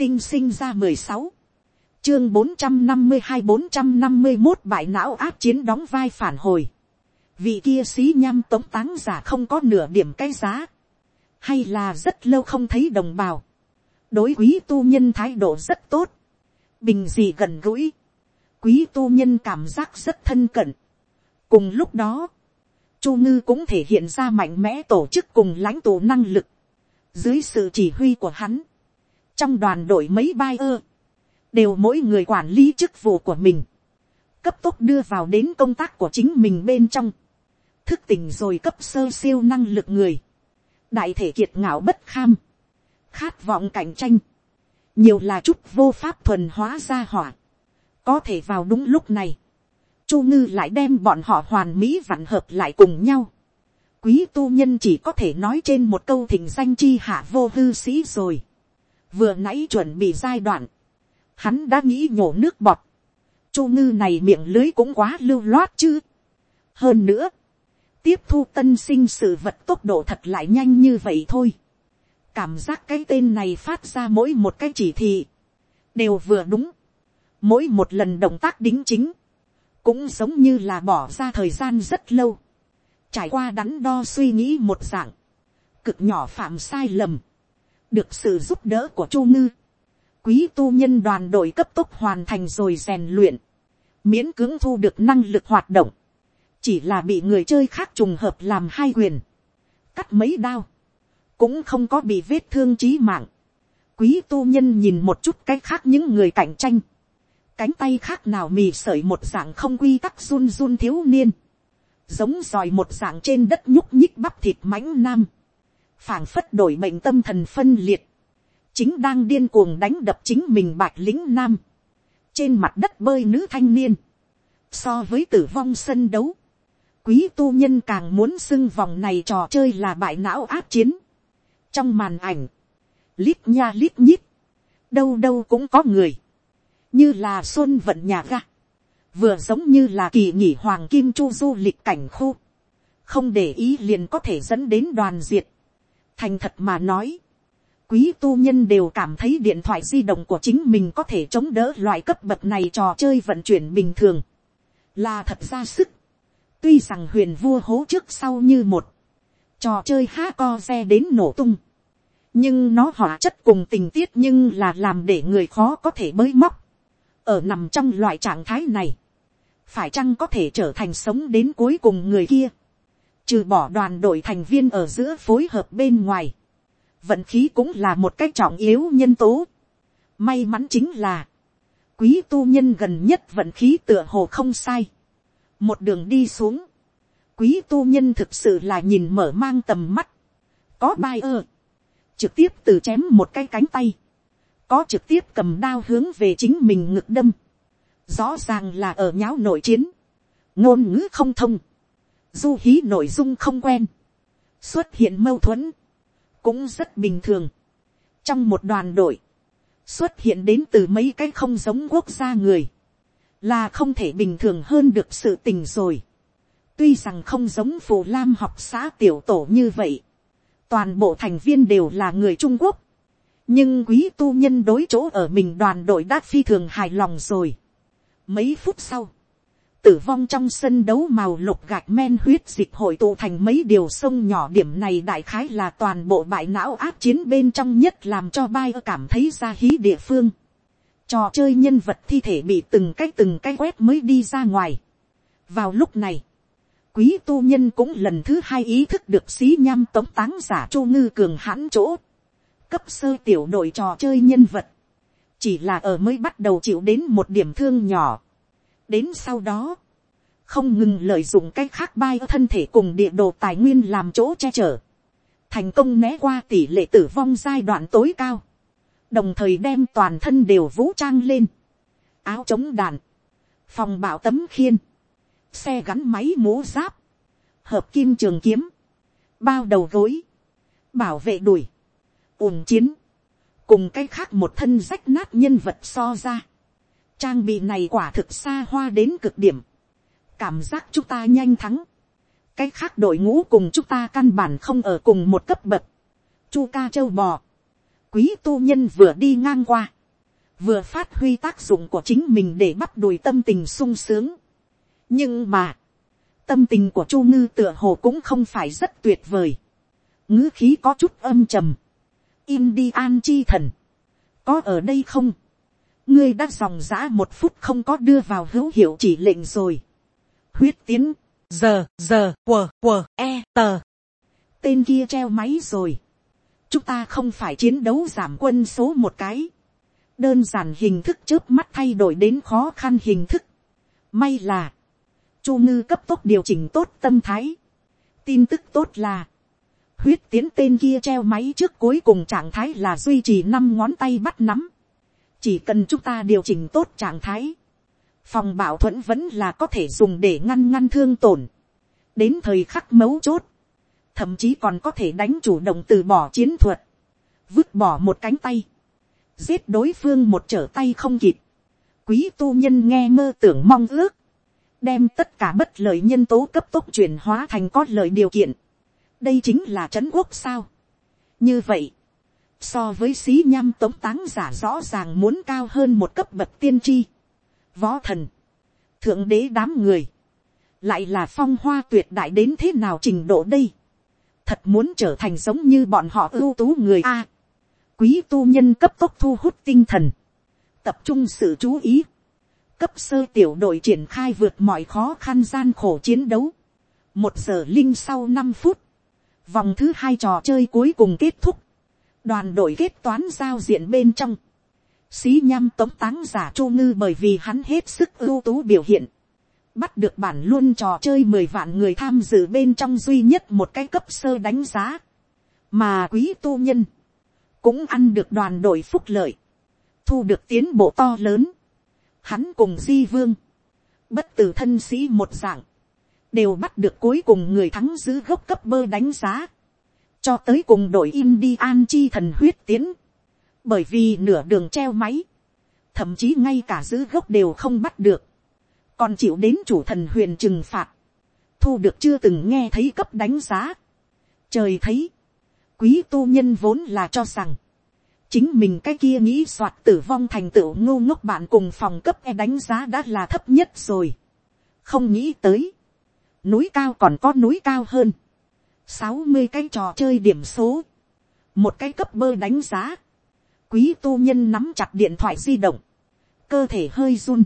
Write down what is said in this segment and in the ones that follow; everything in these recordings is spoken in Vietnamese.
tinh sinh ra mười sáu, chương bốn trăm năm mươi hai bốn trăm năm mươi một bại não áp chiến đóng vai phản hồi, vị kia xí nhăm tống táng giả không có nửa điểm cái giá, hay là rất lâu không thấy đồng bào, đối quý tu nhân thái độ rất tốt, bình gì gần gũi, quý tu nhân cảm giác rất thân cận. cùng lúc đó, chu ngư cũng thể hiện ra mạnh mẽ tổ chức cùng lãnh tụ năng lực, dưới sự chỉ huy của hắn, trong đoàn đội mấy bai ơ, đều mỗi người quản lý chức vụ của mình, cấp tốc đưa vào đến công tác của chính mình bên trong, thức tỉnh rồi cấp sơ siêu năng lực người, đại thể kiệt ngạo bất kham, khát vọng cạnh tranh, nhiều là chút vô pháp thuần hóa ra hỏa, có thể vào đúng lúc này, chu ngư lại đem bọn họ hoàn mỹ vặn hợp lại cùng nhau, quý tu nhân chỉ có thể nói trên một câu thỉnh danh chi hạ vô hư sĩ rồi, vừa nãy chuẩn bị giai đoạn, hắn đã nghĩ nhổ nước bọt, chu ngư này miệng lưới cũng quá lưu loát chứ. hơn nữa, tiếp thu tân sinh sự vật tốc độ thật lại nhanh như vậy thôi. cảm giác cái tên này phát ra mỗi một cái chỉ thị, đều vừa đúng. mỗi một lần động tác đính chính, cũng giống như là bỏ ra thời gian rất lâu, trải qua đắn đo suy nghĩ một dạng, cực nhỏ phạm sai lầm, được sự giúp đỡ của chu ngư, quý tu nhân đoàn đội cấp tốc hoàn thành rồi rèn luyện, miễn cưỡng thu được năng lực hoạt động, chỉ là bị người chơi khác trùng hợp làm hai quyền, cắt mấy đao, cũng không có bị vết thương trí mạng. Quý tu nhân nhìn một chút cái khác những người cạnh tranh, cánh tay khác nào mì sởi một dạng không quy tắc run run thiếu niên, giống dòi một dạng trên đất nhúc nhích bắp thịt mãnh nam, phảng phất đổi mệnh tâm thần phân liệt, chính đang điên cuồng đánh đập chính mình bạch lính nam, trên mặt đất bơi nữ thanh niên, so với tử vong sân đấu, quý tu nhân càng muốn xưng vòng này trò chơi là bại não áp chiến. trong màn ảnh, lít nha lít nhít, đâu đâu cũng có người, như là xuân vận nhà ga, vừa giống như là kỳ nghỉ hoàng kim chu du lịch cảnh khu, không để ý liền có thể dẫn đến đoàn diệt thành thật mà nói, quý tu nhân đều cảm thấy điện thoại di động của chính mình có thể chống đỡ loại cấp bậc này trò chơi vận chuyển bình thường, là thật ra sức. tuy rằng huyền vua hố trước sau như một, trò chơi há co xe đến nổ tung, nhưng nó hỏa chất cùng tình tiết nhưng là làm để người khó có thể bới móc, ở nằm trong loại trạng thái này, phải chăng có thể trở thành sống đến cuối cùng người kia, trừ bỏ đoàn đội thành viên ở giữa phối hợp bên ngoài, vận khí cũng là một cách trọng yếu nhân tố. May mắn chính là, quý tu nhân gần nhất vận khí tựa hồ không sai. Một đường đi xuống, quý tu nhân thực sự là nhìn mở mang tầm mắt. Có bai ơ, trực tiếp từ chém một cái cánh tay. Có trực tiếp cầm đao hướng về chính mình ngực đâm. Rõ ràng là ở nháo nội chiến. Ngôn ngữ không thông. Du hí nội dung không quen. Xuất hiện mâu thuẫn cũng rất bình thường. trong một đoàn đội, xuất hiện đến từ mấy cái không giống quốc gia người, là không thể bình thường hơn được sự tình rồi. tuy rằng không giống phù lam học xã tiểu tổ như vậy, toàn bộ thành viên đều là người trung quốc, nhưng quý tu nhân đối chỗ ở mình đoàn đội đã phi thường hài lòng rồi. mấy phút sau, tử vong trong sân đấu màu lục gạch men huyết dịch hội tụ thành mấy điều sông nhỏ điểm này đại khái là toàn bộ bại não áp chiến bên trong nhất làm cho bai cảm thấy ra hí địa phương. Trò chơi nhân vật thi thể bị từng cái từng cái quét mới đi ra ngoài. Vào lúc này, quý tu nhân cũng lần thứ hai ý thức được xí nhăm tống táng giả chu ngư cường hãn chỗ. Cấp sơ tiểu đội trò chơi nhân vật. Chỉ là ở mới bắt đầu chịu đến một điểm thương nhỏ đến sau đó, không ngừng lợi dụng cái khác bay thân thể cùng địa đồ tài nguyên làm chỗ che chở, thành công né qua tỷ lệ tử vong giai đoạn tối cao, đồng thời đem toàn thân đều vũ trang lên, áo chống đạn, phòng bảo tấm khiên, xe gắn máy mố giáp, hợp kim trường kiếm, bao đầu gối, bảo vệ đuổi. Ủng chiến, cùng cái khác một thân rách nát nhân vật so ra, Trang bị này quả thực xa hoa đến cực điểm. Cảm giác chúng ta nhanh thắng. Cái khác đội ngũ cùng chúng ta căn bản không ở cùng một cấp bậc. Chu ca châu bò. quý tu nhân vừa đi ngang qua, vừa phát huy tác dụng của chính mình để bắt đùi tâm tình sung sướng. nhưng mà, tâm tình của chu ngư tựa hồ cũng không phải rất tuyệt vời, ngữ khí có chút âm trầm, im đi an chi thần, có ở đây không, ngươi đã dòng giã một phút không có đưa vào hữu hiệu chỉ lệnh rồi, huyết tiến, giờ giờ quờ quờ e tờ, tên kia treo máy rồi, chúng ta không phải chiến đấu giảm quân số một cái, đơn giản hình thức trước mắt thay đổi đến khó khăn hình thức. May là, chu ngư cấp tốc điều chỉnh tốt tâm thái. tin tức tốt là, huyết tiến tên kia treo máy trước cuối cùng trạng thái là duy trì năm ngón tay bắt nắm chỉ cần chúng ta điều chỉnh tốt trạng thái, phòng bảo thuẫn vẫn là có thể dùng để ngăn ngăn thương tổn. đến thời khắc mấu chốt, thậm chí còn có thể đánh chủ động từ bỏ chiến thuật, vứt bỏ một cánh tay, giết đối phương một trở tay không kịp. Quý tu nhân nghe mơ tưởng mong ước, đem tất cả bất lợi nhân tố cấp tốc chuyển hóa thành có lợi điều kiện. đây chính là trấn quốc sao. như vậy, so với xí nhăm tống táng giả rõ ràng muốn cao hơn một cấp bậc tiên tri. võ thần, thượng đế đám người, lại là phong hoa tuyệt đại đến thế nào trình độ đây. thật muốn trở thành giống như bọn họ ưu tú người a. Quý tu nhân cấp tốc thu hút tinh thần, tập trung sự chú ý, cấp sơ tiểu đội triển khai vượt mọi khó khăn gian khổ chiến đấu, một giờ linh sau năm phút, vòng thứ hai trò chơi cuối cùng kết thúc, đoàn đội kết toán giao diện bên trong, xí nhăm tống táng giả chu ngư bởi vì hắn hết sức ưu tú biểu hiện, bắt được bản luôn trò chơi mười vạn người tham dự bên trong duy nhất một cái cấp sơ đánh giá, mà quý tu nhân, cũng ăn được đoàn đội phúc lợi, thu được tiến bộ to lớn. Hắn cùng di vương, bất tử thân sĩ một dạng, đều bắt được cuối cùng người thắng giữ gốc cấp bơ đánh giá, cho tới cùng đội Indian chi thần huyết tiến, bởi vì nửa đường treo máy, thậm chí ngay cả giữ gốc đều không bắt được, còn chịu đến chủ thần huyền trừng phạt, thu được chưa từng nghe thấy cấp đánh giá. Trời thấy, quý tu nhân vốn là cho rằng, chính mình cái kia nghĩ soạt tử vong thành tựu ngô ngốc bạn cùng phòng cấp e đánh giá đã là thấp nhất rồi. không nghĩ tới, núi cao còn có núi cao hơn, sáu mươi cái trò chơi điểm số, một cái cấp bơ đánh giá, quý tu nhân nắm chặt điện thoại di động, cơ thể hơi run,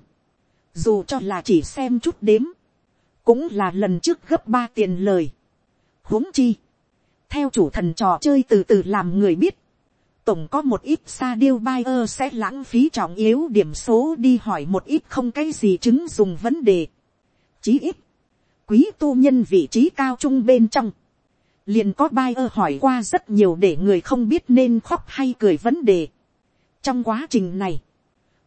dù cho là chỉ xem chút đếm, cũng là lần trước gấp ba tiền lời. huống chi, theo chủ thần trò chơi từ từ làm người biết, tổng có một ít sa điêu buyer sẽ lãng phí trọng yếu điểm số đi hỏi một ít không cái gì chứng dùng vấn đề. Chí ít, quý tu nhân vị trí cao trung bên trong, liền có buyer hỏi qua rất nhiều để người không biết nên khóc hay cười vấn đề. Trong quá trình này,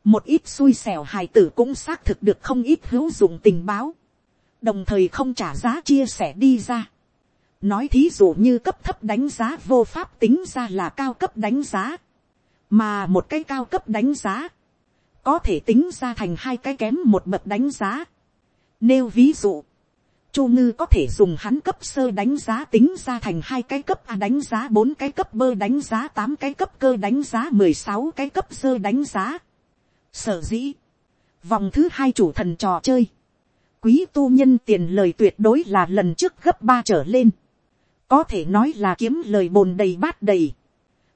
một ít xui xẻo hài tử cũng xác thực được không ít hữu dụng tình báo, đồng thời không trả giá chia sẻ đi ra nói thí dụ như cấp thấp đánh giá vô pháp tính ra là cao cấp đánh giá, mà một cái cao cấp đánh giá, có thể tính ra thành hai cái kém một bậc đánh giá. Nêu ví dụ, chu ngư có thể dùng hắn cấp sơ đánh giá tính ra thành hai cái cấp a đánh giá bốn cái cấp bơ đánh giá tám cái cấp cơ đánh giá mười sáu cái cấp sơ đánh giá. Sở dĩ, vòng thứ hai chủ thần trò chơi, quý tu nhân tiền lời tuyệt đối là lần trước gấp ba trở lên có thể nói là kiếm lời bồn đầy bát đầy.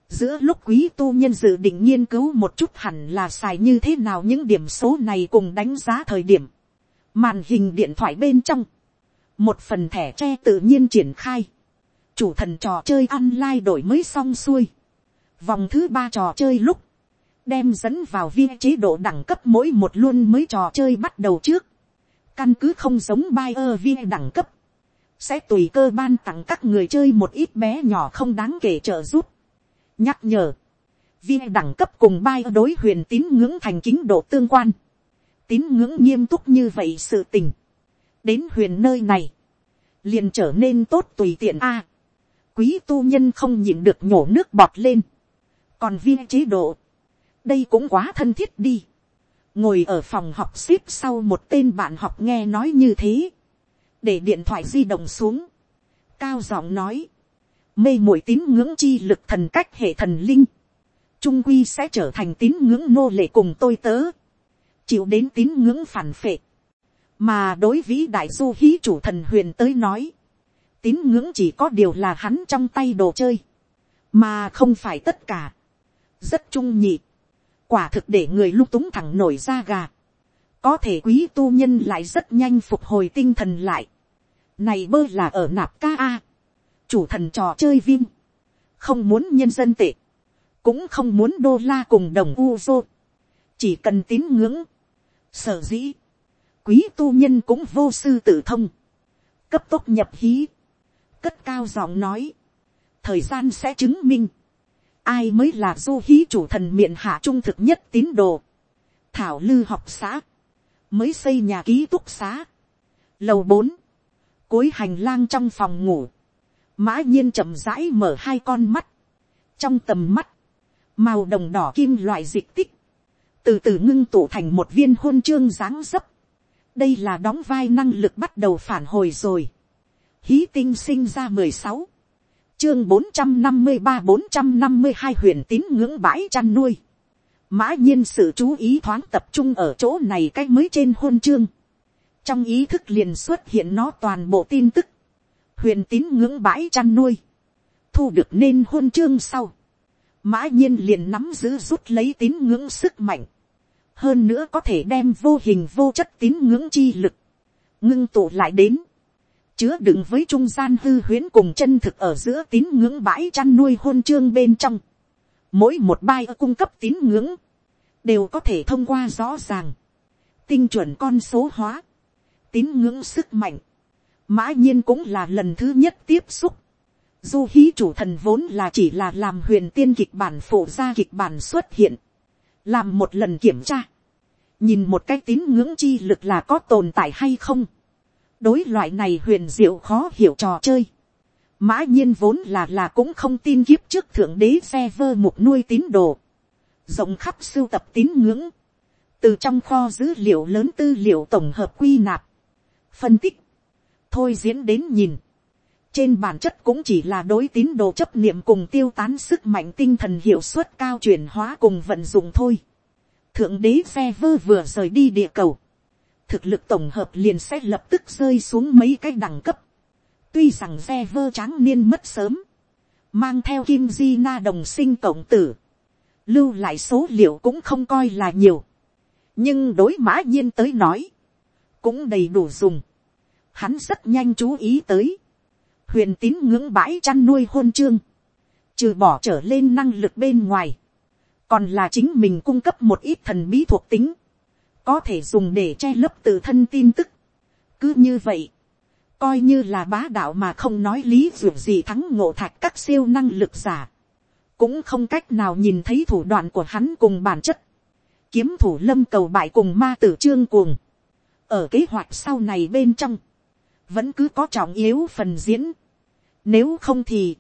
giữa lúc quý tu nhân dự định nghiên cứu một chút hẳn là xài như thế nào những điểm số này cùng đánh giá thời điểm. màn hình điện thoại bên trong, một phần thẻ tre tự nhiên triển khai. chủ thần trò chơi online đổi mới xong xuôi. vòng thứ ba trò chơi lúc, đem dẫn vào viên chế độ đẳng cấp mỗi một luôn mới trò chơi bắt đầu trước. căn cứ không giống buyer viên đẳng cấp sẽ tùy cơ ban tặng các người chơi một ít bé nhỏ không đáng kể trợ giúp. nhắc nhở, viên đẳng cấp cùng bai đối huyền tín ngưỡng thành chính độ tương quan. tín ngưỡng nghiêm túc như vậy sự tình đến huyền nơi này, liền trở nên tốt tùy tiện a. quý tu nhân không nhịn được nhổ nước bọt lên. còn viên chế độ, đây cũng quá thân thiết đi. ngồi ở phòng học xếp sau một tên bạn học nghe nói như thế. Để điện thoại di động xuống, cao giọng nói, mê muội tín ngưỡng chi lực thần cách hệ thần linh, trung quy sẽ trở thành tín ngưỡng nô lệ cùng tôi tớ, chịu đến tín ngưỡng phản phệ, mà đối vĩ đại du hí chủ thần huyền tới nói, tín ngưỡng chỉ có điều là hắn trong tay đồ chơi, mà không phải tất cả, rất trung nhị, quả thực để người lung túng thẳng nổi da gà, có thể quý tu nhân lại rất nhanh phục hồi tinh thần lại, này bơ là ở nạp ca a, chủ thần trò chơi vim, không muốn nhân dân tệ, cũng không muốn đô la cùng đồng u vô, chỉ cần tín ngưỡng, sở dĩ, quý tu nhân cũng vô sư tự thông, cấp tốc nhập hí, cất cao giọng nói, thời gian sẽ chứng minh, ai mới là du hí chủ thần miệng hạ trung thực nhất tín đồ, thảo lư học xã, mới xây nhà ký túc xá, lầu bốn, cuối hành lang trong phòng ngủ, mã nhiên chậm rãi mở hai con mắt, trong tầm mắt, màu đồng đỏ kim loại dịch tích, từ từ ngưng tụ thành một viên hôn chương dáng dấp, đây là đóng vai năng lực bắt đầu phản hồi rồi, hí tinh sinh ra mười sáu, chương bốn trăm năm mươi ba bốn trăm năm mươi hai huyền tín ngưỡng bãi chăn nuôi, mã nhiên sự chú ý thoáng tập trung ở chỗ này cái mới trên hôn chương, trong ý thức liền xuất hiện nó toàn bộ tin tức, huyền tín ngưỡng bãi chăn nuôi, thu được nên hôn chương sau, mã nhiên liền nắm giữ rút lấy tín ngưỡng sức mạnh, hơn nữa có thể đem vô hình vô chất tín ngưỡng chi lực, ngưng tụ lại đến, chứa đựng với trung gian hư huyễn cùng chân thực ở giữa tín ngưỡng bãi chăn nuôi hôn chương bên trong, mỗi một bài cung cấp tín ngưỡng, đều có thể thông qua rõ ràng, tinh chuẩn con số hóa, tín ngưỡng sức mạnh, mã nhiên cũng là lần thứ nhất tiếp xúc, du hí chủ thần vốn là chỉ là làm huyền tiên kịch bản phổ ra kịch bản xuất hiện, làm một lần kiểm tra, nhìn một cái tín ngưỡng chi lực là có tồn tại hay không, đối loại này huyền diệu khó hiểu trò chơi, mã nhiên vốn là là cũng không tin kiếp trước thượng đế xe vơ mục nuôi tín đồ, rộng khắp sưu tập tín ngưỡng, từ trong kho dữ liệu lớn tư liệu tổng hợp quy nạp, phân tích, thôi diễn đến nhìn, trên bản chất cũng chỉ là đối tín đồ chấp niệm cùng tiêu tán sức mạnh tinh thần hiệu suất cao chuyển hóa cùng vận dụng thôi. Thượng đế xe vơ vừa rời đi địa cầu. Thực lực tổng hợp liền sẽ lập tức rơi xuống mấy cái đẳng cấp. Tuy rằng xe vơ tráng niên mất sớm. Mang theo kim di na đồng sinh cộng tử. Lưu lại số liệu cũng không coi là nhiều. Nhưng đối mã nhiên tới nói. Cũng đầy đủ dùng. Hắn rất nhanh chú ý tới huyền tín ngưỡng bãi chăn nuôi hôn chương, trừ bỏ trở lên năng lực bên ngoài, còn là chính mình cung cấp một ít thần bí thuộc tính, có thể dùng để che lấp tự thân tin tức. cứ như vậy, coi như là bá đạo mà không nói lý d gì thắng ngộ thạch các siêu năng lực giả, cũng không cách nào nhìn thấy thủ đoạn của hắn cùng bản chất, kiếm thủ lâm cầu bại cùng ma tử trương cuồng, ở kế hoạch sau này bên trong, vẫn cứ có trọng yếu phần diễn, nếu không thì,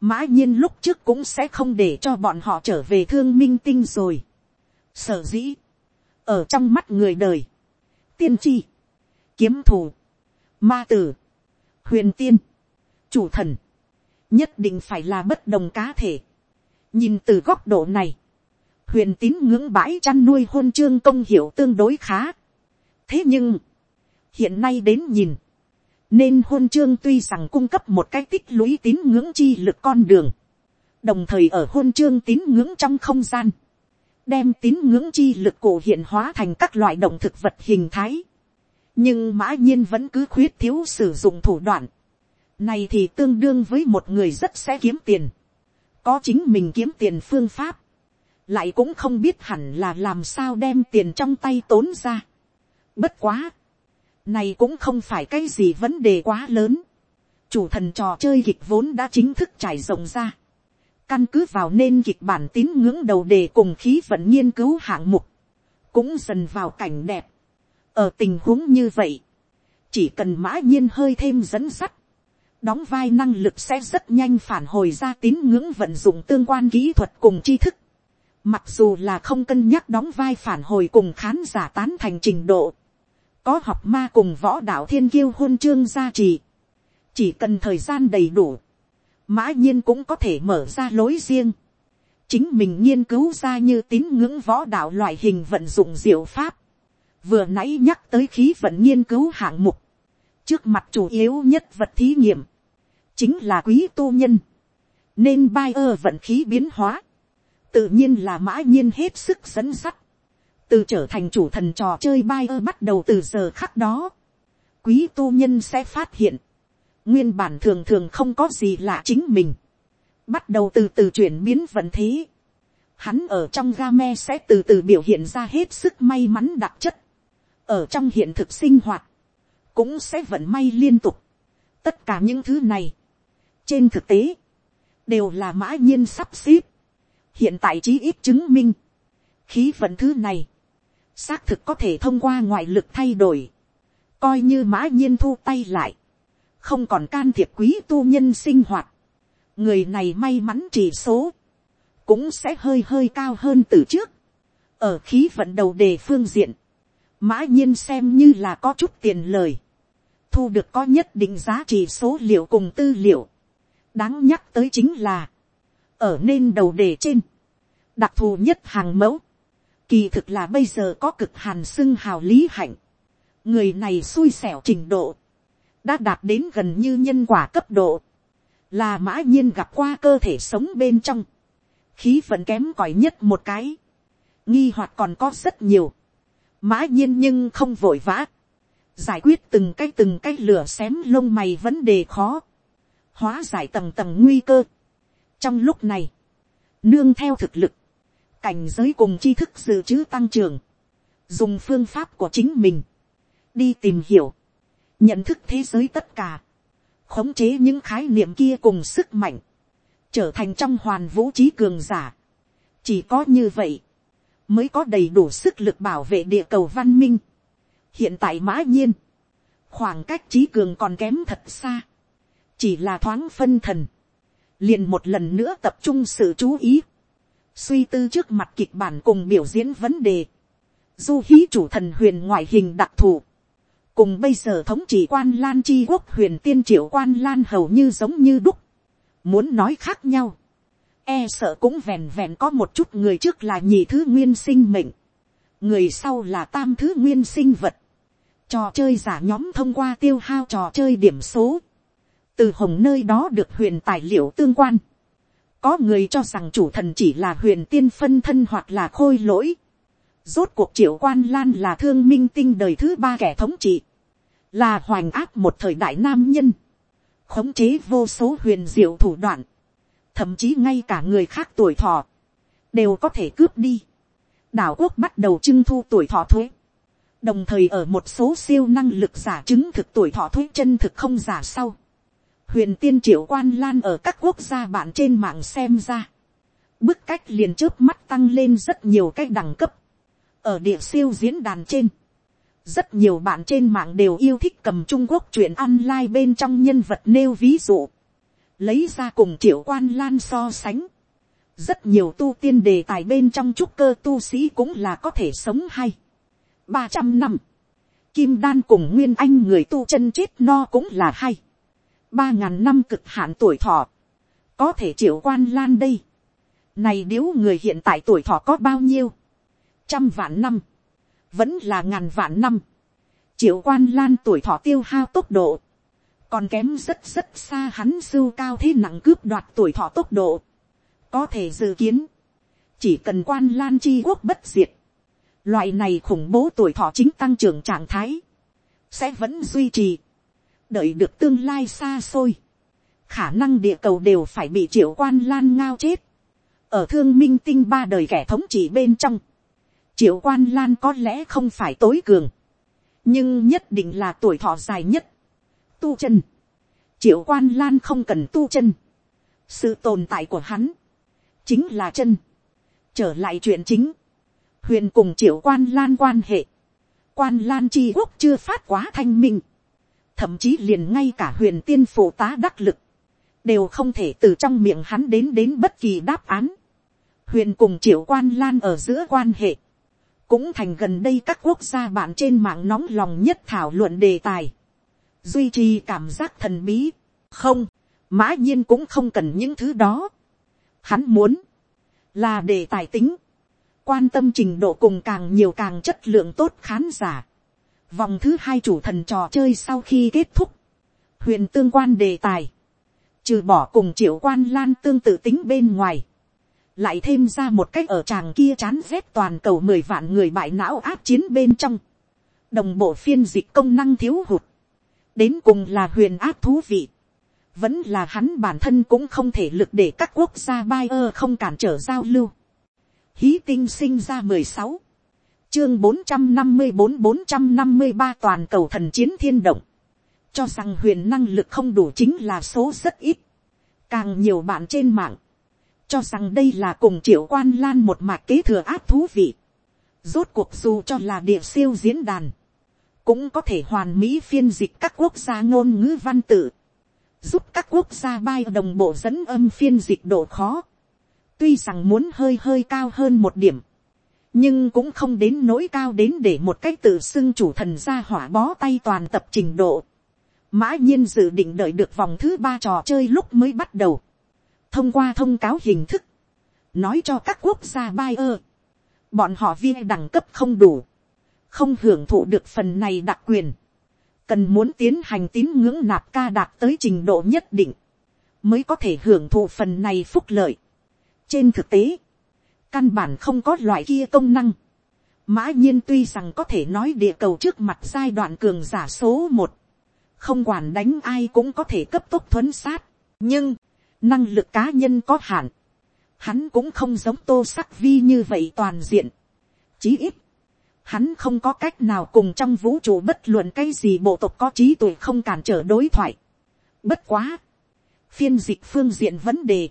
mã nhiên lúc trước cũng sẽ không để cho bọn họ trở về thương minh tinh rồi. Sở dĩ, ở trong mắt người đời, tiên tri, kiếm thù, ma tử, huyền tiên, chủ thần, nhất định phải là bất đồng cá thể. nhìn từ góc độ này, huyền tín ngưỡng bãi chăn nuôi hôn chương công hiệu tương đối khá. thế nhưng, hiện nay đến nhìn, nên hôn chương tuy rằng cung cấp một cái tích lũy tín ngưỡng chi lực con đường, đồng thời ở hôn chương tín ngưỡng trong không gian, đem tín ngưỡng chi lực cổ hiện hóa thành các loại động thực vật hình thái, nhưng mã nhiên vẫn cứ khuyết thiếu sử dụng thủ đoạn, này thì tương đương với một người rất sẽ kiếm tiền, có chính mình kiếm tiền phương pháp, lại cũng không biết hẳn là làm sao đem tiền trong tay tốn ra. Bất quá, này cũng không phải cái gì vấn đề quá lớn. Chủ thần trò chơi kịch vốn đã chính thức trải rộng ra. Căn cứ vào nên kịch bản tín ngưỡng đầu đề cùng khí vận nghiên cứu hạng mục. Cũng dần vào cảnh đẹp. Ở tình huống như vậy. Chỉ cần mã nhiên hơi thêm dẫn sắt. Đóng vai năng lực sẽ rất nhanh phản hồi ra tín ngưỡng vận dụng tương quan kỹ thuật cùng tri thức. Mặc dù là không cân nhắc đóng vai phản hồi cùng khán giả tán thành trình độ có học ma cùng võ đạo thiên kiêu hôn chương gia trì, chỉ cần thời gian đầy đủ, mã nhiên cũng có thể mở ra lối riêng, chính mình nghiên cứu ra như tín ngưỡng võ đạo loại hình vận dụng diệu pháp, vừa nãy nhắc tới khí vận nghiên cứu hạng mục, trước mặt chủ yếu nhất vật thí nghiệm, chính là quý tu nhân, nên bai ơ vận khí biến hóa, tự nhiên là mã nhiên hết sức dẫn sắt, từ trở thành chủ thần trò chơi Bayer bắt đầu từ giờ khắc đó, quý tu nhân sẽ phát hiện, nguyên bản thường thường không có gì lạ chính mình, bắt đầu từ từ chuyển biến vận thế, hắn ở trong game sẽ từ từ biểu hiện ra hết sức may mắn đặc chất, ở trong hiện thực sinh hoạt, cũng sẽ vận may liên tục. tất cả những thứ này, trên thực tế, đều là mã nhiên sắp xếp. hiện tại chí ít chứng minh, khí vận thứ này, xác thực có thể thông qua ngoại lực thay đổi, coi như mã nhiên thu tay lại, không còn can thiệp quý tu nhân sinh hoạt, người này may mắn chỉ số, cũng sẽ hơi hơi cao hơn từ trước, ở khí vận đầu đề phương diện, mã nhiên xem như là có chút tiền lời, thu được có nhất định giá trị số liệu cùng tư liệu. đáng nhắc tới chính là, ở nên đầu đề trên, đặc thù nhất hàng mẫu, kỳ thực là bây giờ có cực hàn xưng hào lý hạnh, người này xui xẻo trình độ, đã đạt đến gần như nhân quả cấp độ, là mã nhiên gặp qua cơ thể sống bên trong, khí vẫn kém cỏi nhất một cái, nghi hoặc còn có rất nhiều, mã nhiên nhưng không vội vã, giải quyết từng cái từng cái lửa xém lông mày vấn đề khó, hóa giải tầng tầng nguy cơ. trong lúc này, nương theo thực lực, cảnh giới cùng tri thức dự trữ tăng trưởng, dùng phương pháp của chính mình, đi tìm hiểu, nhận thức thế giới tất cả, khống chế những khái niệm kia cùng sức mạnh, trở thành trong hoàn vũ trí cường giả. chỉ có như vậy, mới có đầy đủ sức lực bảo vệ địa cầu văn minh. hiện tại mã nhiên, khoảng cách trí cường còn kém thật xa, chỉ là thoáng phân thần, liền một lần nữa tập trung sự chú ý, suy tư trước mặt kịch bản cùng biểu diễn vấn đề, du hí chủ thần huyền ngoại hình đặc thù, cùng bây giờ thống trị quan lan chi quốc huyền tiên triệu quan lan hầu như giống như đúc, muốn nói khác nhau, e sợ cũng vẹn vẹn có một chút người trước là nhị thứ nguyên sinh mệnh, người sau là tam thứ nguyên sinh vật, trò chơi giả nhóm thông qua tiêu hao trò chơi điểm số, từ hồng nơi đó được huyền tài liệu tương quan, có người cho rằng chủ thần chỉ là huyền tiên phân thân hoặc là khôi lỗi, rốt cuộc triệu quan lan là thương minh tinh đời thứ ba kẻ thống trị, là hoành áp một thời đại nam nhân, khống chế vô số huyền diệu thủ đoạn, thậm chí ngay cả người khác tuổi thọ, đều có thể cướp đi. đảo quốc bắt đầu trưng thu tuổi thọ thuế, đồng thời ở một số siêu năng lực giả chứng thực tuổi thọ thuế chân thực không giả sau huyền tiên triệu quan lan ở các quốc gia bạn trên mạng xem ra, bức cách liền trước mắt tăng lên rất nhiều cách đẳng cấp, ở địa siêu diễn đàn trên, rất nhiều bạn trên mạng đều yêu thích cầm trung quốc chuyện online bên trong nhân vật nêu ví dụ lấy ra cùng triệu quan lan so sánh. rất nhiều tu tiên đề tài bên trong trúc cơ tu sĩ cũng là có thể sống hay. ba trăm năm, kim đan cùng nguyên anh người tu chân chết no cũng là hay ba ngàn năm cực hạn tuổi thọ, có thể triệu quan lan đây. này nếu người hiện tại tuổi thọ có bao nhiêu, trăm vạn năm, vẫn là ngàn vạn năm. triệu quan lan tuổi thọ tiêu hao tốc độ, còn kém rất rất xa hắn sưu cao thế nặng cướp đoạt tuổi thọ tốc độ. có thể dự kiến, chỉ cần quan lan chi quốc bất diệt, loại này khủng bố tuổi thọ chính tăng trưởng trạng thái, sẽ vẫn duy trì, đợi được tương lai xa xôi, khả năng địa cầu đều phải bị triệu quan lan ngao chết, ở thương minh tinh ba đời kẻ thống trị bên trong, triệu quan lan có lẽ không phải tối cường, nhưng nhất định là tuổi thọ dài nhất tu chân. Triệu quan lan không cần tu chân. Sự tồn tại của hắn. Chính là chân. Trở lại chuyện chính. Huyền cùng triệu quan lan quan hệ. Quan lan chi quốc chưa phát quá thanh minh. Thậm chí liền ngay cả huyền tiên phụ tá đắc lực. Đều không thể từ trong miệng hắn đến đến bất kỳ đáp án. Huyền cùng triệu quan lan ở giữa quan hệ cũng thành gần đây các quốc gia bạn trên mạng nóng lòng nhất thảo luận đề tài duy trì cảm giác thần bí, không, mã nhiên cũng không cần những thứ đó. Hắn muốn, là đề tài tính, quan tâm trình độ cùng càng nhiều càng chất lượng tốt khán giả. Vòng thứ hai chủ thần trò chơi sau khi kết thúc, huyền tương quan đề tài, trừ bỏ cùng triệu quan lan tương tự tính bên ngoài, lại thêm ra một cách ở tràng kia chán rét toàn cầu mười vạn người bại não áp chiến bên trong, đồng bộ phiên dịch công năng thiếu hụt, đến cùng là huyền áp thú vị, vẫn là hắn bản thân cũng không thể lực để các quốc gia bay ơ không cản trở giao lưu. Hí tinh sinh ra mười sáu, chương bốn trăm năm mươi bốn bốn trăm năm mươi ba toàn cầu thần chiến thiên động, cho rằng huyền năng lực không đủ chính là số rất ít, càng nhiều bạn trên mạng, cho rằng đây là cùng triệu quan lan một mạc kế thừa áp thú vị. Rốt cuộc dù cho là địa siêu diễn đàn, cũng có thể hoàn mỹ phiên dịch các quốc gia ngôn ngữ văn tự, giúp các quốc gia bay đồng bộ dẫn âm phiên dịch độ khó. Tuy rằng muốn hơi hơi cao hơn một điểm, nhưng cũng không đến nỗi cao đến để một cách tự xưng chủ thần ra hỏa bó tay toàn tập trình độ. Mã nhiên dự định đợi được vòng thứ ba trò chơi lúc mới bắt đầu. Thông qua thông cáo hình thức, nói cho các quốc gia bai ơ, bọn họ viên đẳng cấp không đủ, không hưởng thụ được phần này đặc quyền, cần muốn tiến hành tín ngưỡng nạp ca đạt tới trình độ nhất định, mới có thể hưởng thụ phần này phúc lợi. trên thực tế, căn bản không có loại kia công năng. mã nhiên tuy rằng có thể nói địa cầu trước mặt giai đoạn cường giả số một, không quản đánh ai cũng có thể cấp tốc thuấn sát, nhưng, năng lực cá nhân có hạn, hắn cũng không giống tô sắc vi như vậy toàn diện. Chí ít, hắn không có cách nào cùng trong vũ trụ bất luận cái gì bộ tộc có trí tuệ không cản trở đối thoại. Bất quá, phiên dịch phương diện vấn đề,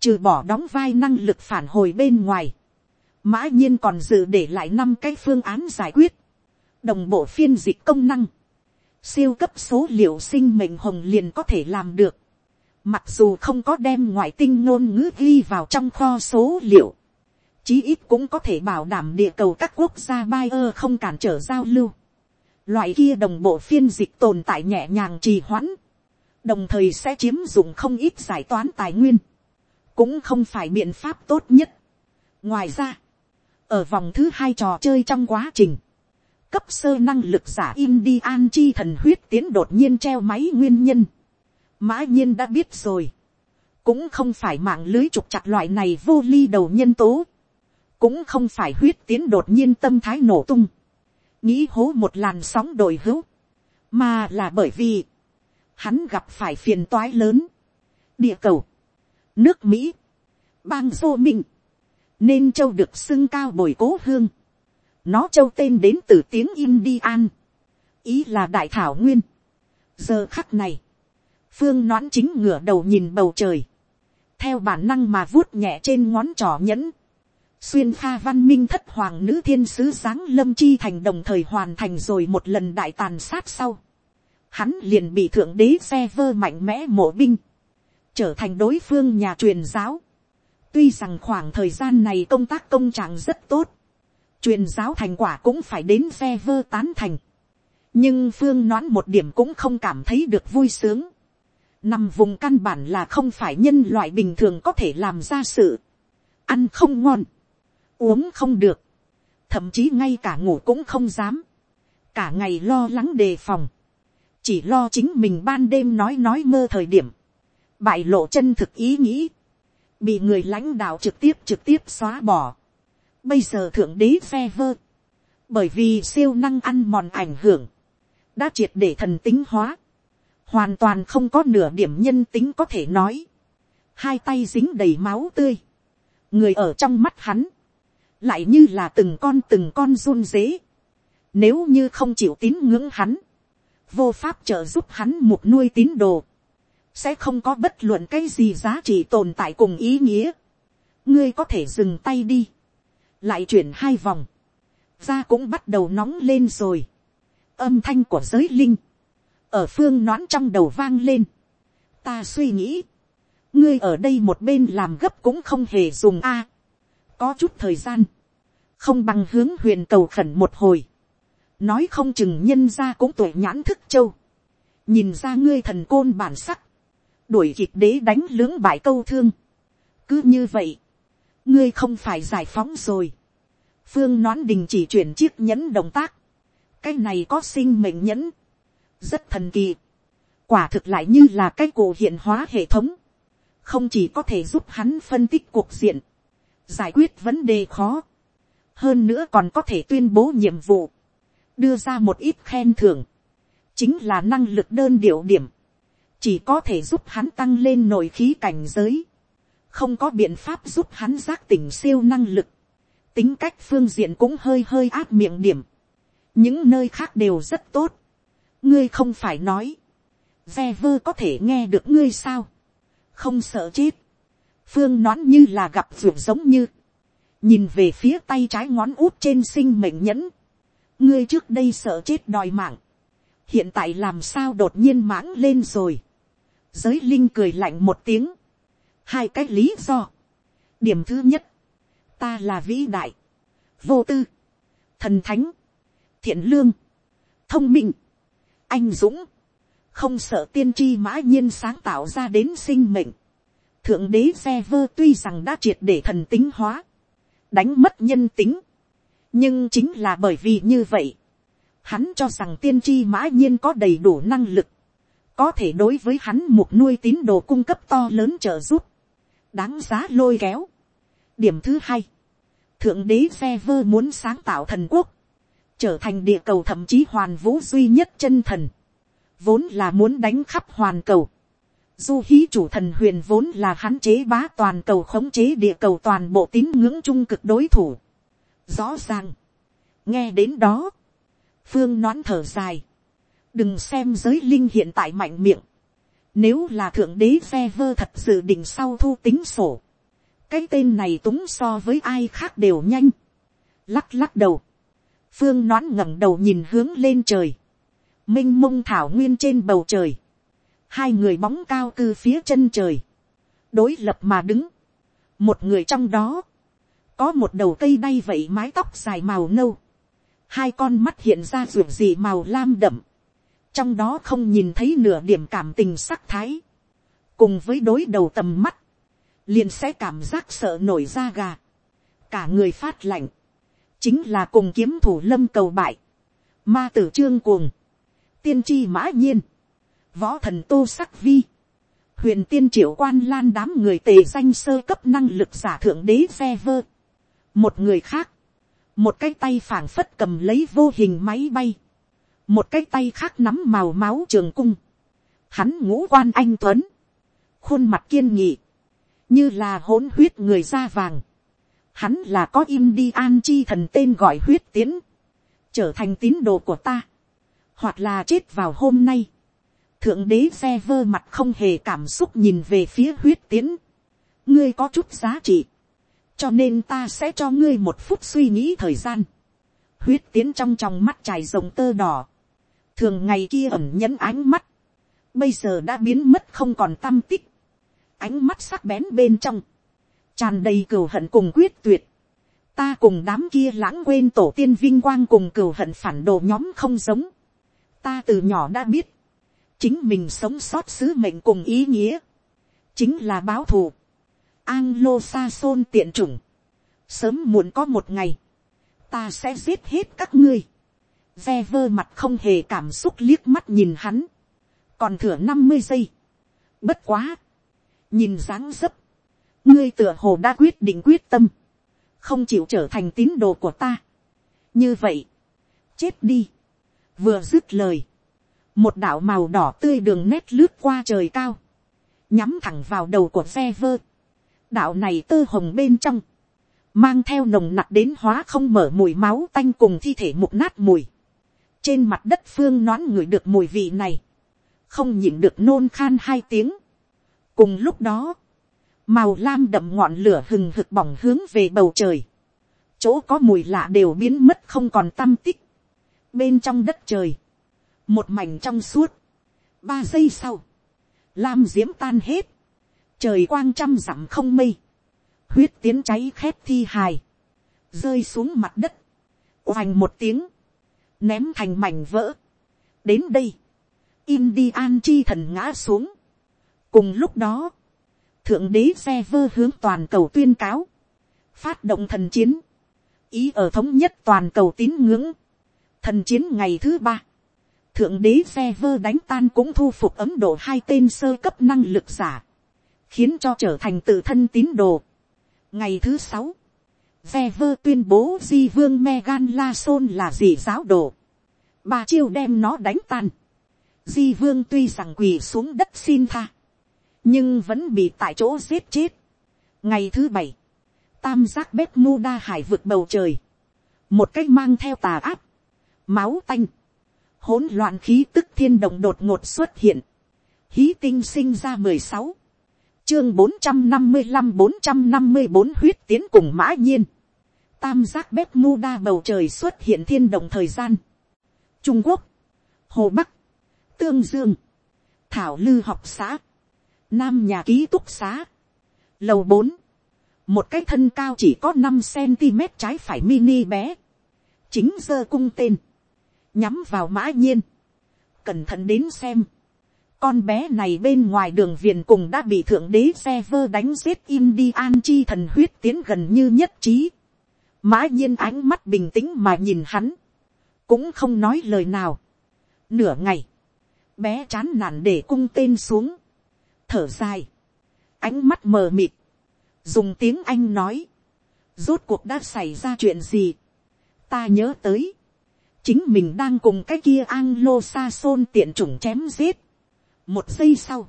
trừ bỏ đóng vai năng lực phản hồi bên ngoài, mã nhiên còn dự để lại năm cái phương án giải quyết, đồng bộ phiên dịch công năng, siêu cấp số liệu sinh mệnh hồng liền có thể làm được, Mặc dù không có đem ngoại tinh ngôn ngữ ghi vào trong kho số liệu. Chí ít cũng có thể bảo đảm địa cầu các quốc gia Bayer không cản trở giao lưu. Loại kia đồng bộ phiên dịch tồn tại nhẹ nhàng trì hoãn. Đồng thời sẽ chiếm dụng không ít giải toán tài nguyên. Cũng không phải biện pháp tốt nhất. Ngoài ra, ở vòng thứ hai trò chơi trong quá trình, cấp sơ năng lực giả Indian chi thần huyết tiến đột nhiên treo máy nguyên nhân. Mã nhiên đã biết rồi, cũng không phải mạng lưới trục chặt loại này vô ly đầu nhân tố, cũng không phải huyết tiến đột nhiên tâm thái nổ tung, nghĩ hố một làn sóng đổi hữu, mà là bởi vì, hắn gặp phải phiền toái lớn, địa cầu, nước mỹ, bang dô minh, nên châu được xưng cao bồi cố hương, nó châu tên đến từ tiếng Indian, ý là đại thảo nguyên. giờ khắc này, phương noãn chính ngửa đầu nhìn bầu trời, theo bản năng mà vuốt nhẹ trên ngón trỏ nhẫn, xuyên pha văn minh thất hoàng nữ thiên sứ giáng lâm chi thành đồng thời hoàn thành rồi một lần đại tàn sát sau, hắn liền bị thượng đế xe vơ mạnh mẽ mộ binh, trở thành đối phương nhà truyền giáo. tuy rằng khoảng thời gian này công tác công trạng rất tốt, truyền giáo thành quả cũng phải đến phe vơ tán thành, nhưng phương noãn một điểm cũng không cảm thấy được vui sướng. Nằm vùng căn bản là không phải nhân loại bình thường có thể làm ra sự, ăn không ngon, uống không được, thậm chí ngay cả ngủ cũng không dám, cả ngày lo lắng đề phòng, chỉ lo chính mình ban đêm nói nói mơ thời điểm, bại lộ chân thực ý nghĩ, bị người lãnh đạo trực tiếp trực tiếp xóa bỏ. Bây giờ thượng đế phe vơ, bởi vì siêu năng ăn mòn ảnh hưởng, đã triệt để thần tính hóa, hoàn toàn không có nửa điểm nhân tính có thể nói, hai tay dính đầy máu tươi, người ở trong mắt hắn, lại như là từng con từng con run dế, nếu như không chịu tín ngưỡng hắn, vô pháp trợ giúp hắn một nuôi tín đồ, sẽ không có bất luận cái gì giá trị tồn tại cùng ý nghĩa. ngươi có thể dừng tay đi, lại chuyển hai vòng, da cũng bắt đầu nóng lên rồi, âm thanh của giới linh, ở phương nón trong đầu vang lên. ta suy nghĩ, ngươi ở đây một bên làm gấp cũng không hề dùng a. có chút thời gian, không bằng hướng huyền cầu khẩn một hồi, nói không chừng nhân ra cũng tuổi nhãn thức châu, nhìn ra ngươi thần côn bản sắc, đuổi kịp đế đánh lưỡng bại câu thương. cứ như vậy, ngươi không phải giải phóng rồi. phương nón đình chỉ chuyển chiếc nhẫn động tác. cái này có sinh mệnh nhẫn. rất thần kỳ. quả thực lại như là cái cổ hiện hóa hệ thống. không chỉ có thể giúp hắn phân tích cuộc diện. giải quyết vấn đề khó. hơn nữa còn có thể tuyên bố nhiệm vụ. đưa ra một ít khen thưởng. chính là năng lực đơn điệu điểm chỉ có thể giúp hắn tăng lên nội khí cảnh giới. Không có biện pháp giúp hắn giác tỉnh siêu năng lực, tính cách phương diện cũng hơi hơi áp miệng điểm, những nơi khác đều rất tốt, ngươi không phải nói, ve vơ có thể nghe được ngươi sao, không sợ chết, phương nón như là gặp ruột giống như, nhìn về phía tay trái ngón út trên sinh mệnh nhẫn, ngươi trước đây sợ chết đòi mạng, hiện tại làm sao đột nhiên mãng lên rồi, giới linh cười lạnh một tiếng, hai cái lý do. điểm thứ nhất, ta là vĩ đại, vô tư, thần thánh, thiện lương, thông minh, anh dũng, không sợ tiên tri mã nhiên sáng tạo ra đến sinh mệnh. thượng đế xe vơ tuy rằng đã triệt để thần tính hóa, đánh mất nhân tính, nhưng chính là bởi vì như vậy, hắn cho rằng tiên tri mã nhiên có đầy đủ năng lực, có thể đối với hắn một nuôi tín đồ cung cấp to lớn trợ giúp. Đáng giá lôi kéo. điểm thứ hai, thượng đế xe vơ muốn sáng tạo thần quốc, trở thành địa cầu thậm chí hoàn vũ duy nhất chân thần, vốn là muốn đánh khắp hoàn cầu. Du hí chủ thần huyền vốn là hắn chế bá toàn cầu khống chế địa cầu toàn bộ tín ngưỡng trung cực đối thủ. Rõ ràng, nghe đến đó, phương nón thở dài, đừng xem giới linh hiện tại mạnh miệng, nếu là thượng đế xe vơ thật dự định sau thu tính sổ. Cái tên này túng so với ai khác đều nhanh. Lắc lắc đầu. Phương nón ngẩng đầu nhìn hướng lên trời. Minh mông thảo nguyên trên bầu trời. Hai người bóng cao cư phía chân trời. Đối lập mà đứng. Một người trong đó. Có một đầu cây đay vậy mái tóc dài màu nâu. Hai con mắt hiện ra ruột gì màu lam đậm trong đó không nhìn thấy nửa điểm cảm tình sắc thái, cùng với đối đầu tầm mắt, liền sẽ cảm giác sợ nổi da gà, cả người phát lạnh, chính là cùng kiếm thủ lâm cầu bại, ma tử trương cuồng, tiên tri mã nhiên, võ thần tô sắc vi, huyền tiên triệu quan lan đám người tề danh sơ cấp năng lực giả thượng đế xe vơ, một người khác, một cái tay phảng phất cầm lấy vô hình máy bay, một cái tay khác nắm màu máu trường cung, hắn ngũ quan anh tuấn, khuôn mặt kiên nghị, như là hỗn huyết người da vàng, hắn là có im đi an chi thần tên gọi huyết tiến, trở thành tín đồ của ta, hoặc là chết vào hôm nay, thượng đế xe vơ mặt không hề cảm xúc nhìn về phía huyết tiến, ngươi có chút giá trị, cho nên ta sẽ cho ngươi một phút suy nghĩ thời gian, huyết tiến trong tròng mắt trải rồng tơ đỏ, thường ngày kia ẩn nhẫn ánh mắt, bây giờ đã biến mất không còn tâm tích, ánh mắt sắc bén bên trong, tràn đầy cừu hận cùng quyết tuyệt, ta cùng đám kia lãng quên tổ tiên vinh quang cùng cừu hận phản đồ nhóm không giống, ta từ nhỏ đã biết, chính mình sống sót sứ mệnh cùng ý nghĩa, chính là báo thù, Anglo sa sôn tiện chủng, sớm muộn có một ngày, ta sẽ giết hết các ngươi, ve vơ mặt không hề cảm xúc liếc mắt nhìn hắn, còn thừa năm mươi giây, bất quá, nhìn dáng dấp, ngươi tựa hồ đã quyết định quyết tâm, không chịu trở thành tín đồ của ta. như vậy, chết đi, vừa dứt lời, một đạo màu đỏ tươi đường nét lướt qua trời cao, nhắm thẳng vào đầu của ve vơ, đạo này tơ hồng bên trong, mang theo nồng nặc đến hóa không mở mùi máu tanh cùng thi thể mục nát mùi trên mặt đất phương nón ngửi được mùi vị này, không nhịn được nôn khan hai tiếng. cùng lúc đó, màu lam đậm ngọn lửa hừng hực bỏng hướng về bầu trời, chỗ có mùi lạ đều biến mất không còn tâm tích, bên trong đất trời, một mảnh trong suốt, ba giây sau, lam diễm tan hết, trời quang trăm dặm không mây, huyết tiến cháy khét thi hài, rơi xuống mặt đất, oành một tiếng, ném thành mảnh vỡ. đến đây, Indian chi thần ngã xuống. cùng lúc đó, thượng đế xe vơ hướng toàn cầu tuyên cáo, phát động thần chiến, ý ở thống nhất toàn cầu tín ngưỡng, thần chiến ngày thứ ba, thượng đế xe vơ đánh tan cũng thu phục ấn độ hai tên sơ cấp năng lực giả, khiến cho trở thành tự thân tín đồ. ngày thứ sáu, Ve vơ tuyên bố di vương megan la son là gì giáo đồ, Bà chiêu đem nó đánh tan, di vương tuy rằng quỳ xuống đất xin tha, nhưng vẫn bị tại chỗ giết chết. ngày thứ bảy, tam giác bếp mu đa hải vượt bầu trời, một cách mang theo tà áp, máu tanh, hỗn loạn khí tức thiên động đột ngột xuất hiện, hí tinh sinh ra mười sáu, chương bốn trăm năm mươi năm bốn trăm năm mươi bốn huyết tiến cùng mã nhiên, tam giác bếp mu đa bầu trời xuất hiện thiên đồng thời gian, trung quốc, hồ bắc, tương dương, thảo lư học xã, nam nhà ký túc xá, lầu bốn, một cái thân cao chỉ có năm cm trái phải mini bé, chính giơ cung tên, nhắm vào mã nhiên, cẩn thận đến xem, con bé này bên ngoài đường viền cùng đã bị thượng đế xe vơ đánh giết indian đi an chi thần huyết tiến gần như nhất trí. Mã nhiên ánh mắt bình tĩnh mà nhìn hắn. Cũng không nói lời nào. Nửa ngày. Bé chán nản để cung tên xuống. Thở dài. Ánh mắt mờ mịt. Dùng tiếng Anh nói. Rốt cuộc đã xảy ra chuyện gì. Ta nhớ tới chính mình đang cùng cái kia Anglo xa tiện chủng chém giết. Một giây sau,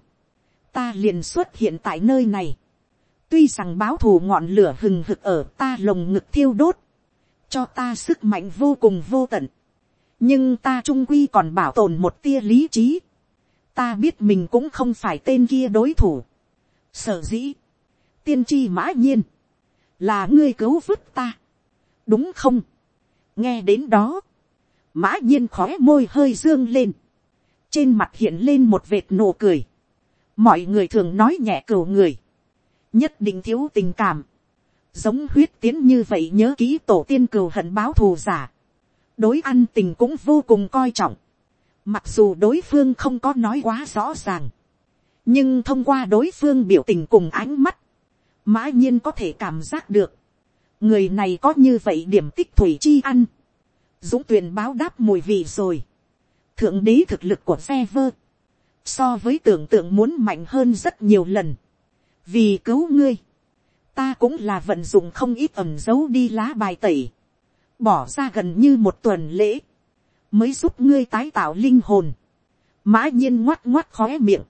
ta liền xuất hiện tại nơi này. Tuy rằng báo thù ngọn lửa hừng hực ở ta lồng ngực thiêu đốt, cho ta sức mạnh vô cùng vô tận. Nhưng ta trung quy còn bảo tồn một tia lý trí. Ta biết mình cũng không phải tên kia đối thủ. Sở dĩ, tiên tri mã nhiên, là ngươi cứu vứt ta. Đúng không? Nghe đến đó, mã nhiên khói môi hơi dương lên, trên mặt hiện lên một vệt nụ cười, mọi người thường nói nhẹ cửu người, nhất định thiếu tình cảm, giống huyết tiến như vậy nhớ ký tổ tiên cừu hận báo thù giả, đối ăn tình cũng vô cùng coi trọng, mặc dù đối phương không có nói quá rõ ràng, nhưng thông qua đối phương biểu tình cùng ánh mắt, mã nhiên có thể cảm giác được, người này có như vậy điểm tích thủy chi ăn, dũng tuyền báo đáp mùi vị rồi thượng đế thực lực của phe vơ, so với tưởng tượng muốn mạnh hơn rất nhiều lần. vì cứu ngươi, ta cũng là vận dụng không ít ẩm dấu đi lá bài tẩy, bỏ ra gần như một tuần lễ, mới giúp ngươi tái tạo linh hồn, mã nhiên ngoắt ngoắt khóe miệng,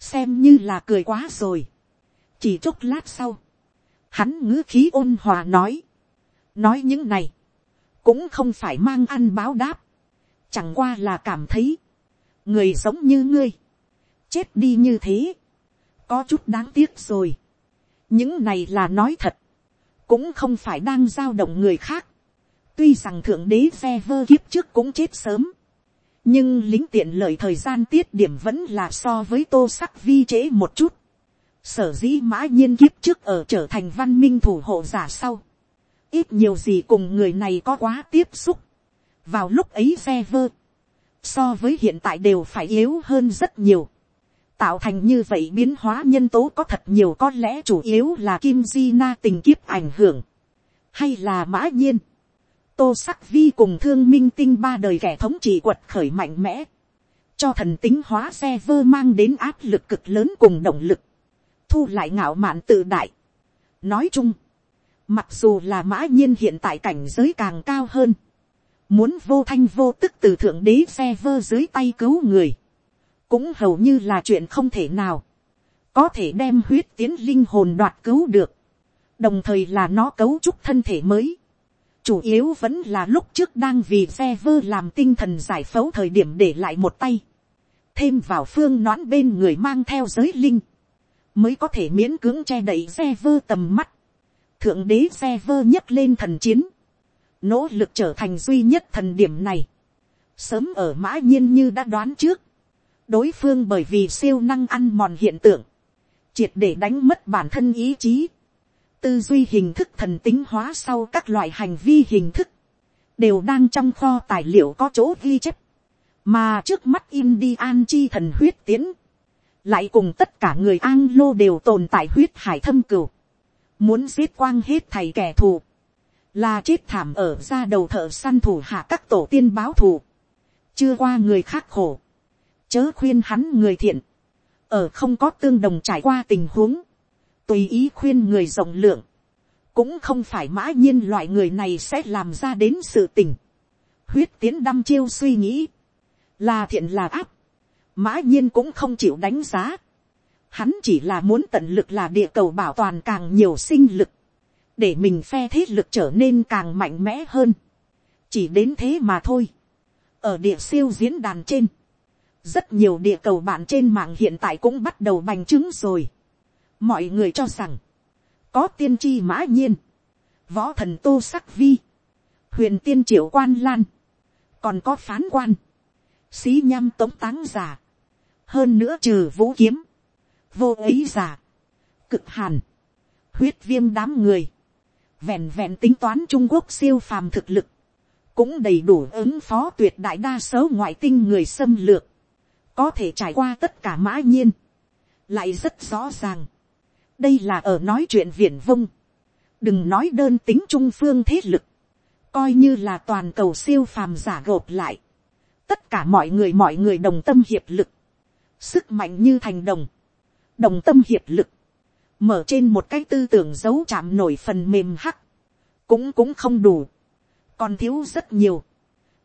xem như là cười quá rồi. chỉ chốc lát sau, hắn ngữ khí ôn hòa nói, nói những này, cũng không phải mang ăn báo đáp, chẳng qua là cảm thấy, người giống như ngươi, chết đi như thế, có chút đáng tiếc rồi. những này là nói thật, cũng không phải đang giao động người khác. tuy rằng thượng đế phe vơ kiếp trước cũng chết sớm, nhưng lính tiện lợi thời gian tiết điểm vẫn là so với tô sắc vi trễ một chút. sở dĩ mã nhiên kiếp trước ở trở thành văn minh thủ hộ giả sau, ít nhiều gì cùng người này có quá tiếp xúc vào lúc ấy xe vơ, so với hiện tại đều phải yếu hơn rất nhiều. tạo thành như vậy biến hóa nhân tố có thật nhiều có lẽ chủ yếu là kim di na tình kiếp ảnh hưởng, hay là mã nhiên. tô sắc vi cùng thương minh tinh ba đời kẻ thống trị quật khởi mạnh mẽ, cho thần tính hóa xe vơ mang đến áp lực cực lớn cùng động lực, thu lại ngạo mạn tự đại. nói chung, Mặc dù là mã nhiên hiện tại cảnh giới càng cao hơn. Muốn vô thanh vô tức từ thượng đế xe vơ dưới tay cứu người. Cũng hầu như là chuyện không thể nào. Có thể đem huyết tiến linh hồn đoạt cứu được. Đồng thời là nó cấu trúc thân thể mới. Chủ yếu vẫn là lúc trước đang vì xe vơ làm tinh thần giải phẫu thời điểm để lại một tay. Thêm vào phương nón bên người mang theo giới linh. Mới có thể miễn cưỡng che đậy xe vơ tầm mắt thượng đế xe vơ nhấc lên thần chiến, nỗ lực trở thành duy nhất thần điểm này, sớm ở mã nhiên như đã đoán trước, đối phương bởi vì siêu năng ăn mòn hiện tượng, triệt để đánh mất bản thân ý chí, tư duy hình thức thần tính hóa sau các loại hành vi hình thức, đều đang trong kho tài liệu có chỗ ghi chép, mà trước mắt Indian chi thần huyết tiến, lại cùng tất cả người Anglo đều tồn tại huyết hải thâm cửu, muốn giết quang hết thầy kẻ thù, là chết thảm ở ra đầu thợ săn thủ hạ các tổ tiên báo thù, chưa qua người khác khổ, chớ khuyên hắn người thiện, ở không có tương đồng trải qua tình huống, tùy ý khuyên người rộng lượng, cũng không phải mã nhiên loại người này sẽ làm ra đến sự tình. huyết tiến đăm chiêu suy nghĩ, là thiện là áp, mã nhiên cũng không chịu đánh giá. Hắn chỉ là muốn tận lực là địa cầu bảo toàn càng nhiều sinh lực, để mình phe thế lực trở nên càng mạnh mẽ hơn. chỉ đến thế mà thôi. ở địa siêu diễn đàn trên, rất nhiều địa cầu bạn trên mạng hiện tại cũng bắt đầu bành trướng rồi. mọi người cho rằng, có tiên tri mã nhiên, võ thần tô sắc vi, huyền tiên triệu quan lan, còn có phán quan, xí nhăm tống táng giả, hơn nữa trừ vũ kiếm, vô ấy giả, cực hàn, huyết viêm đám người, vẹn vẹn tính toán trung quốc siêu phàm thực lực, cũng đầy đủ ứng phó tuyệt đại đa số ngoại tinh người xâm lược, có thể trải qua tất cả mã nhiên, lại rất rõ ràng, đây là ở nói chuyện viển vông, đừng nói đơn tính trung phương thế lực, coi như là toàn cầu siêu phàm giả gộp lại, tất cả mọi người mọi người đồng tâm hiệp lực, sức mạnh như thành đồng, đồng tâm hiệp lực, mở trên một cái tư tưởng dấu chạm nổi phần mềm hắc, cũng cũng không đủ, còn thiếu rất nhiều,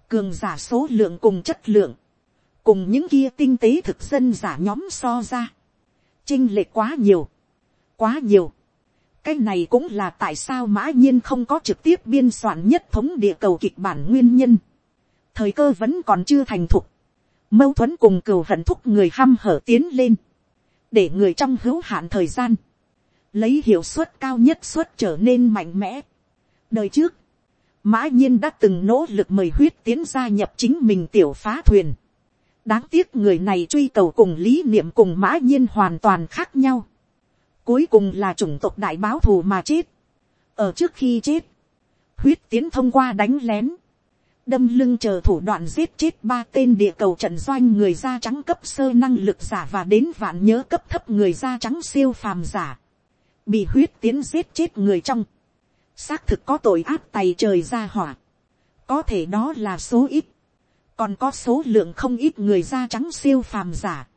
cường giả số lượng cùng chất lượng, cùng những kia tinh tế thực dân giả nhóm so ra, chinh lệ quá nhiều, quá nhiều. cái này cũng là tại sao mã nhiên không có trực tiếp biên soạn nhất thống địa cầu kịch bản nguyên nhân. thời cơ vẫn còn chưa thành thục. mâu thuẫn cùng cừu hận thúc người hăm hở tiến lên. để người trong hữu hạn thời gian, lấy hiệu suất cao nhất suất trở nên mạnh mẽ. đời trước, mã nhiên đã từng nỗ lực mời huyết tiến gia nhập chính mình tiểu phá thuyền. đáng tiếc người này truy cầu cùng lý niệm cùng mã nhiên hoàn toàn khác nhau cuối cùng là chủng tộc đại báo thù mà chết. ở trước khi chết, huyết tiến thông qua đánh lén, đâm lưng chờ thủ đoạn giết chết ba tên địa cầu trận doanh người da trắng cấp sơ năng lực giả và đến vạn nhớ cấp thấp người da trắng siêu phàm giả, bị huyết tiến giết chết người trong, xác thực có tội áp tay trời ra hỏa, có thể đó là số ít, còn có số lượng không ít người da trắng siêu phàm giả,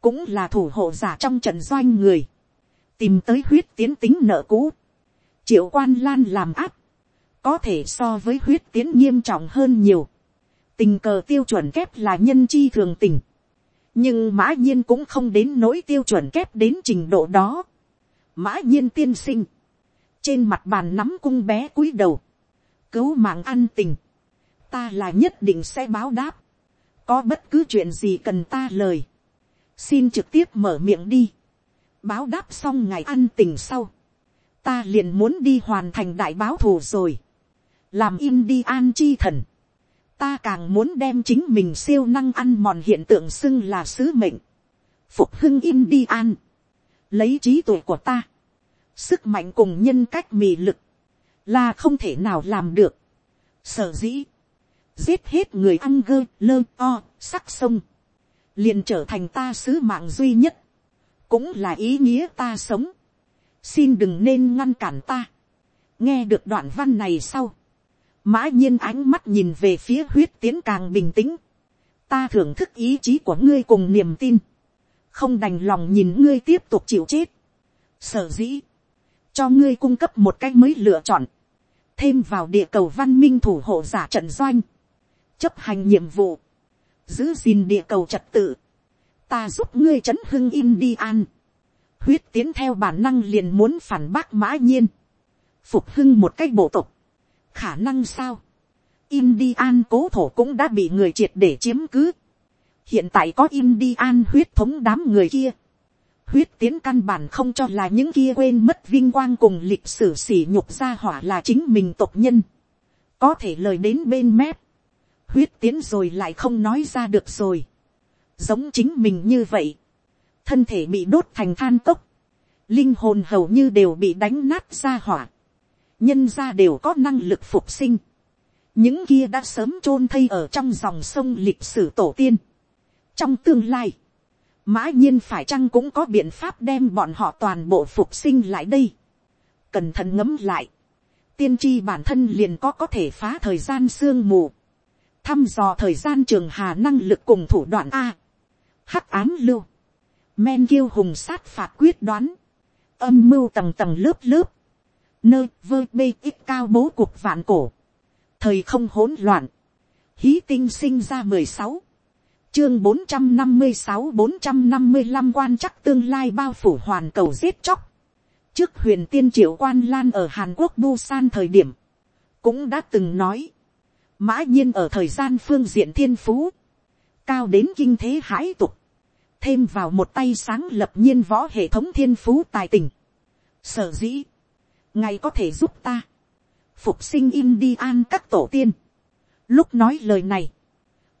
cũng là thủ hộ giả trong trận doanh người, tìm tới huyết tiến tính nợ cũ, triệu quan lan làm áp, có thể so với huyết tiến nghiêm trọng hơn nhiều, tình cờ tiêu chuẩn kép là nhân chi thường tình, nhưng mã nhiên cũng không đến nỗi tiêu chuẩn kép đến trình độ đó mã nhiên tiên sinh, trên mặt bàn nắm cung bé cúi đầu, cứu mạng ăn tình, ta là nhất định sẽ báo đáp, có bất cứ chuyện gì cần ta lời, xin trực tiếp mở miệng đi, báo đáp xong ngày ăn tình sau, ta liền muốn đi hoàn thành đại báo thù rồi, làm in đi an chi thần, ta càng muốn đem chính mình siêu năng ăn mòn hiện tượng xưng là sứ mệnh, phục hưng in đi an, lấy trí tuệ của ta, sức mạnh cùng nhân cách mì lực, là không thể nào làm được, sở dĩ, giết hết người ăn gơ lơ o sắc sông, liền trở thành ta sứ mạng duy nhất, cũng là ý nghĩa ta sống, xin đừng nên ngăn cản ta. nghe được đoạn văn này sau, mã nhiên ánh mắt nhìn về phía huyết tiến càng bình tĩnh, ta thưởng thức ý chí của ngươi cùng niềm tin, không đành lòng nhìn ngươi tiếp tục chịu chết, sở dĩ, cho ngươi cung cấp một cách mới lựa chọn, thêm vào địa cầu văn minh thủ hộ giả trận doanh, chấp hành nhiệm vụ, giữ gìn địa cầu trật tự, ta giúp ngươi c h ấ n hưng Indian. huyết tiến theo bản năng liền muốn phản bác mã nhiên, phục hưng một cách bộ tục, khả năng sao, Indian cố thổ cũng đã bị người triệt để chiếm cứ, hiện tại có Indian huyết thống đám người kia, huyết tiến căn bản không cho là những kia quên mất vinh quang cùng lịch sử sỉ nhục gia hỏa là chính mình tộc nhân, có thể lời đến bên mép, huyết tiến rồi lại không nói ra được rồi. Giống chính mình như vậy, thân thể bị đốt thành than cốc, linh hồn hầu như đều bị đánh nát ra hỏa, nhân ra đều có năng lực phục sinh, những kia đã sớm chôn thây ở trong dòng sông lịch sử tổ tiên trong tương lai, mã nhiên phải chăng cũng có biện pháp đem bọn họ toàn bộ phục sinh lại đây, cẩn thận ngấm lại, tiên tri bản thân liền có có thể phá thời gian sương mù, thăm dò thời gian trường hà năng lực cùng thủ đoạn a, hắc ám lưu, men kiêu hùng sát phạt quyết đoán, âm mưu tầng tầng lớp lớp, nơi vơ bê ít cao bố cuộc vạn cổ, thời không hỗn loạn, hí tinh sinh ra mười sáu, chương bốn trăm năm mươi sáu bốn trăm năm mươi năm quan chắc tương lai bao phủ hoàn cầu giết chóc, trước huyền tiên triệu quan lan ở hàn quốc busan thời điểm, cũng đã từng nói, mã nhiên ở thời gian phương diện thiên phú, cao đến kinh thế hãi tục, thêm vào một tay sáng lập nhiên võ hệ thống thiên phú tài tình. Sở dĩ, ngài có thể giúp ta, phục sinh in đi an các tổ tiên. Lúc nói lời này,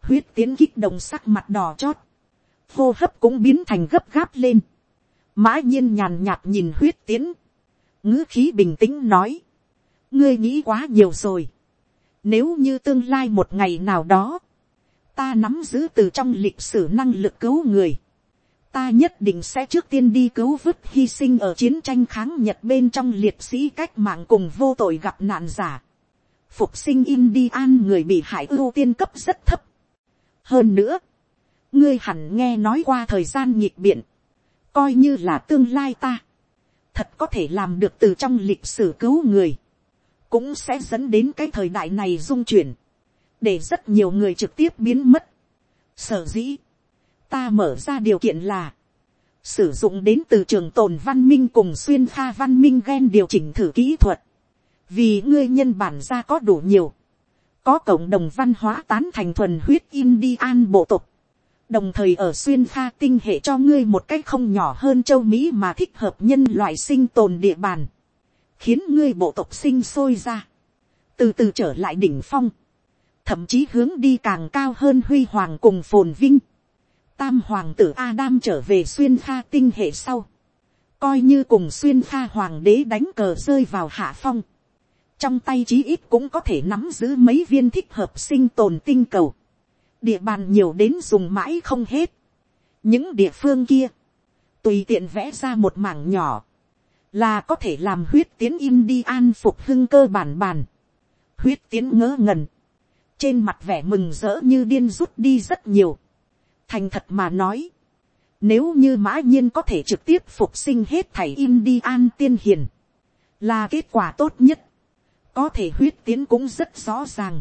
huyết tiến kích động sắc mặt đỏ chót, hô hấp cũng biến thành gấp gáp lên. Mã nhiên nhàn nhạt nhìn huyết tiến, ngữ khí bình tĩnh nói, ngươi nghĩ quá nhiều rồi. Nếu như tương lai một ngày nào đó, ta nắm giữ từ trong lịch sử năng lực cứu người, ta nhất định sẽ trước tiên đi cứu vứt hy sinh ở chiến tranh kháng nhật bên trong liệt sĩ cách mạng cùng vô tội gặp nạn giả. Phục sinh Indian người bị hại ưu tiên cấp rất thấp. Hơn nữa, ngươi hẳn nghe nói qua thời gian nhịp biện, coi như là tương lai ta, thật có thể làm được từ trong lịch sử cứu người, cũng sẽ dẫn đến cái thời đại này dung chuyển, để rất nhiều người trực tiếp biến mất. Sở dĩ, ta mở ra điều kiện là, sử dụng đến từ trường tồn văn minh cùng xuyên pha văn minh gen điều chỉnh thử kỹ thuật, vì ngươi nhân bản ra có đủ nhiều, có cộng đồng văn hóa tán thành thuần huyết Indian bộ tộc, đồng thời ở xuyên pha tinh hệ cho ngươi một cách không nhỏ hơn châu Mỹ mà thích hợp nhân loại sinh tồn địa bàn, khiến ngươi bộ tộc sinh sôi ra, từ từ trở lại đỉnh phong, thậm chí hướng đi càng cao hơn huy hoàng cùng phồn vinh, tam hoàng tử Adam trở về xuyên pha tinh hệ sau. Coi như cùng xuyên pha hoàng đế đánh cờ rơi vào hạ phong. Trong tay chí ít cũng có thể nắm giữ mấy viên thích hợp sinh tồn tinh cầu. Địa bàn nhiều đến dùng mãi không hết. Những địa phương kia. Tùy tiện vẽ ra một mảng nhỏ. Là có thể làm huyết tiến in đi an phục hưng cơ bản bàn. Huyết tiến ngỡ ngẩn Trên mặt vẻ mừng rỡ như điên rút đi rất nhiều thành thật mà nói, nếu như mã nhiên có thể trực tiếp phục sinh hết thảy in đi an tiên hiền, là kết quả tốt nhất, có thể huyết tiến cũng rất rõ ràng,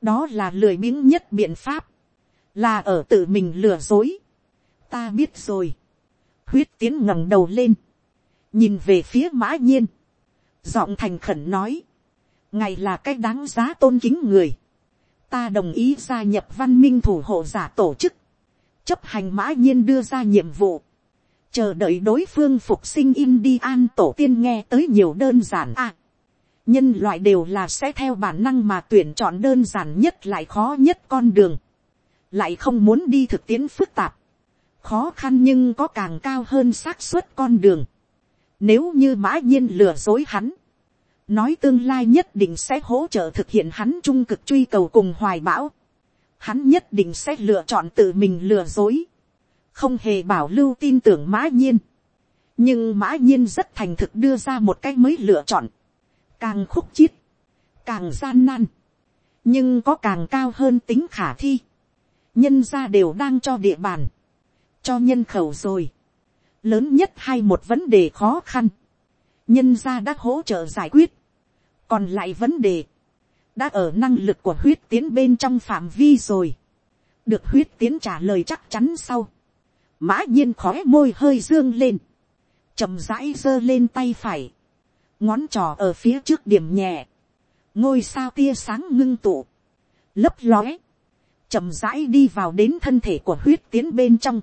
đó là lười biếng nhất biện pháp, là ở tự mình lừa dối, ta biết rồi, huyết tiến ngẩng đầu lên, nhìn về phía mã nhiên, giọng thành khẩn nói, ngày là cái đáng giá tôn kính người, ta đồng ý gia nhập văn minh thủ hộ giả tổ chức, chấp hành mã nhiên đưa ra nhiệm vụ, chờ đợi đối phương phục sinh Indian tổ tiên nghe tới nhiều đơn giản. À nhân loại đều là sẽ theo bản năng mà tuyển chọn đơn giản nhất lại khó nhất con đường, lại không muốn đi thực tiễn phức tạp, khó khăn nhưng có càng cao hơn xác suất con đường. Nếu như mã nhiên lừa dối hắn, nói tương lai nhất định sẽ hỗ trợ thực hiện hắn trung cực truy cầu cùng hoài bão. Hắn nhất định sẽ lựa chọn tự mình lừa dối, không hề bảo lưu tin tưởng mã nhiên. nhưng mã nhiên rất thành thực đưa ra một cách mới lựa chọn, càng khúc chiết, càng gian nan, nhưng có càng cao hơn tính khả thi. nhân ra đều đang cho địa bàn, cho nhân khẩu rồi. lớn nhất hay một vấn đề khó khăn, nhân ra đã hỗ trợ giải quyết, còn lại vấn đề, đã ở năng lực của huyết tiến bên trong phạm vi rồi. được huyết tiến trả lời chắc chắn sau. mã nhiên khói môi hơi dương lên. chậm rãi giơ lên tay phải ngón trò ở phía trước điểm nhẹ. ngôi sao tia sáng ngưng tụ. lấp lóe. chậm rãi đi vào đến thân thể của huyết tiến bên trong.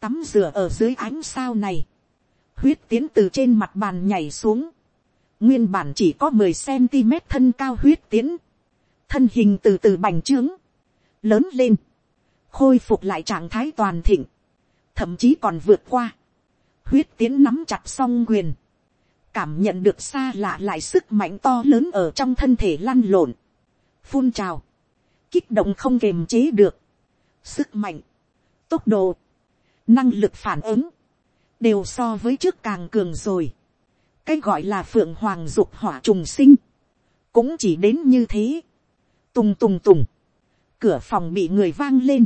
tắm rửa ở dưới ánh sao này. huyết tiến từ trên mặt bàn nhảy xuống, Nguyên bản chỉ có mười cm thân cao huyết tiến. Thân hình từ từ bành trướng. Lớn lên. Khôi phục lại trạng thái toàn thịnh. Thậm chí còn vượt qua. Huyết tiến nắm chặt song quyền. Cảm nhận được xa lạ lại sức mạnh to lớn ở trong thân thể lăn lộn. Phun trào. Kích động không kềm chế được. Sức mạnh. Tốc độ. Năng lực phản ứng. Đều so với trước càng cường rồi cái gọi là phượng hoàng dục hỏa trùng sinh, cũng chỉ đến như thế, tùng tùng tùng, cửa phòng bị người vang lên,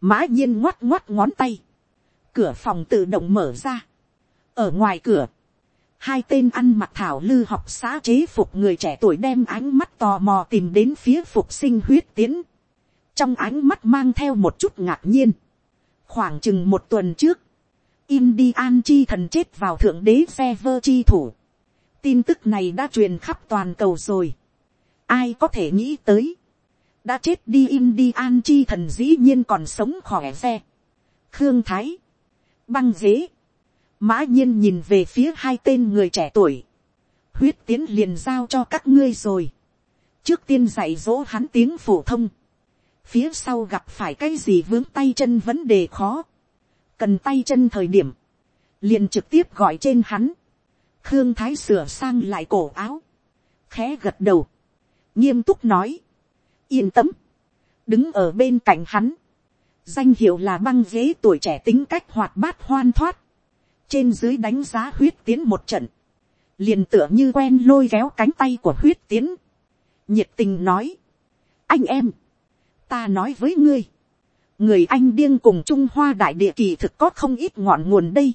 mã nhiên ngoắt ngoắt ngón tay, cửa phòng tự động mở ra, ở ngoài cửa, hai tên ăn mặc thảo lư học xã chế phục người trẻ tuổi đem ánh mắt tò mò tìm đến phía phục sinh huyết tiến, trong ánh mắt mang theo một chút ngạc nhiên, khoảng chừng một tuần trước, Indian chi thần chết vào thượng đế xe vơ chi thủ. Tin tức này đã truyền khắp toàn cầu rồi. Ai có thể nghĩ tới. Đã chết đi Indian chi thần dĩ nhiên còn sống khỏe xe. Khương Thái. Băng dế Mã nhiên nhìn về phía hai tên người trẻ tuổi. Huyết tiến liền giao cho các ngươi rồi. Trước tiên dạy dỗ hắn tiếng phổ thông. Phía sau gặp phải cái gì vướng tay chân vấn đề khó. Cần tay chân thời điểm, liền trực tiếp gọi trên hắn, khương thái sửa sang lại cổ áo, khẽ gật đầu, nghiêm túc nói, yên tâm, đứng ở bên cạnh hắn, danh hiệu là băng ghế tuổi trẻ tính cách hoạt bát hoan thoát, trên dưới đánh giá huyết tiến một trận, liền tựa như quen lôi kéo cánh tay của huyết tiến, nhiệt tình nói, anh em, ta nói với ngươi, người anh điên cùng trung hoa đại địa kỳ thực có không ít ngọn nguồn đây.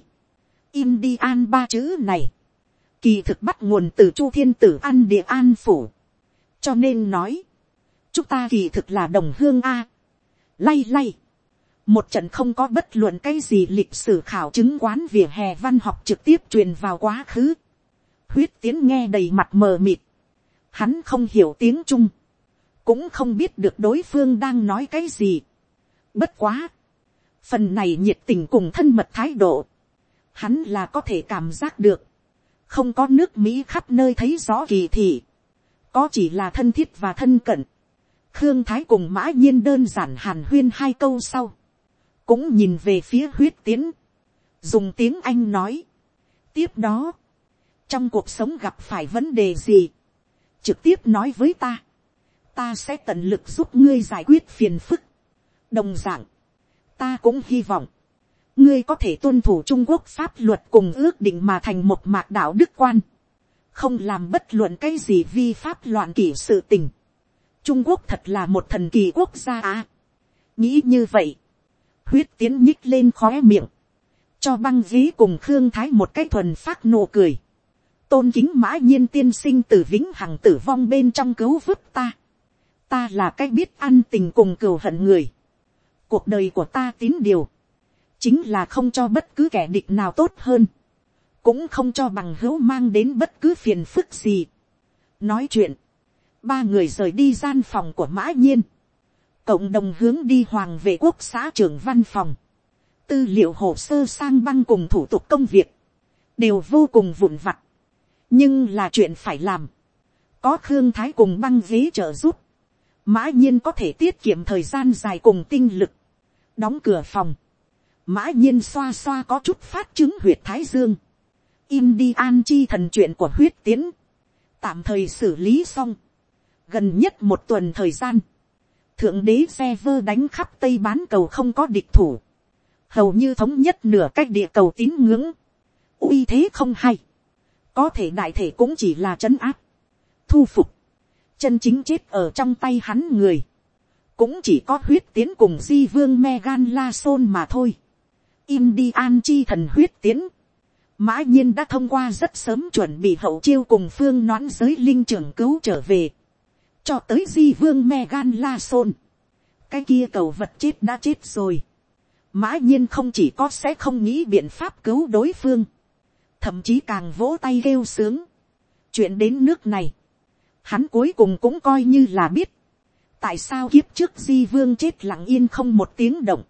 Indian ba chữ này, kỳ thực bắt nguồn từ chu thiên tử an địa an phủ. cho nên nói, chúng ta kỳ thực là đồng hương a. lay lay, một trận không có bất luận cái gì lịch sử khảo chứng quán vỉa hè văn học trực tiếp truyền vào quá khứ. huyết tiến nghe đầy mặt mờ mịt, hắn không hiểu tiếng trung, cũng không biết được đối phương đang nói cái gì Bất quá. Phần này nhiệt tình cùng thân mật thái độ. Hắn là có thể cảm giác được. Không có nước Mỹ khắp nơi thấy rõ kỳ thị. Có chỉ là thân thiết và thân cận. Khương Thái cùng mã nhiên đơn giản hàn huyên hai câu sau. Cũng nhìn về phía huyết tiến. Dùng tiếng Anh nói. Tiếp đó. Trong cuộc sống gặp phải vấn đề gì. Trực tiếp nói với ta. Ta sẽ tận lực giúp ngươi giải quyết phiền phức đồng d ạ n g ta cũng hy vọng, ngươi có thể tuân thủ trung quốc pháp luật cùng ước định mà thành một mạc đạo đức quan, không làm bất luận cái gì vi pháp loạn kỷ sự tình. trung quốc thật là một thần kỳ quốc gia à. nghĩ như vậy, huyết tiến nhích lên khóe miệng, cho băng ghế cùng khương thái một cái thuần phát nụ cười, tôn kính mã nhiên tiên sinh từ vĩnh hằng tử vong bên trong cứu vớt ta. ta là cái biết ăn tình cùng cừu hận người. Cuộc đời của ta tín điều, chính là không cho bất cứ kẻ địch nào tốt hơn, cũng không cho bằng hữu mang đến bất cứ phiền phức gì. nói chuyện, ba người rời đi gian phòng của mã nhiên, cộng đồng hướng đi hoàng vệ quốc xã trưởng văn phòng, tư liệu hồ sơ sang băng cùng thủ tục công việc, đều vô cùng vụn vặt, nhưng là chuyện phải làm, có khương thái cùng băng ghế trợ giúp, mã nhiên có thể tiết kiệm thời gian dài cùng tinh lực, đóng cửa phòng, mã nhiên xoa xoa có chút phát chứng huyệt thái dương, im đi an chi thần chuyện của huyết tiến, tạm thời xử lý xong, gần nhất một tuần thời gian, thượng đế xe vơ đánh khắp tây bán cầu không có địch thủ, hầu như thống nhất nửa cách địa cầu tín ngưỡng, uy thế không hay, có thể đại thể cũng chỉ là trấn áp, thu phục, chân chính chết ở trong tay hắn người, cũng chỉ có huyết tiến cùng di vương Megan La Son mà thôi. Indian chi thần huyết tiến. Mã nhiên đã thông qua rất sớm chuẩn bị hậu chiêu cùng phương noãn giới linh trưởng cứu trở về. Cho tới di vương Megan La sôn. Cái kia cầu vật chết đã chết rồi. Mã nhiên không chỉ có sẽ không nghĩ biện pháp cứu đối phương. Thậm chí càng vỗ tay kêu sướng. Chuyện đến nước này. Hắn cuối cùng cũng coi như là biết tại sao kiếp trước di vương chết lặng yên không một tiếng động,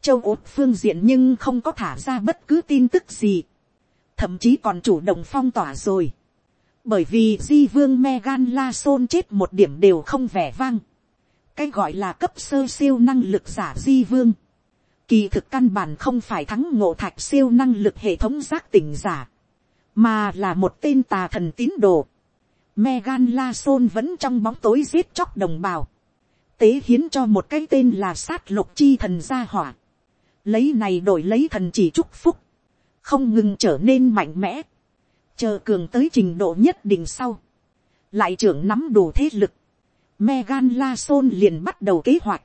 châu ốt phương diện nhưng không có thả ra bất cứ tin tức gì, thậm chí còn chủ động phong tỏa rồi, bởi vì di vương Megan La Son chết một điểm đều không vẻ vang, cái gọi là cấp sơ siêu năng lực giả di vương, kỳ thực căn bản không phải thắng ngộ thạch siêu năng lực hệ thống giác tỉnh giả, mà là một tên tà thần tín đồ. Megan La Son vẫn trong bóng tối giết chóc đồng bào tế hiến cho một cái tên là sát lục chi thần gia hỏa. Lấy này đổi lấy thần chỉ chúc phúc. Không ngừng trở nên mạnh mẽ chờ cường tới trình độ nhất định sau, lại trưởng nắm đủ thế lực, Megan La Son liền bắt đầu kế hoạch,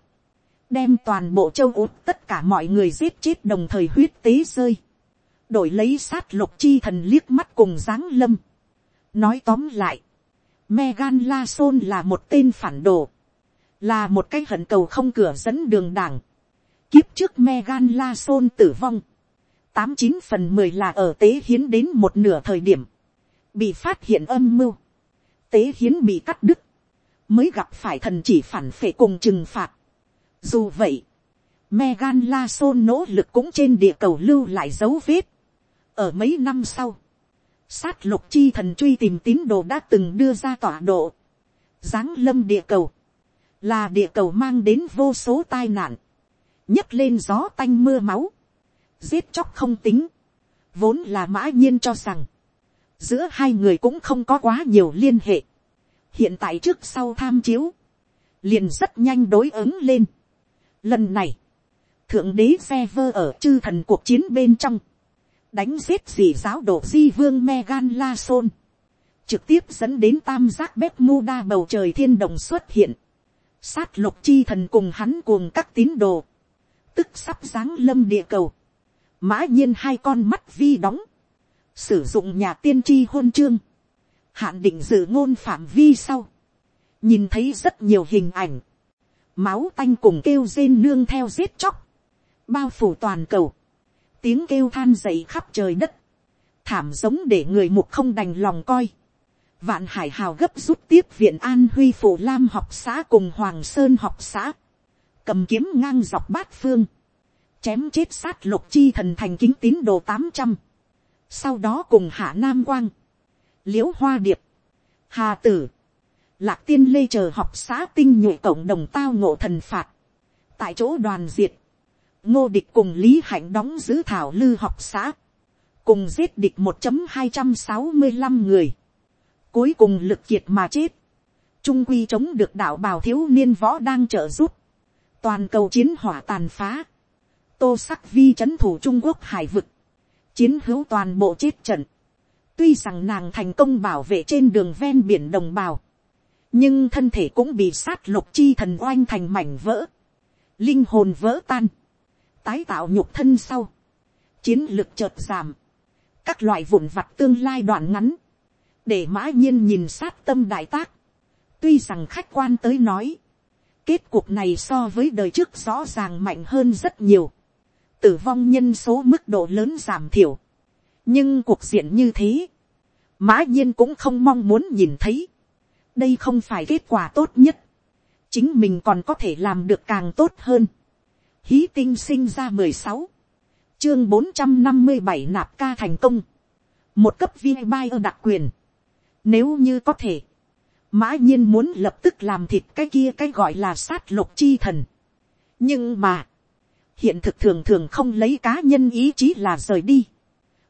đem toàn bộ châu út tất cả mọi người giết chết đồng thời huyết tế rơi, đổi lấy sát lục chi thần liếc mắt cùng giáng lâm. nói tóm lại, Megan La Son là một tên phản đồ, là một cái hận cầu không cửa dẫn đường đảng. Kiếp trước Megan La Son tử vong, tám chín phần mười là ở tế hiến đến một nửa thời điểm, bị phát hiện âm mưu, tế hiến bị cắt đứt, mới gặp phải thần chỉ phản phệ cùng trừng phạt. Dù vậy, Megan La Son nỗ lực cũng trên địa cầu lưu lại dấu vết. Ở mấy năm sau, sát lục chi thần truy tìm tín đồ đã từng đưa ra tọa độ. Giáng lâm địa cầu, là địa cầu mang đến vô số tai nạn, nhấc lên gió tanh mưa máu, giết chóc không tính, vốn là mã nhiên cho rằng, giữa hai người cũng không có quá nhiều liên hệ, hiện tại trước sau tham chiếu, liền rất nhanh đối ứng lên. Lần này, thượng đế xe vơ ở chư thần cuộc chiến bên trong, đánh giết dì giáo độ di vương Megan La Son, trực tiếp dẫn đến tam giác bếp mu đa bầu trời thiên đồng xuất hiện, sát lục chi thần cùng hắn cuồng các tín đồ, tức sắp giáng lâm địa cầu, mã nhiên hai con mắt vi đóng, sử dụng nhà tiên tri hôn chương, hạn định dự ngôn phạm vi sau, nhìn thấy rất nhiều hình ảnh, máu tanh cùng kêu rên nương theo giết chóc, bao phủ toàn cầu, tiếng kêu than dậy khắp trời đất, thảm giống để người mục không đành lòng coi, vạn hải hào gấp rút tiếp viện an huy phủ lam học xã cùng hoàng sơn học xã, cầm kiếm ngang dọc bát phương, chém chết sát lục chi thần thành kính tín đồ tám trăm, sau đó cùng hạ nam quang, l i ễ u hoa điệp, hà tử, lạc tiên lê chờ học xã tinh nhuệ cộng đồng tao ngộ thần phạt, tại chỗ đoàn diệt, ngô địch cùng lý hạnh đóng giữ thảo lư học xã, cùng giết địch một hai trăm sáu mươi năm người, cuối cùng lực kiệt mà chết, trung quy chống được đạo bào thiếu niên võ đang trợ giúp, toàn cầu chiến hỏa tàn phá, tô sắc vi c h ấ n thủ trung quốc hải vực, chiến hữu toàn bộ chết trận, tuy rằng nàng thành công bảo vệ trên đường ven biển đồng bào, nhưng thân thể cũng bị sát lục chi thần oanh thành mảnh vỡ, linh hồn vỡ tan, tái tạo nhục thân sau, chiến lược chợt giảm, các loại vụn vặt tương lai đoạn ngắn, để mã nhiên nhìn sát tâm đại tác, tuy rằng khách quan tới nói, kết cục này so với đời trước rõ ràng mạnh hơn rất nhiều, tử vong nhân số mức độ lớn giảm thiểu, nhưng cuộc diện như thế, mã nhiên cũng không mong muốn nhìn thấy, đây không phải kết quả tốt nhất, chính mình còn có thể làm được càng tốt hơn. Hí tinh sinh ra mười sáu, chương bốn trăm năm mươi bảy nạp ca thành công, một cấp viên bay ở đặc quyền, nếu như có thể, mã nhiên muốn lập tức làm thịt cái kia cái gọi là sát lục chi thần. nhưng mà, hiện thực thường thường không lấy cá nhân ý chí là rời đi.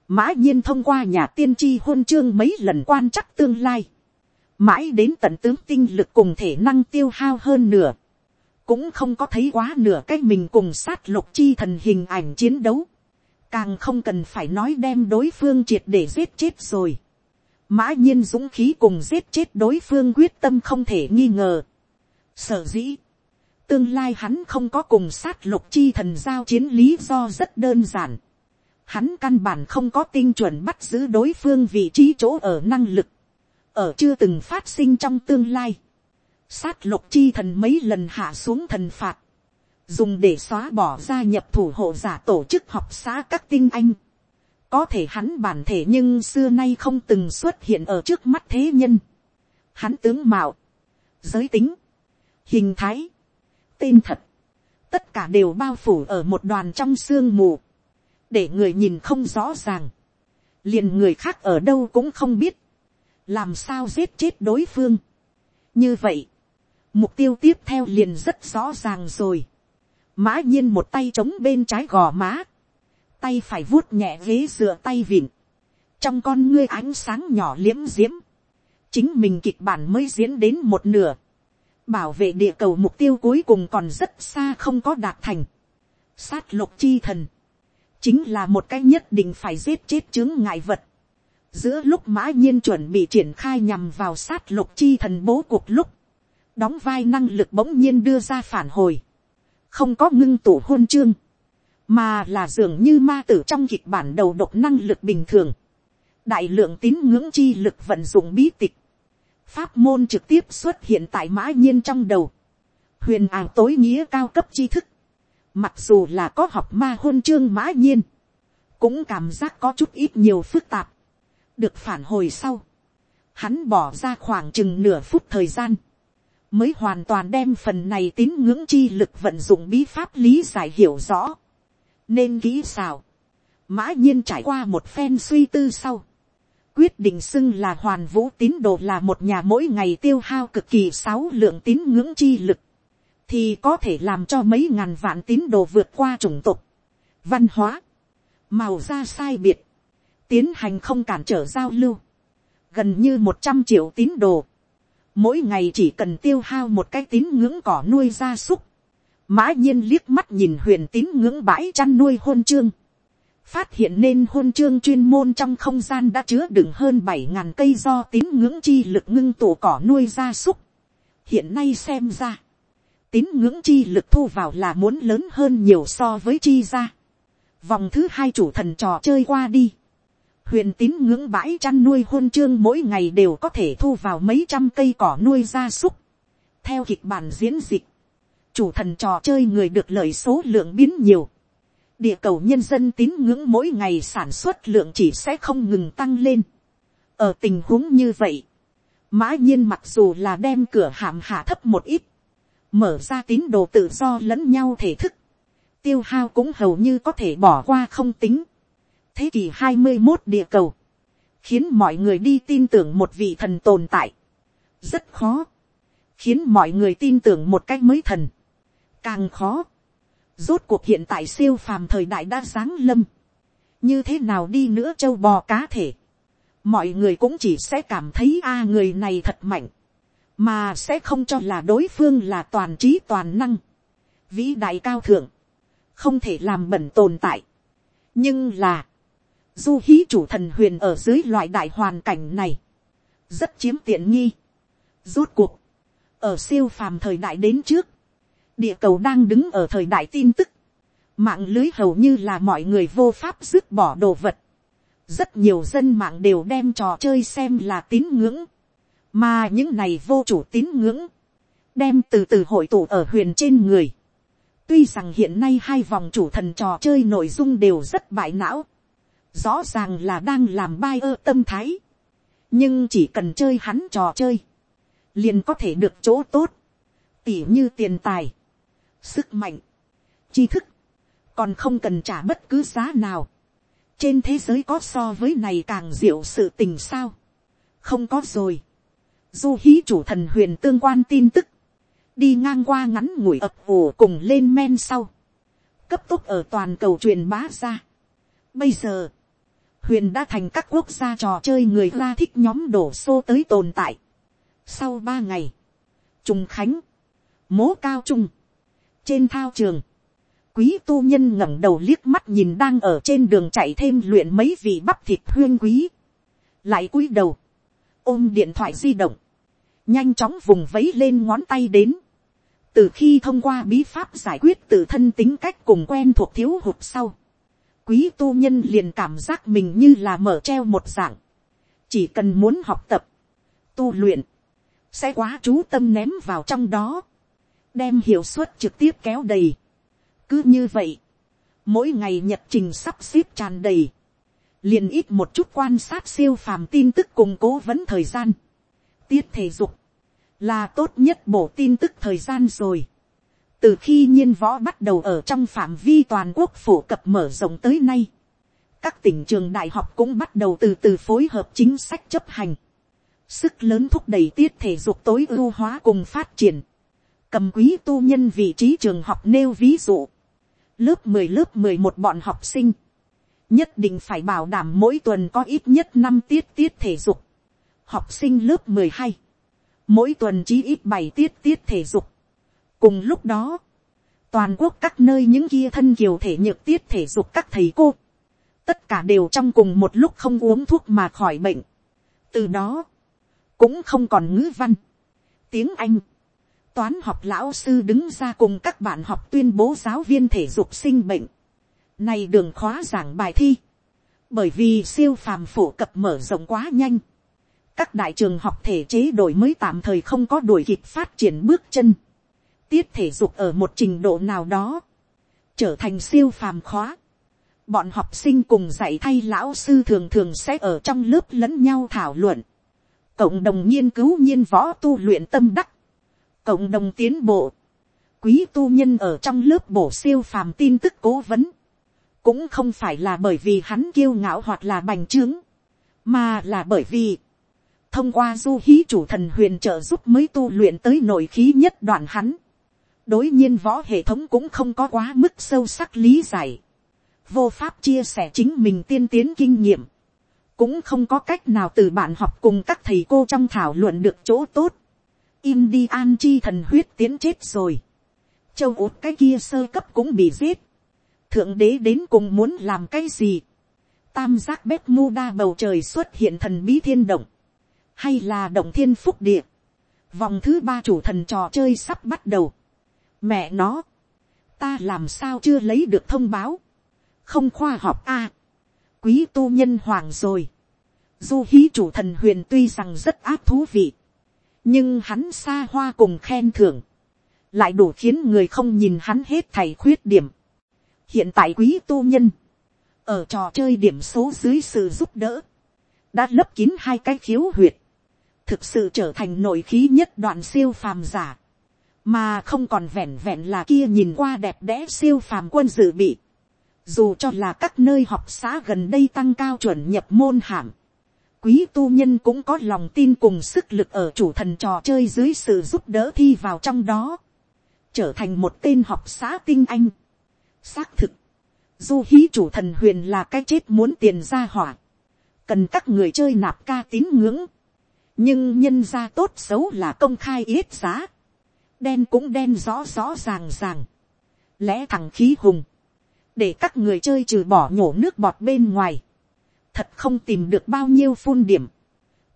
mã nhiên thông qua nhà tiên tri hôn chương mấy lần quan chắc tương lai. mãi đến tận tướng tinh lực cùng thể năng tiêu hao hơn nửa. cũng không có thấy quá nửa cái mình cùng sát lục chi thần hình ảnh chiến đấu. càng không cần phải nói đem đối phương triệt để giết chết rồi mã nhiên dũng khí cùng giết chết đối phương quyết tâm không thể nghi ngờ. Sở dĩ, tương lai hắn không có cùng sát lục chi thần giao chiến lý do rất đơn giản. Hắn căn bản không có tinh chuẩn bắt giữ đối phương vị trí chỗ ở năng lực. Ở chưa từng phát sinh trong tương lai. Sát lục chi thần mấy lần hạ xuống thần phạt. Dùng để xóa bỏ gia nhập thủ hộ giả tổ chức học xã các tinh anh có thể hắn bản thể nhưng xưa nay không từng xuất hiện ở trước mắt thế nhân. Hắn tướng mạo, giới tính, hình thái, tên thật, tất cả đều bao phủ ở một đoàn trong sương mù, để người nhìn không rõ ràng, liền người khác ở đâu cũng không biết, làm sao giết chết đối phương. như vậy, mục tiêu tiếp theo liền rất rõ ràng rồi. mã nhiên một tay trống bên trái gò má, tay phải vuốt nhẹ ghế dựa tay vịn, trong con ngươi ánh sáng nhỏ liếm diễm, chính mình kịch bản mới diễn đến một nửa, bảo vệ địa cầu mục tiêu cuối cùng còn rất xa không có đạt thành, sát lục chi thần, chính là một cái nhất định phải giết chết chứng ngại vật, giữa lúc mã nhiên chuẩn bị triển khai nhằm vào sát lục chi thần bố cuộc lúc, đóng vai năng lực bỗng nhiên đưa ra phản hồi, không có ngưng tủ hôn chương, mà là dường như ma tử trong kịch bản đầu độc năng lực bình thường, đại lượng tín ngưỡng chi lực vận dụng bí tịch, pháp môn trực tiếp xuất hiện tại mã nhiên trong đầu, huyền ảo tối nghĩa cao cấp tri thức, mặc dù là có học ma hôn chương mã nhiên, cũng cảm giác có chút ít nhiều phức tạp, được phản hồi sau, hắn bỏ ra khoảng chừng nửa phút thời gian, mới hoàn toàn đem phần này tín ngưỡng chi lực vận dụng bí pháp lý giải hiểu rõ, nên kỹ xào, mã nhiên trải qua một phen suy tư sau, quyết định xưng là hoàn vũ tín đồ là một nhà mỗi ngày tiêu hao cực kỳ sáu lượng tín ngưỡng chi lực, thì có thể làm cho mấy ngàn vạn tín đồ vượt qua chủng tộc, văn hóa, màu da sai biệt, tiến hành không cản trở giao lưu, gần như một trăm triệu tín đồ, mỗi ngày chỉ cần tiêu hao một cái tín ngưỡng cỏ nuôi gia súc, mã nhiên liếc mắt nhìn huyền tín ngưỡng bãi chăn nuôi hôn chương, phát hiện nên hôn chương chuyên môn trong không gian đã chứa đựng hơn bảy ngàn cây do tín ngưỡng chi lực ngưng tụ cỏ nuôi gia súc. hiện nay xem ra, tín ngưỡng chi lực thu vào là muốn lớn hơn nhiều so với chi ra. vòng thứ hai chủ thần trò chơi qua đi. huyền tín ngưỡng bãi chăn nuôi hôn chương mỗi ngày đều có thể thu vào mấy trăm cây cỏ nuôi gia súc. theo kịch bản diễn dịch, chủ thần trò chơi người được lợi số lượng biến nhiều địa cầu nhân dân tín ngưỡng mỗi ngày sản xuất lượng chỉ sẽ không ngừng tăng lên. ở tình huống như vậy, mã nhiên mặc dù là đem cửa hàm hạ thấp một ít, mở ra tín đồ tự do lẫn nhau thể thức, tiêu hao cũng hầu như có thể bỏ qua không tính. thế kỷ hai mươi một địa cầu, khiến mọi người đi tin tưởng một vị thần tồn tại, rất khó, khiến mọi người tin tưởng một cách mới thần, càng khó, Rốt cuộc hiện tại siêu phàm thời đại đã giáng lâm. Như thế nào đi nữa châu bò cá thể. Mọi người cũng chỉ sẽ cảm thấy, a, người này thật mạnh. Mà sẽ không cho là đối phương là toàn trí toàn năng. Vĩ đại cao thượng. Không thể làm bẩn tồn tại. Nhưng là. Du hí chủ thần huyền ở dưới loại đại hoàn cảnh này. Rất chiếm tiện nghi. Rốt cuộc. Ở siêu phàm thời đại đến trước địa cầu đang đứng ở thời đại tin tức, mạng lưới hầu như là mọi người vô pháp dứt bỏ đồ vật, rất nhiều dân mạng đều đem trò chơi xem là tín ngưỡng, mà những này vô chủ tín ngưỡng, đem từ từ hội tụ ở huyền trên người. tuy rằng hiện nay hai vòng chủ thần trò chơi nội dung đều rất bại não, rõ ràng là đang làm bai ơ tâm thái, nhưng chỉ cần chơi hắn trò chơi, liền có thể được chỗ tốt, tỉ như tiền tài, sức mạnh, tri thức, còn không cần trả bất cứ giá nào. trên thế giới có so với này càng diệu sự tình sao. không có rồi. du hí chủ thần huyền tương quan tin tức, đi ngang qua ngắn ngủi ập ủ cùng lên men sau, cấp tốc ở toàn cầu truyền bá ra. bây giờ, huyền đã thành các quốc gia trò chơi người ra thích nhóm đổ xô tới tồn tại. sau ba ngày, trùng khánh, mố cao trung, trên thao trường, quý tu nhân ngẩng đầu liếc mắt nhìn đang ở trên đường chạy thêm luyện mấy vị bắp thịt huyên quý. lại cúi đầu, ôm điện thoại di động, nhanh chóng vùng vấy lên ngón tay đến. từ khi thông qua bí pháp giải quyết tự thân tính cách cùng quen thuộc thiếu hụt sau, quý tu nhân liền cảm giác mình như là mở treo một dạng. chỉ cần muốn học tập, tu luyện, sẽ quá chú tâm ném vào trong đó đem hiệu suất trực tiếp kéo đầy. cứ như vậy, mỗi ngày nhật trình sắp xếp tràn đầy, liền ít một chút quan sát siêu phàm tin tức cùng cố vấn thời gian. tiết thể dục, là tốt nhất bổ tin tức thời gian rồi. từ khi nhiên võ bắt đầu ở trong phạm vi toàn quốc phổ cập mở rộng tới nay, các tỉnh trường đại học cũng bắt đầu từ từ phối hợp chính sách chấp hành. sức lớn thúc đẩy tiết thể dục tối ưu hóa cùng phát triển cầm quý tu nhân vị trí trường học nêu ví dụ, lớp mười lớp mười một bọn học sinh, nhất định phải bảo đảm mỗi tuần có ít nhất năm tiết tiết thể dục, học sinh lớp mười hai, mỗi tuần chí ít bảy tiết tiết thể dục. cùng lúc đó, toàn quốc các nơi những kia thân kiều thể nhược tiết thể dục các thầy cô, tất cả đều trong cùng một lúc không uống thuốc mà khỏi bệnh. từ đó, cũng không còn ngữ văn, tiếng anh, toán học lão sư đứng ra cùng các bạn học tuyên bố giáo viên thể dục sinh bệnh. Này đường khóa giảng bài thi. Bởi vì siêu phàm phổ cập mở rộng quá nhanh. Các đại trường học thể chế đổi mới tạm thời không có đuổi kịp phát triển bước chân. Tiết thể dục ở một trình độ nào đó. Trở thành siêu phàm khóa. Bọn học sinh cùng dạy thay lão sư thường thường sẽ ở trong lớp lẫn nhau thảo luận. Cộng đồng nghiên cứu nhiên võ tu luyện tâm đắc cộng đồng tiến bộ, quý tu nhân ở trong lớp bổ siêu phàm tin tức cố vấn, cũng không phải là bởi vì hắn kiêu ngạo hoặc là bành trướng, mà là bởi vì, thông qua du hí chủ thần huyền trợ giúp mới tu luyện tới nội khí nhất đoạn hắn, đối nhiên võ hệ thống cũng không có quá mức sâu sắc lý giải, vô pháp chia sẻ chính mình tiên tiến kinh nghiệm, cũng không có cách nào từ bạn học cùng các thầy cô trong thảo luận được chỗ tốt, Indian chi thần huyết tiến chết rồi. Châu út cái kia sơ cấp cũng bị giết. Thượng đế đến cùng muốn làm cái gì? Tam giác bếp mu đa bầu trời xuất hiện thần bí thiên động. Hay là động thiên phúc địa. Vòng thứ ba chủ thần trò chơi sắp bắt đầu. Mẹ nó. Ta làm sao chưa lấy được thông báo. Không khoa học a Quý tu nhân hoàng rồi. Du hí chủ thần huyền tuy rằng rất áp thú vị nhưng hắn xa hoa cùng khen thưởng, lại đủ khiến người không nhìn hắn hết thầy khuyết điểm. hiện tại quý tu nhân, ở trò chơi điểm số dưới sự giúp đỡ, đã lấp kín hai cái khiếu huyệt, thực sự trở thành nội khí nhất đoạn siêu phàm giả, mà không còn vẹn vẹn là kia nhìn qua đẹp đẽ siêu phàm quân dự bị, dù cho là các nơi học xã gần đây tăng cao chuẩn nhập môn hàm, quý tu nhân cũng có lòng tin cùng sức lực ở chủ thần trò chơi dưới sự giúp đỡ thi vào trong đó, trở thành một tên học xã tinh anh. xác thực, du hí chủ thần huyền là cái chết muốn tiền ra hỏa, cần các người chơi nạp ca tín ngưỡng, nhưng nhân ra tốt xấu là công khai yết giá, đen cũng đen rõ rõ ràng ràng, lẽ thằng khí hùng, để các người chơi trừ bỏ nhổ nước bọt bên ngoài, thật không tìm được bao nhiêu phun điểm.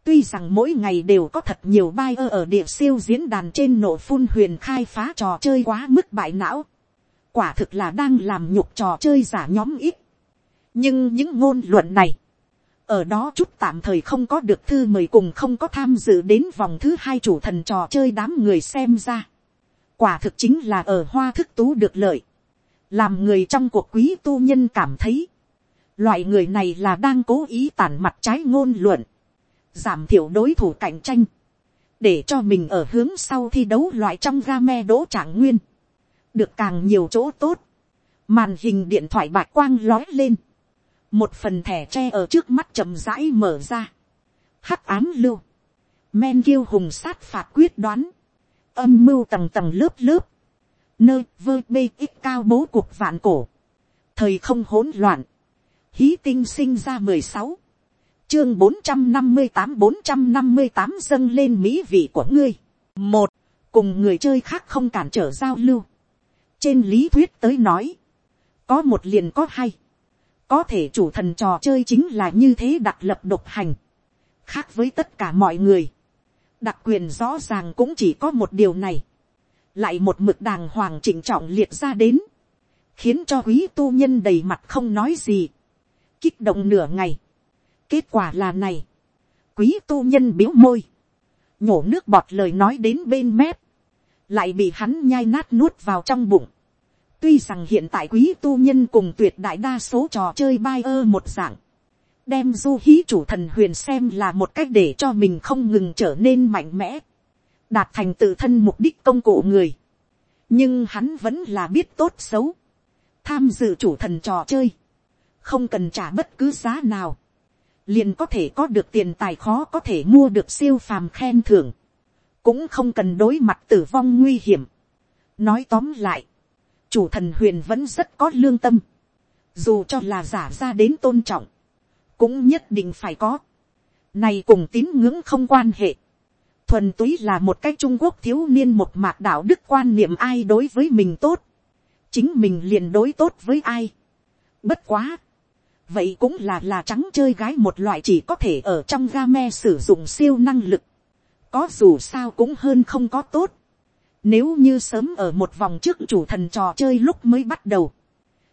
tuy rằng mỗi ngày đều có thật nhiều bai ơ ở địa siêu diễn đàn trên nổ phun huyền khai phá trò chơi quá mức bại não. quả thực là đang làm nhục trò chơi giả nhóm ít. nhưng những ngôn luận này, ở đó chút tạm thời không có được thư mời cùng không có tham dự đến vòng thứ hai chủ thần trò chơi đám người xem ra. quả thực chính là ở hoa thức tú được lợi. làm người trong cuộc quý tu nhân cảm thấy, Loại người này là đang cố ý tản mặt trái ngôn luận. Giảm thiểu đối thủ cạnh tranh. Để cho mình ở hướng sau thi đấu loại trong game đỗ trạng nguyên. Được càng nhiều chỗ tốt. Màn hình điện thoại bạc quang lói lên. Một phần thẻ tre ở trước mắt chậm rãi mở ra. Hắc ám lưu. Men kiêu hùng sát phạt quyết đoán. Âm mưu tầng tầng lớp lớp. Nơi vơ bê ít cao bố cuộc vạn cổ. Thời không hỗn loạn hí tinh sinh ra mười sáu, chương bốn trăm năm mươi tám bốn trăm năm mươi tám dâng lên mỹ vị của ngươi. một, cùng người chơi khác không cản trở giao lưu. trên lý thuyết tới nói, có một liền có hai, có thể chủ thần trò chơi chính là như thế đặc lập độc hành, khác với tất cả mọi người, đặc quyền rõ ràng cũng chỉ có một điều này, lại một mực đàng hoàng chỉnh trọng liệt ra đến, khiến cho quý tu nhân đầy mặt không nói gì, kích động nửa ngày. kết quả là này, quý tu nhân biếu môi, nhổ nước bọt lời nói đến bên mép, lại bị hắn nhai nát nuốt vào trong bụng. tuy rằng hiện tại quý tu nhân cùng tuyệt đại đa số trò chơi bai ơ một dạng, đem du hí chủ thần huyền xem là một cách để cho mình không ngừng trở nên mạnh mẽ, đạt thành tự thân mục đích công cụ người. nhưng hắn vẫn là biết tốt xấu, tham dự chủ thần trò chơi, không cần trả bất cứ giá nào, liền có thể có được tiền tài khó có thể mua được siêu phàm khen thưởng, cũng không cần đối mặt tử vong nguy hiểm. nói tóm lại, chủ thần huyền vẫn rất có lương tâm, dù cho là giả ra đến tôn trọng, cũng nhất định phải có. này cùng tín ngưỡng không quan hệ, thuần túy là một cách trung quốc thiếu niên một mạc đạo đức quan niệm ai đối với mình tốt, chính mình liền đối tốt với ai. bất quá, vậy cũng là là trắng chơi gái một loại chỉ có thể ở trong game sử dụng siêu năng lực, có dù sao cũng hơn không có tốt, nếu như sớm ở một vòng trước chủ thần trò chơi lúc mới bắt đầu,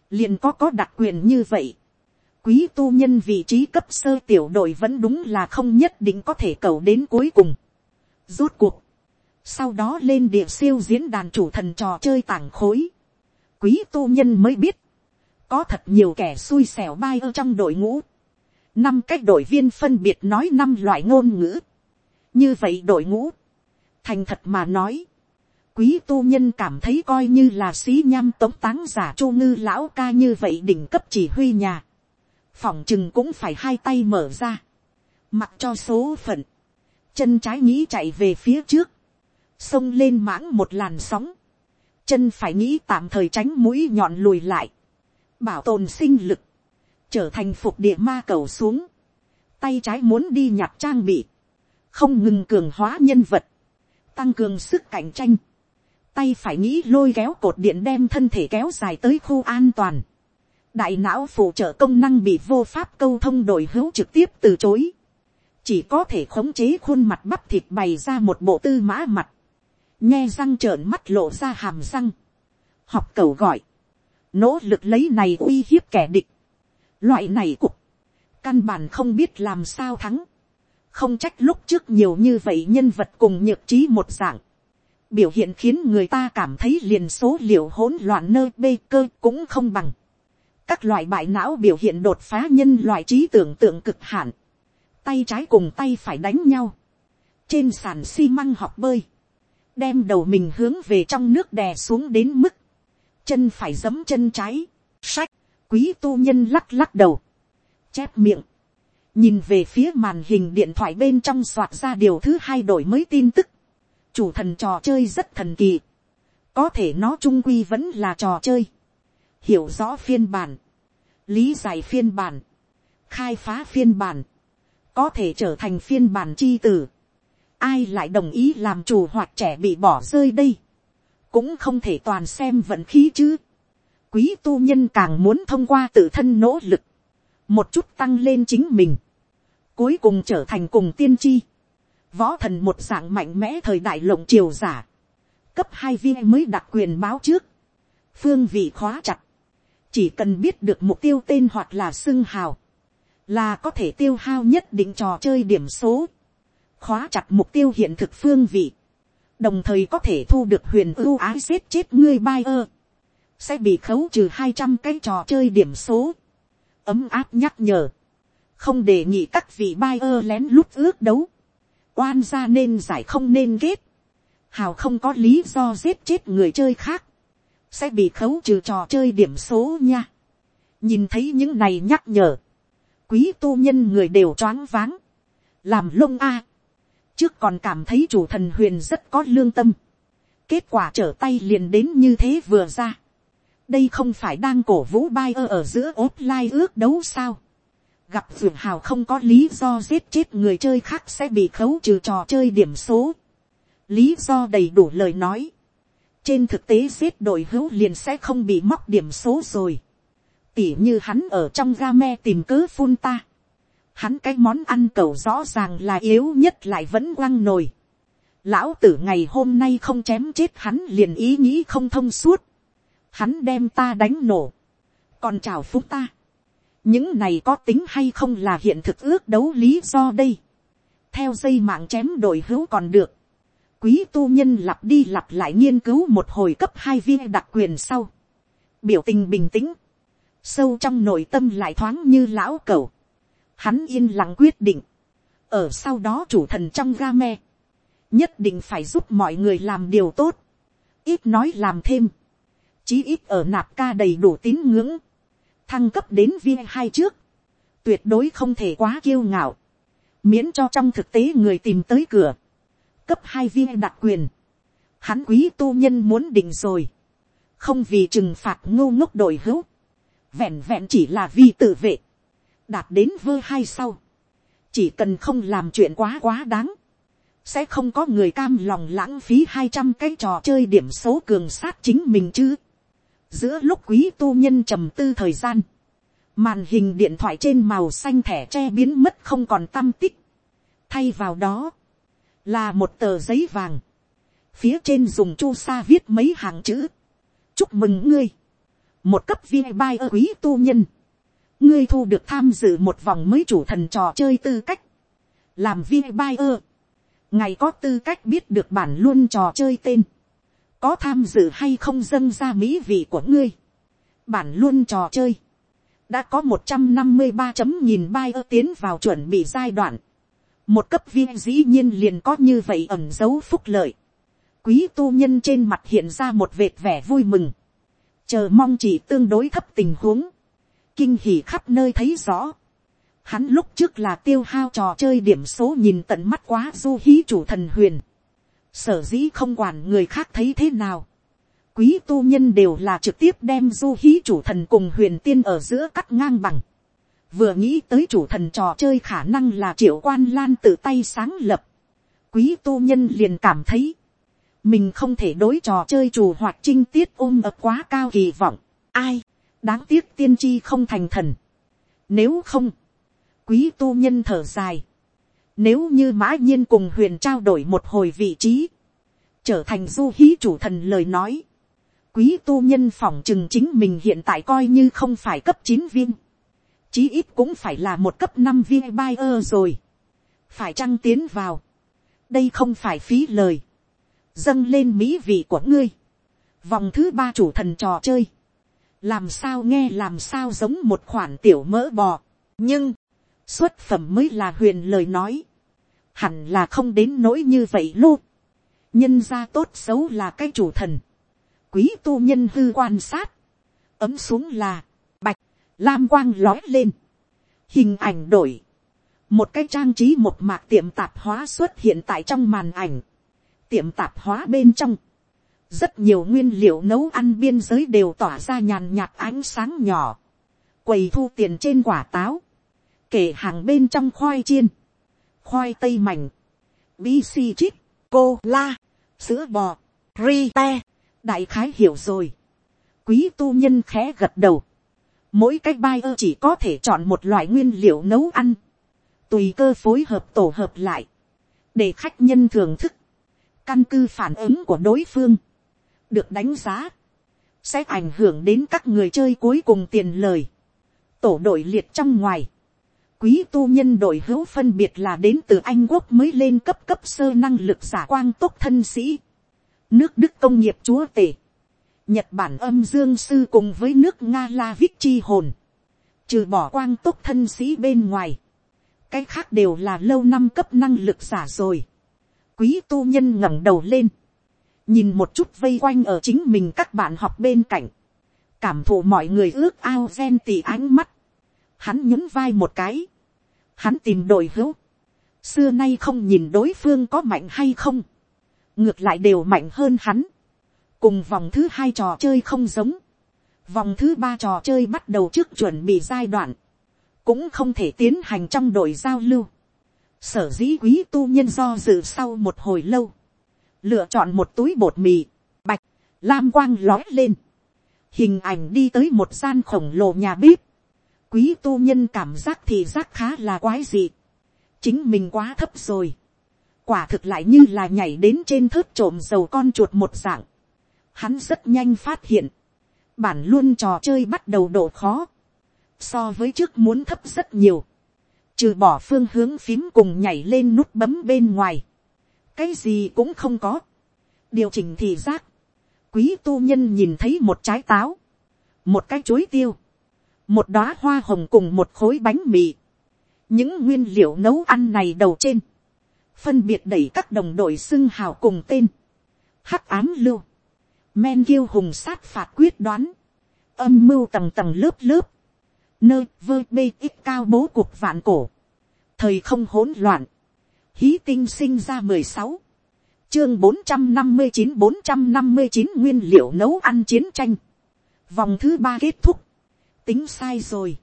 liền có có đặc quyền như vậy, quý tu nhân vị trí cấp sơ tiểu đội vẫn đúng là không nhất định có thể cầu đến cuối cùng. Rốt cuộc, sau đó lên địa siêu diễn đàn chủ thần trò chơi tảng khối, quý tu nhân mới biết, có thật nhiều kẻ xui xẻo bay ở trong đội ngũ, năm cách đội viên phân biệt nói năm loại ngôn ngữ, như vậy đội ngũ, thành thật mà nói, quý tu nhân cảm thấy coi như là sĩ nham tống táng giả chu ngư lão ca như vậy đỉnh cấp chỉ huy nhà, phỏng chừng cũng phải hai tay mở ra, mặc cho số phận, chân trái nghĩ chạy về phía trước, xông lên mãng một làn sóng, chân phải nghĩ tạm thời tránh mũi nhọn lùi lại, bảo tồn sinh lực, trở thành phục địa ma cầu xuống, tay trái muốn đi nhặt trang bị, không ngừng cường hóa nhân vật, tăng cường sức cạnh tranh, tay phải nghĩ lôi kéo cột điện đem thân thể kéo dài tới khu an toàn, đại não phụ trợ công năng bị vô pháp câu thông đổi hữu trực tiếp từ chối, chỉ có thể khống chế khuôn mặt bắp thịt bày ra một bộ tư mã mặt, nghe răng trợn mắt lộ ra hàm răng, học cầu gọi, nỗ lực lấy này uy hiếp kẻ địch, loại này cục, căn bản không biết làm sao thắng, không trách lúc trước nhiều như vậy nhân vật cùng nhược trí một dạng, biểu hiện khiến người ta cảm thấy liền số liệu hỗn loạn nơi bê cơ cũng không bằng, các loại bại não biểu hiện đột phá nhân loại trí tưởng tượng cực hạn, tay trái cùng tay phải đánh nhau, trên sàn xi măng học bơi, đem đầu mình hướng về trong nước đè xuống đến mức, chân phải giấm chân trái, sách, quý tu nhân lắc lắc đầu, chép miệng, nhìn về phía màn hình điện thoại bên trong soạt ra điều thứ hai đổi mới tin tức, chủ thần trò chơi rất thần kỳ, có thể nó trung quy vẫn là trò chơi, hiểu rõ phiên bản, lý giải phiên bản, khai phá phiên bản, có thể trở thành phiên bản chi tử, ai lại đồng ý làm chủ hoặc trẻ bị bỏ rơi đây, cũng không thể toàn xem vận khí chứ. quý tu nhân càng muốn thông qua tự thân nỗ lực, một chút tăng lên chính mình, cuối cùng trở thành cùng tiên tri, võ thần một dạng mạnh mẽ thời đại lộng triều giả, cấp hai viên mới đặc quyền báo trước, phương vị khóa chặt, chỉ cần biết được mục tiêu tên hoặc là xưng hào, là có thể tiêu hao nhất định trò chơi điểm số, khóa chặt mục tiêu hiện thực phương vị, đồng thời có thể thu được huyền ưu ái giết chết ngươi bai ơ, sẽ bị khấu trừ hai trăm cái trò chơi điểm số, ấm áp nhắc nhở, không đề nghị các vị bai ơ lén lút ước đấu, oan ra nên giải không nên ghét, hào không có lý do giết chết người chơi khác, sẽ bị khấu trừ trò chơi điểm số nha. nhìn thấy những này nhắc nhở, quý tu nhân người đều choáng váng, làm lông a, trước còn cảm thấy chủ thần huyền rất có lương tâm, kết quả trở tay liền đến như thế vừa ra, đây không phải đang cổ vũ bai ơ ở giữa ốp lai ước đấu sao, gặp vượt hào không có lý do giết chết người chơi khác sẽ bị khấu trừ trò chơi điểm số, lý do đầy đủ lời nói, trên thực tế giết đội hữu liền sẽ không bị móc điểm số rồi, tỉ như hắn ở trong ga me tìm cớ phun ta, hắn cái món ăn cầu rõ ràng là yếu nhất lại vẫn quăng nồi. Lão tử ngày hôm nay không chém chết hắn liền ý nghĩ không thông suốt. Hắn đem ta đánh nổ. Còn chào phúc ta. Những này có tính hay không là hiện thực ước đấu lý do đây. Theo dây mạng chém đổi hữu còn được. Quý tu nhân lặp đi lặp lại nghiên cứu một hồi cấp hai viên đặc quyền sau. Biểu tình bình tĩnh. Sâu trong nội tâm lại thoáng như lão cầu hắn yên lặng quyết định, ở sau đó chủ thần trong ga me, nhất định phải giúp mọi người làm điều tốt, ít nói làm thêm, chí ít ở nạp ca đầy đủ tín ngưỡng, thăng cấp đến viên hai trước, tuyệt đối không thể quá kiêu ngạo, miễn cho trong thực tế người tìm tới cửa, cấp hai viên đặc quyền, hắn quý tu nhân muốn định rồi, không vì trừng phạt ngô ngốc đội hữu, vẹn vẹn chỉ là vì tự vệ, đạt đến vơ hai sau, chỉ cần không làm chuyện quá quá đáng, sẽ không có người cam lòng lãng phí hai trăm cái trò chơi điểm số cường sát chính mình chứ. giữa lúc quý tu nhân trầm tư thời gian, Màn hình điện thoại trên màu xanh thẻ tre biến mất không còn tâm tích. Thay vào đó, là một tờ giấy vàng. Phía trên dùng chu sa viết mấy hàng chữ. Chúc mừng ngươi. Một cấp viên bai ơ quý tu nhân. Ngươi thu được tham dự một vòng mới chủ thần trò chơi tư cách. Làm viên bai ơ. Ngày có tư cách biết được bản luôn trò chơi tên. Có tham dự hay không dâng ra mỹ vị của ngươi. Bản luôn trò chơi đã có một trăm năm mươi ba chấm nhìn bai ơ tiến vào chuẩn bị giai đoạn. Một cấp viên dĩ nhiên liền có như vậy ẩn dấu phúc lợi. Quý tu nhân trên mặt hiện ra một vệt vẻ vui mừng. Chờ mong chỉ tương đối thấp tình huống. Kinh hỉ khắp nơi thấy rõ. Hắn lúc trước là tiêu hao trò chơi điểm số nhìn tận mắt quá du hí chủ thần huyền. Sở dĩ không quản người khác thấy thế nào quý tu nhân đều là trực tiếp đem du hí chủ thần cùng huyền tiên ở giữa cắt ngang bằng. Vừa nghĩ tới chủ thần trò chơi khả năng là triệu quan lan tự tay sáng lập. Quý tu nhân liền cảm thấy. Mình không thể đối trò chơi chủ hoạt trinh tiết ôm ập quá cao kỳ vọng. Ai? Đáng tiếc tiên tri không thành thần. Nếu không. Quý tu nhân thở dài. Nếu như mã nhiên cùng huyền trao đổi một hồi vị trí. Trở thành du hí chủ thần lời nói, quý tu nhân phỏng chừng chính mình hiện tại coi như không phải cấp chín viên. Chí ít cũng phải là một cấp năm viên buyer rồi. Phải trăng tiến vào. Đây không phải phí lời. Dâng lên mỹ vị của ngươi. Vòng thứ ba chủ thần trò chơi. Làm sao nghe làm sao giống một khoản tiểu mỡ bò. Nhưng, xuất phẩm mới là huyền lời nói. Hẳn là không đến nỗi như vậy luôn. Nhân ra tốt xấu là cái chủ thần quý tu nhân hư quan sát, ấm xuống là, bạch, lam quang lói lên, hình ảnh đổi, một cái trang trí một mạc tiệm tạp hóa xuất hiện tại trong màn ảnh, tiệm tạp hóa bên trong, rất nhiều nguyên liệu nấu ăn biên giới đều tỏa ra nhàn nhạt ánh sáng nhỏ, quầy thu tiền trên quả táo, kể hàng bên trong khoai chiên, khoai tây mảnh, bí si chít, cô la, sữa bò, ri te, đại khái hiểu rồi. quý tu nhân khẽ gật đầu. mỗi cái bai ơ chỉ có thể chọn một loại nguyên liệu nấu ăn. tùy cơ phối hợp tổ hợp lại. để khách nhân thưởng thức. căn cứ phản ứng của đối phương được đánh giá. sẽ ảnh hưởng đến các người chơi cuối cùng tiền lời. tổ đội liệt trong ngoài. Quý tu nhân đội hữu phân biệt là đến từ Anh quốc mới lên cấp cấp sơ năng lực giả quang tốt thân sĩ nước đức công nghiệp chúa tể, nhật bản âm dương sư cùng với nước nga la vích chi hồn, trừ bỏ quang túc thân sĩ bên ngoài, cái khác đều là lâu năm cấp năng lực giả rồi. quý tu nhân ngẩng đầu lên, nhìn một chút vây quanh ở chính mình các bạn học bên cạnh, cảm thụ mọi người ước ao ven tỉ ánh mắt, hắn nhún vai một cái, hắn tìm đội hữu, xưa nay không nhìn đối phương có mạnh hay không, ngược lại đều mạnh hơn hắn. cùng vòng thứ hai trò chơi không giống. vòng thứ ba trò chơi bắt đầu trước chuẩn bị giai đoạn, cũng không thể tiến hành trong đội giao lưu. sở dĩ quý tu nhân do dự sau một hồi lâu, lựa chọn một túi bột mì, bạch, lam quang lói lên, hình ảnh đi tới một gian khổng lồ nhà bếp, quý tu nhân cảm giác thì giác khá là quái dị, chính mình quá thấp rồi, quả thực lại như là nhảy đến trên thớt trộm dầu con chuột một dạng. Hắn rất nhanh phát hiện, bản luôn trò chơi bắt đầu độ khó, so với trước muốn thấp rất nhiều, trừ bỏ phương hướng phím cùng nhảy lên nút bấm bên ngoài, cái gì cũng không có, điều chỉnh thì giác, quý tu nhân nhìn thấy một trái táo, một cái chuối tiêu, một đóa hoa hồng cùng một khối bánh mì, những nguyên liệu nấu ăn này đầu trên, phân biệt đẩy các đồng đội xưng hào cùng tên, hắc ám lưu, men kiêu hùng sát phạt quyết đoán, âm mưu tầng tầng lớp lớp, nơi vơ bê ít cao bố cuộc vạn cổ, thời không hỗn loạn, hí tinh sinh ra mười sáu, chương bốn trăm năm mươi chín bốn trăm năm mươi chín nguyên liệu nấu ăn chiến tranh, vòng thứ ba kết thúc, tính sai rồi,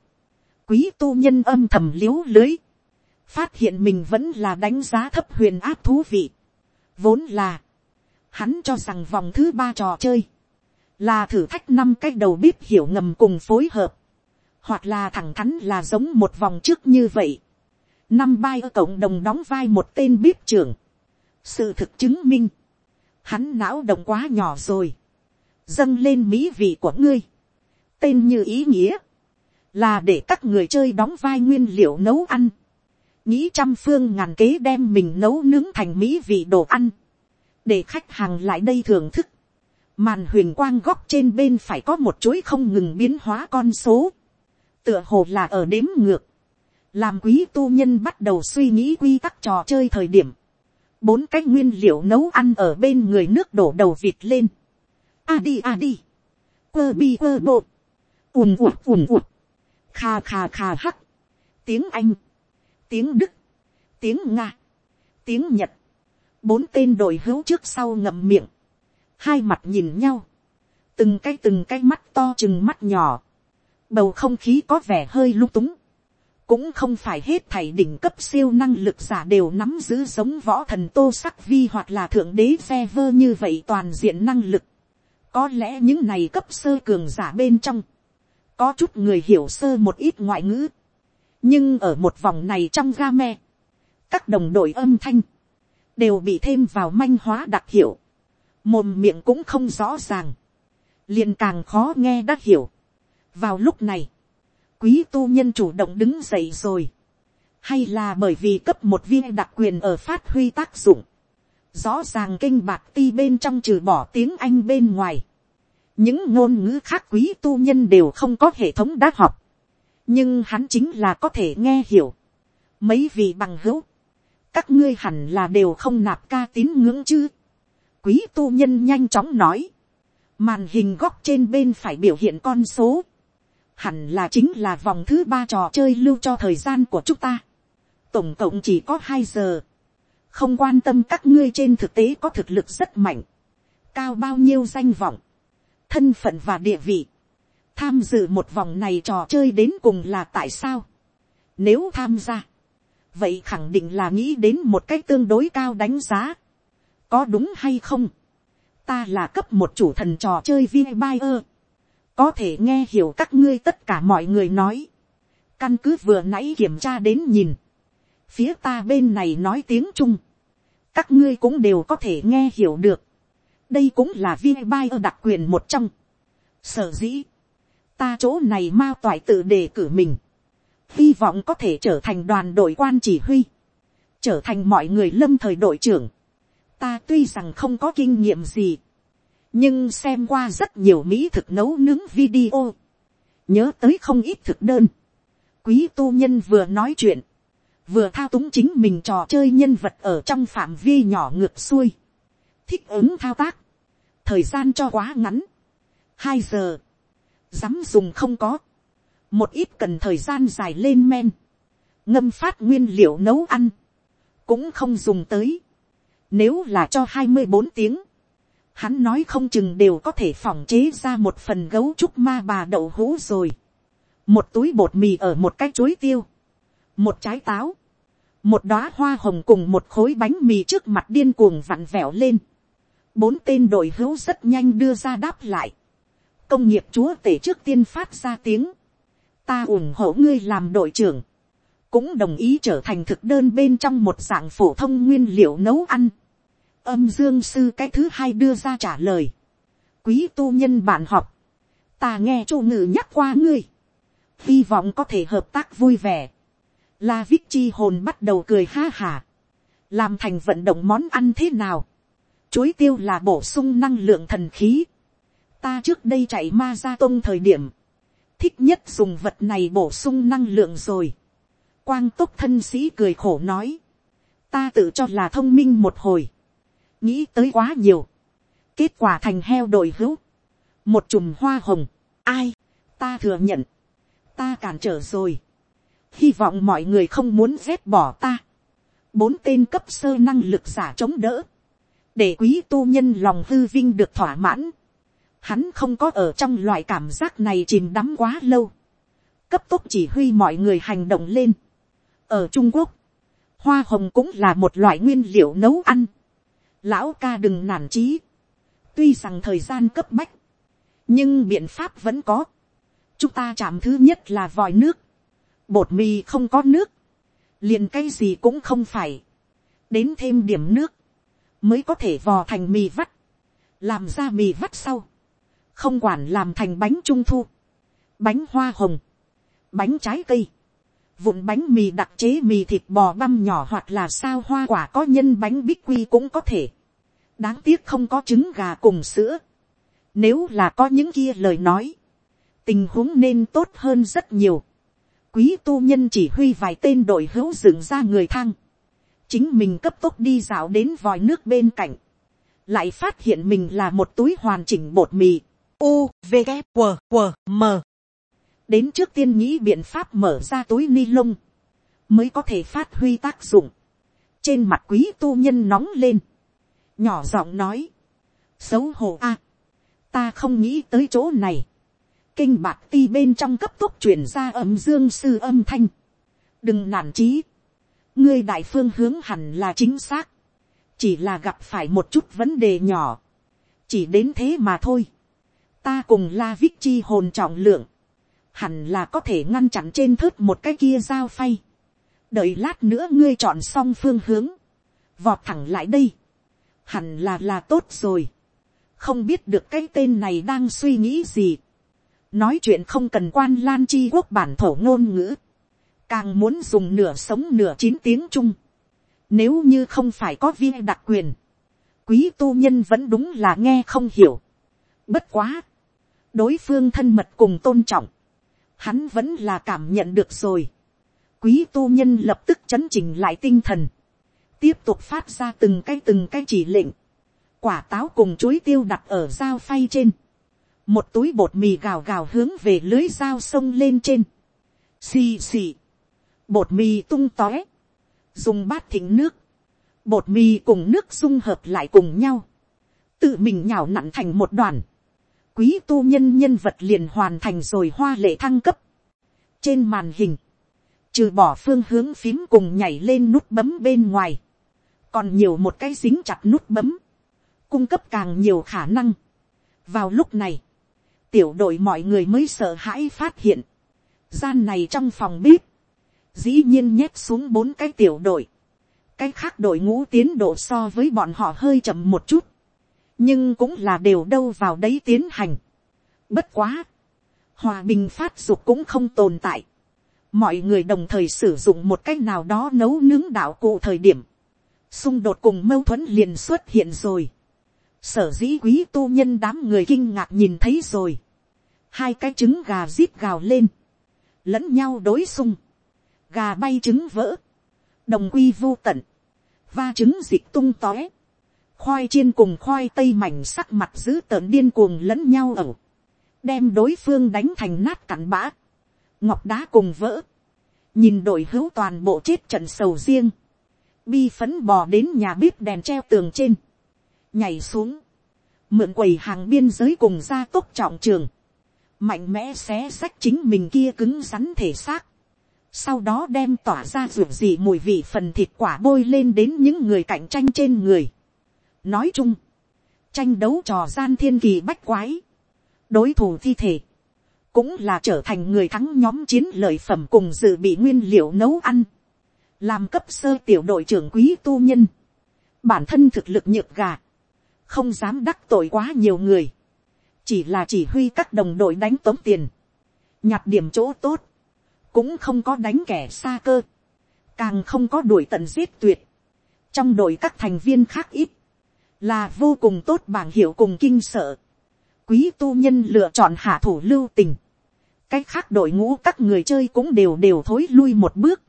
quý tu nhân âm thầm l i ế u lưới, phát hiện mình vẫn là đánh giá thấp huyền áp thú vị. Vốn là, hắn cho rằng vòng thứ ba trò chơi, là thử thách năm cái đầu bếp hiểu ngầm cùng phối hợp. hoặc là thẳng thắn là giống một vòng trước như vậy năm bai ở cộng đồng đóng vai một tên bếp trưởng. sự thực chứng minh, hắn não động quá nhỏ rồi, dâng lên mỹ vị của ngươi, tên như ý nghĩa, là để các người chơi đóng vai nguyên liệu nấu ăn, nghĩ trăm phương ngàn kế đem mình nấu nướng thành mỹ vị đồ ăn, để khách hàng lại đây thưởng thức, màn huyền quang góc trên bên phải có một chuỗi không ngừng biến hóa con số, tựa hồ là ở đếm ngược, làm quý tu nhân bắt đầu suy nghĩ quy tắc trò chơi thời điểm, bốn cái nguyên liệu nấu ăn ở bên người nước đổ đầu vịt lên, a đi a đi, quơ bi quơ bộ, ùm ụt ùm ụt, kha kha kha hắc, tiếng anh, tiếng đức, tiếng nga, tiếng nhật, bốn tên đội hữu trước sau ngậm miệng, hai mặt nhìn nhau, từng cái từng cái mắt to chừng mắt nhỏ, bầu không khí có vẻ hơi lung túng, cũng không phải hết thảy đỉnh cấp siêu năng lực giả đều nắm giữ giống võ thần tô sắc vi hoặc là thượng đế phe vơ như vậy toàn diện năng lực. có lẽ những này cấp sơ cường giả bên trong, có chút người hiểu sơ một ít ngoại ngữ, nhưng ở một vòng này trong ga me, các đồng đội âm thanh, đều bị thêm vào manh hóa đặc hiệu, mồm miệng cũng không rõ ràng, liền càng khó nghe đắc hiểu. vào lúc này, quý tu nhân chủ động đứng dậy rồi, hay là bởi vì cấp một viên đặc quyền ở phát huy tác dụng, rõ ràng kinh bạc ti bên trong trừ bỏ tiếng anh bên ngoài, những ngôn ngữ khác quý tu nhân đều không có hệ thống đã học, nhưng hắn chính là có thể nghe hiểu. mấy vị bằng hữu, các ngươi hẳn là đều không nạp ca tín ngưỡng chứ. quý tu nhân nhanh chóng nói, màn hình góc trên bên phải biểu hiện con số, hẳn là chính là vòng thứ ba trò chơi lưu cho thời gian của chúng ta. tổng cộng chỉ có hai giờ, không quan tâm các ngươi trên thực tế có thực lực rất mạnh, cao bao nhiêu danh vọng, thân phận và địa vị, tham dự một vòng này trò chơi đến cùng là tại sao. Nếu tham gia, vậy khẳng định là nghĩ đến một cách tương đối cao đánh giá. có đúng hay không. ta là cấp một chủ thần trò chơi vi bai ơ có thể nghe hiểu các ngươi tất cả mọi người nói. căn cứ vừa nãy kiểm tra đến nhìn. phía ta bên này nói tiếng trung. các ngươi cũng đều có thể nghe hiểu được. đây cũng là viên bai ơ đặc quyền một trong. sở dĩ ta chỗ này mao toại tự đề cử mình, hy vọng có thể trở thành đoàn đội quan chỉ huy, trở thành mọi người lâm thời đội trưởng. ta tuy rằng không có kinh nghiệm gì, nhưng xem qua rất nhiều mỹ thực nấu nướng video, nhớ tới không ít thực đơn. quý tu nhân vừa nói chuyện, vừa thao túng chính mình trò chơi nhân vật ở trong phạm vi nhỏ ngược xuôi, thích ứng thao tác, thời gian cho quá ngắn, hai giờ, dám dùng không có, một ít cần thời gian dài lên men, ngâm phát nguyên liệu nấu ăn, cũng không dùng tới, nếu là cho hai mươi bốn tiếng, hắn nói không chừng đều có thể phỏng chế ra một phần gấu trúc ma bà đậu hũ rồi, một túi bột mì ở một cái chuối tiêu, một trái táo, một đóa hoa hồng cùng một khối bánh mì trước mặt điên cuồng vặn vẹo lên, bốn tên đội hữu rất nhanh đưa ra đáp lại, công nghiệp chúa tể trước tiên phát ra tiếng, ta ủng hộ ngươi làm đội trưởng, cũng đồng ý trở thành thực đơn bên trong một dạng phổ thông nguyên liệu nấu ăn âm dương sư cái thứ hai đưa ra trả lời. quý tu nhân bạn học ta nghe chu ngự nhắc qua ngươi, hy vọng có thể hợp tác vui vẻ. la Vích chi hồn bắt đầu cười ha hả, làm thành vận động món ăn thế nào. chuối tiêu là bổ sung năng lượng thần khí ta trước đây chạy ma ra tông thời điểm, thích nhất dùng vật này bổ sung năng lượng rồi. quang túc thân sĩ cười khổ nói, ta tự cho là thông minh một hồi, nghĩ tới quá nhiều, kết quả thành heo đội hữu, một chùm hoa hồng, ai, ta thừa nhận, ta cản trở rồi, hy vọng mọi người không muốn dép bỏ ta, bốn tên cấp sơ năng lực giả chống đỡ, để quý tu nhân lòng hư vinh được thỏa mãn, hắn không có ở trong loại cảm giác này chìm đắm quá lâu, cấp tốc chỉ huy mọi người hành động lên. ở trung quốc, hoa hồng cũng là một loại nguyên liệu nấu ăn lão ca đừng nản trí, tuy rằng thời gian cấp bách, nhưng biện pháp vẫn có. chúng ta chạm thứ nhất là vòi nước, bột mì không có nước, liền cái gì cũng không phải, đến thêm điểm nước, mới có thể vò thành mì vắt, làm ra mì vắt sau, không quản làm thành bánh trung thu, bánh hoa hồng, bánh trái cây, vụn bánh mì đặc chế mì thịt bò băm nhỏ hoặc là sao hoa quả có nhân bánh bích quy cũng có thể. đáng tiếc không có trứng gà cùng sữa. nếu là có những kia lời nói, tình huống nên tốt hơn rất nhiều. quý tu nhân chỉ huy vài tên đội hữu dựng ra người thang. chính mình cấp tốc đi dạo đến vòi nước bên cạnh. lại phát hiện mình là một túi hoàn chỉnh bột mì. U, V, K, M đến trước tiên nghĩ biện pháp mở ra túi ni lông, mới có thể phát huy tác dụng. trên mặt quý tu nhân nóng lên, nhỏ giọng nói, xấu hổ a, ta không nghĩ tới chỗ này, kinh bạc ti bên trong cấp tốc chuyển ra âm dương sư âm thanh, đừng nản trí, ngươi đại phương hướng hẳn là chính xác, chỉ là gặp phải một chút vấn đề nhỏ, chỉ đến thế mà thôi, ta cùng la vích chi hồn trọng lượng, hẳn là có thể ngăn chặn trên thớt một cái kia dao phay. đợi lát nữa ngươi chọn xong phương hướng, vọt thẳng lại đây, hẳn là là tốt rồi. không biết được cái tên này đang suy nghĩ gì. nói chuyện không cần quan lan chi quốc bản thổ ngôn ngữ, càng muốn dùng nửa sống nửa chín tiếng chung. nếu như không phải có viên đặc quyền, quý tu nhân vẫn đúng là nghe không hiểu. bất quá, đối phương thân mật cùng tôn trọng, hắn vẫn là cảm nhận được rồi. quý tu nhân lập tức chấn chỉnh lại tinh thần, tiếp tục phát ra từng cái từng cái chỉ lệnh, quả táo cùng chuối tiêu đặt ở dao phay trên, một túi bột mì gào gào hướng về lưới dao sông lên trên, xì xì, bột mì tung tóe, dùng bát thịnh nước, bột mì cùng nước dung hợp lại cùng nhau, tự mình nhào nặn thành một đoàn, quý tu nhân nhân vật liền hoàn thành rồi hoa lệ thăng cấp. Trên màn hình, trừ bỏ phương hướng phím cùng nhảy lên nút bấm bên ngoài, còn nhiều một cái dính chặt nút bấm, cung cấp càng nhiều khả năng. vào lúc này, tiểu đội mọi người mới sợ hãi phát hiện, gian này trong phòng bếp, dĩ nhiên nhét xuống bốn cái tiểu đội, cái khác đội ngũ tiến độ so với bọn họ hơi chậm một chút, nhưng cũng là đều đâu vào đấy tiến hành. Bất quá, hòa bình phát dục cũng không tồn tại. Mọi người đồng thời sử dụng một cách nào đó nấu nướng đạo cụ thời điểm. Xung đột cùng mâu thuẫn liền xuất hiện rồi. Sở dĩ quý tu nhân đám người kinh ngạc nhìn thấy rồi. Hai cái trứng gà rít gào lên. Lẫn nhau đối xung. Gà bay trứng vỡ. Đồng quy vô tận. Va trứng dịch tung tóe khoai chiên cùng khoai tây mảnh sắc mặt giữ tợn điên cuồng lẫn nhau ẩu, đem đối phương đánh thành nát cặn bã, ngọc đá cùng vỡ, nhìn đội hữu toàn bộ chết trận sầu riêng, bi phấn bò đến nhà bếp đèn treo tường trên, nhảy xuống, mượn quầy hàng biên giới cùng ra tốc trọng trường, mạnh mẽ xé xách chính mình kia cứng rắn thể xác, sau đó đem tỏa ra ruột gì mùi vị phần thịt quả bôi lên đến những người cạnh tranh trên người, nói chung, tranh đấu trò gian thiên kỳ bách quái, đối thủ thi thể, cũng là trở thành người thắng nhóm chiến lợi phẩm cùng dự bị nguyên liệu nấu ăn, làm cấp sơ tiểu đội trưởng quý tu nhân, bản thân thực lực nhược gà, không dám đắc tội quá nhiều người, chỉ là chỉ huy các đồng đội đánh tống tiền, nhặt điểm chỗ tốt, cũng không có đánh kẻ xa cơ, càng không có đuổi tận giết tuyệt, trong đội các thành viên khác ít, là vô cùng tốt bảng hiệu cùng kinh sợ. Quý tu nhân lựa chọn hạ thủ lưu tình. Cách khác đội ngũ các người chơi cũng đều đều thối lui một bước.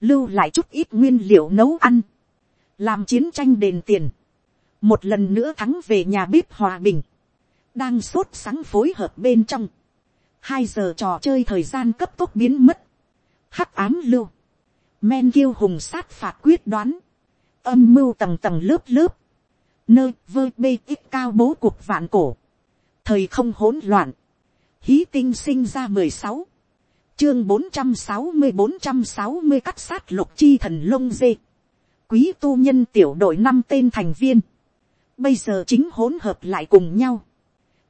Lưu lại chút ít nguyên liệu nấu ăn. Làm chiến tranh đền tiền. Một lần nữa thắng về nhà bếp hòa bình. Đang sốt sáng phối hợp bên trong. Hai giờ trò chơi thời gian cấp tốc biến mất. Hắc ám lưu. Men kiêu hùng sát phạt quyết đoán. Âm mưu tầng tầng lớp lớp nơi vơ bê ít cao bố cuộc vạn cổ, thời không hỗn loạn, hí tinh sinh ra mười sáu, chương bốn trăm sáu mươi bốn trăm sáu mươi cắt sát lục chi thần lông dê, quý tu nhân tiểu đội năm tên thành viên, bây giờ chính hỗn hợp lại cùng nhau,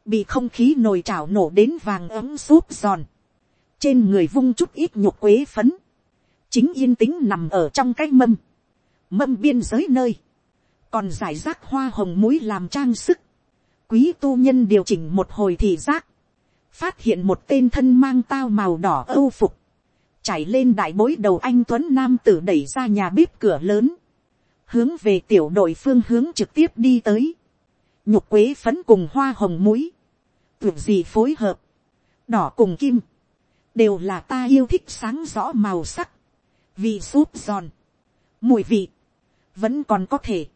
bị không khí nồi chảo nổ đến vàng ấm súp giòn, trên người vung chút ít nhục quế phấn, chính yên tĩnh nằm ở trong cái mâm, mâm biên giới nơi, còn giải rác hoa hồng muối làm trang sức, quý tu nhân điều chỉnh một hồi thì giác, phát hiện một tên thân mang tao màu đỏ âu phục, chảy lên đại bối đầu anh tuấn nam tử đẩy ra nhà bếp cửa lớn, hướng về tiểu đội phương hướng trực tiếp đi tới, nhục quế phấn cùng hoa hồng muối, tưởng gì phối hợp, đỏ cùng kim, đều là ta yêu thích sáng rõ màu sắc, vị súp giòn, mùi vị, vẫn còn có thể,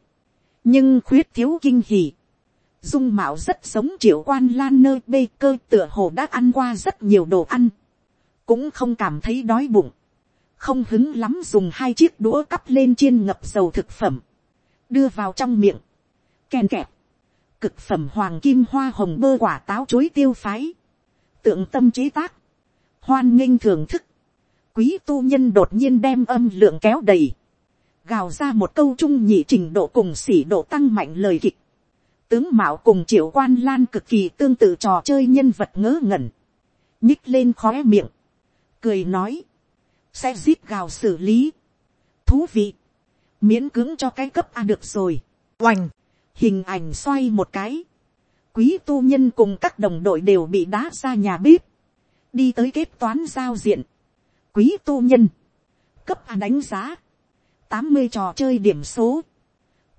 nhưng khuyết thiếu kinh hỉ, dung mạo rất giống triệu quan lan nơi bê cơ tựa hồ đã ăn qua rất nhiều đồ ăn, cũng không cảm thấy đói bụng, không hứng lắm dùng hai chiếc đũa cắp lên chiên ngập dầu thực phẩm, đưa vào trong miệng, kèn kẹp, cực phẩm hoàng kim hoa hồng bơ quả táo chối tiêu phái, tượng tâm chế tác, hoan nghênh thưởng thức, quý tu nhân đột nhiên đem âm lượng kéo đầy, gào ra một câu trung nhị trình độ cùng xỉ độ tăng mạnh lời kịch, tướng mạo cùng triệu quan lan cực kỳ tương tự trò chơi nhân vật ngớ ngẩn, nhích lên khóe miệng, cười nói, sẽ giết gào xử lý, thú vị, miễn cứng cho cái cấp a được rồi, oành, hình ảnh xoay một cái, quý tu nhân cùng các đồng đội đều bị đá ra nhà bếp, đi tới kết toán giao diện, quý tu nhân, cấp a đánh giá, tám mươi trò chơi điểm số,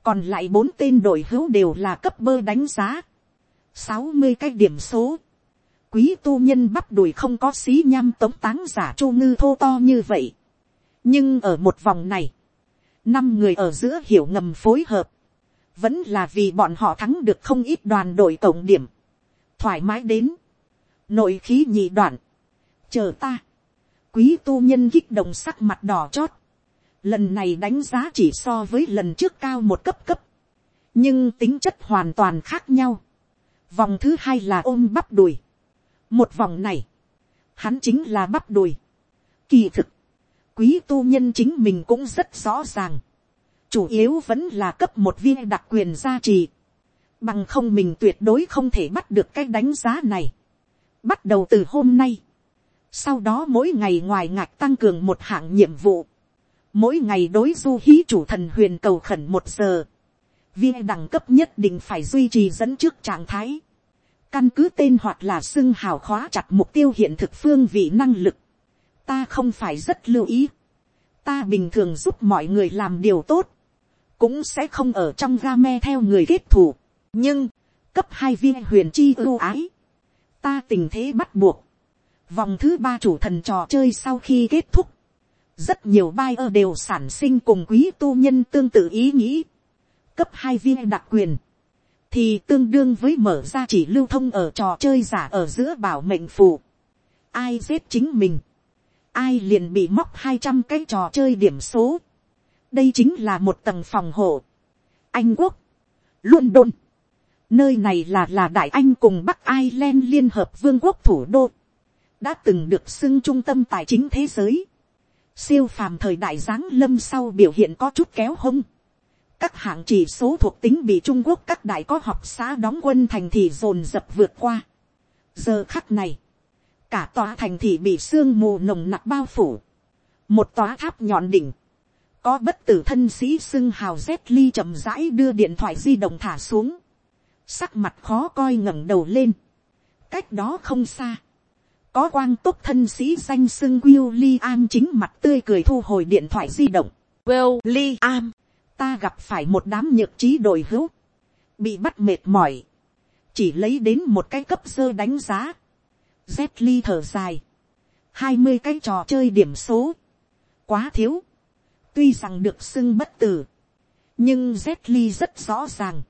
còn lại bốn tên đội hữu đều là cấp bơ đánh giá, sáu mươi cái điểm số, quý tu nhân bắp đùi không có xí nham tống táng giả chu ngư thô to như vậy. nhưng ở một vòng này, năm người ở giữa hiểu ngầm phối hợp, vẫn là vì bọn họ thắng được không ít đoàn đội tổng điểm, thoải mái đến, nội khí nhị đoạn, chờ ta, quý tu nhân kích động sắc mặt đỏ chót, lần này đánh giá chỉ so với lần trước cao một cấp cấp, nhưng tính chất hoàn toàn khác nhau. vòng thứ hai là ôm bắp đùi, một vòng này, hắn chính là bắp đùi. Kỳ thực, quý tu nhân chính mình cũng rất rõ ràng. Chủ yếu vẫn là cấp một viên đặc quyền gia trì. Bằng không mình tuyệt đối không thể bắt được cái đánh giá này. Bắt đầu từ hôm nay. Sau đó mỗi ngày ngoài ngạch tăng cường một hạng nhiệm vụ. Mỗi ngày đối du hí chủ thần huyền cầu khẩn một giờ. Viên đẳng cấp nhất định phải duy trì dẫn trước trạng thái. Căn cứ tên hoặc là xưng hào khóa chặt mục tiêu hiện thực phương vị năng lực, ta không phải rất lưu ý, ta bình thường giúp mọi người làm điều tốt, cũng sẽ không ở trong ga me theo người kết thủ nhưng, cấp hai viên huyền chi ưu ái, ta tình thế bắt buộc, vòng thứ ba chủ thần trò chơi sau khi kết thúc, rất nhiều bai ơ đều sản sinh cùng quý tu nhân tương tự ý nghĩ, cấp hai viên đặc quyền, thì tương đương với mở ra chỉ lưu thông ở trò chơi giả ở giữa bảo mệnh phù. ai giết chính mình, ai liền bị móc hai trăm cái trò chơi điểm số. đây chính là một tầng phòng hộ. anh quốc, Luân Đôn. nơi này là là đại anh cùng bắc ireland liên hợp vương quốc thủ đô, đã từng được xưng trung tâm tài chính thế giới siêu phàm thời đại giáng lâm sau biểu hiện có chút kéo hông các hạng chỉ số thuộc tính bị trung quốc các đại có học xã đóng quân thành thị dồn dập vượt qua. giờ khắc này, cả tòa thành thị bị sương mù nồng nặc bao phủ. một tòa tháp nhọn đỉnh, có bất tử thân sĩ xưng hào z ly chậm rãi đưa điện thoại di động thả xuống. sắc mặt khó coi ngẩng đầu lên. cách đó không xa có quang túc thân sĩ danh xưng William chính mặt tươi cười thu hồi điện thoại di động. William ta gặp phải một đám nhược trí đội hữu, bị bắt mệt mỏi, chỉ lấy đến một cái cấp sơ đánh giá, z ly thở dài, hai mươi cái trò chơi điểm số, quá thiếu, tuy rằng được xưng bất tử, nhưng z ly rất rõ ràng,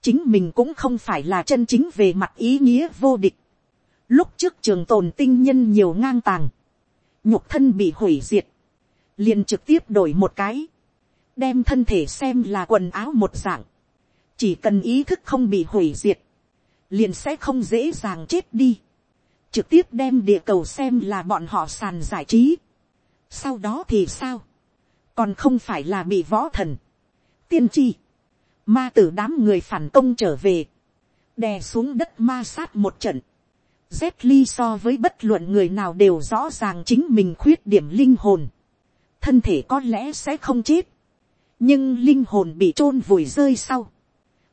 chính mình cũng không phải là chân chính về mặt ý nghĩa vô địch, lúc trước trường tồn tinh nhân nhiều ngang tàng, nhục thân bị hủy diệt, liền trực tiếp đổi một cái, đem thân thể xem là quần áo một dạng, chỉ cần ý thức không bị hủy diệt, liền sẽ không dễ dàng chết đi, trực tiếp đem địa cầu xem là bọn họ sàn giải trí. sau đó thì sao, còn không phải là bị võ thần, tiên tri, ma tử đám người phản công trở về, đè xuống đất ma sát một trận, Z Ly so với bất luận người nào đều rõ ràng chính mình khuyết điểm linh hồn. Thân thể có lẽ sẽ không chết. Nhưng linh hồn bị chôn vùi rơi sau.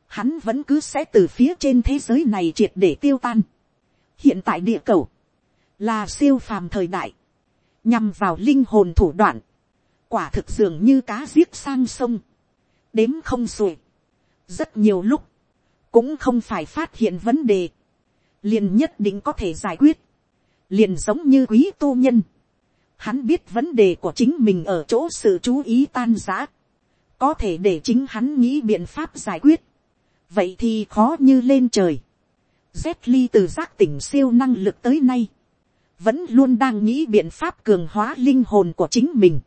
Hắn vẫn cứ sẽ từ phía trên thế giới này triệt để tiêu tan. Hiện tại địa cầu. Là siêu phàm thời đại. Nhằm vào linh hồn thủ đoạn. Quả thực dường như cá giết sang sông. Đếm không xuể. Rất nhiều lúc. Cũng không phải phát hiện vấn đề liền nhất định có thể giải quyết, liền giống như quý tu nhân. Hắn biết vấn đề của chính mình ở chỗ sự chú ý tan giã, có thể để chính hắn nghĩ biện pháp giải quyết, vậy thì khó như lên trời. Z từ giác tỉnh siêu năng lực tới nay, vẫn luôn đang nghĩ biện pháp cường hóa linh hồn của chính mình,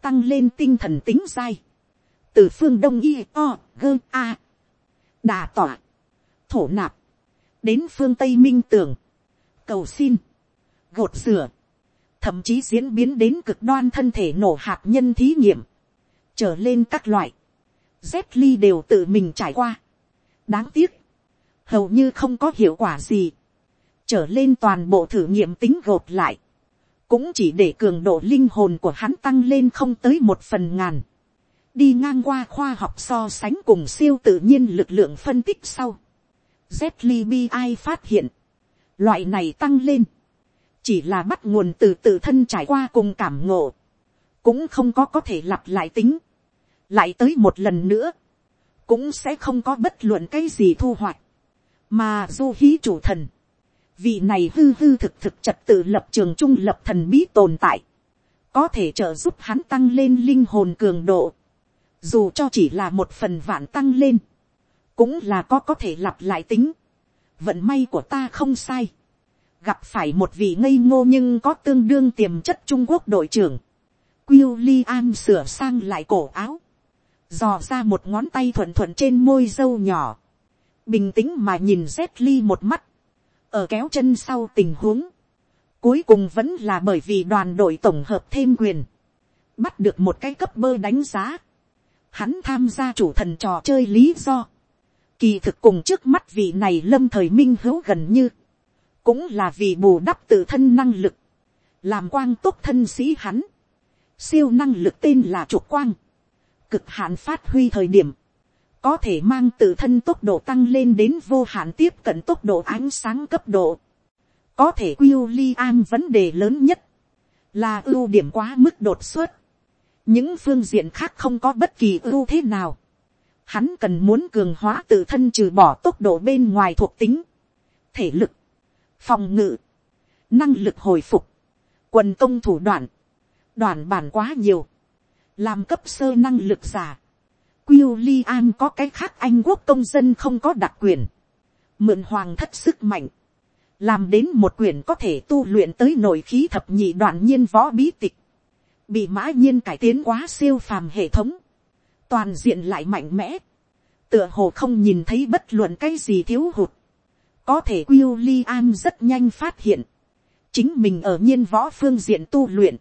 tăng lên tinh thần tính dai, từ phương đông y o gơ a, đà tỏa, thổ nạp, đến phương tây minh tưởng, cầu xin, gột rửa, thậm chí diễn biến đến cực đoan thân thể nổ hạt nhân thí nghiệm, trở lên các loại, z ly đều tự mình trải qua. đáng tiếc, hầu như không có hiệu quả gì, trở lên toàn bộ thử nghiệm tính gột lại, cũng chỉ để cường độ linh hồn của hắn tăng lên không tới một phần ngàn, đi ngang qua khoa học so sánh cùng siêu tự nhiên lực lượng phân tích sau, Zetli bi ai phát hiện, loại này tăng lên, chỉ là bắt nguồn từ tự thân trải qua cùng cảm ngộ, cũng không có có thể lặp lại tính, lại tới một lần nữa, cũng sẽ không có bất luận cái gì thu hoạch, mà du hí chủ thần, vị này hư hư thực thực trật tự lập trường trung lập thần bí tồn tại, có thể trợ giúp hắn tăng lên linh hồn cường độ, dù cho chỉ là một phần vạn tăng lên, cũng là có có thể lặp lại tính. vận may của ta không sai. gặp phải một vị ngây ngô nhưng có tương đương tiềm chất trung quốc đội trưởng. William sửa sang lại cổ áo. dò ra một ngón tay thuận thuận trên môi dâu nhỏ. bình tĩnh mà nhìn z ly một mắt. ở kéo chân sau tình huống. cuối cùng vẫn là bởi vì đoàn đội tổng hợp thêm quyền. bắt được một cái cấp bơ đánh giá. hắn tham gia chủ thần trò chơi lý do Kỳ thực cùng trước mắt vị này lâm thời minh hữu gần như. Cũng là vì bù đắp tự thân năng lực. Làm quang tốt thân sĩ hắn. Siêu năng lực tên là trục quang. Cực hạn phát huy thời điểm. Có thể mang tự thân tốc độ tăng lên đến vô hạn tiếp cận tốc độ ánh sáng cấp độ. Có thể William vấn đề lớn nhất. Là ưu điểm quá mức đột xuất. Những phương diện khác không có bất kỳ ưu thế nào hắn cần muốn cường hóa tự thân trừ bỏ tốc độ bên ngoài thuộc tính, thể lực, phòng ngự, năng lực hồi phục, quần công thủ đoạn, đoàn bản quá nhiều, làm cấp sơ năng lực giả, Quy Li An có cái khác Anh quốc công dân không có đặc quyền. Mượn hoàng thất sức mạnh. Làm đến một quyền có thể tu luyện tới nội khí thập nhị đoạn nhiên võ bí tịch. Bị mã nhiên cải tiến quá siêu phàm hệ thống toàn diện lại mạnh mẽ, tựa hồ không nhìn thấy bất luận cái gì thiếu hụt, có thể William rất nhanh phát hiện, chính mình ở nhiên võ phương diện tu luyện,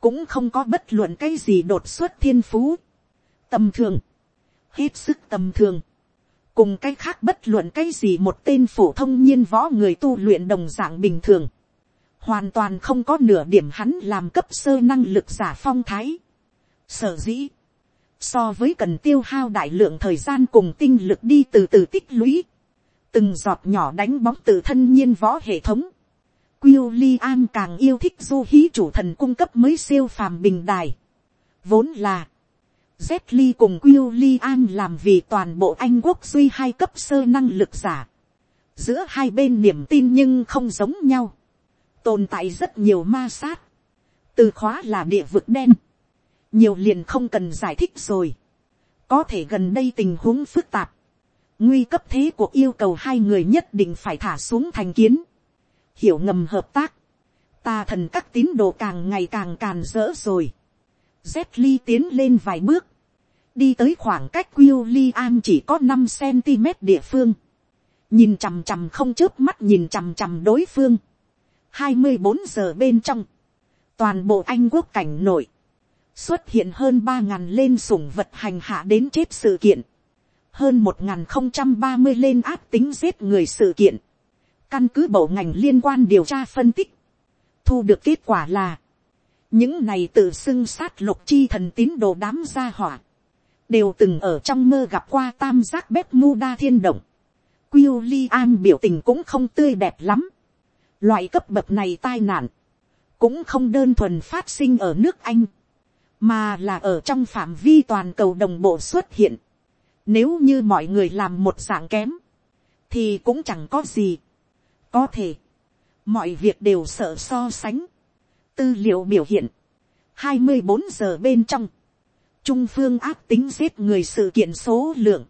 cũng không có bất luận cái gì đột xuất thiên phú, tầm thường, hết sức tầm thường, cùng cái khác bất luận cái gì một tên phổ thông nhiên võ người tu luyện đồng dạng bình thường, hoàn toàn không có nửa điểm hắn làm cấp sơ năng lực giả phong thái. Sở dĩ, so với cần tiêu hao đại lượng thời gian cùng tinh lực đi từ từ tích lũy, từng giọt nhỏ đánh bóng từ thân nhiên võ hệ thống, William càng yêu thích du hí chủ thần cung cấp mới siêu phàm bình đài. Vốn là, Z Li cùng William làm vì toàn bộ Anh quốc duy hai cấp sơ năng lực giả. Giữa hai bên niềm tin nhưng không giống nhau. Tồn tại rất nhiều ma sát. Từ khóa là địa vực đen nhiều liền không cần giải thích rồi. có thể gần đây tình huống phức tạp, nguy cấp thế của yêu cầu hai người nhất định phải thả xuống thành kiến, hiểu ngầm hợp tác, ta thần các tín đồ càng ngày càng càn rỡ rồi. Z ly tiến lên vài bước, đi tới khoảng cách William chỉ có năm cm địa phương, nhìn chằm chằm không chớp mắt nhìn chằm chằm đối phương. hai mươi bốn giờ bên trong, toàn bộ anh quốc cảnh nội, xuất hiện hơn ba ngàn lên sủng vật hành hạ đến chết sự kiện, hơn một ngàn không trăm ba mươi lên áp tính giết người sự kiện, căn cứ bộ ngành liên quan điều tra phân tích, thu được kết quả là, những này tự xưng sát lục chi thần tín đồ đám gia hỏa, đều từng ở trong mơ gặp qua tam giác bếp mu đa thiên động, Quyêu Li An biểu tình cũng không tươi đẹp lắm. Loại cấp bậc này tai nạn, cũng không đơn thuần phát sinh ở nước Anh, mà là ở trong phạm vi toàn cầu đồng bộ xuất hiện. Nếu như mọi người làm một dạng kém, thì cũng chẳng có gì. Có thể, mọi việc đều sợ so sánh. Tư liệu biểu hiện, 24 giờ bên trong, trung phương áp tính giết người sự kiện số lượng,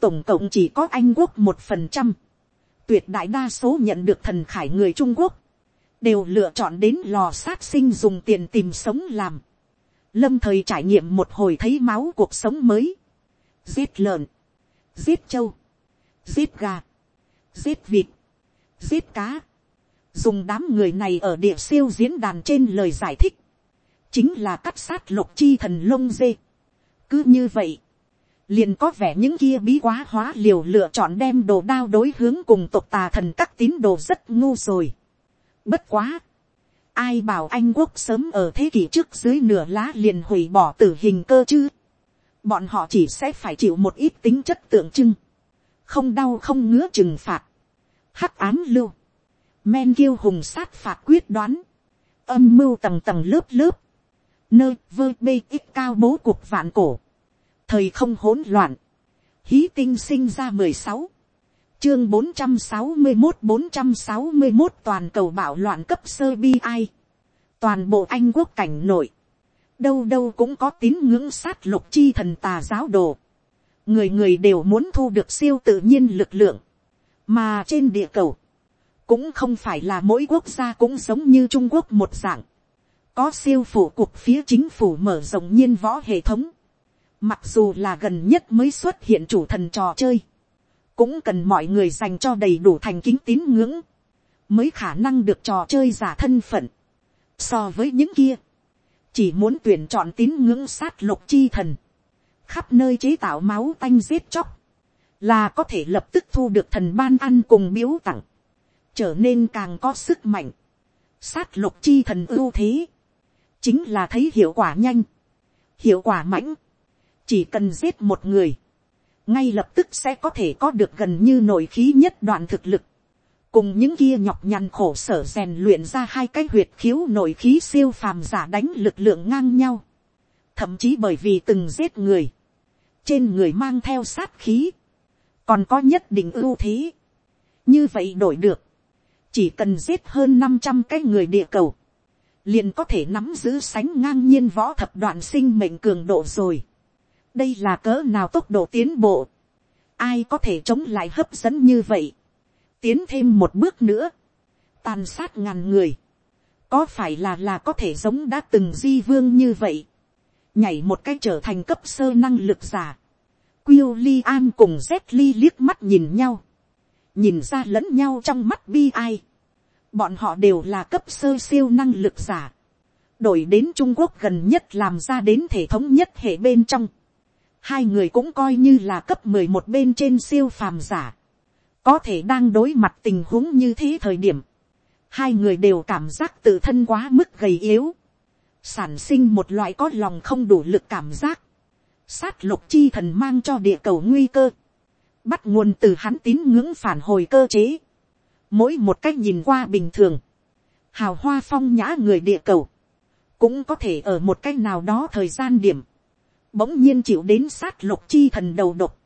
tổng cộng chỉ có anh quốc một phần trăm, tuyệt đại đa số nhận được thần khải người trung quốc, đều lựa chọn đến lò sát sinh dùng tiền tìm sống làm, lâm thời trải nghiệm một hồi thấy máu cuộc sống mới, giết lợn, giết trâu, giết gà, giết vịt, giết cá, dùng đám người này ở địa siêu diễn đàn trên lời giải thích, chính là cắt sát lục chi thần lông dê. cứ như vậy, liền có vẻ những kia bí quá hóa liều lựa chọn đem đồ đao đối hướng cùng tộc tà thần các tín đồ rất ngu rồi. Bất quá. Ai bảo Anh quốc sớm ở thế kỷ trước dưới nửa lá liền hủy bỏ tử hình cơ chứ. Bọn họ chỉ sẽ phải chịu một ít tính chất tượng trưng. Không đau không ngứa trừng phạt. Hắc án lưu. Men kiêu hùng sát phạt quyết đoán. Âm mưu tầng tầng lớp lớp. Nơi vơ bê ít cao bố cuộc vạn cổ thời không hỗn loạn, hí tinh sinh ra mười sáu, chương bốn trăm sáu mươi một bốn trăm sáu mươi một toàn cầu bạo loạn cấp sơ bi ai, toàn bộ anh quốc cảnh nội, đâu đâu cũng có tín ngưỡng sát lục chi thần tà giáo đồ, người người đều muốn thu được siêu tự nhiên lực lượng, mà trên địa cầu, cũng không phải là mỗi quốc gia cũng giống như trung quốc một dạng, có siêu phủ cục phía chính phủ mở rộng nhiên võ hệ thống, Mặc dù là gần nhất mới xuất hiện chủ thần trò chơi. Cũng cần mọi người dành cho đầy đủ thành kính tín ngưỡng. Mới khả năng được trò chơi giả thân phận. So với những kia. Chỉ muốn tuyển chọn tín ngưỡng sát lục chi thần. Khắp nơi chế tạo máu tanh giết chóc. Là có thể lập tức thu được thần ban ăn cùng biếu tặng. Trở nên càng có sức mạnh. Sát lục chi thần ưu thế. Chính là thấy hiệu quả nhanh. Hiệu quả mãnh chỉ cần giết một người, ngay lập tức sẽ có thể có được gần như nội khí nhất đoạn thực lực, cùng những kia nhọc nhằn khổ sở rèn luyện ra hai cái huyệt khiếu nội khí siêu phàm giả đánh lực lượng ngang nhau, thậm chí bởi vì từng giết người, trên người mang theo sát khí, còn có nhất định ưu thế, như vậy đổi được, chỉ cần giết hơn năm trăm cái người địa cầu, liền có thể nắm giữ sánh ngang nhiên võ thập đoạn sinh mệnh cường độ rồi đây là cỡ nào tốc độ tiến bộ, ai có thể chống lại hấp dẫn như vậy, tiến thêm một bước nữa, tàn sát ngàn người, có phải là là có thể giống đã từng di vương như vậy, nhảy một cách trở thành cấp sơ năng lực giả, Quyêu Li An cùng Z Li liếc mắt nhìn nhau, nhìn ra lẫn nhau trong mắt bi ai, bọn họ đều là cấp sơ siêu năng lực giả, đổi đến trung quốc gần nhất làm ra đến thể thống nhất hệ bên trong, hai người cũng coi như là cấp mười một bên trên siêu phàm giả, có thể đang đối mặt tình huống như thế thời điểm, hai người đều cảm giác tự thân quá mức gầy yếu, sản sinh một loại có lòng không đủ lực cảm giác, sát lục chi thần mang cho địa cầu nguy cơ, bắt nguồn từ hắn tín ngưỡng phản hồi cơ chế, mỗi một cách nhìn qua bình thường, hào hoa phong nhã người địa cầu, cũng có thể ở một cách nào đó thời gian điểm, bỗng nhiên chịu đến sát lục chi thần đầu độc,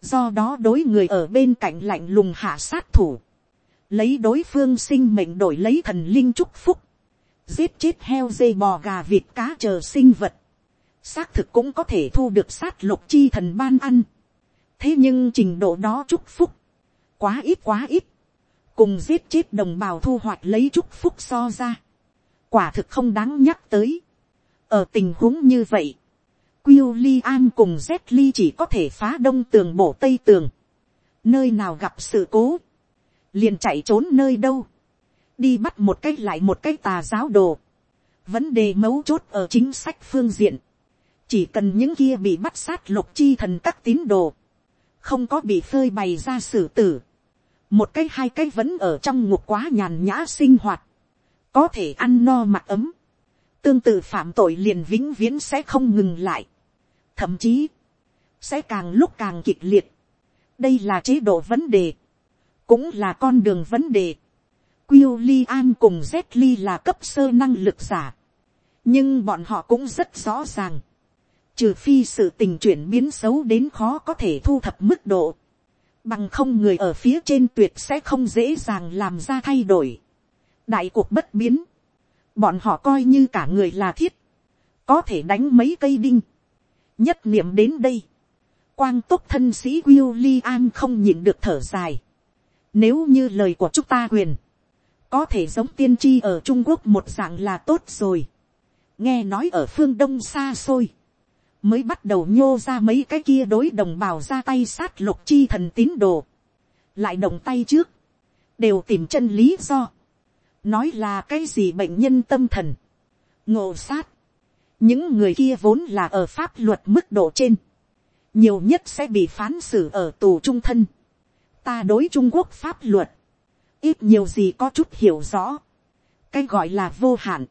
do đó đối người ở bên cạnh lạnh lùng hạ sát thủ, lấy đối phương sinh mệnh đổi lấy thần linh chúc phúc, giết chết heo dê bò gà vịt cá chờ sinh vật, xác thực cũng có thể thu được sát lục chi thần ban ăn, thế nhưng trình độ đó chúc phúc, quá ít quá ít, cùng giết chết đồng bào thu hoạch lấy chúc phúc so ra, quả thực không đáng nhắc tới, ở tình huống như vậy, William cùng Z chỉ có thể phá đông tường bổ tây tường. Nơi nào gặp sự cố. Liền chạy trốn nơi đâu. Đi bắt một cái lại một cái tà giáo đồ. Vấn đề mấu chốt ở chính sách phương diện. Chỉ cần những kia bị bắt sát lục chi thần các tín đồ. không có bị phơi bày ra xử tử, một cái hai cái vẫn ở trong ngục quá nhàn nhã sinh hoạt, có thể ăn no mặc ấm, tương tự phạm tội liền vĩnh viễn sẽ không ngừng lại, thậm chí, sẽ càng lúc càng kịch liệt. đây là chế độ vấn đề, cũng là con đường vấn đề. Quyêu Li An cùng Z Li là cấp sơ năng lực giả, nhưng bọn họ cũng rất rõ ràng, trừ phi sự tình chuyển biến xấu đến khó có thể thu thập mức độ, bằng không người ở phía trên tuyệt sẽ không dễ dàng làm ra thay đổi. đại cuộc bất biến, bọn họ coi như cả người là thiết, có thể đánh mấy cây đinh nhất niệm đến đây, quang túc thân sĩ William không nhịn được thở dài. Nếu như lời của chúng ta quyền, có thể giống tiên tri ở Trung Quốc một dạng là tốt rồi. nghe nói ở phương đông xa xôi, mới bắt đầu nhô ra mấy cái kia đối đồng bào ra tay sát lục chi thần tín đồ, lại động tay trước, đều tìm chân lý do, nói là cái gì bệnh nhân tâm thần, ngộ sát, những người kia vốn là ở pháp luật mức độ trên, nhiều nhất sẽ bị phán xử ở tù trung thân. ta đối trung quốc pháp luật, ít nhiều gì có chút hiểu rõ, cái gọi là vô hạn,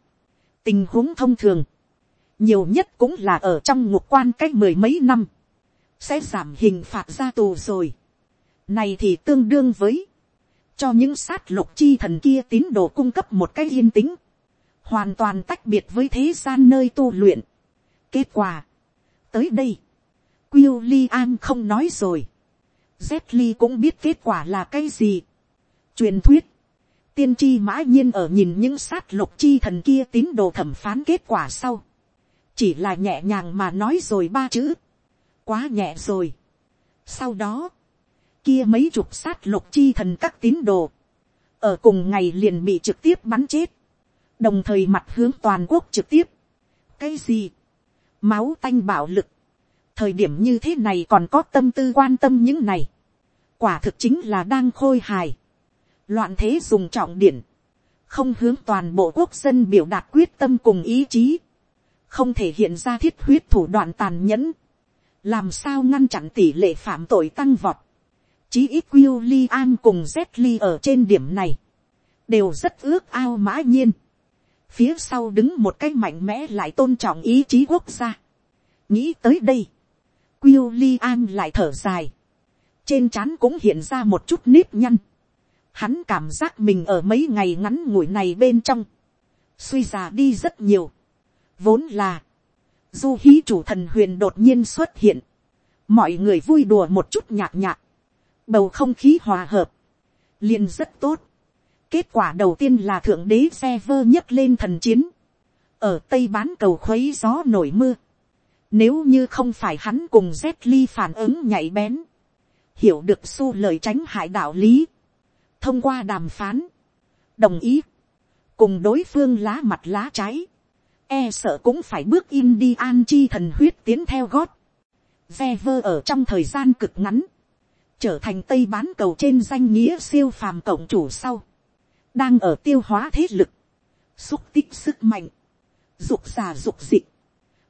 tình huống thông thường, nhiều nhất cũng là ở trong ngục quan cách mười mấy năm, sẽ giảm hình phạt ra tù rồi. Này thì tương đương với, cho những sát lục chi thần kia tín đồ cung cấp một cái yên tĩnh, hoàn toàn tách biệt với thế gian nơi tu luyện. Kết quả, tới đây, quy li an không nói rồi. Zetli cũng biết kết quả là cái gì. Truyền thuyết, tiên tri mã nhiên ở nhìn những sát lục chi thần kia tín đồ thẩm phán kết quả sau chỉ là nhẹ nhàng mà nói rồi ba chữ, quá nhẹ rồi. sau đó, kia mấy chục sát lục chi thần các tín đồ, ở cùng ngày liền bị trực tiếp bắn chết, đồng thời mặt hướng toàn quốc trực tiếp. cái gì, máu tanh bạo lực, thời điểm như thế này còn có tâm tư quan tâm những này, quả thực chính là đang khôi hài, loạn thế dùng trọng điển, không hướng toàn bộ quốc dân biểu đạt quyết tâm cùng ý chí, không thể hiện ra thiết huyết thủ đoạn tàn nhẫn, làm sao ngăn chặn tỷ lệ phạm tội tăng vọt. Chí ít William cùng Zetli ở trên điểm này, đều rất ước ao mã nhiên. Phía sau đứng một cái mạnh mẽ lại tôn trọng ý chí quốc gia. Nghĩ tới đây, William lại thở dài. Trên trán cũng hiện ra một chút nếp nhăn. Hắn cảm giác mình ở mấy ngày ngắn ngủi này bên trong. Suy già đi rất nhiều Vốn là, du hí chủ thần huyền đột nhiên xuất hiện. Mọi người vui đùa một chút nhạc nhạc. Bầu không khí hòa hợp. liền rất tốt. Kết quả đầu tiên là thượng đế xe vơ nhấc lên thần chiến. Ở Tây bán cầu khuấy gió nổi mưa. Nếu như không phải hắn cùng Z ly phản ứng nhạy bén. Hiểu được su lời tránh hại đạo lý. Thông qua đàm phán. Đồng ý. Cùng đối phương lá mặt lá trái e sợ cũng phải bước in đi an chi thần huyết tiến theo gót. Ve vơ ở trong thời gian cực ngắn, trở thành tây bán cầu trên danh nghĩa siêu phàm cộng chủ sau, đang ở tiêu hóa thế lực, xúc tích sức mạnh, dục xà dục dị.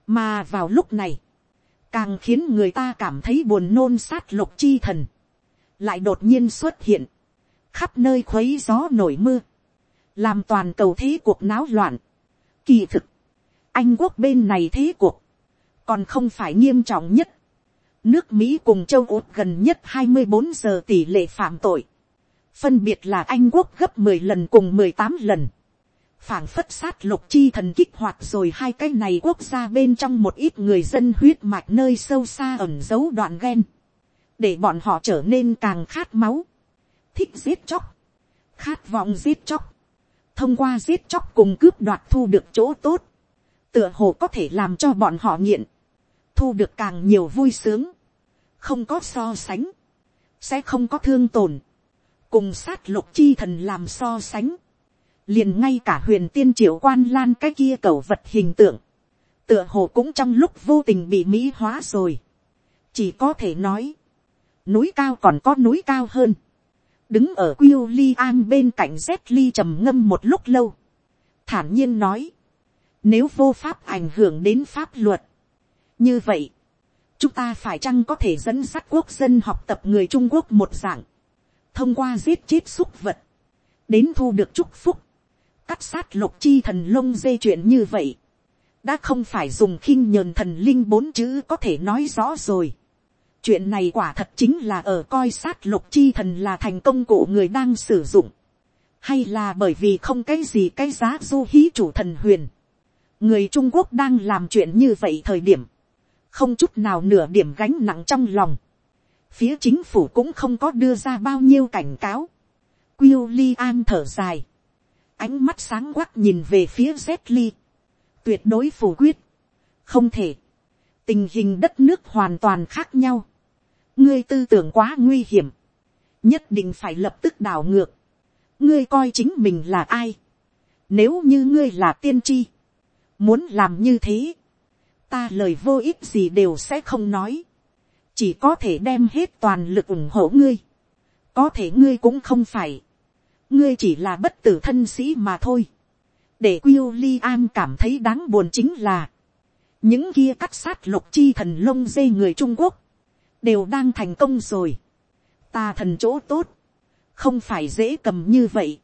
mà vào lúc này, càng khiến người ta cảm thấy buồn nôn sát lục chi thần, lại đột nhiên xuất hiện, khắp nơi khuấy gió nổi mưa, làm toàn cầu thế cuộc náo loạn. Kỳ thực, anh quốc bên này thế cuộc, còn không phải nghiêm trọng nhất. nước mỹ cùng châu úc gần nhất hai mươi bốn giờ tỷ lệ phạm tội, phân biệt là anh quốc gấp mười lần cùng mười tám lần. phảng phất sát lục chi thần kích hoạt rồi hai cái này quốc gia bên trong một ít người dân huyết mạch nơi sâu xa ẩn giấu đoạn ghen, để bọn họ trở nên càng khát máu, thích giết chóc, khát vọng giết chóc, thông qua giết chóc cùng cướp đoạt thu được chỗ tốt, tựa hồ có thể làm cho bọn họ nghiện, thu được càng nhiều vui sướng, không có so sánh, sẽ không có thương tổn, cùng sát lục chi thần làm so sánh, liền ngay cả huyền tiên triệu quan lan cái kia cầu vật hình tượng, tựa hồ cũng trong lúc vô tình bị mỹ hóa rồi, chỉ có thể nói, núi cao còn có núi cao hơn, đứng ở Quyêu Li An bên cạnh Z Ly trầm ngâm một lúc lâu, thản nhiên nói, nếu vô pháp ảnh hưởng đến pháp luật. Như vậy, chúng ta phải chăng có thể dẫn dắt quốc dân học tập người trung quốc một dạng, thông qua giết chết xúc vật, đến thu được chúc phúc, cắt sát lục chi thần lông dê chuyện như vậy, đã không phải dùng khinh nhờn thần linh bốn chữ có thể nói rõ rồi. chuyện này quả thật chính là ở coi sát lục chi thần là thành công cụ người đang sử dụng, hay là bởi vì không cái gì cái giá du hí chủ thần huyền. người trung quốc đang làm chuyện như vậy thời điểm, không chút nào nửa điểm gánh nặng trong lòng phía chính phủ cũng không có đưa ra bao nhiêu cảnh cáo. Quyêu li an thở dài, ánh mắt sáng quắc nhìn về phía z tuyệt đối phủ quyết, không thể, tình hình đất nước hoàn toàn khác nhau, ngươi tư tưởng quá nguy hiểm, nhất định phải lập tức đảo ngược, ngươi coi chính mình là ai, nếu như ngươi là tiên tri, muốn làm như thế, ta lời vô ích gì đều sẽ không nói, chỉ có thể đem hết toàn lực ủng hộ ngươi, có thể ngươi cũng không phải, ngươi chỉ là bất tử thân sĩ mà thôi, để Qiu Li An cảm thấy đáng buồn chính là, những kia cắt sát lục chi thần lông dê người Trung Quốc, đều đang thành công rồi. Ta thần chỗ tốt, không phải dễ cầm như vậy.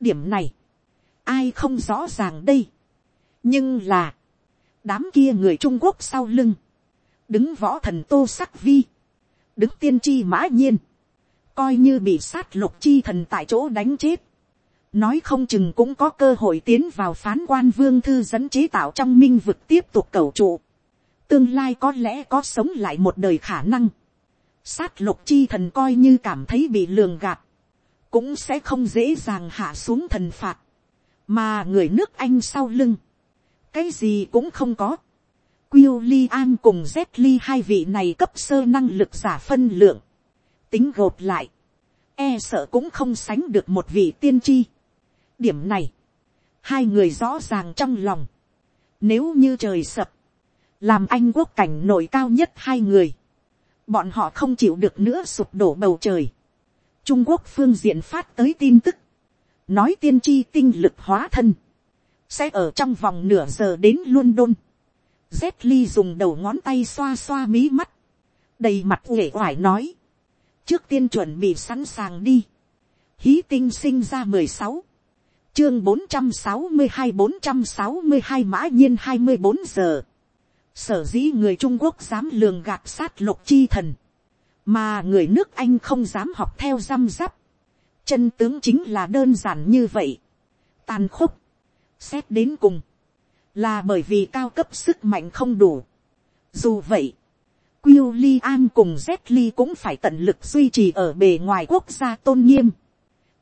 điểm này, ai không rõ ràng đây. nhưng là, đám kia người Trung Quốc sau lưng, đứng võ thần tô sắc vi, đứng tiên tri mã nhiên, coi như bị sát lục chi thần tại chỗ đánh chết, nói không chừng cũng có cơ hội tiến vào phán quan vương thư dẫn chế tạo trong minh vực tiếp tục cầu trụ. Tương lai có lẽ có sống lại một đời khả năng. Sát lục chi thần coi như cảm thấy bị lường gạt. Cũng sẽ không dễ dàng hạ xuống thần phạt. Mà người nước Anh sau lưng. Cái gì cũng không có. Quyêu Li An cùng Zetli hai vị này cấp sơ năng lực giả phân lượng. Tính gộp lại. E sợ cũng không sánh được một vị tiên tri điểm này, hai người rõ ràng trong lòng, nếu như trời sập, làm anh quốc cảnh nổi cao nhất hai người, bọn họ không chịu được nữa sụp đổ bầu trời. Trung Quốc phương diện phát tới tin tức, nói tiên tri tinh lực hóa thân, sẽ ở trong vòng nửa giờ đến London. Z Ly dùng đầu ngón tay xoa xoa mí mắt, đầy mặt uể oải nói, trước tiên chuẩn bị sẵn sàng đi. Hí tinh sinh ra mười sáu chương bốn trăm sáu mươi hai bốn trăm sáu mươi hai mã nhiên hai mươi bốn giờ. Sở dĩ người Trung Quốc dám lường gạt sát lục chi thần. Mà người nước Anh không dám học theo răm rắp. Chân tướng chính là đơn giản như vậy. Tàn khốc. Xét đến cùng. Là bởi vì cao cấp sức mạnh không đủ. Dù vậy. William cùng Zetli cũng phải tận lực duy trì ở bề ngoài quốc gia tôn nghiêm.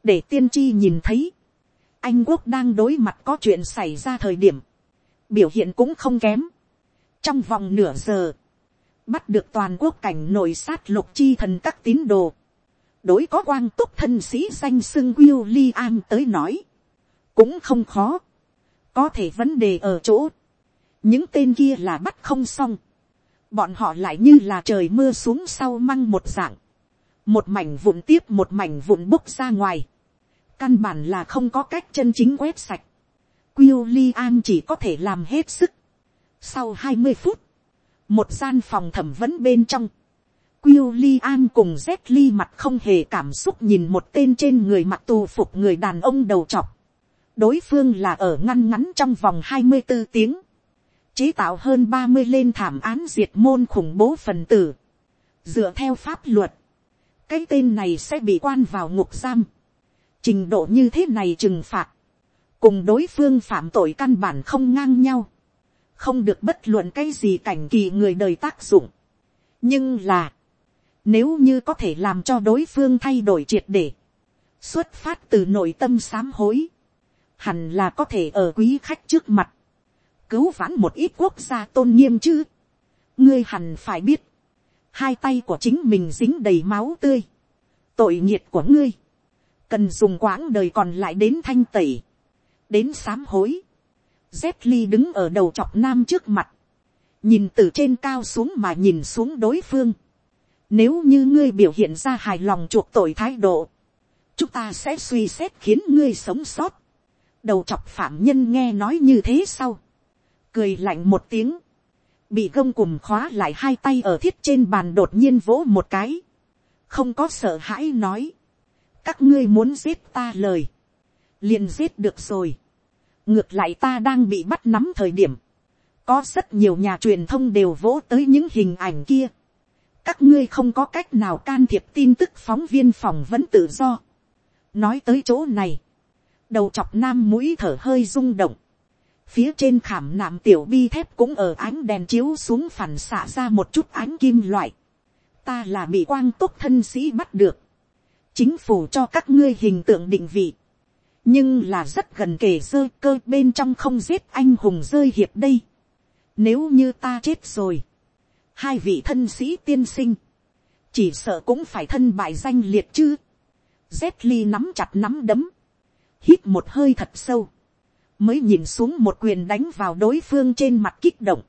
Để tiên tri nhìn thấy anh quốc đang đối mặt có chuyện xảy ra thời điểm, biểu hiện cũng không kém. trong vòng nửa giờ, bắt được toàn quốc cảnh nội sát lục chi thần các tín đồ, đối có quang túc thân sĩ danh sưng Will Li tới nói, cũng không khó, có thể vấn đề ở chỗ, những tên kia là bắt không xong, bọn họ lại như là trời mưa xuống sau măng một dạng, một mảnh vụn tiếp một mảnh vụn bốc ra ngoài, căn bản là không có cách chân chính quét sạch. William chỉ có thể làm hết sức. Sau hai mươi phút, một gian phòng thẩm vấn bên trong, William cùng Zetli mặt không hề cảm xúc nhìn một tên trên người mặc tù phục người đàn ông đầu trọc. Đối phương là ở ngăn ngắn trong vòng hai mươi 24 tiếng. Chế tạo hơn ba mươi lên thảm án diệt môn khủng bố phần tử. Dựa theo pháp luật, cái tên này sẽ bị quan vào ngục giam trình độ như thế này trừng phạt, cùng đối phương phạm tội căn bản không ngang nhau, không được bất luận cái gì cảnh kỳ người đời tác dụng. nhưng là, nếu như có thể làm cho đối phương thay đổi triệt để, xuất phát từ nội tâm sám hối, hẳn là có thể ở quý khách trước mặt, cứu vãn một ít quốc gia tôn nghiêm chứ. ngươi hẳn phải biết, hai tay của chính mình dính đầy máu tươi, tội nghiệt của ngươi, cần dùng quãng đời còn lại đến thanh tẩy, đến sám hối. Z đứng ở đầu chọc nam trước mặt, nhìn từ trên cao xuống mà nhìn xuống đối phương. Nếu như ngươi biểu hiện ra hài lòng chuộc tội thái độ, chúng ta sẽ suy xét khiến ngươi sống sót. Đầu chọc phạm nhân nghe nói như thế sau, cười lạnh một tiếng, bị gông cùm khóa lại hai tay ở thiết trên bàn đột nhiên vỗ một cái, không có sợ hãi nói, các ngươi muốn giết ta lời, liền giết được rồi, ngược lại ta đang bị bắt nắm thời điểm, có rất nhiều nhà truyền thông đều vỗ tới những hình ảnh kia, các ngươi không có cách nào can thiệp tin tức phóng viên phỏng vấn tự do. nói tới chỗ này, đầu chọc nam mũi thở hơi rung động, phía trên khảm nạm tiểu bi thép cũng ở ánh đèn chiếu xuống phản xạ ra một chút ánh kim loại. ta là bị quang túc thân sĩ bắt được, chính phủ cho các ngươi hình tượng định vị, nhưng là rất gần kề rơi cơ bên trong không giết anh hùng rơi hiệp đây. nếu như ta chết rồi, hai vị thân sĩ tiên sinh, chỉ sợ cũng phải thân bại danh liệt chứ. Z nắm chặt nắm đấm, hít một hơi thật sâu, mới nhìn xuống một quyền đánh vào đối phương trên mặt kích động.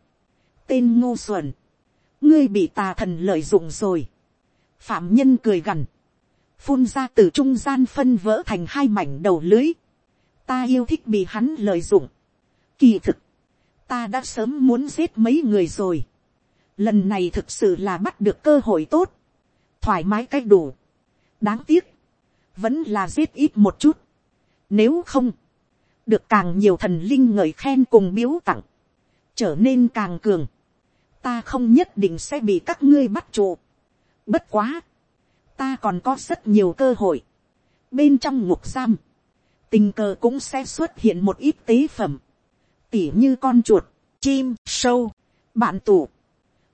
tên ngô xuẩn, ngươi bị tà thần lợi dụng rồi. phạm nhân cười gằn, phun ra từ trung gian phân vỡ thành hai mảnh đầu lưới. ta yêu thích bị hắn lợi dụng. kỳ thực, ta đã sớm muốn giết mấy người rồi lần này thực sự là bắt được cơ hội tốt, thoải mái cách đủ, đáng tiếc, vẫn là giết ít một chút, nếu không, được càng nhiều thần linh ngợi khen cùng biếu tặng, trở nên càng cường, ta không nhất định sẽ bị các ngươi bắt trụ. Bất quá, ta còn có rất nhiều cơ hội. Bên trong ngục giam, tình cờ cũng sẽ xuất hiện một ít tế phẩm, tỉ như con chuột, chim, sâu, bạn tủ,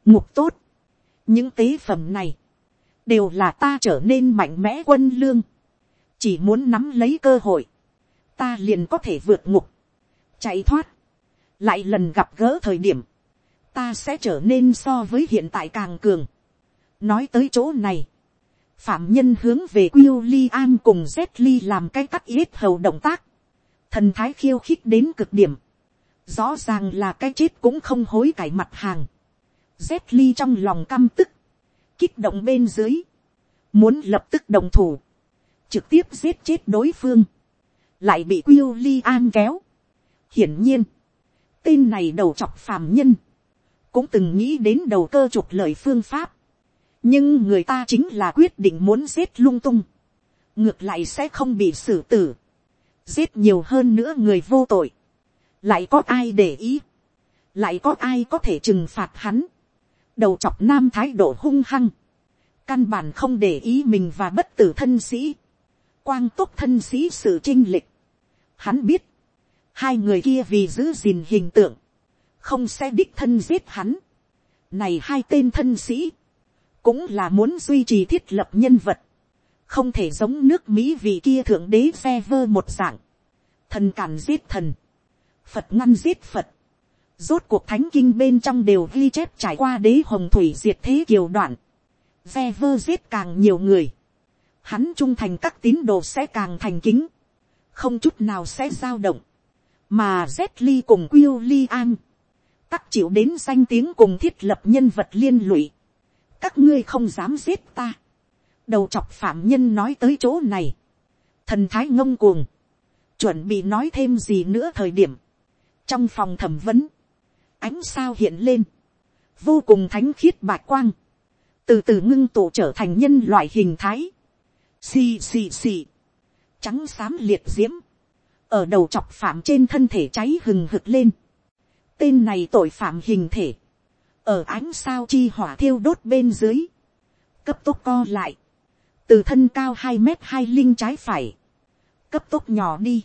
ngục tốt. những tế phẩm này, đều là ta trở nên mạnh mẽ quân lương. chỉ muốn nắm lấy cơ hội, ta liền có thể vượt ngục, chạy thoát, lại lần gặp gỡ thời điểm, ta sẽ trở nên so với hiện tại càng cường. nói tới chỗ này, phạm nhân hướng về Quyêu Li An cùng Z Li làm cái cắt yết hầu động tác. Thần thái khiêu khích đến cực điểm. Rõ ràng là cái chết cũng không hối cải mặt hàng. Z li trong lòng căm tức, kích động bên dưới, muốn lập tức đồng thủ, trực tiếp giết chết đối phương, lại bị Quyêu Ly An kéo. Hiển nhiên, tên này đầu chọc phàm nhân, cũng từng nghĩ đến đầu cơ trục lợi phương pháp, nhưng người ta chính là quyết định muốn giết lung tung, ngược lại sẽ không bị xử tử, giết nhiều hơn nữa người vô tội, lại có ai để ý, lại có ai có thể trừng phạt hắn, đầu chọc nam thái độ hung hăng, căn bản không để ý mình và bất tử thân sĩ, quang túc thân sĩ sự trinh lịch. Hắn biết, hai người kia vì giữ gìn hình tượng, không sẽ đích thân giết hắn. Này hai tên thân sĩ, cũng là muốn duy trì thiết lập nhân vật, không thể giống nước mỹ vì kia thượng đế xe vơ một dạng, thần càn giết thần, phật ngăn giết phật, Rốt cuộc thánh kinh bên trong đều ghi chép trải qua đế hồng thủy diệt thế kiều đoạn. Xe vơ giết càng nhiều người. Hắn trung thành các tín đồ sẽ càng thành kính. Không chút nào sẽ dao động. Mà Z Ly cùng Quyêu li An. Tắc chịu đến danh tiếng cùng thiết lập nhân vật liên lụy. Các ngươi không dám giết ta. Đầu chọc phạm nhân nói tới chỗ này. Thần thái ngông cuồng. Chuẩn bị nói thêm gì nữa thời điểm. Trong phòng thẩm vấn ánh sao hiện lên, vô cùng thánh khiết bạch quang, từ từ ngưng tụ trở thành nhân loại hình thái, xì xì xì, trắng xám liệt diễm, ở đầu chọc phạm trên thân thể cháy hừng hực lên, tên này tội phạm hình thể, ở ánh sao chi hỏa thiêu đốt bên dưới, cấp tốc co lại, từ thân cao hai mét hai linh trái phải, cấp tốc nhỏ đi,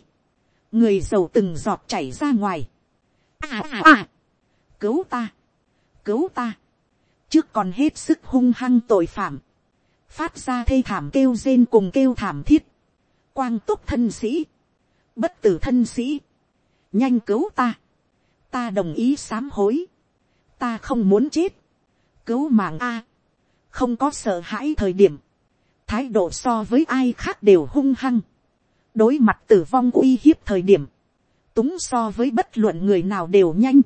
người giàu từng giọt chảy ra ngoài, à à à, cứu ta, cứu ta, trước còn hết sức hung hăng tội phạm, phát ra thê thảm kêu rên cùng kêu thảm thiết, quang túc thân sĩ, bất tử thân sĩ, nhanh cứu ta, ta đồng ý sám hối, ta không muốn chết, cứu mạng a, không có sợ hãi thời điểm, thái độ so với ai khác đều hung hăng, đối mặt tử vong uy hiếp thời điểm, túng so với bất luận người nào đều nhanh,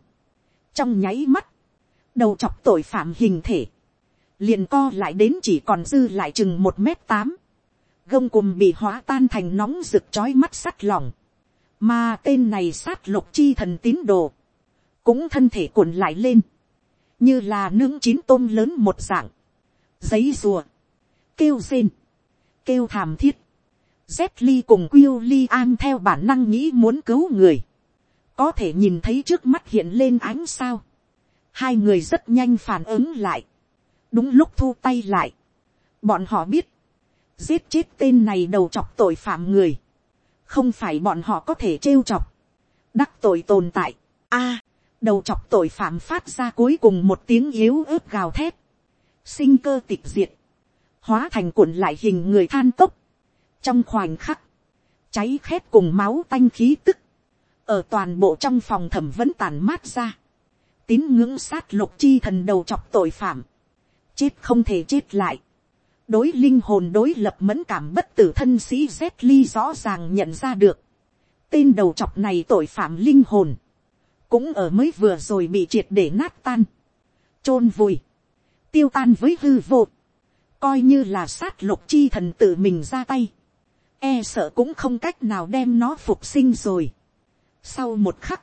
trong nháy mắt, đầu chọc tội phạm hình thể, liền co lại đến chỉ còn dư lại chừng một m tám, gông cùm bị hóa tan thành nóng rực chói mắt sắt lỏng, mà tên này sát lục chi thần tín đồ, cũng thân thể cuộn lại lên, như là nướng chín tôm lớn một dạng, giấy rùa, kêu rên, kêu thảm thiết, z ly cùng quyêu li an theo bản năng nghĩ muốn cứu người, có thể nhìn thấy trước mắt hiện lên ánh sao, hai người rất nhanh phản ứng lại, đúng lúc thu tay lại, bọn họ biết, giết chết tên này đầu chọc tội phạm người, không phải bọn họ có thể trêu chọc, đắc tội tồn tại, a, đầu chọc tội phạm phát ra cuối cùng một tiếng yếu ớt gào thét, sinh cơ tịch diệt, hóa thành cuộn lại hình người than tốc, trong khoảnh khắc, cháy khét cùng máu tanh khí tức, ở toàn bộ trong phòng thẩm vẫn tàn mát ra, tín ngưỡng sát lục chi thần đầu chọc tội phạm, chết không thể chết lại, đối linh hồn đối lập mẫn cảm bất tử thân sĩ z ly rõ ràng nhận ra được, tên đầu chọc này tội phạm linh hồn, cũng ở mới vừa rồi bị triệt để nát tan, chôn vùi, tiêu tan với hư vô, coi như là sát lục chi thần tự mình ra tay, e sợ cũng không cách nào đem nó phục sinh rồi. Sau một khắc,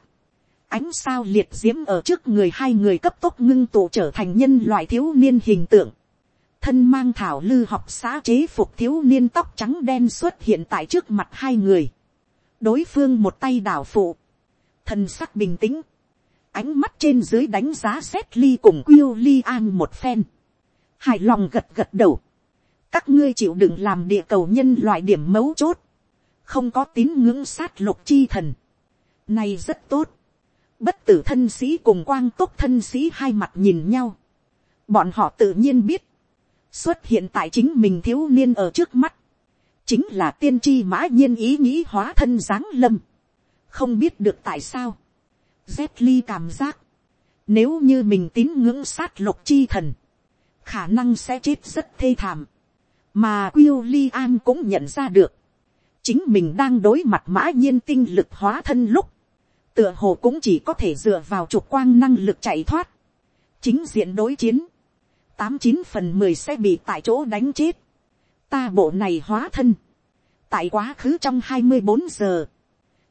ánh sao liệt diễm ở trước người hai người cấp tốc ngưng tụ trở thành nhân loại thiếu niên hình tượng. Thân mang thảo lư học xã chế phục thiếu niên tóc trắng đen xuất hiện tại trước mặt hai người. Đối phương một tay đảo phụ. Thân sắc bình tĩnh. Ánh mắt trên dưới đánh giá xét ly cùng quyêu ly an một phen. Hài lòng gật gật đầu. Các ngươi chịu đựng làm địa cầu nhân loại điểm mấu chốt. Không có tín ngưỡng sát lục chi thần. Này rất tốt bất tử thân sĩ cùng quang tốt thân sĩ hai mặt nhìn nhau. Bọn họ tự nhiên biết, xuất hiện tại chính mình thiếu niên ở trước mắt, chính là tiên tri mã nhiên ý nghĩ hóa thân giáng lâm. không biết được tại sao, z ly cảm giác, nếu như mình tín ngưỡng sát lục chi thần, khả năng sẽ chết rất thê thảm, mà quyêu li an cũng nhận ra được, chính mình đang đối mặt mã nhiên tinh lực hóa thân lúc, tựa hồ cũng chỉ có thể dựa vào trục quang năng lực chạy thoát, chính diện đối chiến, tám chín phần mười sẽ bị tại chỗ đánh chết, ta bộ này hóa thân, tại quá khứ trong hai mươi bốn giờ,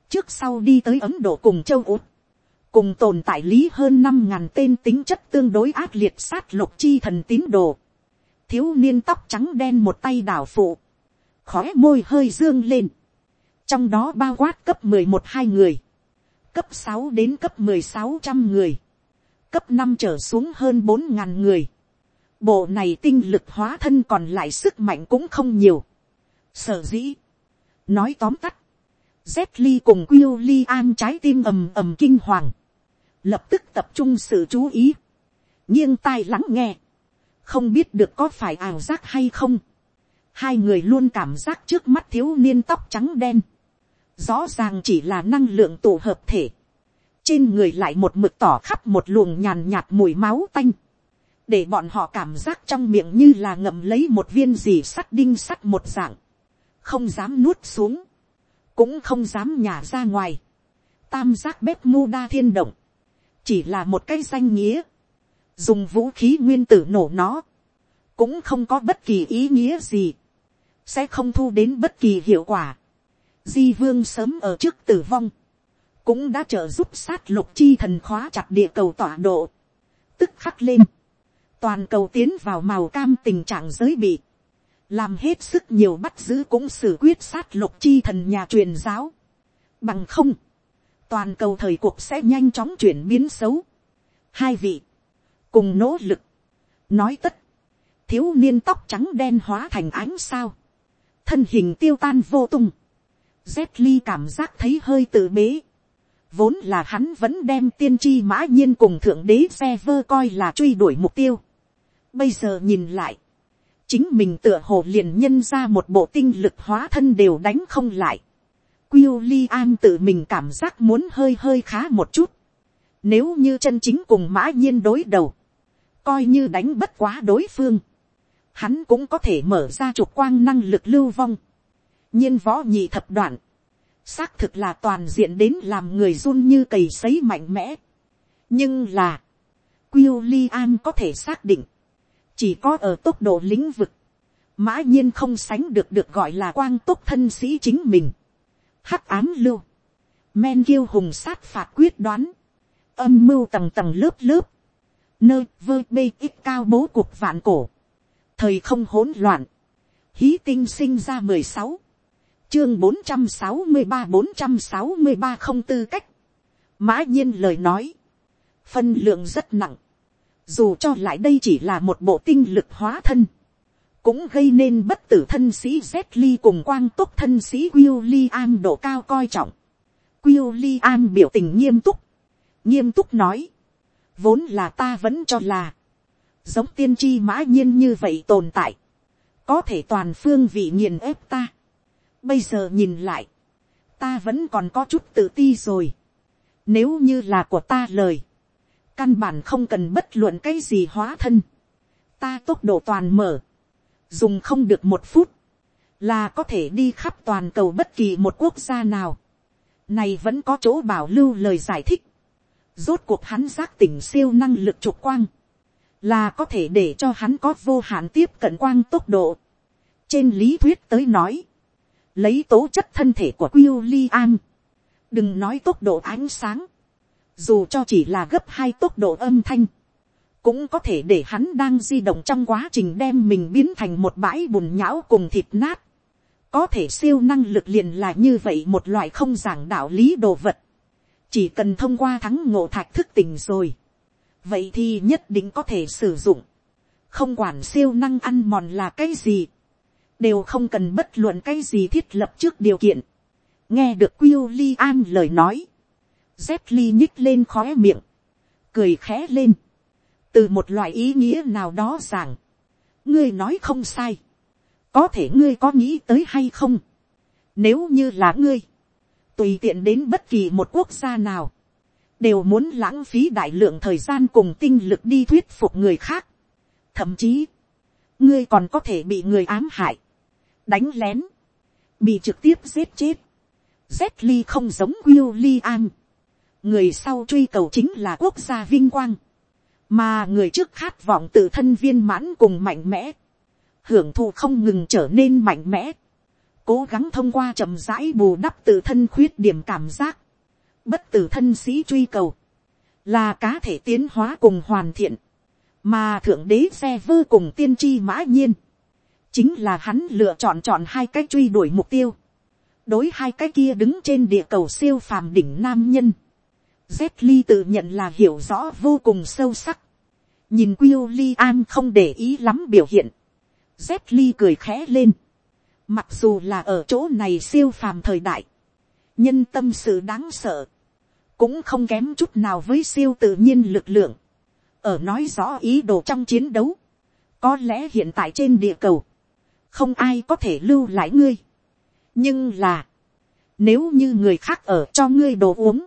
trước sau đi tới ấn độ cùng châu úc, cùng tồn tại lý hơn năm ngàn tên tính chất tương đối ác liệt sát lục chi thần tín đồ, thiếu niên tóc trắng đen một tay đảo phụ, Khóe môi hơi dương lên, trong đó bao quát cấp mười một hai người, cấp sáu đến cấp mười sáu trăm người, cấp năm trở xuống hơn bốn ngàn người. Bộ này tinh lực hóa thân còn lại sức mạnh cũng không nhiều. Sở dĩ, nói tóm tắt, Z li cùng Quyêu li An trái tim ầm ầm kinh hoàng, lập tức tập trung sự chú ý, nghiêng tai lắng nghe, không biết được có phải ảo giác hay không. Hai người luôn cảm giác trước mắt thiếu niên tóc trắng đen, rõ ràng chỉ là năng lượng tổ hợp thể, trên người lại một mực tỏ khắp một luồng nhàn nhạt mùi máu tanh, để bọn họ cảm giác trong miệng như là ngậm lấy một viên gì sắt đinh sắt một dạng, không dám nuốt xuống, cũng không dám nhả ra ngoài, tam giác bếp mu đa thiên động, chỉ là một cái danh nghĩa, dùng vũ khí nguyên tử nổ nó, cũng không có bất kỳ ý nghĩa gì, sẽ không thu đến bất kỳ hiệu quả. Di vương sớm ở trước tử vong, cũng đã trợ giúp sát lục chi thần khóa chặt địa cầu tọa độ, tức khắc lên, toàn cầu tiến vào màu cam tình trạng giới bị, làm hết sức nhiều bắt giữ cũng xử quyết sát lục chi thần nhà truyền giáo, bằng không, toàn cầu thời cuộc sẽ nhanh chóng chuyển biến xấu. hai vị, cùng nỗ lực, nói tất, thiếu niên tóc trắng đen hóa thành ánh sao, thân hình tiêu tan vô tung, Z ly cảm giác thấy hơi tự bế. Vốn là hắn vẫn đem tiên tri mã nhiên cùng thượng đế xe vơ coi là truy đuổi mục tiêu. Bây giờ nhìn lại. Chính mình tựa hồ liền nhân ra một bộ tinh lực hóa thân đều đánh không lại. Quyêu Li An tự mình cảm giác muốn hơi hơi khá một chút. Nếu như chân chính cùng mã nhiên đối đầu. Coi như đánh bất quá đối phương. Hắn cũng có thể mở ra trục quang năng lực lưu vong nhiên võ nhị thập đoạn, xác thực là toàn diện đến làm người run như cầy sấy mạnh mẽ. nhưng là, Quyêu Li An có thể xác định, chỉ có ở tốc độ lĩnh vực, mã nhiên không sánh được được gọi là quang tốc thân sĩ chính mình. Hắc án lưu, men kiêu hùng sát phạt quyết đoán, âm mưu tầng tầng lớp lớp, Nơi vơ bê ít cao bố cuộc vạn cổ. Thời không hỗn loạn. Hí tinh sinh ra mười sáu Chương bốn trăm sáu mươi ba bốn trăm sáu mươi ba không tư cách. Mã nhiên lời nói. Phân lượng rất nặng. Dù cho lại đây chỉ là một bộ tinh lực hóa thân cũng gây nên bất tử thân sĩ Z cùng quang túc thân sĩ William độ cao coi trọng. William biểu tình nghiêm túc, nghiêm túc nói, vốn là ta vẫn cho là, giống tiên tri mã nhiên như vậy tồn tại, có thể toàn phương vị nghiền ép ta. Bây giờ nhìn lại, ta vẫn còn có chút tự ti rồi. Nếu như là của ta lời, căn bản không cần bất luận cái gì hóa thân, ta tốc độ toàn mở, dùng không được một phút, là có thể đi khắp toàn cầu bất kỳ một quốc gia nào. Này vẫn có chỗ bảo lưu lời giải thích. Rốt cuộc hắn giác tỉnh siêu năng lực trục quang. Là có thể để cho hắn có vô hạn tiếp cận quang tốc độ. Trên lý thuyết tới nói. Lấy tố chất thân thể của William. Đừng nói tốc độ ánh sáng. Dù cho chỉ là gấp hai tốc độ âm thanh, cũng có thể để hắn đang di động trong quá trình đem mình biến thành một bãi bùn nhão cùng thịt nát. Có thể siêu năng lực liền là như vậy một loại không giảng đạo lý đồ vật. Chỉ cần thông qua thắng ngộ thạch thức tình rồi. Vậy thì nhất định có thể sử dụng. Không quản siêu năng ăn mòn là cái gì. Đều không cần bất luận cái gì thiết lập trước điều kiện. Nghe được William lời nói. Zetli nhích lên khóe miệng. Cười khẽ lên từ một loại ý nghĩa nào đó rằng, ngươi nói không sai, có thể ngươi có nghĩ tới hay không, nếu như là ngươi, tùy tiện đến bất kỳ một quốc gia nào, đều muốn lãng phí đại lượng thời gian cùng tinh lực đi thuyết phục người khác. Thậm chí, ngươi còn có thể bị người ám hại, đánh lén, bị trực tiếp giết chết. Z không giống William. Người sau truy cầu chính là quốc gia vinh quang. Mà người trước khát vọng tự thân viên mãn cùng mạnh mẽ, hưởng thụ không ngừng trở nên mạnh mẽ, cố gắng thông qua chậm rãi bù đắp tự thân khuyết điểm cảm giác, bất tử thân sĩ truy cầu, là cá thể tiến hóa cùng hoàn thiện, mà thượng đế xe vơ cùng tiên tri mã nhiên, chính là hắn lựa chọn chọn hai cái truy đuổi mục tiêu, đối hai cái kia đứng trên địa cầu siêu phàm đỉnh nam nhân, Z Ly tự nhận là hiểu rõ vô cùng sâu sắc. Nhìn William không để ý lắm biểu hiện. Z Ly cười khẽ lên. Mặc dù là ở chỗ này siêu phàm thời đại. Nhân tâm sự đáng sợ. Cũng không kém chút nào với siêu tự nhiên lực lượng. Ở nói rõ ý đồ trong chiến đấu. Có lẽ hiện tại trên địa cầu. Không ai có thể lưu lại ngươi. Nhưng là. Nếu như người khác ở cho ngươi đồ uống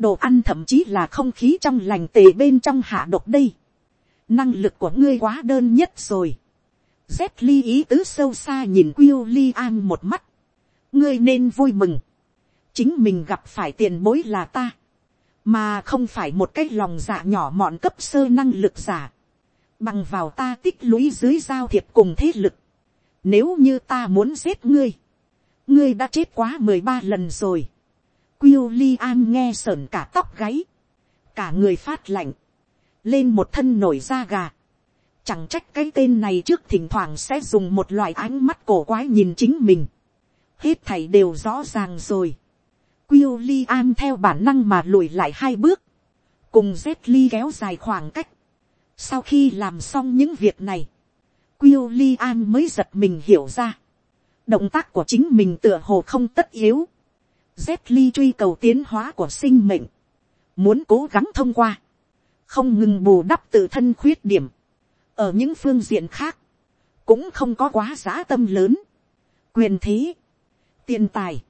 đồ ăn thậm chí là không khí trong lành tề bên trong hạ độc đây. Năng lực của ngươi quá đơn nhất rồi. Z ly ý tứ sâu xa nhìn Quyêu Li An một mắt. Ngươi nên vui mừng. Chính mình gặp phải tiền bối là ta. Mà không phải một cái lòng dạ nhỏ mọn cấp sơ năng lực giả. Bằng vào ta tích lũy dưới giao thiệp cùng thế lực. Nếu như ta muốn giết ngươi. Ngươi đã chết quá mười ba lần rồi William nghe sờn cả tóc gáy. Cả người phát lạnh. Lên một thân nổi da gà. Chẳng trách cái tên này trước thỉnh thoảng sẽ dùng một loại ánh mắt cổ quái nhìn chính mình. Hết thảy đều rõ ràng rồi. William theo bản năng mà lùi lại hai bước. Cùng Zetli kéo dài khoảng cách. Sau khi làm xong những việc này. William mới giật mình hiểu ra. Động tác của chính mình tựa hồ không tất yếu Z ly truy cầu tiến hóa của sinh mệnh. Muốn cố gắng thông qua. Không ngừng bù đắp tự thân khuyết điểm. Ở những phương diện khác. Cũng không có quá giá tâm lớn. Quyền thế. Tiền tài.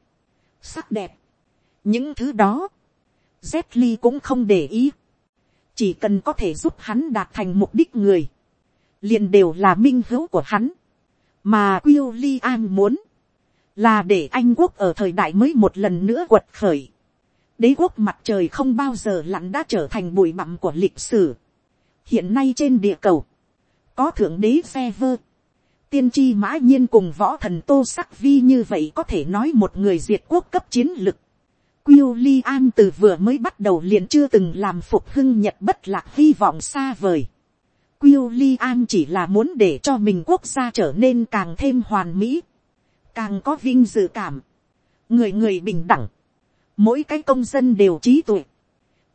Sắc đẹp. Những thứ đó. Z ly cũng không để ý. Chỉ cần có thể giúp hắn đạt thành mục đích người. Liền đều là minh hữu của hắn. Mà William muốn là để anh quốc ở thời đại mới một lần nữa quật khởi. đế quốc mặt trời không bao giờ lặn đã trở thành bụi bặm của lịch sử. hiện nay trên địa cầu, có thượng đế phe vơ, tiên tri mã nhiên cùng võ thần tô sắc vi như vậy có thể nói một người diệt quốc cấp chiến lực. William từ vừa mới bắt đầu liền chưa từng làm phục hưng nhật bất lạc hy vọng xa vời. William chỉ là muốn để cho mình quốc gia trở nên càng thêm hoàn mỹ, càng có vinh dự cảm, người người bình đẳng, mỗi cái công dân đều trí tuệ,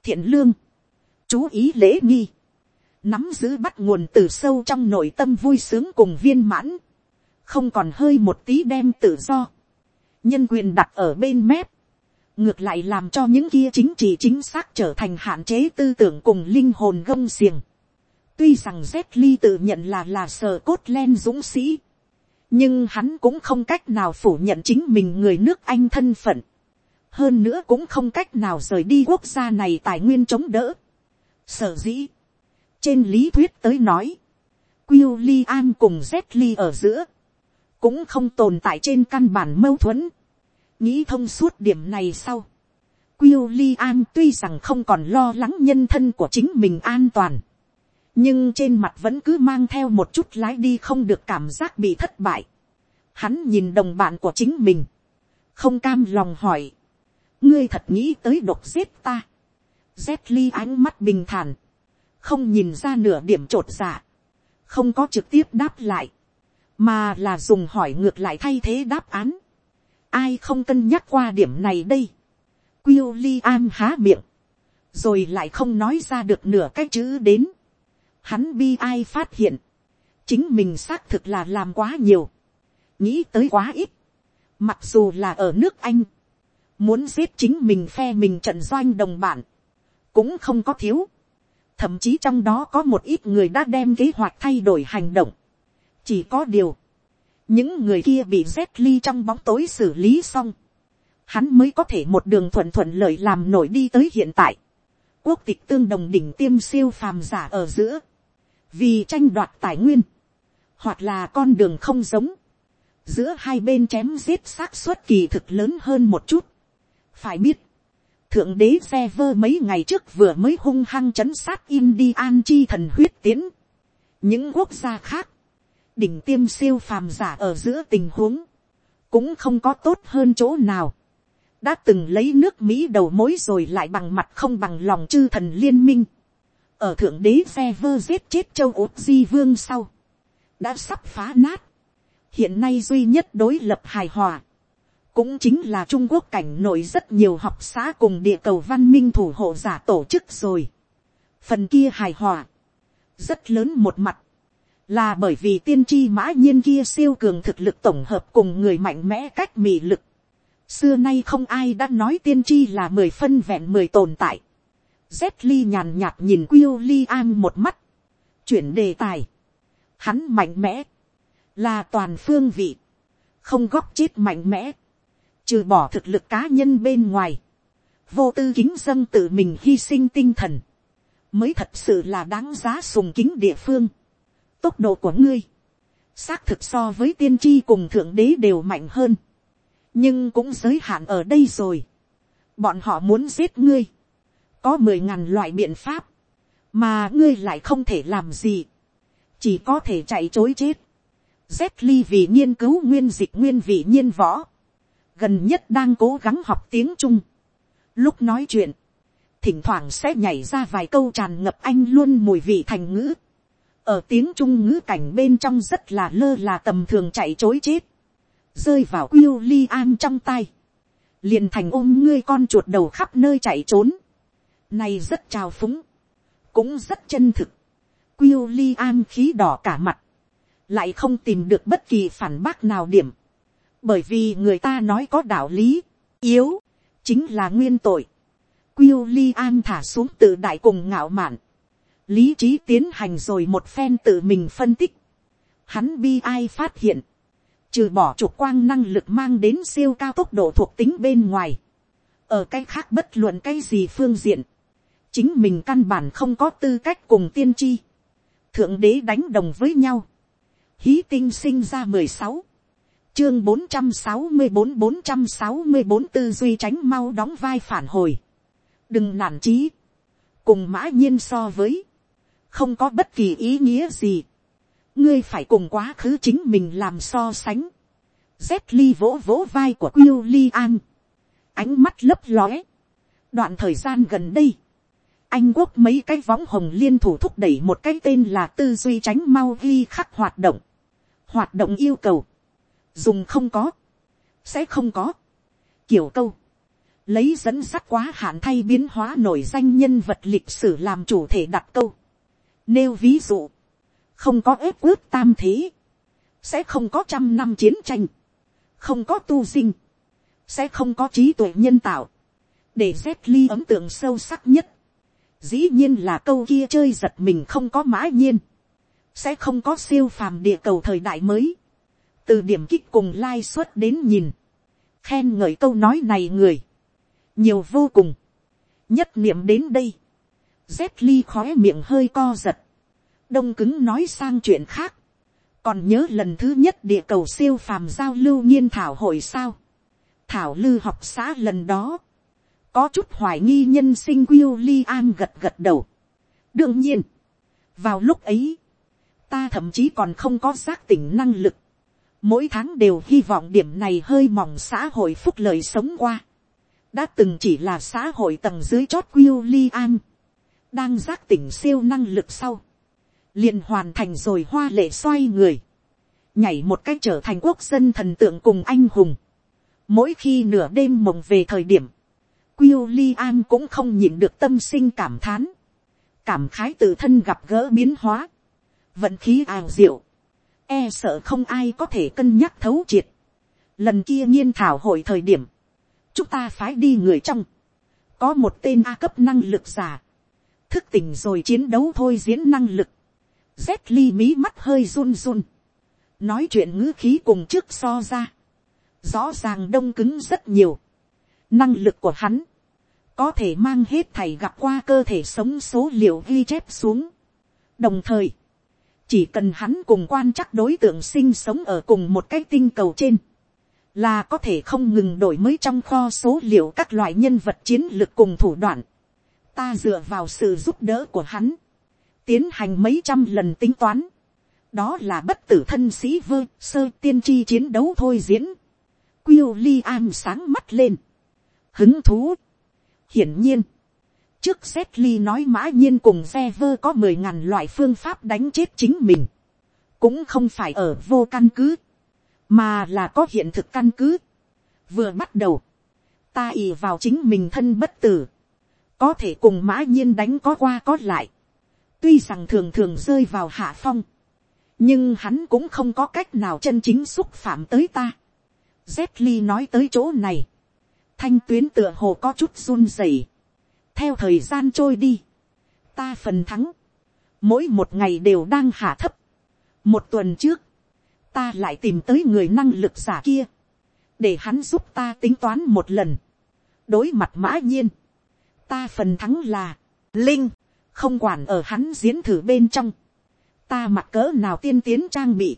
thiện lương, chú ý lễ nghi, nắm giữ bắt nguồn từ sâu trong nội tâm vui sướng cùng viên mãn, không còn hơi một tí đem tự do, nhân quyền đặt ở bên mép, ngược lại làm cho những kia chính trị chính xác trở thành hạn chế tư tưởng cùng linh hồn gông xiềng. tuy rằng z ly tự nhận là là sờ cốt len dũng sĩ, nhưng hắn cũng không cách nào phủ nhận chính mình người nước anh thân phận, hơn nữa cũng không cách nào rời đi quốc gia này tài nguyên chống đỡ. sở dĩ, trên lý thuyết tới nói, William cùng Z Lee ở giữa, cũng không tồn tại trên căn bản mâu thuẫn. nghĩ thông suốt điểm này sau, William tuy rằng không còn lo lắng nhân thân của chính mình an toàn, nhưng trên mặt vẫn cứ mang theo một chút lái đi không được cảm giác bị thất bại. Hắn nhìn đồng bạn của chính mình, không cam lòng hỏi, ngươi thật nghĩ tới độc giết ta. Z ly ánh mắt bình thản, không nhìn ra nửa điểm t r ộ t dạ, không có trực tiếp đáp lại, mà là dùng hỏi ngược lại thay thế đáp án. ai không cân nhắc qua điểm này đây. Quyêu li an há miệng, rồi lại không nói ra được nửa cái chữ đến. Hắn bi ai phát hiện, chính mình xác thực là làm quá nhiều, nghĩ tới quá ít, mặc dù là ở nước anh, muốn giết chính mình phe mình trận doanh đồng bạn. Cũng không có thiếu. Thậm chí trong đó có một ít người đã đem kế hoạch thay đổi hành động. chỉ có điều, những người kia bị rét ly trong bóng tối xử lý xong, hắn mới có thể một đường thuận thuận lợi làm nổi đi tới hiện tại. quốc tịch tương đồng đỉnh tiêm siêu phàm giả ở giữa, vì tranh đoạt tài nguyên, hoặc là con đường không giống, giữa hai bên chém giết xác suất kỳ thực lớn hơn một chút. phải biết, thượng đế xe vơ mấy ngày trước vừa mới hung hăng chấn sát Indian chi thần huyết tiến. những quốc gia khác, đỉnh tiêm siêu phàm giả ở giữa tình huống, cũng không có tốt hơn chỗ nào. đã từng lấy nước mỹ đầu mối rồi lại bằng mặt không bằng lòng chư thần liên minh ở thượng đế xe vơ giết chết châu ốt di vương sau, đã sắp phá nát. hiện nay duy nhất đối lập hài hòa cũng chính là trung quốc cảnh nội rất nhiều học xã cùng địa cầu văn minh thủ hộ giả tổ chức rồi. phần kia hài hòa, rất lớn một mặt, là bởi vì tiên tri mã nhiên kia siêu cường thực lực tổng hợp cùng người mạnh mẽ cách mị lực. xưa nay không ai đã nói tiên tri là mười phân vẹn mười tồn tại. Z ly nhàn nhạt nhìn Quyêu Li An một mắt. Chuyển đề tài. Hắn mạnh mẽ. Là toàn phương vị. Không góp chết mạnh mẽ trừ bỏ thực lực cá nhân bên ngoài, vô tư kính dân tự mình hy sinh tinh thần, mới thật sự là đáng giá sùng kính địa phương. Tốc độ của ngươi, xác thực so với tiên tri cùng thượng đế đều mạnh hơn, nhưng cũng giới hạn ở đây rồi. bọn họ muốn giết ngươi, có mười ngàn loại biện pháp, mà ngươi lại không thể làm gì, chỉ có thể chạy chối chết. Z ly vì nghiên cứu nguyên dịch nguyên vị nhiên võ, gần nhất đang cố gắng học tiếng trung. Lúc nói chuyện, thỉnh thoảng sẽ nhảy ra vài câu tràn ngập anh luôn mùi vị thành ngữ. Ở tiếng trung ngữ cảnh bên trong rất là lơ là tầm thường chạy chối chết. Rơi vào quyêu li an trong tay. Liền thành ôm ngươi con chuột đầu khắp nơi chạy trốn. Này rất trào phúng. Cũng rất chân thực. Quyêu li an khí đỏ cả mặt. Lại không tìm được bất kỳ phản bác nào điểm bởi vì người ta nói có đạo lý, yếu, chính là nguyên tội. Quyêu li an thả xuống tự đại cùng ngạo mạn, lý trí tiến hành rồi một phen tự mình phân tích. Hắn bi ai phát hiện, trừ bỏ trục quang năng lực mang đến siêu cao tốc độ thuộc tính bên ngoài, ở cái khác bất luận cái gì phương diện, chính mình căn bản không có tư cách cùng tiên tri, thượng đế đánh đồng với nhau, hí tinh sinh ra mười sáu, chương bốn trăm sáu mươi bốn bốn trăm sáu mươi bốn tư duy tránh mau đóng vai phản hồi. đừng nản trí. cùng mã nhiên so với, không có bất kỳ ý nghĩa gì. ngươi phải cùng quá khứ chính mình làm so sánh. Z ly vỗ vỗ vai của Quyêu Li An. ánh mắt lấp lóe. đoạn thời gian gần đây, anh quốc mấy cái võng hồng liên thủ thúc đẩy một cái tên là tư duy tránh mau ghi khắc hoạt động. hoạt động yêu cầu, dùng không có, sẽ không có. kiểu câu, lấy dẫn sắt quá hạn thay biến hóa nổi danh nhân vật lịch sử làm chủ thể đặt câu. nêu ví dụ, không có ép ướp tam thế, sẽ không có trăm năm chiến tranh, không có tu sinh, sẽ không có trí tuệ nhân tạo, để z ly ấn tượng sâu sắc nhất, dĩ nhiên là câu kia chơi giật mình không có mã nhiên, sẽ không có siêu phàm địa cầu thời đại mới, từ điểm kích cùng lai suất đến nhìn, khen ngợi câu nói này người, nhiều vô cùng, nhất niệm đến đây, z ly khói miệng hơi co giật, đông cứng nói sang chuyện khác, còn nhớ lần thứ nhất địa cầu siêu phàm giao lưu nghiên thảo hội sao, thảo lư học xã lần đó, có chút hoài nghi nhân sinh Will Li An gật gật đầu. đương nhiên, vào lúc ấy, ta thậm chí còn không có giác tỉnh năng lực, mỗi tháng đều hy vọng điểm này hơi mỏng xã hội phúc lợi sống qua, đã từng chỉ là xã hội tầng dưới chót Will Li An, đang giác tỉnh siêu năng lực sau, liền hoàn thành rồi hoa lệ xoay người, nhảy một cách trở thành quốc dân thần tượng cùng anh hùng. Mỗi khi nửa đêm mộng về thời điểm, Quy Li An cũng không nhịn được tâm sinh cảm thán. Cảm khái tự thân gặp gỡ biến hóa. Vận khí ảo diệu. E sợ không ai có thể cân nhắc thấu triệt. Lần kia nghiên thảo hội thời điểm. Chúng ta phái đi người trong. Có một tên A cấp năng lực giả. Thức tỉnh rồi chiến đấu thôi diễn năng lực. Z ly mí mắt hơi run run. Nói chuyện ngữ khí cùng trước so ra. Rõ ràng đông cứng rất nhiều năng lực của hắn, có thể mang hết thầy gặp qua cơ thể sống số liệu ghi chép xuống. đồng thời, chỉ cần hắn cùng quan chắc đối tượng sinh sống ở cùng một cái tinh cầu trên, là có thể không ngừng đổi mới trong kho số liệu các loại nhân vật chiến lược cùng thủ đoạn. ta dựa vào sự giúp đỡ của hắn, tiến hành mấy trăm lần tính toán, đó là bất tử thân sĩ vơ sơ tiên tri chiến đấu thôi diễn. Quyêu li am sáng mắt lên hứng thú. hiển nhiên, trước Zetli nói mã nhiên cùng xe vơ có mười ngàn loại phương pháp đánh chết chính mình, cũng không phải ở vô căn cứ, mà là có hiện thực căn cứ. vừa bắt đầu, ta ì vào chính mình thân bất tử, có thể cùng mã nhiên đánh có qua có lại, tuy rằng thường thường rơi vào hạ phong, nhưng hắn cũng không có cách nào chân chính xúc phạm tới ta. zetli nói tới chỗ này, thanh tuyến tựa hồ có chút run rẩy. theo thời gian trôi đi, ta phần thắng, mỗi một ngày đều đang hạ thấp. một tuần trước, ta lại tìm tới người năng lực giả kia, để hắn giúp ta tính toán một lần. đối mặt mã nhiên, ta phần thắng là, linh, không quản ở hắn diễn thử bên trong, ta mặc cỡ nào tiên tiến trang bị,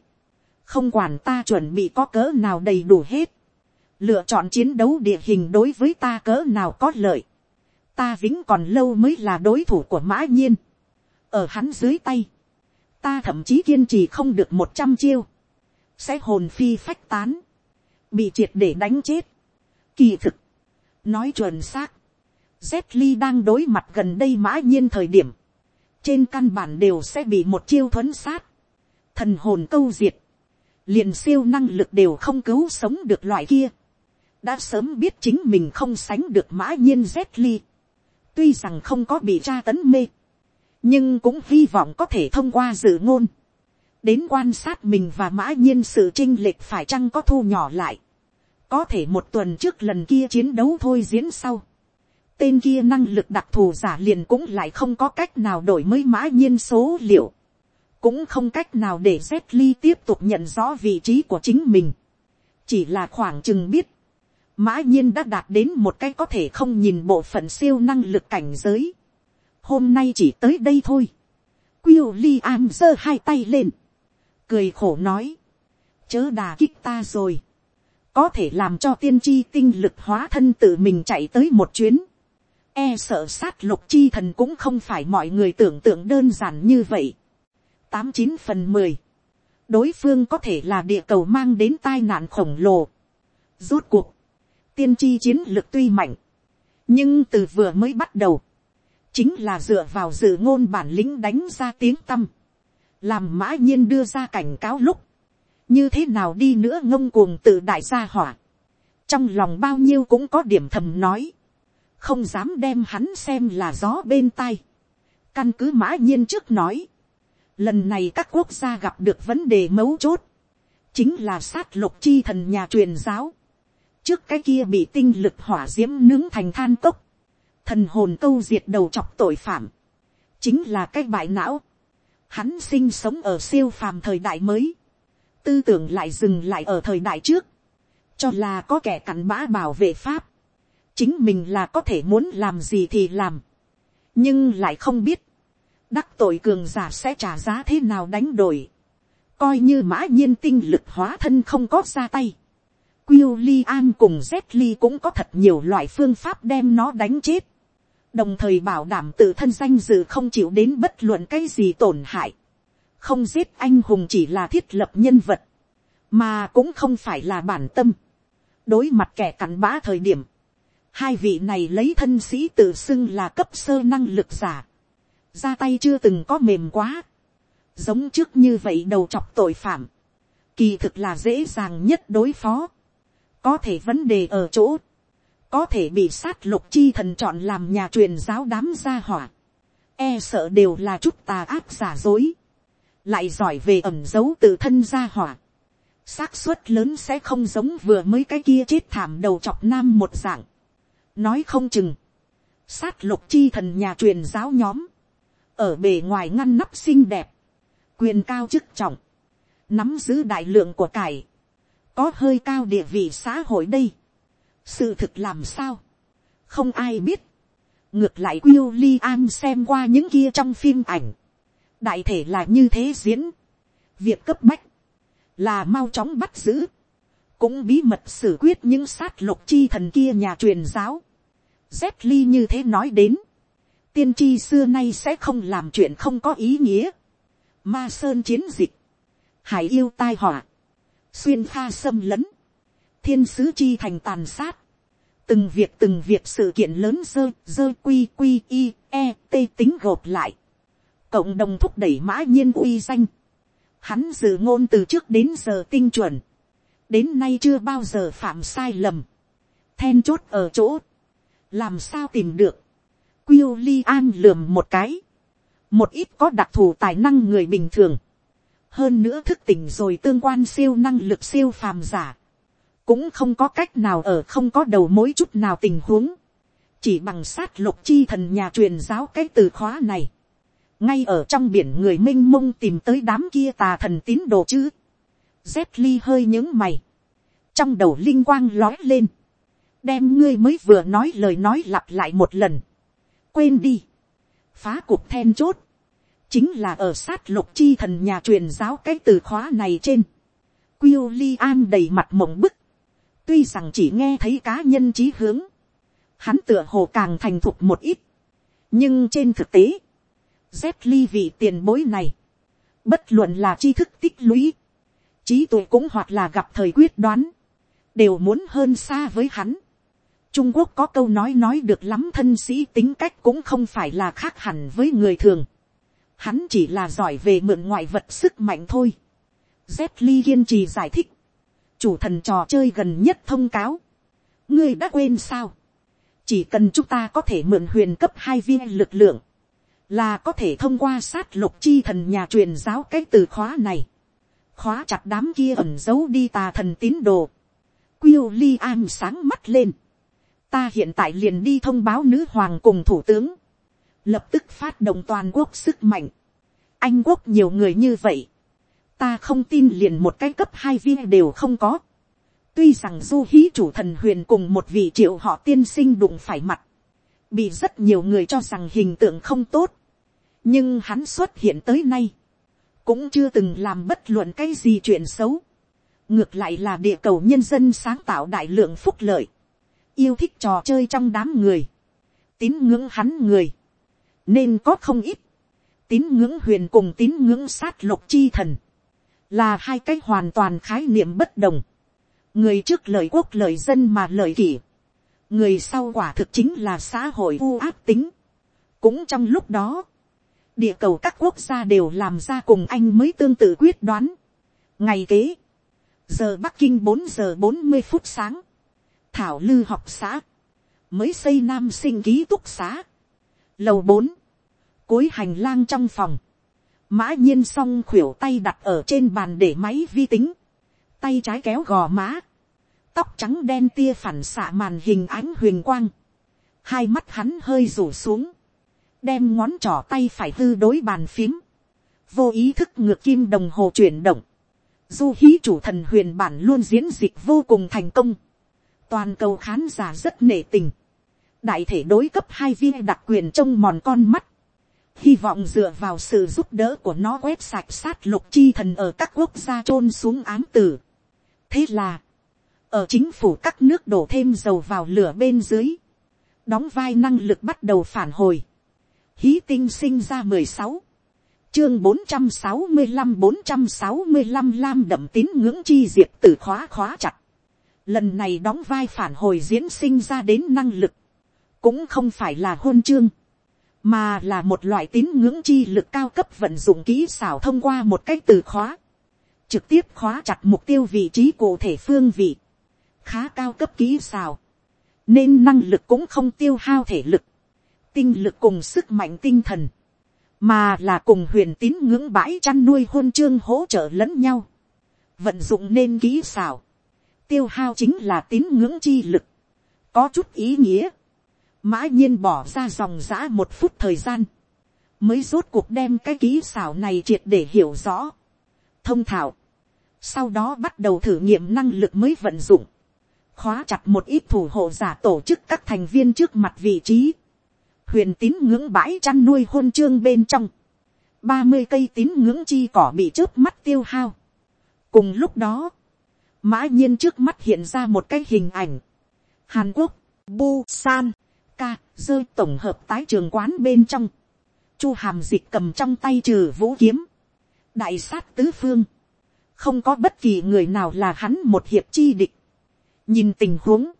không quản ta chuẩn bị có cỡ nào đầy đủ hết, lựa chọn chiến đấu địa hình đối với ta cỡ nào có lợi, ta vĩnh còn lâu mới là đối thủ của mã nhiên, ở hắn dưới tay, ta thậm chí kiên trì không được một trăm chiêu, sẽ hồn phi phách tán, bị triệt để đánh chết. Kỳ thực, nói chuẩn xác, Z đang đối mặt gần đây mã nhiên thời điểm, trên căn bản đều sẽ bị một chiêu thuấn sát, thần hồn câu diệt, liền siêu năng lực đều không cứu sống được loại kia đã sớm biết chính mình không sánh được mã nhiên z ly. tuy rằng không có bị tra tấn mê, nhưng cũng hy vọng có thể thông qua dự ngôn, đến quan sát mình và mã nhiên sự chinh lệch phải chăng có thu nhỏ lại. có thể một tuần trước lần kia chiến đấu thôi diễn sau. tên kia năng lực đặc thù giả liền cũng lại không có cách nào đổi mới mã nhiên số liệu. cũng không cách nào để z ly tiếp tục nhận rõ vị trí của chính mình. chỉ là khoảng chừng biết mã nhiên đã đạt đến một cái có thể không nhìn bộ phận siêu năng lực cảnh giới. hôm nay chỉ tới đây thôi. Quyêu li am giơ hai tay lên. cười khổ nói. chớ đà kích ta rồi. có thể làm cho tiên tri tinh lực hóa thân tự mình chạy tới một chuyến. e sợ sát lục chi thần cũng không phải mọi người tưởng tượng đơn giản như vậy. tám chín phần mười. đối phương có thể là địa cầu mang đến tai nạn khổng lồ. rốt cuộc tiên tri chiến lược tuy mạnh, nhưng từ vừa mới bắt đầu, chính là dựa vào dự ngôn bản lĩnh đánh ra tiếng tâm, làm mã nhiên đưa ra cảnh cáo lúc, như thế nào đi nữa ngông cuồng tự đại gia hỏa, trong lòng bao nhiêu cũng có điểm thầm nói, không dám đem hắn xem là gió bên tai, căn cứ mã nhiên trước nói, lần này các quốc gia gặp được vấn đề mấu chốt, chính là sát lục chi thần nhà truyền giáo, trước cái kia bị tinh lực hỏa d i ễ m nướng thành than cốc, thần hồn câu diệt đầu chọc tội phạm, chính là cái bại não, hắn sinh sống ở siêu phàm thời đại mới, tư tưởng lại dừng lại ở thời đại trước, cho là có kẻ cặn bã bảo vệ pháp, chính mình là có thể muốn làm gì thì làm, nhưng lại không biết, đắc tội cường giả sẽ trả giá thế nào đánh đổi, coi như mã nhiên tinh lực hóa thân không có ra tay, Quillian cùng Zetli cũng có thật nhiều loại phương pháp đem nó đánh chết. Đồng thời bảo đảm tự thân danh dự không chịu đến bất luận cái gì tổn hại. Không giết anh hùng chỉ là thiết lập nhân vật. Mà cũng không phải là bản tâm. Đối mặt kẻ cắn bã thời điểm. Hai vị này lấy thân sĩ tự xưng là cấp sơ năng lực giả. Ra tay chưa từng có mềm quá. Giống trước như vậy đầu chọc tội phạm. Kỳ thực là dễ dàng nhất đối phó có thể vấn đề ở chỗ, có thể bị sát lục chi thần chọn làm nhà truyền giáo đám gia hỏa, e sợ đều là chút tà ác giả dối, lại giỏi về ẩm dấu tự thân gia hỏa, xác suất lớn sẽ không giống vừa mới cái kia chết thảm đầu chọc nam một dạng, nói không chừng, sát lục chi thần nhà truyền giáo nhóm, ở bề ngoài ngăn nắp xinh đẹp, quyền cao chức trọng, nắm giữ đại lượng của cải, có hơi cao địa vị xã hội đây. sự thực làm sao, không ai biết. ngược lại Qiu Li An xem qua những kia trong phim ảnh, đại thể là như thế diễn. việc cấp bách, là mau chóng bắt giữ, cũng bí mật xử quyết những sát lục chi thần kia nhà truyền giáo. Z ly như thế nói đến, tiên tri xưa nay sẽ không làm chuyện không có ý nghĩa. Ma sơn chiến dịch, hải yêu tai họa, xuyên pha xâm lấn, thiên sứ chi thành tàn sát, từng việc từng việc sự kiện lớn dơ dơ quy quy i e t tính gộp lại, cộng đồng thúc đẩy mã nhiên uy danh, hắn dự ngôn từ trước đến giờ tinh chuẩn, đến nay chưa bao giờ phạm sai lầm, then chốt ở chỗ, làm sao tìm được, Quyêu li an lườm một cái, một ít có đặc thù tài năng người bình thường, hơn nữa thức tỉnh rồi tương quan siêu năng lực siêu phàm giả, cũng không có cách nào ở không có đầu mối chút nào tình huống, chỉ bằng sát lục chi thần nhà truyền giáo cái từ khóa này, ngay ở trong biển người m i n h mông tìm tới đám kia tà thần tín đồ chứ, z ly hơi những mày, trong đầu linh quang lói lên, đem ngươi mới vừa nói lời nói lặp lại một lần, quên đi, phá cuộc then chốt, chính là ở sát lục chi thần nhà truyền giáo cái từ khóa này trên. Quyêu li an đầy mặt mộng bức, tuy rằng chỉ nghe thấy cá nhân trí hướng, hắn tựa hồ càng thành thục một ít, nhưng trên thực tế, z ly vị tiền bối này, bất luận là tri thức tích lũy, trí tuệ cũng hoặc là gặp thời quyết đoán, đều muốn hơn xa với hắn. Trung Quốc có câu nói nói được lắm thân sĩ tính cách cũng không phải là khác hẳn với người thường hắn chỉ là giỏi về mượn ngoại vật sức mạnh thôi. Z Ly kiên trì giải thích, chủ thần trò chơi gần nhất thông cáo, ngươi đã quên sao, chỉ cần chúng ta có thể mượn huyền cấp hai viên lực lượng, là có thể thông qua sát lục chi thần nhà truyền giáo cái từ khóa này, khóa chặt đám kia ẩn giấu đi tà thần tín đồ, Quyêu Li An sáng mắt lên, ta hiện tại liền đi thông báo nữ hoàng cùng thủ tướng, lập tức phát động toàn quốc sức mạnh. anh quốc nhiều người như vậy, ta không tin liền một cái cấp hai viên đều không có. tuy rằng du hí chủ thần huyền cùng một vị triệu họ tiên sinh đụng phải mặt, bị rất nhiều người cho rằng hình tượng không tốt, nhưng hắn xuất hiện tới nay, cũng chưa từng làm bất luận cái gì chuyện xấu, ngược lại là địa cầu nhân dân sáng tạo đại lượng phúc lợi, yêu thích trò chơi trong đám người, tín ngưỡng hắn người, nên có không ít, tín ngưỡng huyền cùng tín ngưỡng sát lục chi thần, là hai cái hoàn toàn khái niệm bất đồng, người trước lời quốc lời dân mà lời kỷ, người sau quả thực chính là xã hội u áp tính. cũng trong lúc đó, địa cầu các quốc gia đều làm ra cùng anh mới tương tự quyết đoán. ngày kế, giờ bắc kinh bốn giờ bốn mươi phút sáng, thảo lư học xã, mới xây nam sinh ký túc xá, lầu bốn, cuối hành lang trong phòng, mã nhiên s o n g khuỷu tay đặt ở trên bàn để máy vi tính, tay trái kéo gò má, tóc trắng đen tia phản xạ màn hình ánh huyền quang, hai mắt hắn hơi rủ xuống, đem ngón trỏ tay phải hư đối bàn phím, vô ý thức ngược kim đồng hồ chuyển động, du hí chủ thần huyền bản luôn diễn dịch vô cùng thành công, toàn cầu khán giả rất nể tình, đại thể đối cấp hai viên đặc quyền trông mòn con mắt, hy vọng dựa vào sự giúp đỡ của nó quét sạch sát lục chi thần ở các quốc gia chôn xuống ám tử. thế là, ở chính phủ các nước đổ thêm dầu vào lửa bên dưới, đóng vai năng lực bắt đầu phản hồi, hí tinh sinh ra mười sáu, chương bốn trăm sáu mươi năm bốn trăm sáu mươi năm lam đậm tín ngưỡng chi diệp tử khóa khóa chặt. Lần này đóng vai phản hồi diễn sinh ra đến năng lực, cũng không phải là hôn chương, mà là một loại tín ngưỡng chi lực cao cấp vận dụng kỹ xảo thông qua một cách từ khóa, trực tiếp khóa chặt mục tiêu vị trí cụ thể phương vị, khá cao cấp kỹ xảo, nên năng lực cũng không tiêu hao thể lực, tinh lực cùng sức mạnh tinh thần, mà là cùng huyền tín ngưỡng bãi chăn nuôi hôn chương hỗ trợ lẫn nhau, vận dụng nên kỹ xảo, tiêu hao chính là tín ngưỡng chi lực, có chút ý nghĩa, mã nhiên bỏ ra dòng giã một phút thời gian, mới rốt cuộc đem cái ký xảo này triệt để hiểu rõ, thông thạo, sau đó bắt đầu thử nghiệm năng lực mới vận dụng, khóa chặt một ít thủ hộ giả tổ chức các thành viên trước mặt vị trí, huyền tín ngưỡng bãi chăn nuôi hôn chương bên trong, ba mươi cây tín ngưỡng chi cỏ bị trước mắt tiêu hao. cùng lúc đó, mã nhiên trước mắt hiện ra một cái hình ảnh, hàn quốc, bu san, ca, rơi tổng hợp tái trường quán bên trong. Chu hàm dịch cầm trong tay trừ vũ kiếm. Đại sát tứ phương. Không có bất kỳ người nào là hắn một hiệp chi địch. Nhìn tình huống.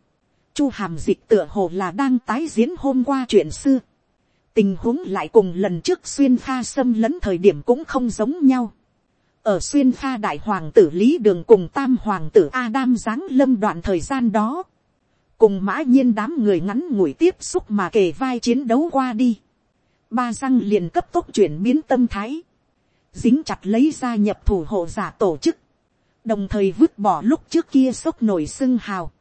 Chu hàm dịch tựa hồ là đang tái diễn hôm qua chuyện xưa. Tình huống lại cùng lần trước xuyên pha xâm lấn thời điểm cũng không giống nhau. Ở xuyên pha đại hoàng tử Lý Đường cùng tam hoàng tử Adam giáng lâm đoạn thời gian đó cùng mã nhiên đám người ngắn ngủi tiếp xúc mà kề vai chiến đấu qua đi. Ba răng liền cấp tốc chuyển biến tâm thái. Dính chặt lấy ra nhập thủ hộ giả tổ chức. Đồng thời vứt bỏ lúc trước kia sốc nổi sưng hào.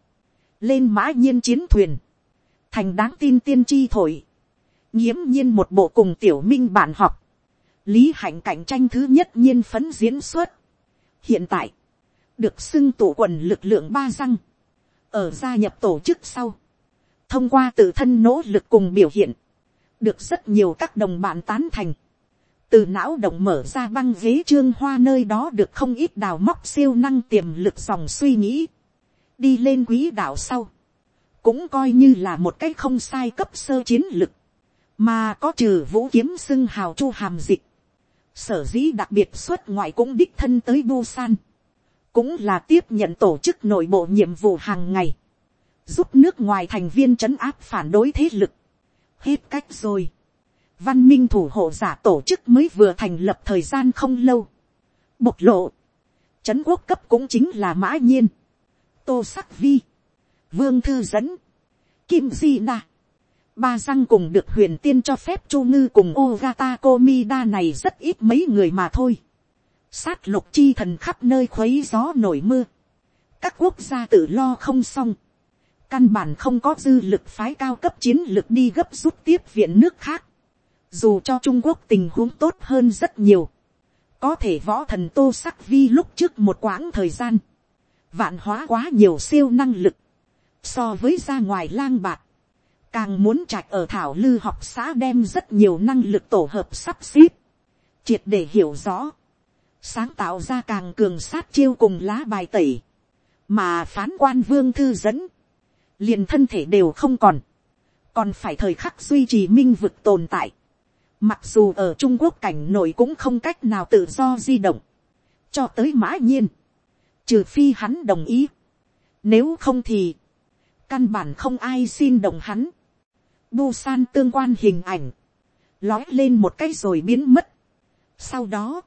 Lên mã nhiên chiến thuyền. Thành đáng tin tiên tri thổi. Nhiễm nhiên một bộ cùng tiểu minh bản học. Lý hạnh cạnh tranh thứ nhất nhiên phấn diễn xuất. Hiện tại. Được xưng tụ quần lực lượng ba răng ở gia nhập tổ chức sau, thông qua tự thân nỗ lực cùng biểu hiện, được rất nhiều các đồng bạn tán thành, từ não động mở ra băng ghế trương hoa nơi đó được không ít đào móc siêu năng tiềm lực dòng suy nghĩ, đi lên quý đạo sau, cũng coi như là một cái không sai cấp sơ chiến lực, mà có trừ vũ kiếm xưng hào chu hàm dịch, sở dĩ đặc biệt xuất ngoại cũng đích thân tới Busan, cũng là tiếp nhận tổ chức nội bộ nhiệm vụ hàng ngày, giúp nước ngoài thành viên trấn áp phản đối thế lực. Hết cách rồi. Văn minh thủ hộ giả tổ chức mới vừa thành lập thời gian không lâu. Bộc lộ. Trấn quốc cấp cũng chính là mã nhiên. Tô sắc vi. Vương thư dẫn. Kim di na. Ba răng cùng được huyền tiên cho phép chu ngư cùng Ogata Komida này rất ít mấy người mà thôi sát lục chi thần khắp nơi khuấy gió nổi mưa, các quốc gia tự lo không xong, căn bản không có dư lực phái cao cấp chiến lược đi gấp rút tiếp viện nước khác, dù cho trung quốc tình huống tốt hơn rất nhiều, có thể võ thần tô sắc vi lúc trước một quãng thời gian, vạn hóa quá nhiều siêu năng lực, so với ra ngoài lang bạc, càng muốn trạch ở thảo lư học xã đem rất nhiều năng lực tổ hợp sắp xếp, triệt để hiểu rõ, sáng tạo ra càng cường sát chiêu cùng lá bài tẩy, mà phán quan vương thư dẫn, liền thân thể đều không còn, còn phải thời khắc duy trì minh vực tồn tại, mặc dù ở trung quốc cảnh nội cũng không cách nào tự do di động, cho tới mã nhiên, trừ phi hắn đồng ý, nếu không thì, căn bản không ai xin động hắn, bu san tương quan hình ảnh, lói lên một cái rồi biến mất. Sau đó,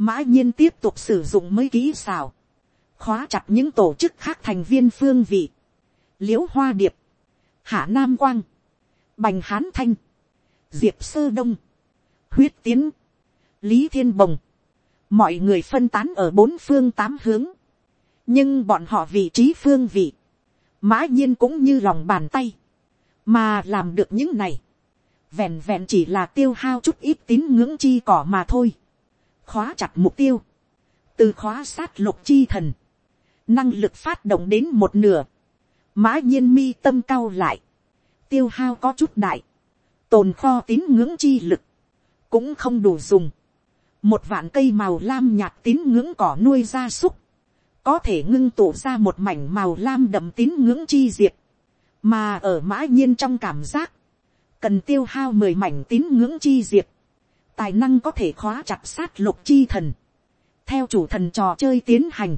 mã nhiên tiếp tục sử dụng mới kỹ xảo, khóa chặt những tổ chức khác thành viên phương vị, l i ễ u hoa điệp, hạ nam quang, bành hán thanh, diệp sơ đông, huyết tiến, lý thiên bồng, mọi người phân tán ở bốn phương tám hướng, nhưng bọn họ vị trí phương vị, mã nhiên cũng như lòng bàn tay, mà làm được những này, vẹn vẹn chỉ là tiêu hao chút ít tín ngưỡng chi cỏ mà thôi, khóa chặt mục tiêu, từ khóa sát lục chi thần, năng lực phát động đến một nửa, mã nhiên mi tâm cao lại, tiêu hao có chút đại, tồn kho tín ngưỡng chi lực, cũng không đủ dùng, một vạn cây màu lam nhạt tín ngưỡng cỏ nuôi gia súc, có thể ngưng tụ ra một mảnh màu lam đậm tín ngưỡng chi diệt. Mà ở mã nhiên trong cảm giác, cần tiêu hao mười mảnh tín ngưỡng chi diệt tài năng có thể khóa chặt sát lục chi thần, theo chủ thần trò chơi tiến hành,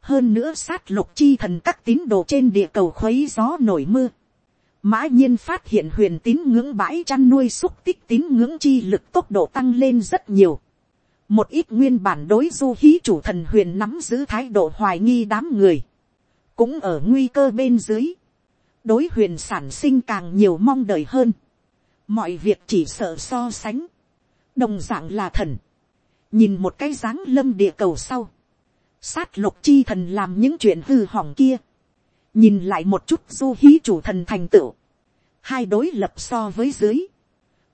hơn nữa sát lục chi thần các tín đồ trên địa cầu khuấy gió nổi mưa, mã nhiên phát hiện huyền tín ngưỡng bãi chăn nuôi xúc tích tín ngưỡng chi lực tốc độ tăng lên rất nhiều, một ít nguyên bản đối du hí chủ thần huyền nắm giữ thái độ hoài nghi đám người, cũng ở nguy cơ bên dưới, đối huyền sản sinh càng nhiều mong đợi hơn, mọi việc chỉ sợ so sánh, đồng dạng là thần, nhìn một cái dáng lâm địa cầu sau, sát lục chi thần làm những chuyện hư hỏng kia, nhìn lại một chút du hí chủ thần thành tựu, hai đối lập so với dưới,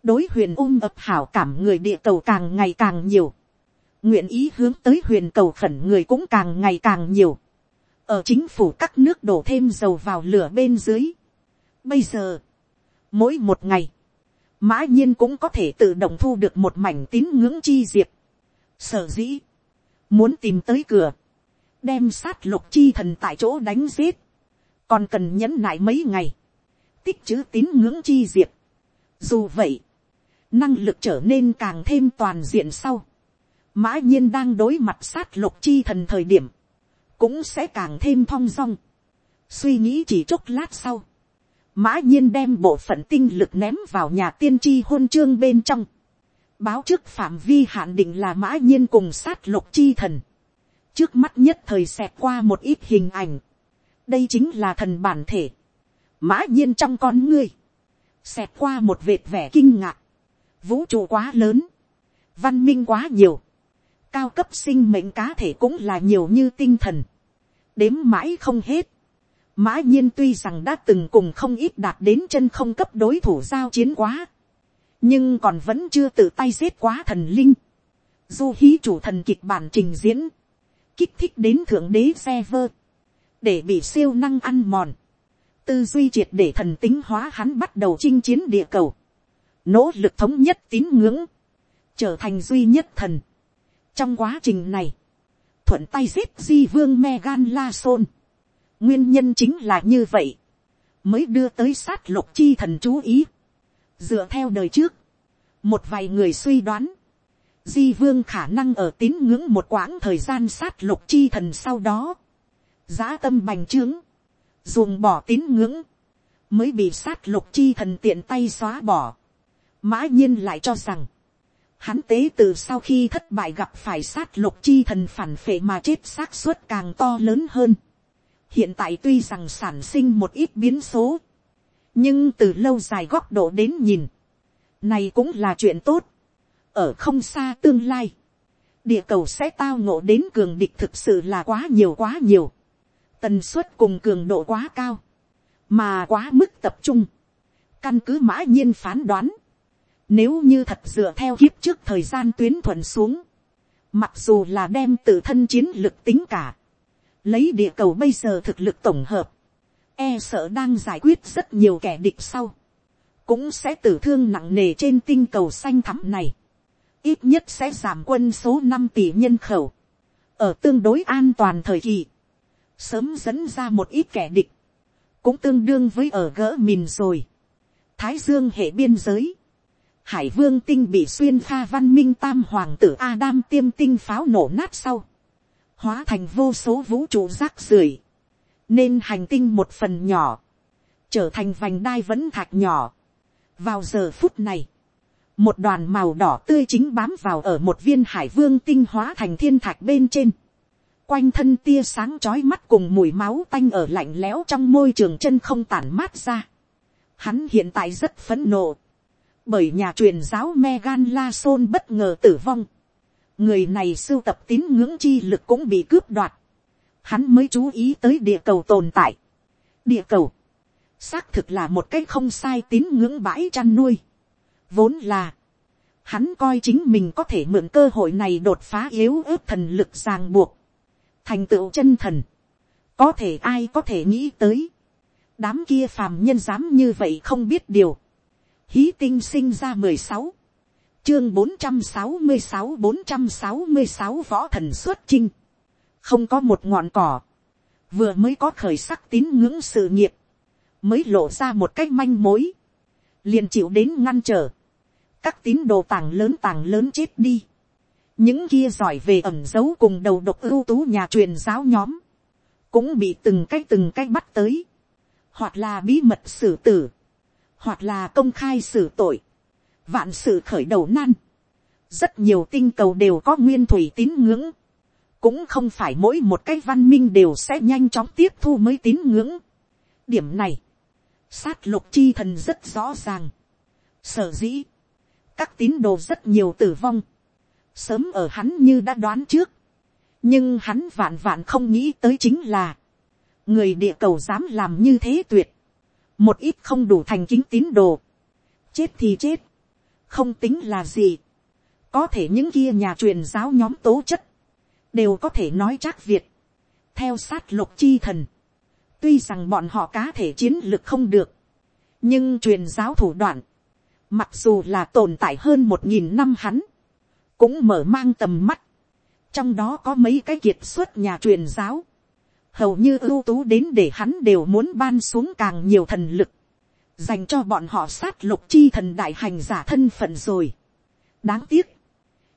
đối huyền ôm ập hảo cảm người địa cầu càng ngày càng nhiều, nguyện ý hướng tới huyền cầu khẩn người cũng càng ngày càng nhiều, ở chính phủ các nước đổ thêm dầu vào lửa bên dưới. Bây giờ, mỗi một ngày, mã nhiên cũng có thể tự động thu được một mảnh tín ngưỡng chi diệp. Sở dĩ, muốn tìm tới cửa, đem sát lục chi thần tại chỗ đánh giết, còn cần nhẫn nại mấy ngày, tích chữ tín ngưỡng chi diệp. Dù vậy, năng lực trở nên càng thêm toàn diện sau. Mã nhiên đang đối mặt sát lục chi thần thời điểm, cũng sẽ càng thêm thong dong. suy nghĩ chỉ chốc lát sau, mã nhiên đem bộ phận tinh lực ném vào nhà tiên tri hôn chương bên trong. báo trước phạm vi hạn định là mã nhiên cùng sát lục chi thần. trước mắt nhất thời xẹt qua một ít hình ảnh. đây chính là thần bản thể. mã nhiên trong con ngươi. xẹt qua một vệt vẻ kinh ngạc. vũ trụ quá lớn. văn minh quá nhiều cao cấp sinh mệnh cá thể cũng là nhiều như tinh thần, đếm mãi không hết. Mã nhiên tuy rằng đã từng cùng không ít đạt đến chân không cấp đối thủ giao chiến quá, nhưng còn vẫn chưa tự tay giết quá thần linh. Du hí chủ thần kịch bản trình diễn, kích thích đến thượng đế xe vơ, để bị siêu năng ăn mòn, tư duy triệt để thần tính hóa hắn bắt đầu chinh chiến địa cầu, nỗ lực thống nhất tín ngưỡng, trở thành duy nhất thần trong quá trình này, thuận tay giết di vương Megan La Son. Nguyên nhân chính là như vậy. Mới đưa tới sát lục chi thần chú ý. Dựa theo đời trước. Một vài người suy đoán. Di vương khả năng ở tín ngưỡng một quãng thời gian sát lục chi thần sau đó. Giá tâm bành trướng. Dùng bỏ tín ngưỡng. Mới bị sát lục chi thần tiện tay xóa bỏ. Mã nhiên lại cho rằng, Hắn tế từ sau khi thất bại gặp phải sát lục chi thần phản phệ mà chết xác suất càng to lớn hơn. Hiện tại tuy rằng sản sinh một ít biến số. Nhưng từ lâu dài góc độ đến nhìn. Này cũng là chuyện tốt. Ở không xa tương lai. Địa cầu sẽ tao ngộ đến cường địch thực sự là quá nhiều quá nhiều. Tần suất cùng cường độ quá cao. Mà quá mức tập trung. Căn cứ mã nhiên phán đoán, nếu như thật dựa theo kiếp trước thời gian tuyến thuận xuống. Mặc dù là đem tự thân chiến lực tính cả. Lấy địa cầu bây giờ thực lực tổng hợp. E sợ đang giải quyết rất nhiều kẻ địch sau. Cũng sẽ tử thương nặng nề trên tinh cầu xanh thắm này. Ít nhất sẽ giảm quân số năm tỷ nhân khẩu. Ở tương đối an toàn thời kỳ. Sớm dẫn ra một ít kẻ địch. Cũng tương đương với ở gỡ mìn rồi. Thái Dương hệ biên giới hải vương tinh bị xuyên pha văn minh tam hoàng tử Adam tiêm tinh pháo nổ nát sau. Hóa thành vô số vũ trụ rác rưởi nên hành tinh một phần nhỏ, trở thành vành đai vẫn thạch nhỏ. vào giờ phút này, một đoàn màu đỏ tươi chính bám vào ở một viên hải vương tinh hóa thành thiên thạch bên trên. quanh thân tia sáng chói mắt cùng mùi máu tanh ở lạnh lẽo trong môi trường chân không tản mát ra. hắn hiện tại rất phấn nộ, bởi nhà truyền giáo Megan La Son bất ngờ tử vong người này sưu tập tín ngưỡng chi lực cũng bị cướp đoạt. hắn mới chú ý tới địa cầu tồn tại. địa cầu, xác thực là một cái không sai tín ngưỡng bãi chăn nuôi Vốn là, hắn coi chính mình có thể mượn cơ hội này đột phá yếu ớt thần lực ràng buộc, thành tựu chân thần. Có thể ai có thể nghĩ tới. Đám kia phàm nhân dám như vậy không biết điều. Hí tinh sinh ra mười sáu Chương bốn trăm sáu mươi sáu bốn trăm sáu mươi sáu võ thần xuất chinh. Không có một ngọn cỏ. Vừa mới có khởi sắc tín ngưỡng sự nghiệp. Mới lộ ra một cách manh mối. Liền chịu đến ngăn trở các tín đồ tàng lớn tàng lớn chết đi. những kia giỏi về ẩm dấu cùng đầu độc ưu tú nhà truyền giáo nhóm, cũng bị từng cái từng cái bắt tới, hoặc là bí mật xử tử, hoặc là công khai xử tội, vạn sự khởi đầu nan. rất nhiều tinh cầu đều có nguyên thủy tín ngưỡng, cũng không phải mỗi một cái văn minh đều sẽ nhanh chóng tiếp thu mới tín ngưỡng. điểm này, sát lục chi thần rất rõ ràng. sở dĩ, các tín đồ rất nhiều tử vong, sớm ở hắn như đã đoán trước, nhưng hắn vạn vạn không nghĩ tới chính là, người địa cầu dám làm như thế tuyệt, một ít không đủ thành kính tín đồ, chết thì chết, không tính là gì, có thể những kia nhà truyền giáo nhóm tố chất, đều có thể nói chắc việt, theo sát lục chi thần, tuy rằng bọn họ cá thể chiến lực không được, nhưng truyền giáo thủ đoạn, Mặc dù là tồn tại hơn một nghìn năm hắn. Cũng mở mang tầm mắt. Trong đó có mấy cái kiệt xuất nhà truyền giáo. Hầu như ưu tú đến để hắn đều muốn ban xuống càng nhiều thần lực. Dành cho bọn họ sát lục chi thần đại hành giả thân phận rồi. Đáng tiếc.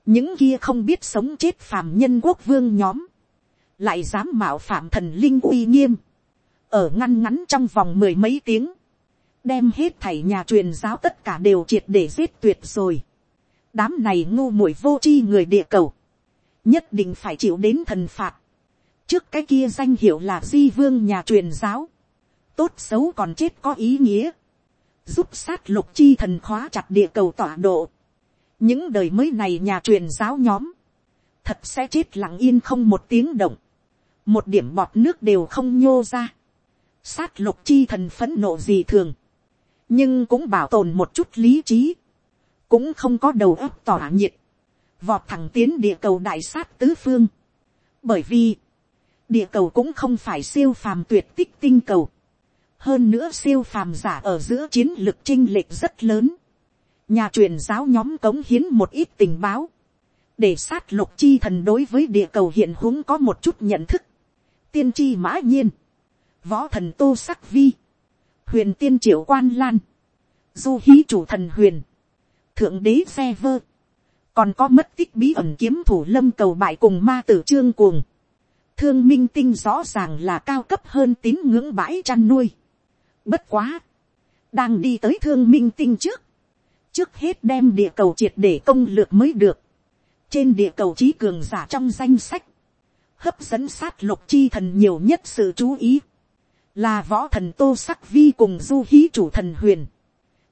Những kia không biết sống chết phàm nhân quốc vương nhóm. Lại dám mạo phạm thần linh uy nghiêm. Ở ngăn ngắn trong vòng mười mấy tiếng đem hết thảy nhà truyền giáo tất cả đều triệt để giết tuyệt rồi. đám này ngu muội vô tri người địa cầu, nhất định phải chịu đến thần phạt. trước cái kia danh hiệu là di vương nhà truyền giáo, tốt xấu còn chết có ý nghĩa, giúp sát lục chi thần khóa chặt địa cầu tọa độ. những đời mới này nhà truyền giáo nhóm, thật sẽ chết lặng yên không một tiếng động, một điểm bọt nước đều không nhô ra. sát lục chi thần phấn nộ gì thường, nhưng cũng bảo tồn một chút lý trí, cũng không có đầu óc tỏa nhiệt, vọt thẳng tiến địa cầu đại sát tứ phương, bởi vì, địa cầu cũng không phải siêu phàm tuyệt tích tinh cầu, hơn nữa siêu phàm giả ở giữa chiến lược chinh lệch rất lớn, nhà truyền giáo nhóm cống hiến một ít tình báo, để sát lục chi thần đối với địa cầu hiện huống có một chút nhận thức, tiên tri mã nhiên, võ thần tô sắc vi, huyền tiên triệu quan lan, du hí chủ thần huyền, thượng đế xe vơ, còn có mất tích bí ẩn kiếm thủ lâm cầu bại cùng ma tử trương cuồng, thương minh tinh rõ ràng là cao cấp hơn tín ngưỡng bãi chăn nuôi. Bất quá, đang đi tới thương minh tinh trước, trước hết đem địa cầu triệt để công lược mới được, trên địa cầu trí cường giả trong danh sách, hấp dẫn sát lục chi thần nhiều nhất sự chú ý, là võ thần tô sắc vi cùng du hí chủ thần huyền.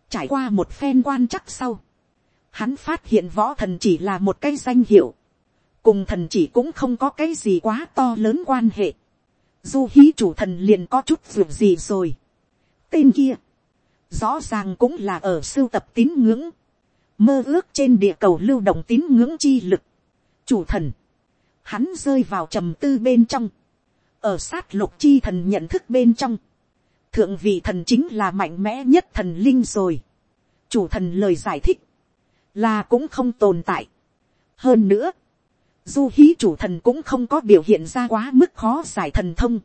Trải qua một phen quan chắc sau, hắn phát hiện võ thần chỉ là một cái danh hiệu, cùng thần chỉ cũng không có cái gì quá to lớn quan hệ. Du hí chủ thần liền có chút vượt gì rồi. Tên kia, rõ ràng cũng là ở sưu tập tín ngưỡng, mơ ước trên địa cầu lưu động tín ngưỡng chi lực. Chủ thần, hắn rơi vào trầm tư bên trong, ở sát lục chi thần nhận thức bên trong, thượng vị thần chính là mạnh mẽ nhất thần linh rồi. chủ thần lời giải thích, là cũng không tồn tại. hơn nữa, du hí chủ thần cũng không có biểu hiện ra quá mức khó giải thần thông,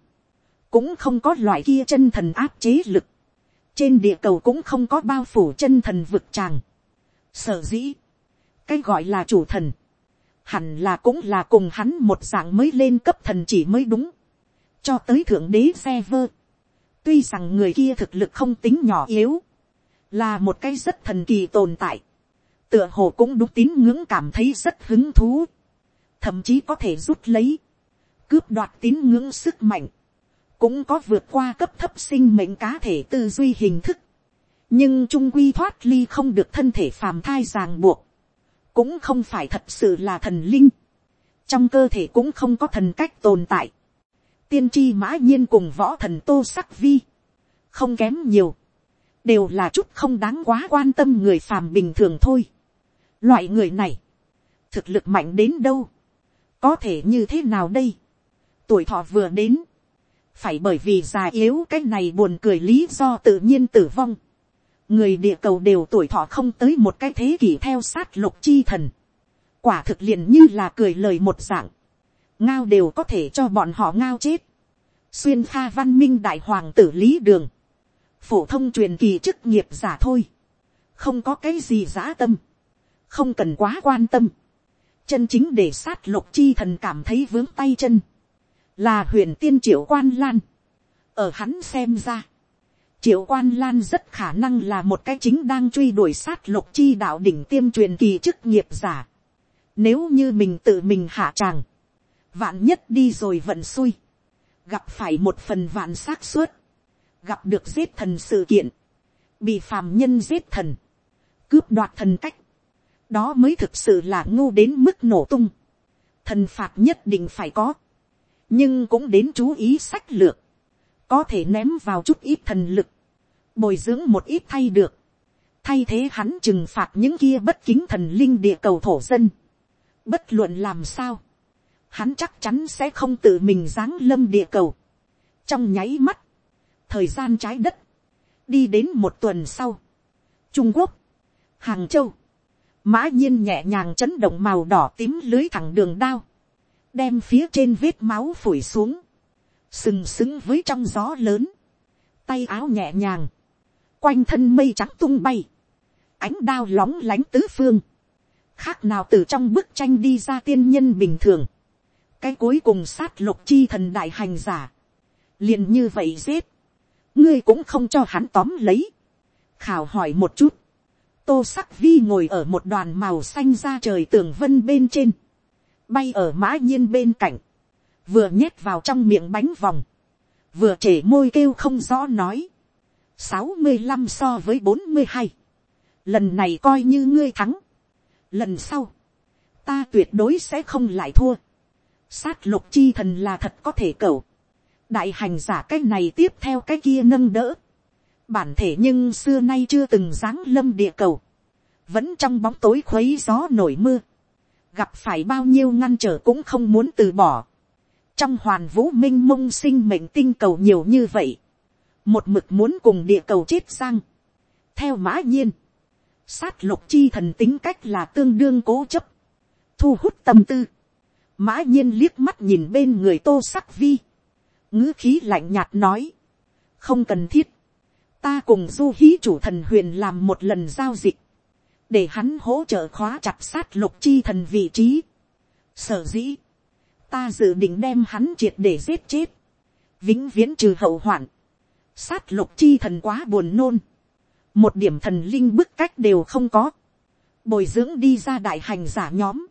cũng không có loại kia chân thần áp chế lực, trên địa cầu cũng không có bao phủ chân thần vực tràng. sở dĩ, cái gọi là chủ thần, hẳn là cũng là cùng hắn một dạng mới lên cấp thần chỉ mới đúng cho tới thượng đế xe vơ. tuy rằng người kia thực lực không tính nhỏ yếu, là một cái rất thần kỳ tồn tại, tựa hồ cũng đúng tín ngưỡng cảm thấy rất hứng thú, thậm chí có thể rút lấy, cướp đoạt tín ngưỡng sức mạnh, cũng có vượt qua cấp thấp sinh mệnh cá thể tư duy hình thức, nhưng trung quy thoát ly không được thân thể phàm thai ràng buộc, cũng không phải thật sự là thần linh, trong cơ thể cũng không có thần cách tồn tại, tiên tri mã nhiên cùng võ thần tô sắc vi, không kém nhiều, đều là chút không đáng quá quan tâm người phàm bình thường thôi. Loại người này, thực lực mạnh đến đâu, có thể như thế nào đây, tuổi thọ vừa đến, phải bởi vì già yếu cái này buồn cười lý do tự nhiên tử vong, người địa cầu đều tuổi thọ không tới một cái thế kỷ theo sát lục chi thần, quả thực liền như là cười lời một dạng, ngao đều có thể cho bọn họ ngao chết, xuyên pha văn minh đại hoàng tử lý đường, phổ thông truyền kỳ chức nghiệp giả thôi, không có cái gì giã tâm, không cần quá quan tâm, chân chính để sát lục chi thần cảm thấy vướng tay chân, là huyền tiên triệu quan lan, ở hắn xem ra, triệu quan lan rất khả năng là một cái chính đang truy đuổi sát lục chi đạo đỉnh tiêm truyền kỳ chức nghiệp giả, nếu như mình tự mình hạ tràng, vạn nhất đi rồi vận xui, gặp phải một phần vạn xác suất, gặp được giết thần sự kiện, bị phàm nhân giết thần, cướp đoạt thần cách, đó mới thực sự là ngu đến mức nổ tung, thần phạt nhất định phải có, nhưng cũng đến chú ý sách lược, có thể ném vào chút ít thần lực, bồi dưỡng một ít thay được, thay thế hắn trừng phạt những kia bất kính thần linh địa cầu thổ dân, bất luận làm sao, hắn chắc chắn sẽ không tự mình giáng lâm địa cầu, trong nháy mắt, thời gian trái đất, đi đến một tuần sau, trung quốc, hàng châu, mã nhiên nhẹ nhàng chấn động màu đỏ tím lưới thẳng đường đao, đem phía trên vết máu phủi xuống, sừng sững với trong gió lớn, tay áo nhẹ nhàng, quanh thân mây trắng tung bay, ánh đao lóng lánh tứ phương, khác nào từ trong bức tranh đi ra tiên nhân bình thường, cái cuối cùng sát lục chi thần đại hành giả, liền như vậy giết, ngươi cũng không cho hắn tóm lấy, khảo hỏi một chút, tô sắc vi ngồi ở một đoàn màu xanh ra trời tường vân bên trên, bay ở mã nhiên bên cạnh, vừa nhét vào trong miệng bánh vòng, vừa trể môi kêu không rõ nói, sáu mươi năm so với bốn mươi hai, lần này coi như ngươi thắng, lần sau, ta tuyệt đối sẽ không lại thua, sát lục chi thần là thật có thể cầu, đại hành giả cái này tiếp theo cái kia nâng đỡ, bản thể nhưng xưa nay chưa từng dáng lâm địa cầu, vẫn trong bóng tối khuấy gió nổi mưa, gặp phải bao nhiêu ngăn trở cũng không muốn từ bỏ, trong hoàn vũ minh mông sinh mệnh tinh cầu nhiều như vậy, một mực muốn cùng địa cầu chết sang, theo mã nhiên, sát lục chi thần tính cách là tương đương cố chấp, thu hút tâm tư, mã nhiên liếc mắt nhìn bên người tô sắc vi, ngữ khí lạnh nhạt nói, không cần thiết, ta cùng du hí chủ thần huyền làm một lần giao dịch, để hắn hỗ trợ khóa chặt sát lục chi thần vị trí. Sở dĩ, ta dự định đem hắn triệt để giết chết, vĩnh viễn trừ hậu hoạn, sát lục chi thần quá buồn nôn, một điểm thần linh bức cách đều không có, bồi dưỡng đi ra đại hành giả nhóm,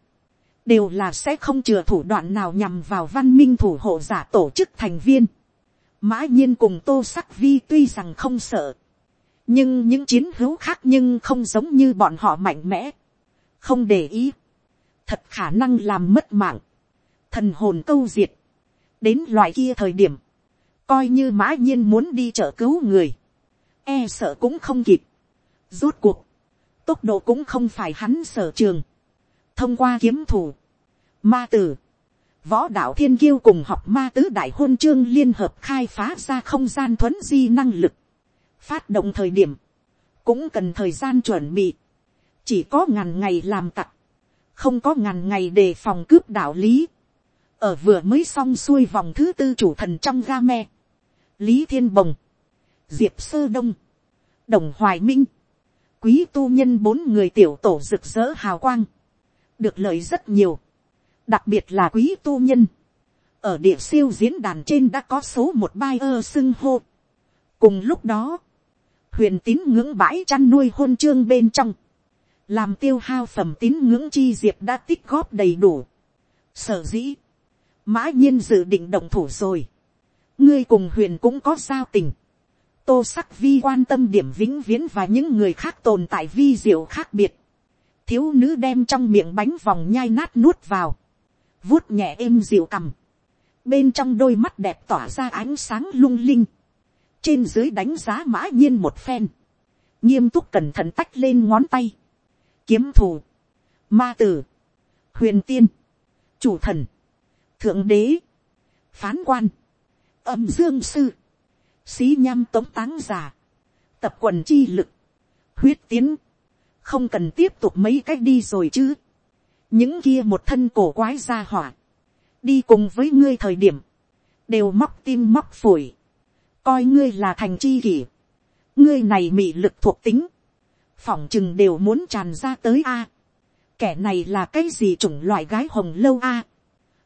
đều là sẽ không chừa thủ đoạn nào nhằm vào văn minh thủ hộ giả tổ chức thành viên. Mã nhiên cùng tô sắc vi tuy rằng không sợ, nhưng những chiến hữu khác nhưng không giống như bọn họ mạnh mẽ, không để ý, thật khả năng làm mất mạng, thần hồn câu diệt, đến loại kia thời điểm, coi như mã nhiên muốn đi trợ cứu người, e sợ cũng không kịp, rút cuộc, tốc độ cũng không phải hắn sở trường, thông qua kiếm thủ, ma tử, võ đạo thiên kiêu cùng học ma tứ đại hôn chương liên hợp khai phá ra không gian thuấn di năng lực, phát động thời điểm, cũng cần thời gian chuẩn bị, chỉ có ngàn ngày làm tặc, không có ngàn ngày đề phòng cướp đạo lý, ở vừa mới xong xuôi vòng thứ tư chủ thần trong ga me, lý thiên bồng, diệp sơ đông, đồng hoài minh, quý tu nhân bốn người tiểu tổ rực rỡ hào quang, được lợi rất nhiều, đặc biệt là quý tu nhân, ở địa siêu diễn đàn trên đã có số một bai ơ xưng hô. cùng lúc đó, huyền tín ngưỡng bãi chăn nuôi hôn chương bên trong, làm tiêu hao phẩm tín ngưỡng chi diệp đã tích góp đầy đủ. sở dĩ, mã nhiên dự định động thủ rồi. ngươi cùng huyền cũng có giao tình. tô sắc vi quan tâm điểm vĩnh viễn và những người khác tồn tại vi diệu khác biệt. thiếu nữ đem trong miệng bánh vòng nhai nát nuốt vào. vuốt nhẹ êm dịu cằm. bên trong đôi mắt đẹp tỏa ra ánh sáng lung linh trên dưới đánh giá mã nhiên một phen. nghiêm túc cẩn thận tách lên ngón tay. kiếm thù. ma tử. huyền tiên. chủ thần thượng đế, phán quan, âm dương sư, xí nham tống táng giả, tập quần chi lực, huyết tiến, không cần tiếp tục mấy cách đi rồi chứ. những kia một thân cổ quái ra hỏa, đi cùng với ngươi thời điểm, đều móc tim móc phổi, coi ngươi là thành chi kỷ, ngươi này mị lực thuộc tính, phỏng chừng đều muốn tràn ra tới a. kẻ này là cái gì chủng loại gái hồng lâu a?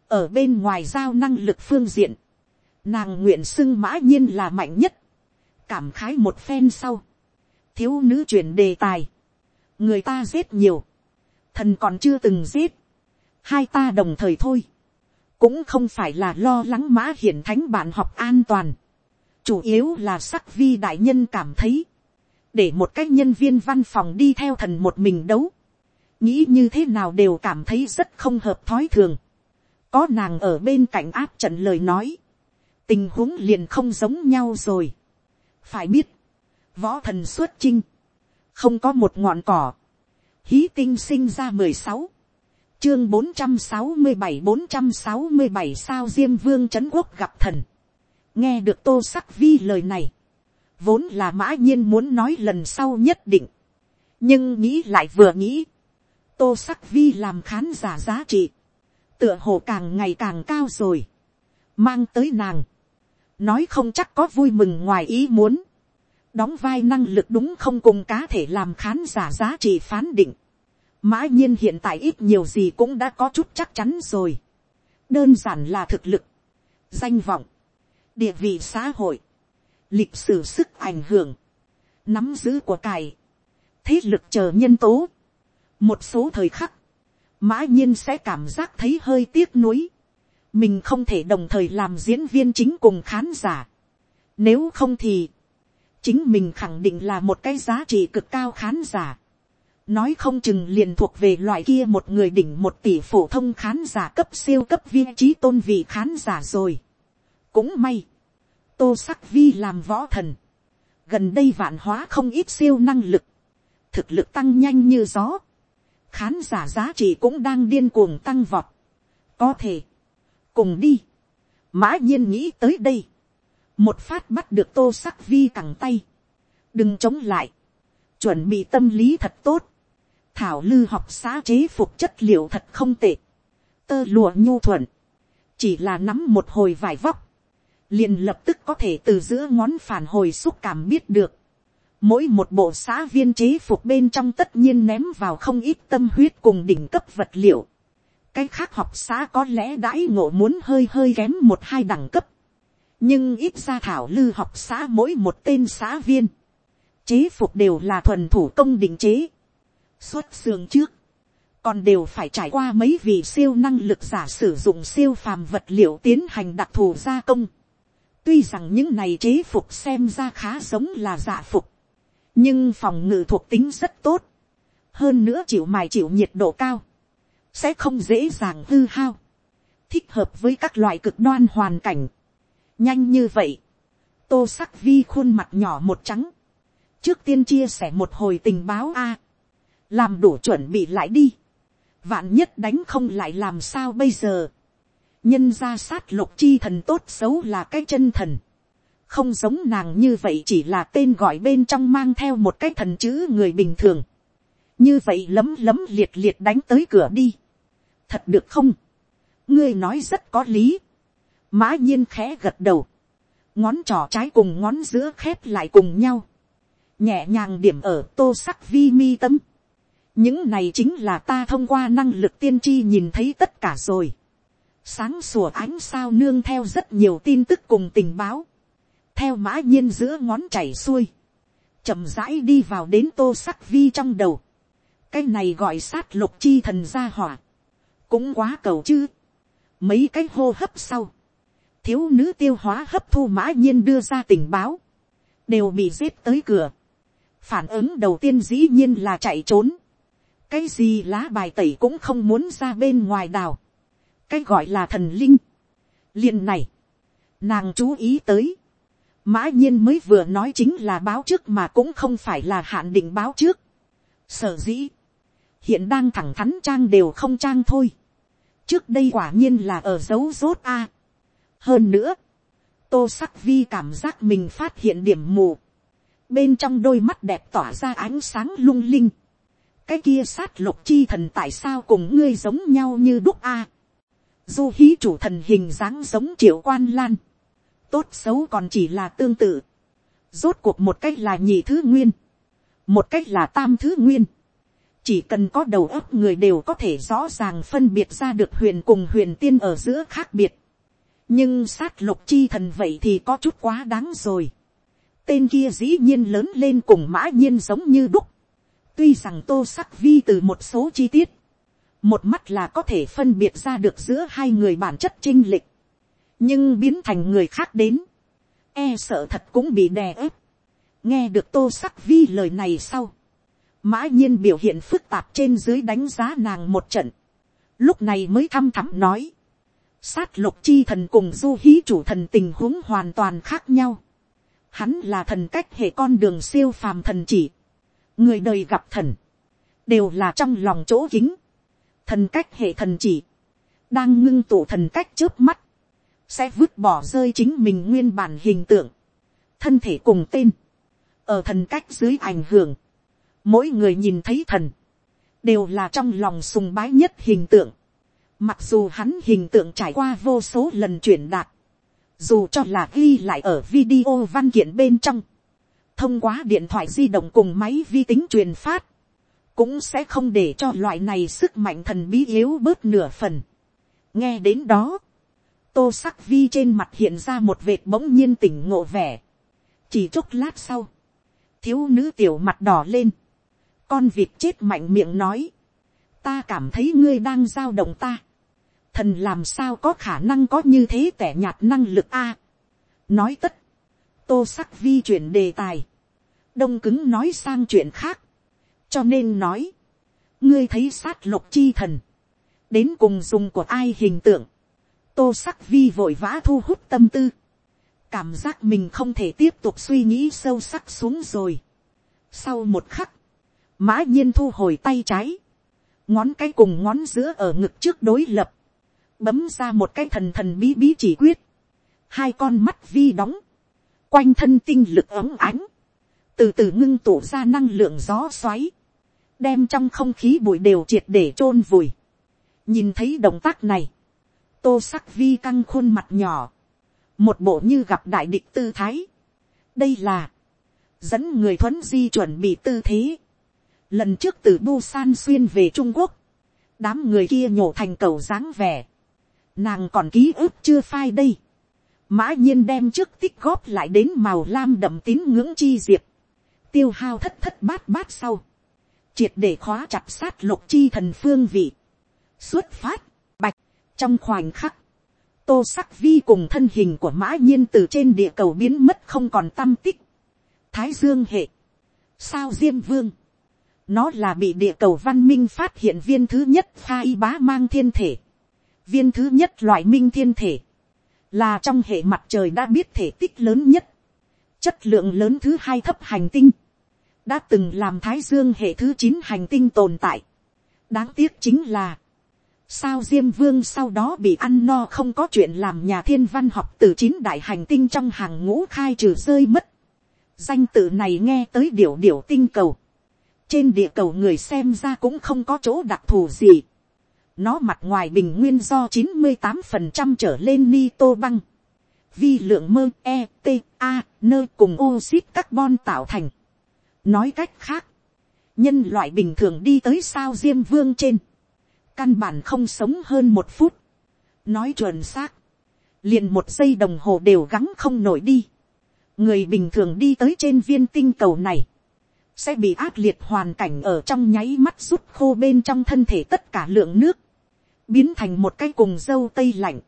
Ở bên ngoài giao năng lực phương diện, nàng nguyện xưng mã nhiên là mạnh nhất, cảm khái một phen sau, thiếu nữ chuyển đề tài, người ta giết nhiều, thần còn chưa từng giết, hai ta đồng thời thôi, cũng không phải là lo lắng mã hiển thánh bạn học an toàn, chủ yếu là sắc vi đại nhân cảm thấy, để một cái nhân viên văn phòng đi theo thần một mình đấu, nghĩ như thế nào đều cảm thấy rất không hợp thói thường. Có nàng ở bên cạnh áp trận lời nói, tình huống liền không giống nhau rồi. phải biết, võ thần xuất chinh, không có một ngọn cỏ, hí tinh sinh ra mười sáu, chương bốn trăm sáu mươi bảy bốn trăm sáu mươi bảy sao diêm vương trấn quốc gặp thần, nghe được tô sắc vi lời này, vốn là mã nhiên muốn nói lần sau nhất định, nhưng nghĩ lại vừa nghĩ, tô sắc vi làm khán giả giá trị, tựa hồ càng ngày càng cao rồi, mang tới nàng, nói không chắc có vui mừng ngoài ý muốn, đóng vai năng lực đúng không cùng cá thể làm khán giả giá trị phán định, mã nhiên hiện tại ít nhiều gì cũng đã có chút chắc chắn rồi, đơn giản là thực lực, danh vọng, địa vị xã hội, lịch sử sức ảnh hưởng, nắm giữ của cải, thế lực chờ nhân tố, một số thời khắc, mã nhiên sẽ cảm giác thấy hơi tiếc nuối. mình không thể đồng thời làm diễn viên chính cùng khán giả. nếu không thì, chính mình khẳng định là một cái giá trị cực cao khán giả. nói không chừng liền thuộc về loại kia một người đỉnh một tỷ phổ thông khán giả cấp siêu cấp viên trí tôn vị khán giả rồi cũng may, tô sắc vi làm võ thần. gần đây vạn hóa không ít siêu năng lực. thực lực tăng nhanh như gió. Khán giả giá trị cũng đang điên cuồng tăng vọt. có thể, cùng đi, mã nhiên nghĩ tới đây, một phát bắt được tô sắc vi cẳng tay, đừng chống lại, chuẩn bị tâm lý thật tốt, thảo lư học xã chế phục chất liệu thật không tệ, tơ lụa nhu thuận, chỉ là nắm một hồi vải vóc, liền lập tức có thể từ giữa ngón phản hồi xúc cảm biết được, Mỗi một bộ xã viên chế phục bên trong tất nhiên ném vào không ít tâm huyết cùng đỉnh cấp vật liệu. Cái khác học xã có lẽ đãi ngộ muốn hơi hơi kém một hai đẳng cấp. Nhưng ít ra thảo lư học xã mỗi một tên xã viên. Chế phục đều là thuần thủ công định chế. Xuất xương trước. Còn đều phải trải qua mấy vị siêu năng lực giả sử dụng siêu phàm vật liệu tiến hành đặc thù gia công. Tuy rằng những này chế phục xem ra khá giống là giả phục nhưng phòng ngự thuộc tính rất tốt, hơn nữa chịu mài chịu nhiệt độ cao, sẽ không dễ dàng hư hao, thích hợp với các loại cực đoan hoàn cảnh. nhanh như vậy, tô sắc vi khuôn mặt nhỏ một trắng, trước tiên chia sẻ một hồi tình báo a, làm đủ chuẩn bị lại đi, vạn nhất đánh không lại làm sao bây giờ, nhân ra sát lục chi thần tốt xấu là cái chân thần, không giống nàng như vậy chỉ là tên gọi bên trong mang theo một cái thần chữ người bình thường. như vậy lấm lấm liệt liệt đánh tới cửa đi. thật được không. ngươi nói rất có lý. mã nhiên khẽ gật đầu. ngón trỏ trái cùng ngón giữa khép lại cùng nhau. nhẹ nhàng điểm ở tô sắc vi mi tâm. những này chính là ta thông qua năng lực tiên tri nhìn thấy tất cả rồi sáng sủa ánh sao nương theo rất nhiều tin tức cùng tình báo, theo mã nhiên giữa ngón chảy xuôi, chậm rãi đi vào đến tô sắc vi trong đầu, cái này gọi sát lục chi thần gia hỏa, cũng quá cầu chứ, mấy cái hô hấp sau, thiếu nữ tiêu hóa hấp thu mã nhiên đưa ra tình báo, đều bị giết tới cửa, phản ứng đầu tiên dĩ nhiên là chạy trốn, cái gì lá bài tẩy cũng không muốn ra bên ngoài đào, cái gọi là thần linh, liền này, nàng chú ý tới, mã nhiên mới vừa nói chính là báo trước mà cũng không phải là hạn định báo trước, sở dĩ, hiện đang thẳng thắn trang đều không trang thôi, trước đây quả nhiên là ở dấu rốt a, hơn nữa, tô sắc vi cảm giác mình phát hiện điểm mù, bên trong đôi mắt đẹp tỏa ra ánh sáng lung linh, cái kia sát lục chi thần tại sao cùng ngươi giống nhau như đúc a, du hí chủ thần hình dáng giống triệu quan lan, tốt xấu còn chỉ là tương tự, rốt cuộc một cách là nhị thứ nguyên, một cách là tam thứ nguyên, chỉ cần có đầu óc người đều có thể rõ ràng phân biệt ra được huyền cùng huyền tiên ở giữa khác biệt. nhưng sát lục chi thần vậy thì có chút quá đáng rồi. tên kia dĩ nhiên lớn lên cùng mã nhiên giống như đúc. tuy rằng tô sắc vi từ một số chi tiết, một mắt là có thể phân biệt ra được giữa hai người bản chất chinh lịch, nhưng biến thành người khác đến, e sợ thật cũng bị đè ép. nghe được tô sắc vi lời này sau, mã nhiên biểu hiện phức tạp trên dưới đánh giá nàng một trận, lúc này mới thăm thẳm nói, sát lục chi thần cùng du hí chủ thần tình huống hoàn toàn khác nhau, hắn là thần cách hệ con đường siêu phàm thần chỉ, người đời gặp thần, đều là trong lòng chỗ kính, thần cách hệ thần chỉ, đang ngưng tụ thần cách trước mắt, sẽ vứt bỏ rơi chính mình nguyên bản hình tượng, thân thể cùng tên, ở thần cách dưới ảnh hưởng, mỗi người nhìn thấy thần, đều là trong lòng sùng bái nhất hình tượng, mặc dù hắn hình tượng trải qua vô số lần chuyển đạt, dù cho là ghi lại ở video văn kiện bên trong, thông qua điện thoại di động cùng máy vi tính truyền phát, cũng sẽ không để cho loại này sức mạnh thần bí yếu bớt nửa phần. nghe đến đó, tô sắc vi trên mặt hiện ra một vệt bỗng nhiên tỉnh ngộ vẻ. chỉ chốc lát sau, thiếu nữ tiểu mặt đỏ lên, con vịt chết mạnh miệng nói, ta cảm thấy ngươi đang giao động ta, thần làm sao có khả năng có như thế tẻ nhạt năng lực a. nói tất, tô sắc vi chuyển đề tài, đông cứng nói sang chuyện khác, cho nên nói, ngươi thấy sát lục chi thần, đến cùng dùng của ai hình tượng, tô sắc vi vội vã thu hút tâm tư, cảm giác mình không thể tiếp tục suy nghĩ sâu sắc xuống rồi. sau một khắc, mã nhiên thu hồi tay trái, ngón cái cùng ngón giữa ở ngực trước đối lập, bấm ra một cái thần thần bí bí chỉ quyết, hai con mắt vi đóng, quanh thân tinh lực ấm ánh, từ từ ngưng tụ ra năng lượng gió xoáy, đem trong không khí bụi đều triệt để t r ô n vùi. nhìn thấy động tác này, tô sắc vi căng khuôn mặt nhỏ, một bộ như gặp đại địch tư thái. đây là, dẫn người thuấn di chuẩn bị tư thế, Lần trước từ Busan xuyên về Trung Quốc. Đám người kia nhổ thành cầu dáng vẻ. Nàng còn ký ức chưa phai đây. Mã nhiên đem trước tích góp lại đến màu lam đậm tín ngưỡng chi diệp. Tiêu hao thất thất bát bát sau. Triệt để khóa chặt sát lục chi thần phương vị. Xuất phát, bạch, trong khoảnh khắc. Tô sắc vi cùng thân hình của mã nhiên từ trên địa cầu biến mất không còn tâm tích. Thái dương hệ. Sao diêm vương nó là bị địa cầu văn minh phát hiện viên thứ nhất pha y bá mang thiên thể. Viên thứ nhất loại minh thiên thể. Là trong hệ mặt trời đã biết thể tích lớn nhất. Chất lượng lớn thứ hai thấp hành tinh. Đã từng làm thái dương hệ thứ chín hành tinh tồn tại. Đáng tiếc chính là. Sao Diêm Vương sau đó bị ăn no không có chuyện làm nhà thiên văn học từ chín đại hành tinh trong hàng ngũ khai trừ rơi mất. Danh tự này nghe tới điểu điểu tinh cầu trên địa cầu người xem ra cũng không có chỗ đặc thù gì. nó mặt ngoài bình nguyên do chín mươi tám phần trăm trở lên ni tô băng. vi lượng mơ e t, a nơ cùng oxit carbon tạo thành nói cách khác, nhân loại bình thường đi tới sao diêm vương trên. căn bản không sống hơn một phút. nói chuẩn xác, liền một giây đồng hồ đều gắng không nổi đi. người bình thường đi tới trên viên tinh cầu này, sẽ bị ác liệt hoàn cảnh ở trong nháy mắt rút khô bên trong thân thể tất cả lượng nước, biến thành một cái cùng dâu tây lạnh.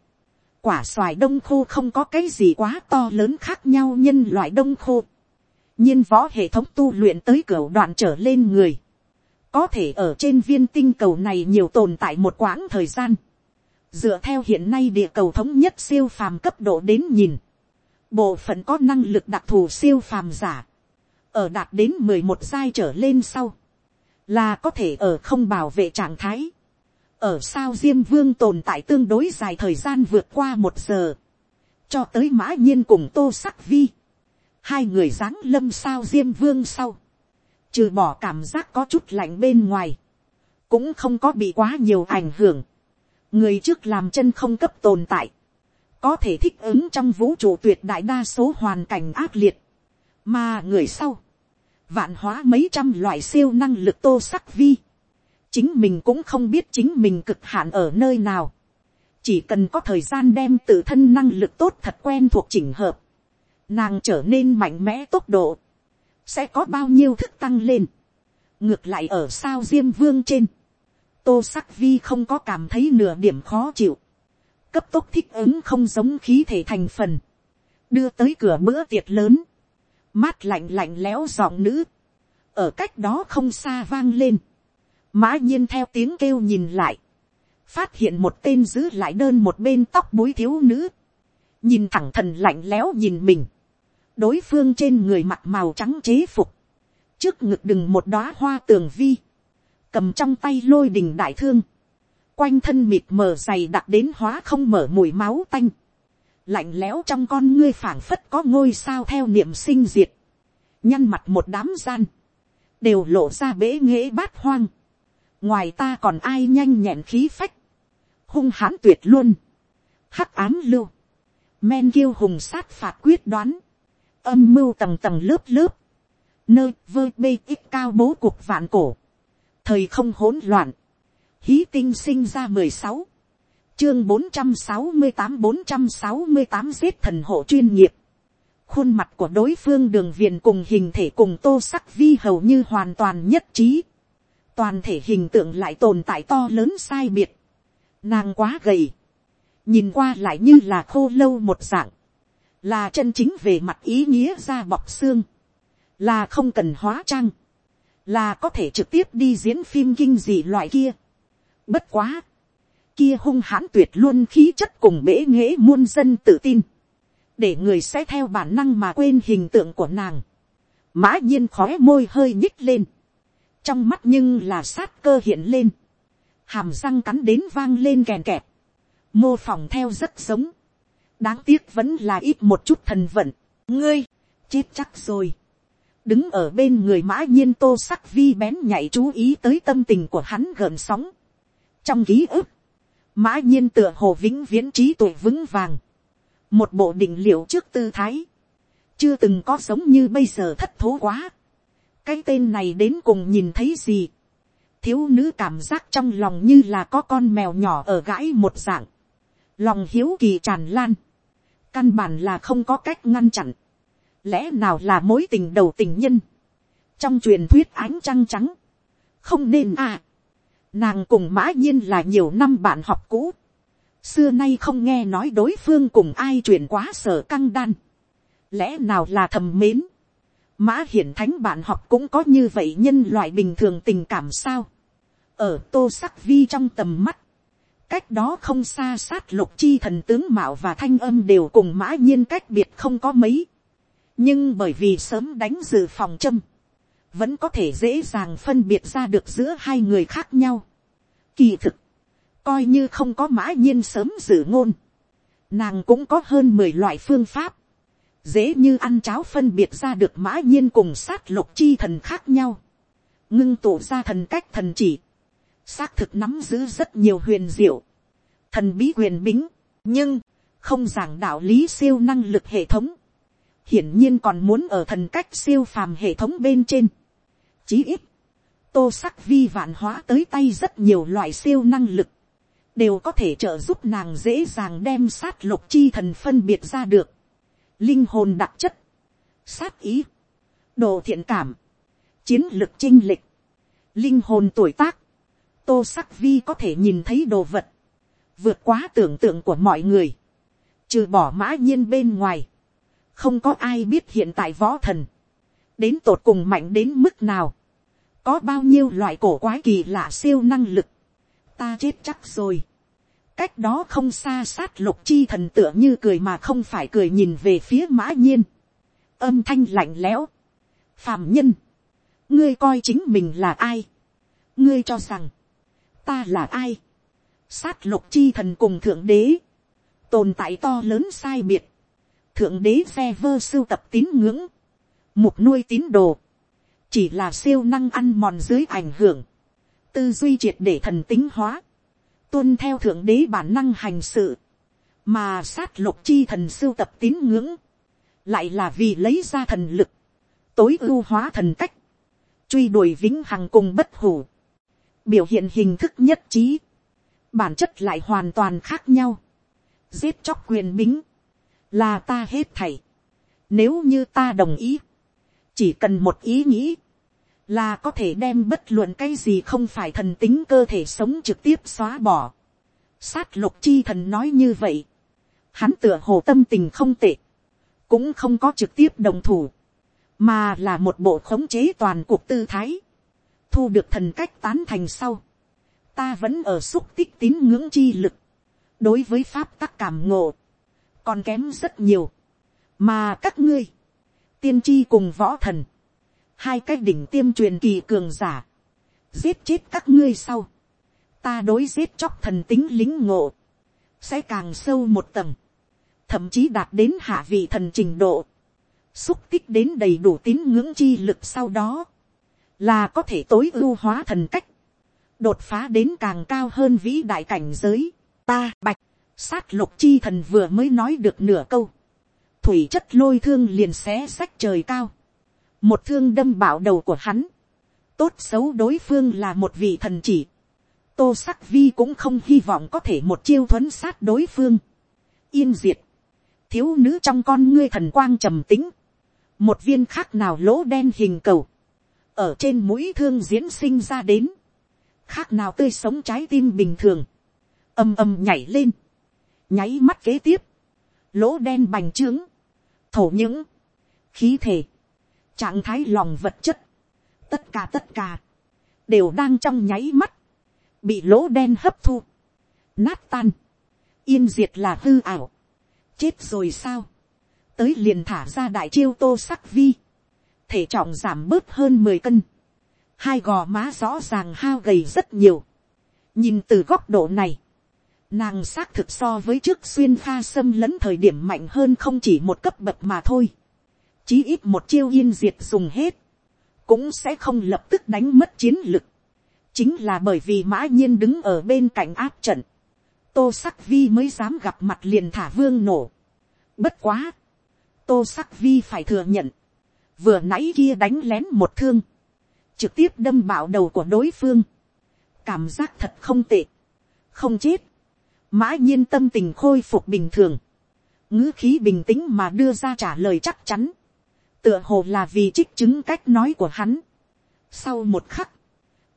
quả xoài đông khô không có cái gì quá to lớn khác nhau nhân loại đông khô nhiên võ hệ thống tu luyện tới cửa đoạn trở lên người. có thể ở trên viên tinh cầu này nhiều tồn tại một quãng thời gian. dựa theo hiện nay địa cầu thống nhất siêu phàm cấp độ đến nhìn. bộ phận có năng lực đặc thù siêu phàm giả ở đạt đến mười một giai trở lên sau, là có thể ở không bảo vệ trạng thái. ở sao diêm vương tồn tại tương đối dài thời gian vượt qua một giờ, cho tới mã nhiên cùng tô sắc vi, hai người dáng lâm sao diêm vương sau, trừ bỏ cảm giác có chút lạnh bên ngoài, cũng không có bị quá nhiều ảnh hưởng. người trước làm chân không cấp tồn tại, có thể thích ứng trong vũ trụ tuyệt đại đa số hoàn cảnh ác liệt, mà người sau, vạn hóa mấy trăm loại siêu năng lực tô sắc vi, chính mình cũng không biết chính mình cực hạn ở nơi nào, chỉ cần có thời gian đem tự thân năng lực tốt thật quen thuộc chỉnh hợp, nàng trở nên mạnh mẽ tốc độ, sẽ có bao nhiêu thức tăng lên, ngược lại ở sao diêm vương trên, tô sắc vi không có cảm thấy nửa điểm khó chịu, cấp tốc thích ứng không giống khí thể thành phần, đưa tới cửa bữa tiệc lớn, mát lạnh lạnh lẽo giọng nữ, ở cách đó không xa vang lên, mã nhiên theo tiếng kêu nhìn lại, phát hiện một tên giữ lại đơn một bên tóc bối thiếu nữ, nhìn thẳng thần lạnh lẽo nhìn mình, đối phương trên người mặt màu trắng chế phục, trước ngực đừng một đoá hoa tường vi, cầm trong tay lôi đình đại thương, quanh thân mịt mờ dày đặc đến hóa không mở mùi máu tanh, lạnh lẽo trong con ngươi phảng phất có ngôi sao theo niệm sinh diệt, nhăn mặt một đám gian, đều lộ ra bể nghễ bát hoang, ngoài ta còn ai nhanh nhẹn khí phách, hung hãn tuyệt luôn, hắc ám lưu, men kiêu hùng sát phạt quyết đoán, âm mưu tầng tầng lớp lớp, nơi vơ bê ít cao bố cuộc vạn cổ, thời không hỗn loạn, hí tinh sinh ra mười sáu, chương bốn trăm sáu mươi tám bốn trăm sáu mươi tám giết thần hộ chuyên nghiệp. Khuôn mặt của đối phương đường viền cùng hình thể cùng tô sắc vi hầu như hoàn toàn nhất trí. Toàn thể hình tượng lại tồn tại to lớn sai biệt. Nàng quá gầy. Nhìn qua lại như là khô lâu một dạng. Là chân chính về mặt ý nghĩa ra bọc xương. Là không cần hóa trang. Là có thể trực tiếp đi diễn phim kinh dị loại kia. Bất quá kia hung hãn tuyệt luôn khí chất cùng bể nghễ muôn dân tự tin, để người sẽ theo bản năng mà quên hình tượng của nàng. mã nhiên khói môi hơi nhích lên, trong mắt nhưng là sát cơ hiện lên, hàm răng cắn đến vang lên kèn kẹp, mô phỏng theo rất giống, đáng tiếc vẫn là ít một chút thần vận, ngươi, chết chắc rồi, đứng ở bên người mã nhiên tô sắc vi bén nhảy chú ý tới tâm tình của hắn gợn sóng, trong ký ức, mã nhiên tựa hồ vĩnh viễn trí tuệ vững vàng, một bộ định liệu trước tư thái, chưa từng có sống như bây giờ thất thố quá, cái tên này đến cùng nhìn thấy gì, thiếu nữ cảm giác trong lòng như là có con mèo nhỏ ở gãi một dạng, lòng hiếu kỳ tràn lan, căn bản là không có cách ngăn chặn, lẽ nào là mối tình đầu tình nhân, trong truyền thuyết ánh trăng trắng, không nên à, Nàng cùng mã nhiên là nhiều năm bạn học cũ. Xưa nay không nghe nói đối phương cùng ai chuyển quá sở căng đan. Lẽ nào là thầm mến. Mã hiển thánh bạn học cũng có như vậy nhân loại bình thường tình cảm sao. Ở tô sắc vi trong tầm mắt. Cách đó không xa sát lục chi thần tướng mạo và thanh âm đều cùng mã nhiên cách biệt không có mấy. Nhưng bởi vì sớm đánh dự phòng châm vẫn có thể dễ dàng phân biệt ra được giữa hai người khác nhau. Kỳ thực, coi như không có mã nhiên sớm dự ngôn, nàng cũng có hơn mười loại phương pháp, dễ như ăn cháo phân biệt ra được mã nhiên cùng sát lục chi thần khác nhau, ngưng tụ ra thần cách thần chỉ, xác thực nắm giữ rất nhiều huyền diệu, thần bí huyền bính, nhưng, không giảng đạo lý siêu năng lực hệ thống, hiển nhiên còn muốn ở thần cách siêu phàm hệ thống bên trên, chí ít, tô sắc vi vạn hóa tới tay rất nhiều loại siêu năng lực, đều có thể trợ giúp nàng dễ dàng đem sát lục chi thần phân biệt ra được. Linh hồn đặc chất, sát ý, đồ thiện cảm, chiến lực chinh lịch, linh hồn tuổi tác, tô sắc vi có thể nhìn thấy đồ vật, vượt quá tưởng tượng của mọi người, trừ bỏ mã nhiên bên ngoài, không có ai biết hiện tại võ thần, đến tột cùng mạnh đến mức nào, có bao nhiêu loại cổ quái kỳ lạ siêu năng lực, ta chết chắc rồi. cách đó không xa sát lục chi thần tựa như cười mà không phải cười nhìn về phía mã nhiên, âm thanh lạnh lẽo, phàm nhân, ngươi coi chính mình là ai, ngươi cho rằng, ta là ai, sát lục chi thần cùng thượng đế, tồn tại to lớn sai biệt, thượng đế phe vơ sưu tập tín ngưỡng, mục nuôi tín đồ, chỉ là siêu năng ăn mòn dưới ảnh hưởng, tư duy triệt để thần tính hóa, tuân theo thượng đế bản năng hành sự, mà sát lục chi thần sưu tập tín ngưỡng, lại là vì lấy ra thần lực, tối ưu hóa thần cách, truy đuổi vĩnh hằng cùng bất hủ, biểu hiện hình thức nhất trí, bản chất lại hoàn toàn khác nhau, giết chóc quyền bính, là ta hết thảy, nếu như ta đồng ý, chỉ cần một ý nghĩ, là có thể đem bất luận cái gì không phải thần tính cơ thể sống trực tiếp xóa bỏ. Sát lục chi thần nói như vậy, hắn tựa hồ tâm tình không tệ, cũng không có trực tiếp đồng thủ, mà là một bộ khống chế toàn cuộc tư thái, thu được thần cách tán thành sau, ta vẫn ở xúc tích tín ngưỡng chi lực, đối với pháp tắc cảm ngộ, còn kém rất nhiều, mà các ngươi, tiên tri cùng võ thần, hai cái đỉnh tiêm truyền kỳ cường giả, giết chết các ngươi sau, ta đối giết chóc thần tính lính ngộ, sẽ càng sâu một tầng, thậm chí đạt đến hạ vị thần trình độ, xúc tích đến đầy đủ tín ngưỡng chi lực sau đó, là có thể tối ưu hóa thần cách, đột phá đến càng cao hơn vĩ đại cảnh giới, ta bạch, sát lục chi thần vừa mới nói được nửa câu, thủy chất lôi thương liền xé sách trời cao, một thương đâm bảo đầu của hắn, tốt xấu đối phương là một vị thần chỉ, tô sắc vi cũng không hy vọng có thể một chiêu thuấn sát đối phương, yên diệt, thiếu nữ trong con ngươi thần quang trầm tính, một viên khác nào lỗ đen hình cầu, ở trên mũi thương diễn sinh ra đến, khác nào tươi sống trái tim bình thường, ầm ầm nhảy lên, nháy mắt kế tiếp, lỗ đen bành trướng, thổ những, khí thể, trạng thái lòng vật chất, tất cả tất cả, đều đang trong nháy mắt, bị lỗ đen hấp thu, nát tan, yên diệt là hư ảo, chết rồi sao, tới liền thả ra đại chiêu tô sắc vi, thể trọng giảm bớt hơn mười cân, hai gò má rõ ràng hao gầy rất nhiều, nhìn từ góc độ này, nàng xác thực so với trước xuyên pha xâm lấn thời điểm mạnh hơn không chỉ một cấp bậc mà thôi, chí ít một chiêu yên diệt dùng hết, cũng sẽ không lập tức đánh mất chiến lực, chính là bởi vì mã nhiên đứng ở bên cạnh áp trận, tô sắc vi mới dám gặp mặt liền thả vương nổ. Bất quá, tô sắc vi phải thừa nhận, vừa nãy kia đánh lén một thương, trực tiếp đâm bảo đầu của đối phương, cảm giác thật không tệ, không chết, mã nhiên tâm tình khôi phục bình thường, ngữ khí bình tĩnh mà đưa ra trả lời chắc chắn, tựa hồ là vì trích chứng cách nói của hắn. Sau một khắc,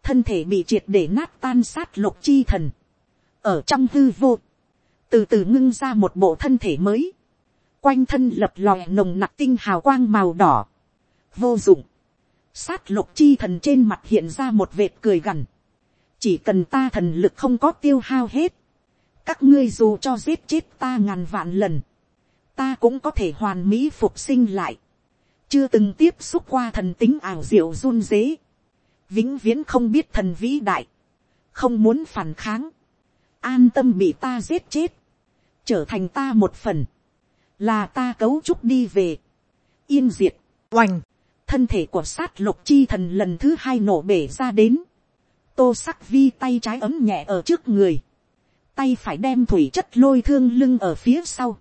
thân thể bị triệt để nát tan sát lục chi thần, ở trong hư vô, từ từ ngưng ra một bộ thân thể mới, quanh thân lập lòe nồng nặc tinh hào quang màu đỏ, vô dụng, sát lục chi thần trên mặt hiện ra một vệt cười gằn, chỉ cần ta thần lực không có tiêu hao hết, các ngươi dù cho giết chết ta ngàn vạn lần, ta cũng có thể hoàn mỹ phục sinh lại, chưa từng tiếp xúc qua thần tính ảo diệu run dế, vĩnh viễn không biết thần vĩ đại, không muốn phản kháng, an tâm bị ta giết chết, trở thành ta một phần, là ta cấu trúc đi về, yên diệt, oành, thân thể của sát lục chi thần lần thứ hai nổ bể ra đến, tô sắc vi tay trái ấm nhẹ ở trước người, tay phải đem thủy chất lôi thương lưng ở phía sau,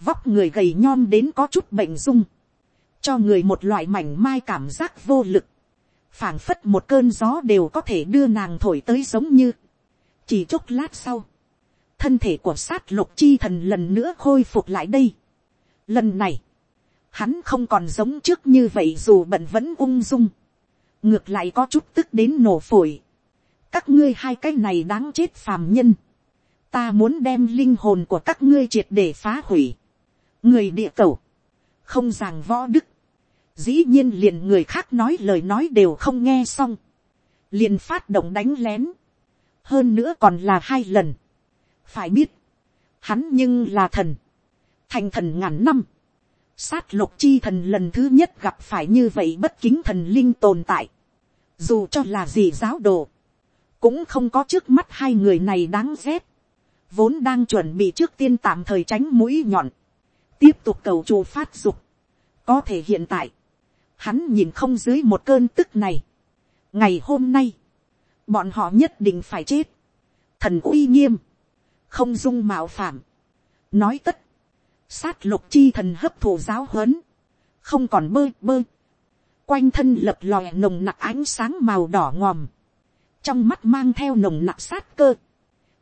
vóc người gầy nhom đến có chút bệnh dung, cho người một loại mảnh mai cảm giác vô lực, phảng phất một cơn gió đều có thể đưa nàng thổi tới giống như, chỉ chốc lát sau, thân thể của sát lục chi thần lần nữa khôi phục lại đây. Lần này, hắn không còn giống trước như vậy dù bận vẫn ung dung. ngược lại có chút tức đến nổ phổi. các ngươi hai cái này đáng chết phàm nhân. ta muốn đem linh hồn của các ngươi triệt để phá hủy. người địa cầu, không ràng võ đức. dĩ nhiên liền người khác nói lời nói đều không nghe xong. liền phát động đánh lén. hơn nữa còn là hai lần. phải biết, hắn nhưng là thần. thành thần ngàn năm sát lục chi thần lần thứ nhất gặp phải như vậy bất kính thần linh tồn tại. Dù cho là gì giáo đồ, cũng không có trước mắt hai người này đáng ghét. Vốn đang chuẩn bị trước tiên tạm thời tránh mũi nhọn. Tiếp tục cầu chù phát dục. Có thể hiện tại, hắn nhìn không dưới một cơn tức này. Ngày hôm nay, bọn họ nhất định phải chết. Thần uy nghiêm, không dung mạo phạm. Nói tất sát lục chi thần hấp thụ giáo huấn, không còn bơi bơi, quanh thân lập lòe nồng nặc ánh sáng màu đỏ ngòm, trong mắt mang theo nồng nặc sát cơ,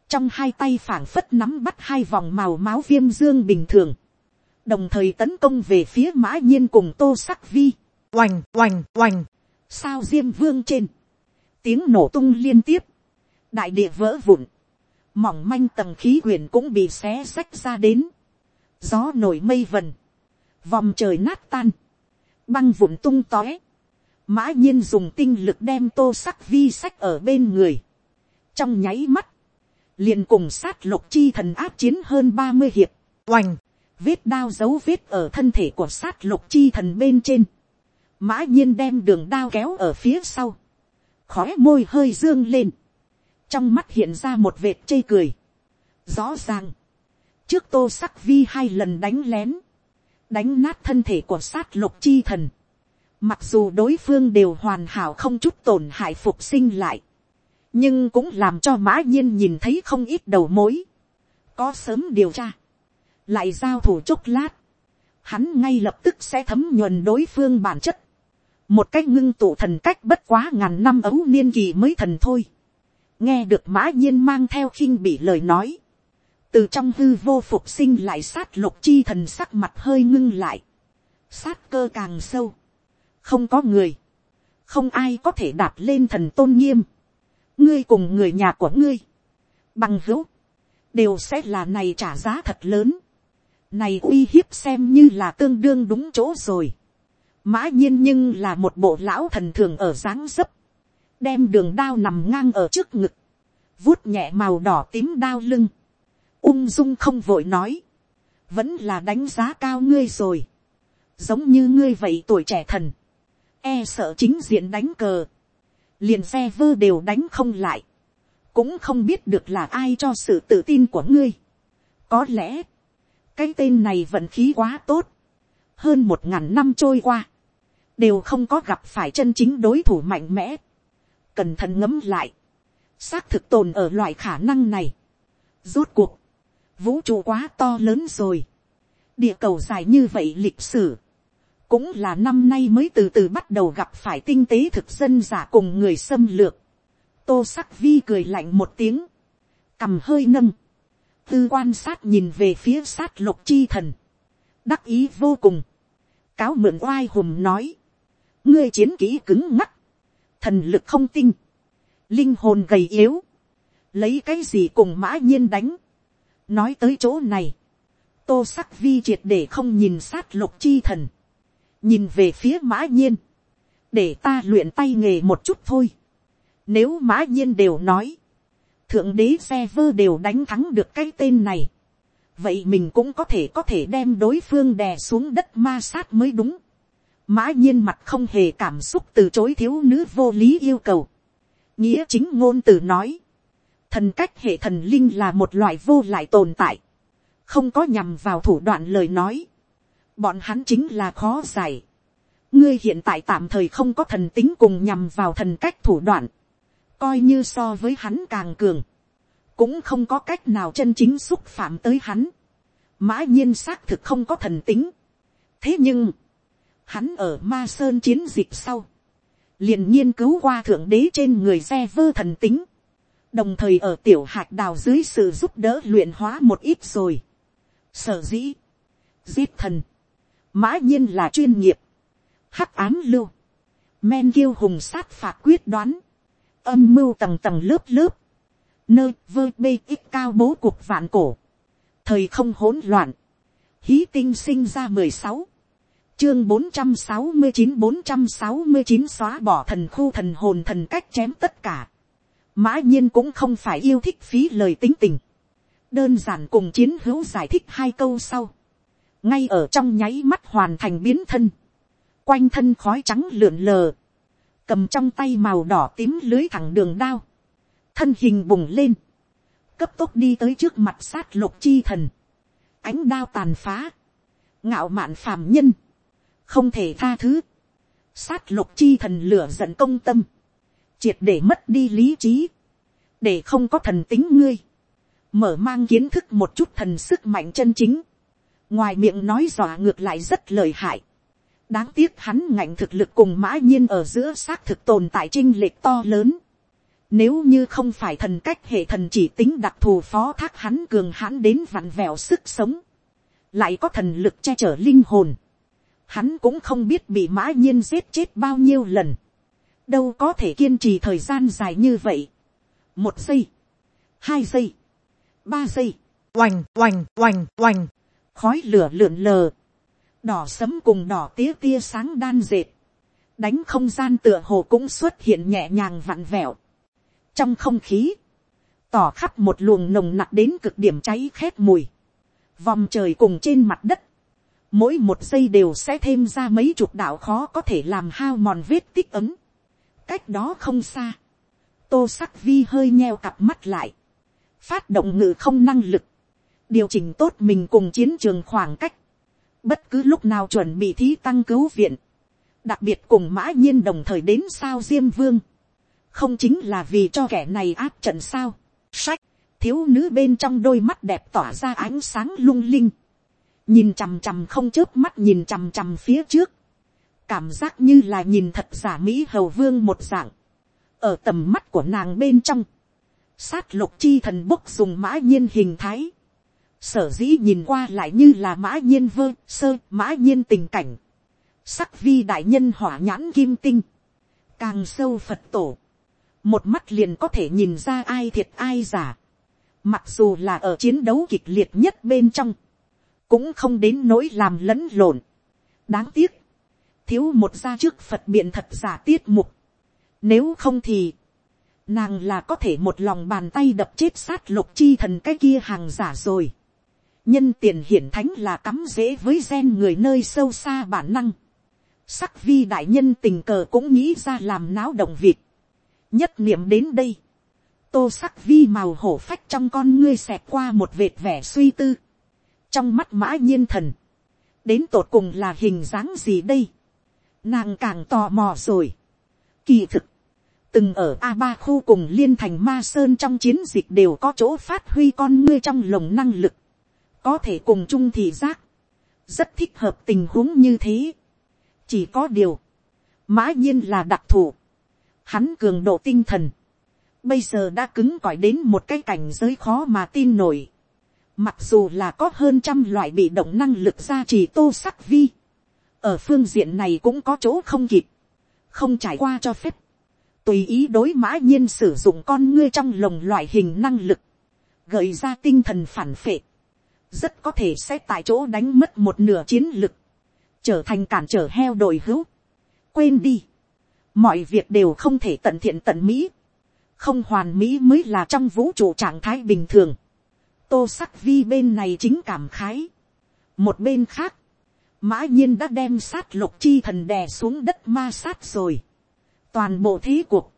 trong hai tay phảng phất nắm bắt hai vòng màu máu viêm dương bình thường, đồng thời tấn công về phía mã nhiên cùng tô sắc vi, oành oành oành, sao diêm vương trên, tiếng nổ tung liên tiếp, đại địa vỡ vụn, mỏng manh tầng khí quyển cũng bị xé xách ra đến, gió nổi mây vần, vòng trời nát tan, băng vụn tung tóe, mã nhiên dùng tinh lực đem tô sắc vi sách ở bên người, trong nháy mắt, liền cùng sát lục chi thần áp chiến hơn ba mươi hiệp, oành, vết đao dấu vết ở thân thể của sát lục chi thần bên trên, mã nhiên đem đường đao kéo ở phía sau, khói môi hơi dương lên, trong mắt hiện ra một vệt chê cười, rõ ràng, trước tô sắc vi hai lần đánh lén, đánh nát thân thể của sát lục chi thần. Mặc dù đối phương đều hoàn hảo không chút tổn hại phục sinh lại. Nhưng cũng làm cho mã nhiên nhìn thấy không ít đầu mối. Có sớm điều tra. Lại giao thủ chốc lát. Hắn ngay lập tức sẽ thấm nhuần đối phương bản chất. Một cách ngưng tụ thần cách bất quá ngàn năm ấu niên kỳ mới thần thôi. Nghe được mã nhiên mang theo khinh bị lời nói từ trong hư vô phục sinh lại sát lục chi thần sắc mặt hơi ngưng lại, sát cơ càng sâu, không có người, không ai có thể đạt lên thần tôn nghiêm, ngươi cùng người nhà của ngươi, bằng hữu, đều sẽ là này trả giá thật lớn, này uy hiếp xem như là tương đương đúng chỗ rồi, mã nhiên nhưng là một bộ lão thần thường ở dáng dấp, đem đường đao nằm ngang ở trước ngực, vuốt nhẹ màu đỏ tím đao lưng, ung dung không vội nói, vẫn là đánh giá cao ngươi rồi, giống như ngươi vậy tuổi trẻ thần, e sợ chính diện đánh cờ, liền xe vơ đều đánh không lại, cũng không biết được là ai cho sự tự tin của ngươi. có lẽ, cái tên này vận khí quá tốt, hơn một ngàn năm trôi qua, đều không có gặp phải chân chính đối thủ mạnh mẽ, cẩn thận ngấm lại, xác thực tồn ở loại khả năng này. Rốt cuộc, vũ trụ quá to lớn rồi. địa cầu dài như vậy lịch sử. cũng là năm nay mới từ từ bắt đầu gặp phải tinh tế thực dân giả cùng người xâm lược. tô sắc vi cười lạnh một tiếng. cầm hơi nâng. tư quan sát nhìn về phía sát lục chi thần. đắc ý vô cùng. cáo mượn oai hùm nói. ngươi chiến kỹ cứng ngắc. thần lực không tinh. linh hồn gầy yếu. lấy cái gì cùng mã nhiên đánh nói tới chỗ này, tô sắc vi triệt để không nhìn sát lục chi thần, nhìn về phía mã nhiên, để ta luyện tay nghề một chút thôi. Nếu mã nhiên đều nói, thượng đế xe vơ đều đánh thắng được cái tên này, vậy mình cũng có thể có thể đem đối phương đè xuống đất ma sát mới đúng. mã nhiên mặt không hề cảm xúc từ chối thiếu nữ vô lý yêu cầu. nghĩa chính ngôn từ nói, thần cách hệ thần linh là một loại vô lại tồn tại, không có nhằm vào thủ đoạn lời nói, bọn hắn chính là khó giải. ngươi hiện tại tạm thời không có thần tính cùng nhằm vào thần cách thủ đoạn, coi như so với hắn càng cường, cũng không có cách nào chân chính xúc phạm tới hắn, mã nhiên xác thực không có thần tính. thế nhưng, hắn ở ma sơn chiến dịch sau, liền nghiên cứu qua thượng đế trên người xe vơ thần tính, đồng thời ở tiểu hạt đào dưới sự giúp đỡ luyện hóa một ít rồi. sở dĩ, giết thần, mã nhiên là chuyên nghiệp, hắc ám lưu, men kiêu hùng sát phạt quyết đoán, âm mưu tầng tầng lớp lớp, nơi vơ bê ít cao bố cuộc vạn cổ, thời không hỗn loạn, hí tinh sinh ra mười sáu, chương bốn trăm sáu mươi chín bốn trăm sáu mươi chín xóa bỏ thần khu thần hồn thần cách chém tất cả, mã nhiên cũng không phải yêu thích phí lời tính tình, đơn giản cùng chiến hữu giải thích hai câu sau, ngay ở trong nháy mắt hoàn thành biến thân, quanh thân khói trắng lượn lờ, cầm trong tay màu đỏ tím lưới thẳng đường đao, thân hình bùng lên, cấp tốc đi tới trước mặt sát lục chi thần, ánh đao tàn phá, ngạo mạn phàm nhân, không thể tha thứ, sát lục chi thần lửa giận công tâm, triệt để mất đi lý trí, để không có thần tính ngươi, mở mang kiến thức một chút thần sức mạnh chân chính, ngoài miệng nói dọa ngược lại rất lời hại, đáng tiếc hắn ngạnh thực lực cùng mã nhiên ở giữa xác thực tồn tại trinh lệch to lớn. Nếu như không phải thần cách hệ thần chỉ tính đặc thù phó thác hắn cường hãn đến vặn vẹo sức sống. Lại có thần lực che chở linh hồn. Hắn cũng không biết bị mã nhiên giết chết bao nhiêu lần. Đâu có thể kiên trì thời gian dài như vậy. Một giây. Hai giây. Ba giây. Oành, oành, oành, oành. Khói lửa lượn lờ đỏ sấm cùng đỏ tía tia sáng đan dệt, đánh không gian tựa hồ cũng xuất hiện nhẹ nhàng vặn vẹo. trong không khí, tỏ khắp một luồng nồng nặc đến cực điểm cháy khét mùi, vòng trời cùng trên mặt đất, mỗi một giây đều sẽ thêm ra mấy chục đạo khó có thể làm hao mòn vết tích ấm cách đó không xa, tô sắc vi hơi nheo cặp mắt lại, phát động ngự không năng lực, điều chỉnh tốt mình cùng chiến trường khoảng cách, bất cứ lúc nào chuẩn bị thí tăng cứu viện, đặc biệt cùng mã nhiên đồng thời đến sao diêm vương, không chính là vì cho kẻ này áp trận sao, sách, thiếu nữ bên trong đôi mắt đẹp tỏa ra ánh sáng lung linh, nhìn chằm chằm không chớp mắt nhìn chằm chằm phía trước, cảm giác như là nhìn thật giả mỹ hầu vương một dạng, ở tầm mắt của nàng bên trong, sát lục chi thần bốc dùng mã nhiên hình thái, sở dĩ nhìn qua lại như là mã nhiên vơ sơ mã nhiên tình cảnh, sắc vi đại nhân hỏa nhãn kim tinh, càng sâu phật tổ, một mắt liền có thể nhìn ra ai thiệt ai giả, mặc dù là ở chiến đấu kịch liệt nhất bên trong, cũng không đến nỗi làm lẫn lộn. đáng tiếc, thiếu một gia trước phật biện thật giả tiết mục, nếu không thì, nàng là có thể một lòng bàn tay đập chết sát lục chi thần cái kia hàng giả rồi nhân tiền hiển thánh là cắm dễ với gen người nơi sâu xa bản năng. Sắc vi đại nhân tình cờ cũng nghĩ ra làm náo động việc. Nhất niệm đến đây. Tô sắc vi màu hổ phách trong con ngươi xẹt qua một vệt vẻ suy tư. Trong mắt mã nhiên thần. Đến tột cùng là hình dáng gì đây? Nàng càng tò mò rồi. Kỳ thực. Từng ở A3 khu cùng liên thành ma sơn trong chiến dịch đều có chỗ phát huy con ngươi trong lồng năng lực có thể cùng chung thì giác, rất thích hợp tình huống như thế. chỉ có điều, mã nhiên là đặc thù, hắn cường độ tinh thần, bây giờ đã cứng cỏi đến một cái cảnh giới khó mà tin nổi. Mặc dù là có hơn trăm loại bị động năng lực gia trì tô sắc vi, ở phương diện này cũng có chỗ không kịp, không trải qua cho phép, tùy ý đối mã nhiên sử dụng con ngươi trong lồng loại hình năng lực, gợi ra tinh thần phản phệ, rất có thể sẽ tại chỗ đánh mất một nửa chiến lực, trở thành cản trở heo đội hữu. quên đi, mọi việc đều không thể tận thiện tận mỹ, không hoàn mỹ mới là trong vũ trụ trạng thái bình thường. tô sắc vi bên này chính cảm khái. một bên khác, mã nhiên đã đem sát lục chi thần đè xuống đất ma sát rồi. toàn bộ thế cuộc,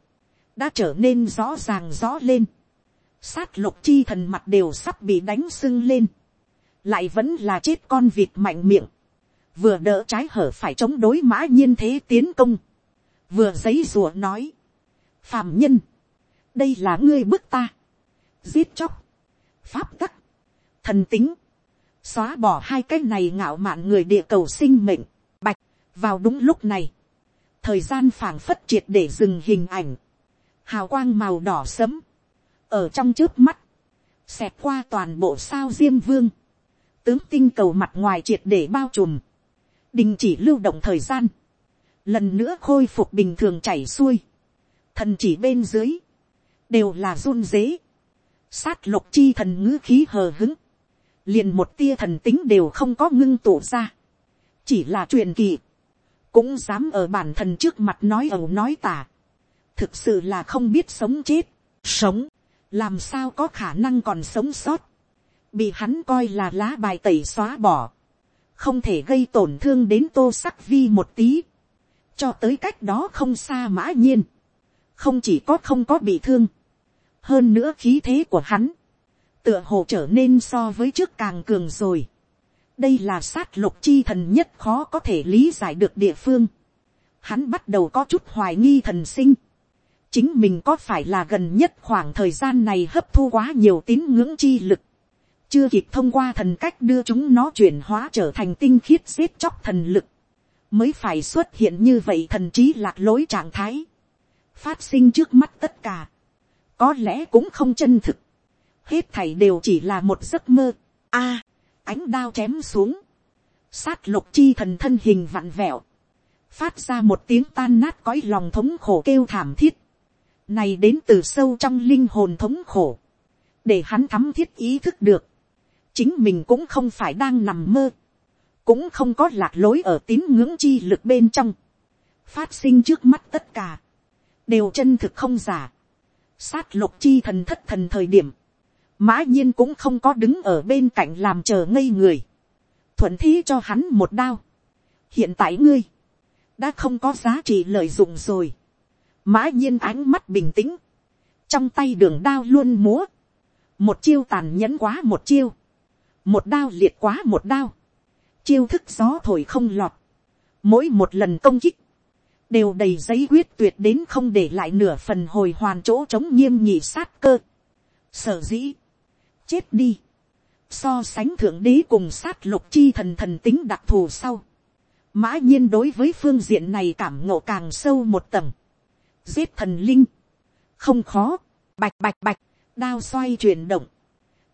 đã trở nên rõ ràng rõ lên. sát lục chi thần mặt đều sắp bị đánh sưng lên. Lại vẫn là chết con vịt mạnh miệng, vừa đỡ trái hở phải chống đối mã nhiên thế tiến công, vừa giấy rùa nói, phàm nhân, đây là ngươi bức ta, giết chóc, pháp tắc, thần tính, xóa bỏ hai cái này ngạo mạn người địa cầu sinh mệnh, bạch, vào đúng lúc này, thời gian phảng phất triệt để dừng hình ảnh, hào quang màu đỏ sấm, ở trong trước mắt, xẹt qua toàn bộ sao diêm vương, tướng tinh cầu mặt ngoài triệt để bao trùm, đình chỉ lưu động thời gian, lần nữa khôi phục bình thường chảy xuôi, thần chỉ bên dưới, đều là run dế, sát lục chi thần ngữ khí hờ hứng, liền một tia thần tính đều không có ngưng tụ ra, chỉ là truyền kỳ, cũng dám ở bản thần trước mặt nói ẩu nói tả, thực sự là không biết sống chết, sống, làm sao có khả năng còn sống sót, bị hắn coi là lá bài tẩy xóa bỏ, không thể gây tổn thương đến tô sắc vi một tí, cho tới cách đó không xa mã nhiên, không chỉ có không có bị thương, hơn nữa khí thế của hắn, tựa hồ trở nên so với trước càng cường rồi. đây là sát lục chi thần nhất khó có thể lý giải được địa phương. hắn bắt đầu có chút hoài nghi thần sinh. chính mình có phải là gần nhất khoảng thời gian này hấp thu quá nhiều tín ngưỡng chi lực. chưa kịp thông qua thần cách đưa chúng nó chuyển hóa trở thành tinh khiết giết chóc thần lực. mới phải xuất hiện như vậy thần trí lạc lối trạng thái. phát sinh trước mắt tất cả có lẽ cũng không chân thực, hết thảy đều chỉ là một giấc mơ. A, ánh đao chém xuống, sát lục chi thần thân hình vặn vẹo, phát ra một tiếng tan nát cõi lòng thống khổ kêu thảm thiết, này đến từ sâu trong linh hồn thống khổ, để hắn thắm thiết ý thức được, chính mình cũng không phải đang nằm mơ, cũng không có lạc lối ở tín ngưỡng chi lực bên trong, phát sinh trước mắt tất cả, đều chân thực không giả, sát lục chi thần thất thần thời điểm, mã nhiên cũng không có đứng ở bên cạnh làm chờ ngây người, thuận thế cho hắn một đao. hiện tại ngươi, đã không có giá trị lợi dụng rồi, mã nhiên ánh mắt bình tĩnh, trong tay đường đao luôn múa, một chiêu tàn nhẫn quá một chiêu, một đao liệt quá một đao, chiêu thức gió thổi không lọt, mỗi một lần công kích, đều đầy giấy quyết tuyệt đến không để lại nửa phần hồi hoàn chỗ chống nghiêm nhị sát cơ. Sở dĩ, chết đi, so sánh thượng đế cùng sát lục chi thần thần tính đặc thù sau. Mã nhiên đối với phương diện này cảm ngộ càng sâu một tầng. Giết thần linh, không khó, bạch bạch bạch, đao xoay chuyển động.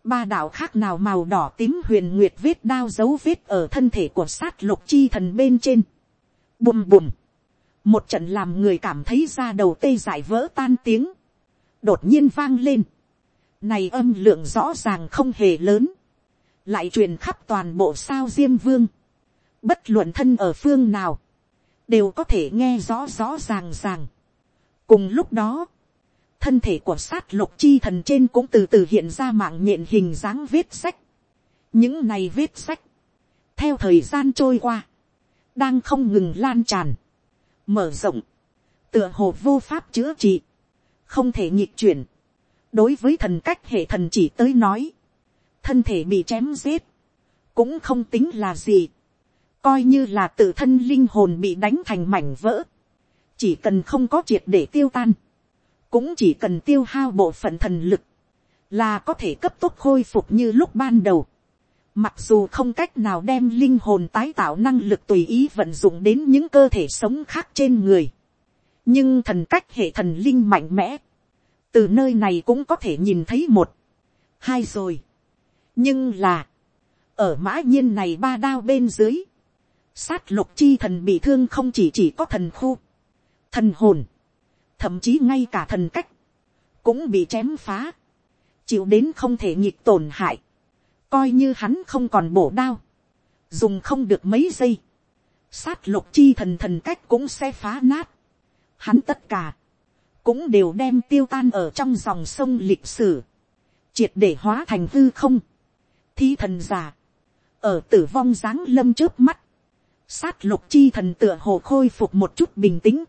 Ba đạo khác nào màu đỏ tím huyền nguyệt vết đao dấu vết ở thân thể của sát lục chi thần bên trên. Bùm bùm một trận làm người cảm thấy da đầu tê dại vỡ tan tiếng, đột nhiên vang lên, này âm lượng rõ ràng không hề lớn, lại truyền khắp toàn bộ sao diêm vương, bất luận thân ở phương nào, đều có thể nghe rõ rõ ràng ràng. cùng lúc đó, thân thể của sát lục chi thần trên cũng từ từ hiện ra mạng nhện hình dáng vết sách. những này vết sách, theo thời gian trôi qua, đang không ngừng lan tràn, mở rộng, tựa hồ vô pháp chữa trị, không thể nhịp chuyển đối với thần cách hệ thần chỉ tới nói, thân thể bị chém giết, cũng không tính là gì, coi như là tự thân linh hồn bị đánh thành mảnh vỡ, chỉ cần không có triệt để tiêu tan, cũng chỉ cần tiêu hao bộ phận thần lực, là có thể cấp tốc khôi phục như lúc ban đầu. Mặc dù không cách nào đem linh hồn tái tạo năng lực tùy ý vận dụng đến những cơ thể sống khác trên người. Nhưng thần cách hệ thần linh mạnh mẽ. Từ nơi này cũng có thể nhìn thấy một. Hai rồi. Nhưng là. Ở mã nhiên này ba đao bên dưới. Sát lục chi thần bị thương không chỉ chỉ có thần khu. Thần hồn. Thậm chí ngay cả thần cách. Cũng bị chém phá. Chịu đến không thể nhịp tổn hại coi như hắn không còn bổ đao, dùng không được mấy giây, sát lục chi thần thần cách cũng sẽ phá nát, hắn tất cả, cũng đều đem tiêu tan ở trong dòng sông lịch sử, triệt để hóa thành hư không, thi thần già, ở tử vong dáng lâm trước mắt, sát lục chi thần tựa hồ khôi phục một chút bình tĩnh,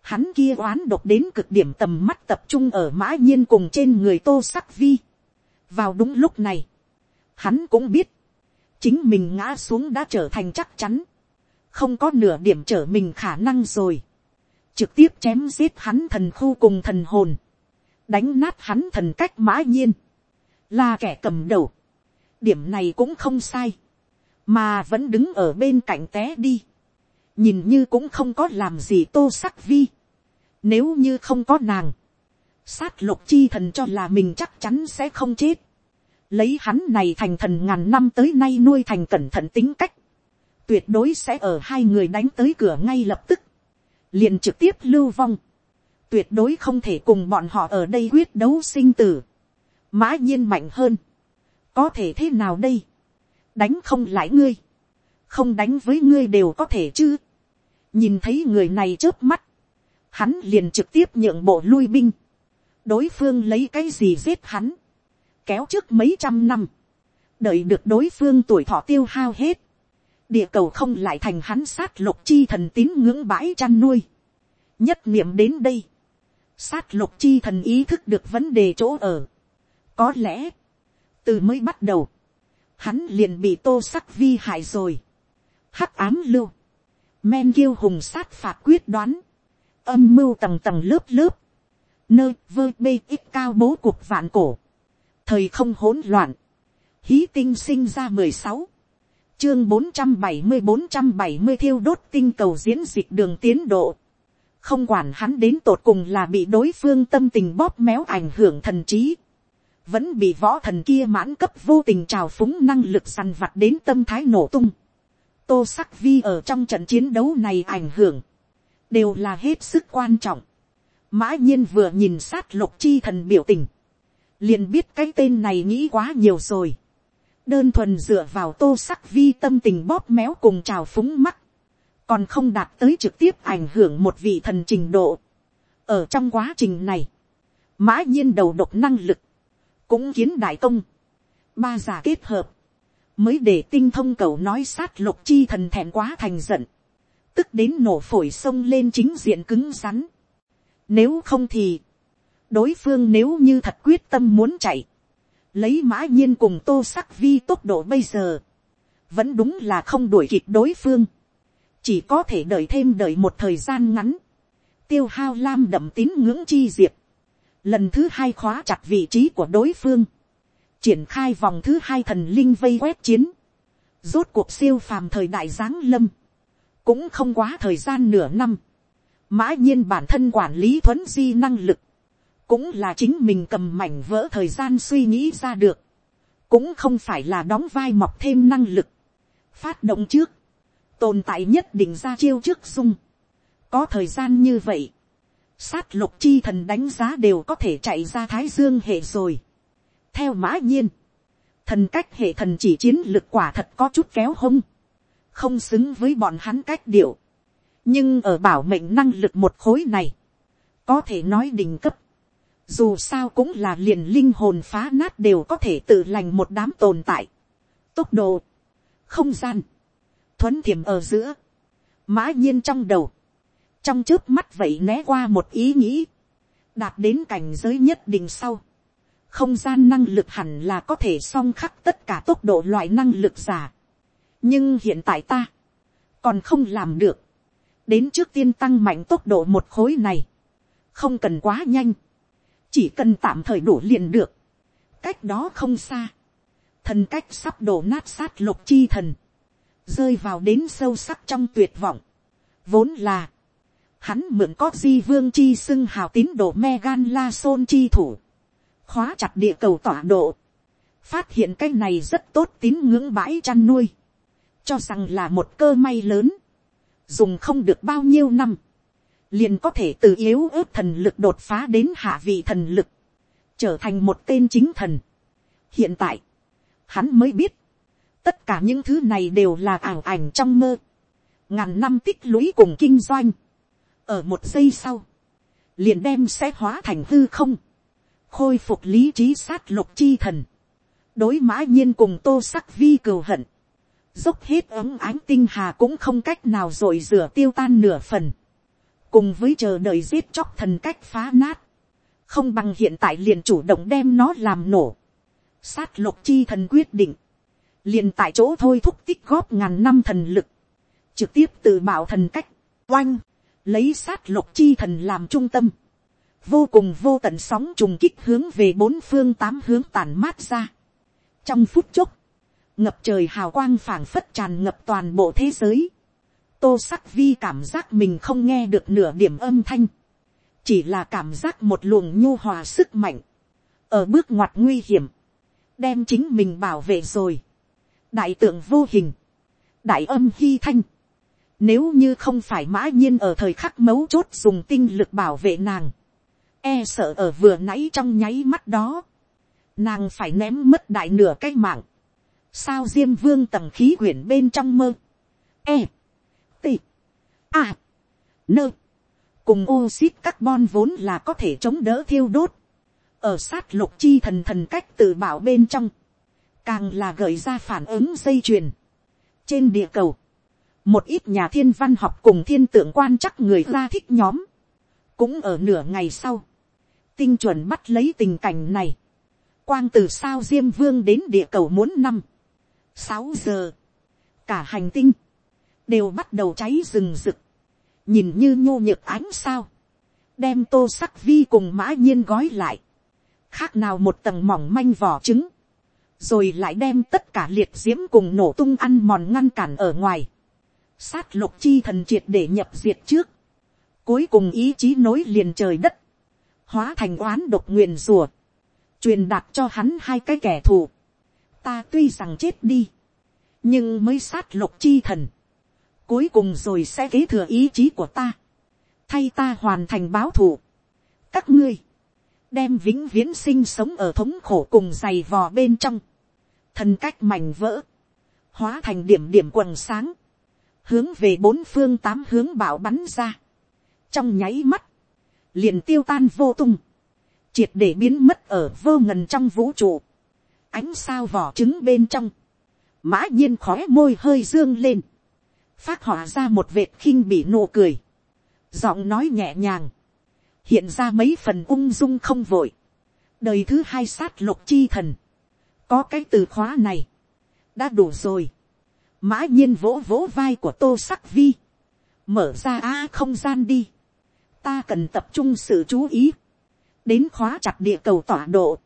hắn kia oán độc đến cực điểm tầm mắt tập trung ở mã nhiên cùng trên người tô sắc vi. vào đúng lúc này, Hắn cũng biết, chính mình ngã xuống đã trở thành chắc chắn, không có nửa điểm trở mình khả năng rồi, trực tiếp chém giết hắn thần khu cùng thần hồn, đánh nát hắn thần cách mã nhiên, là kẻ cầm đầu, điểm này cũng không sai, mà vẫn đứng ở bên cạnh té đi, nhìn như cũng không có làm gì tô sắc vi, nếu như không có nàng, sát lục chi thần cho là mình chắc chắn sẽ không chết, lấy hắn này thành thần ngàn năm tới nay nuôi thành cẩn thận tính cách, tuyệt đối sẽ ở hai người đánh tới cửa ngay lập tức, liền trực tiếp lưu vong, tuyệt đối không thể cùng bọn họ ở đây quyết đấu sinh tử, mã nhiên mạnh hơn, có thể thế nào đây, đánh không lại ngươi, không đánh với ngươi đều có thể chứ, nhìn thấy người này trước mắt, hắn liền trực tiếp nhượng bộ lui binh, đối phương lấy cái gì giết hắn, kéo trước mấy trăm năm, đợi được đối phương tuổi thọ tiêu hao hết, địa cầu không lại thành hắn sát lục chi thần tín ngưỡng bãi chăn nuôi. nhất niệm đến đây, sát lục chi thần ý thức được vấn đề chỗ ở. có lẽ, từ mới bắt đầu, hắn liền bị tô sắc vi hại rồi. hắc ám lưu, men kiêu hùng sát phạt quyết đoán, âm mưu tầng tầng lớp lớp, nơi vơ bê ít cao bố cuộc vạn cổ, thời không hỗn loạn, hí tinh sinh ra mười sáu, chương bốn trăm bảy mươi bốn trăm bảy mươi thiêu đốt tinh cầu diễn dịch đường tiến độ, không quản hắn đến tột cùng là bị đối phương tâm tình bóp méo ảnh hưởng thần trí, vẫn bị võ thần kia mãn cấp vô tình trào phúng năng lực săn vặt đến tâm thái nổ tung. tô sắc vi ở trong trận chiến đấu này ảnh hưởng, đều là hết sức quan trọng. mã nhiên vừa nhìn sát lục chi thần biểu tình, liền biết cái tên này nghĩ quá nhiều rồi đơn thuần dựa vào tô sắc vi tâm tình bóp méo cùng trào phúng mắt, còn không đạt tới trực tiếp ảnh hưởng một vị thần trình độ. ở trong quá trình này, mã nhiên đầu độc năng lực, cũng kiến đại công, ba giả kết hợp, mới để tinh thông cầu nói sát lục chi thần thẹn quá thành giận, tức đến nổ phổi sông lên chính diện cứng rắn. Nếu không thì, đối phương nếu như thật quyết tâm muốn chạy, lấy mã nhiên cùng tô sắc vi tốc độ bây giờ, vẫn đúng là không đuổi kịp đối phương, chỉ có thể đợi thêm đợi một thời gian ngắn, tiêu hao lam đậm tín ngưỡng chi diệp, lần thứ hai khóa chặt vị trí của đối phương, triển khai vòng thứ hai thần linh vây quét chiến, rốt cuộc siêu phàm thời đại giáng lâm, cũng không quá thời gian nửa năm, mã nhiên bản thân quản lý thuấn di năng lực, cũng là chính mình cầm mảnh vỡ thời gian suy nghĩ ra được, cũng không phải là đóng vai mọc thêm năng lực, phát động trước, tồn tại nhất định ra chiêu trước sung, có thời gian như vậy, sát lục chi thần đánh giá đều có thể chạy ra thái dương hệ rồi. theo mã nhiên, thần cách hệ thần chỉ chiến lực quả thật có chút kéo hông, không xứng với bọn hắn cách điệu, nhưng ở bảo mệnh năng lực một khối này, có thể nói đỉnh cấp, dù sao cũng là liền linh hồn phá nát đều có thể tự lành một đám tồn tại, tốc độ, không gian, thuấn thiểm ở giữa, mã nhiên trong đầu, trong trước mắt vậy né qua một ý nghĩ, đạt đến cảnh giới nhất định sau, không gian năng lực hẳn là có thể song khắc tất cả tốc độ loại năng lực giả. nhưng hiện tại ta, còn không làm được, đến trước tiên tăng mạnh tốc độ một khối này, không cần quá nhanh, chỉ cần tạm thời đủ liền được, cách đó không xa, thần cách sắp đổ nát sát lục chi thần, rơi vào đến sâu sắc trong tuyệt vọng, vốn là, hắn mượn có di vương chi xưng hào tín đồ Megan La Son chi thủ, khóa chặt địa cầu tọa độ, phát hiện cái này rất tốt tín ngưỡng bãi chăn nuôi, cho rằng là một cơ may lớn, dùng không được bao nhiêu năm, liền có thể từ yếu ớt thần lực đột phá đến hạ vị thần lực, trở thành một tên chính thần. hiện tại, hắn mới biết, tất cả những thứ này đều là ảo ảnh trong mơ, ngàn năm tích lũy cùng kinh doanh, ở một giây sau, liền đem sẽ hóa thành hư không, khôi phục lý trí sát lục chi thần, đối mã nhiên cùng tô sắc vi cừu hận, dốc hết ấm ánh tinh hà cũng không cách nào r i rửa tiêu tan nửa phần, cùng với chờ đợi giết chóc thần cách phá nát, không bằng hiện tại liền chủ động đem nó làm nổ, sát lục chi thần quyết định, liền tại chỗ thôi thúc tích góp ngàn năm thần lực, trực tiếp tự bảo thần cách, oanh, lấy sát lục chi thần làm trung tâm, vô cùng vô tận sóng trùng kích hướng về bốn phương tám hướng tàn mát ra. trong phút chốc, ngập trời hào quang phảng phất tràn ngập toàn bộ thế giới tô sắc vi cảm giác mình không nghe được nửa điểm âm thanh, chỉ là cảm giác một luồng nhu hòa sức mạnh, ở bước ngoặt nguy hiểm, đem chính mình bảo vệ rồi. đại tượng vô hình, đại âm hy thanh, nếu như không phải mã nhiên ở thời khắc mấu chốt dùng tinh lực bảo vệ nàng, e sợ ở vừa nãy trong nháy mắt đó, nàng phải ném mất đại nửa cái mạng, sao diêm vương tầng khí quyển bên trong mơ, e, t, a, à. nơ, cùng oxit carbon vốn là có thể chống đỡ thiêu đốt, ở sát lục chi thần thần cách tự bảo bên trong, càng là gợi ra phản ứng dây chuyền. trên địa cầu, một ít nhà thiên văn học cùng thiên tượng quan chắc người ra thích nhóm, cũng ở nửa ngày sau, tinh chuẩn bắt lấy tình cảnh này, quang từ sao diêm vương đến địa cầu muốn năm, sáu giờ, cả hành tinh, đều bắt đầu cháy rừng rực, nhìn như nhô nhược ánh sao, đem tô sắc vi cùng mã nhiên gói lại, khác nào một tầng mỏng manh vỏ trứng, rồi lại đem tất cả liệt diễm cùng nổ tung ăn mòn ngăn cản ở ngoài, sát lục chi thần triệt để nhập diệt trước, cuối cùng ý chí nối liền trời đất, hóa thành oán độc nguyền rùa, truyền đạt cho hắn hai cái kẻ thù, ta tuy rằng chết đi, nhưng mới sát lục chi thần, cuối cùng rồi sẽ kế thừa ý chí của ta, thay ta hoàn thành báo thù. các ngươi, đem vĩnh viễn sinh sống ở thống khổ cùng dày vò bên trong, thần cách mảnh vỡ, hóa thành điểm điểm quần sáng, hướng về bốn phương tám hướng bảo bắn ra, trong nháy mắt, liền tiêu tan vô tung, triệt để biến mất ở vô ngần trong vũ trụ, ánh sao vỏ trứng bên trong, mã nhiên khói môi hơi dương lên, phát họa ra một vệt khinh bị nụ cười, giọng nói nhẹ nhàng, hiện ra mấy phần ung dung không vội, đời thứ hai sát lục chi thần, có cái từ khóa này, đã đủ rồi, mã nhiên vỗ vỗ vai của tô sắc vi, mở ra a không gian đi, ta cần tập trung sự chú ý, đến khóa chặt địa cầu tọa độ,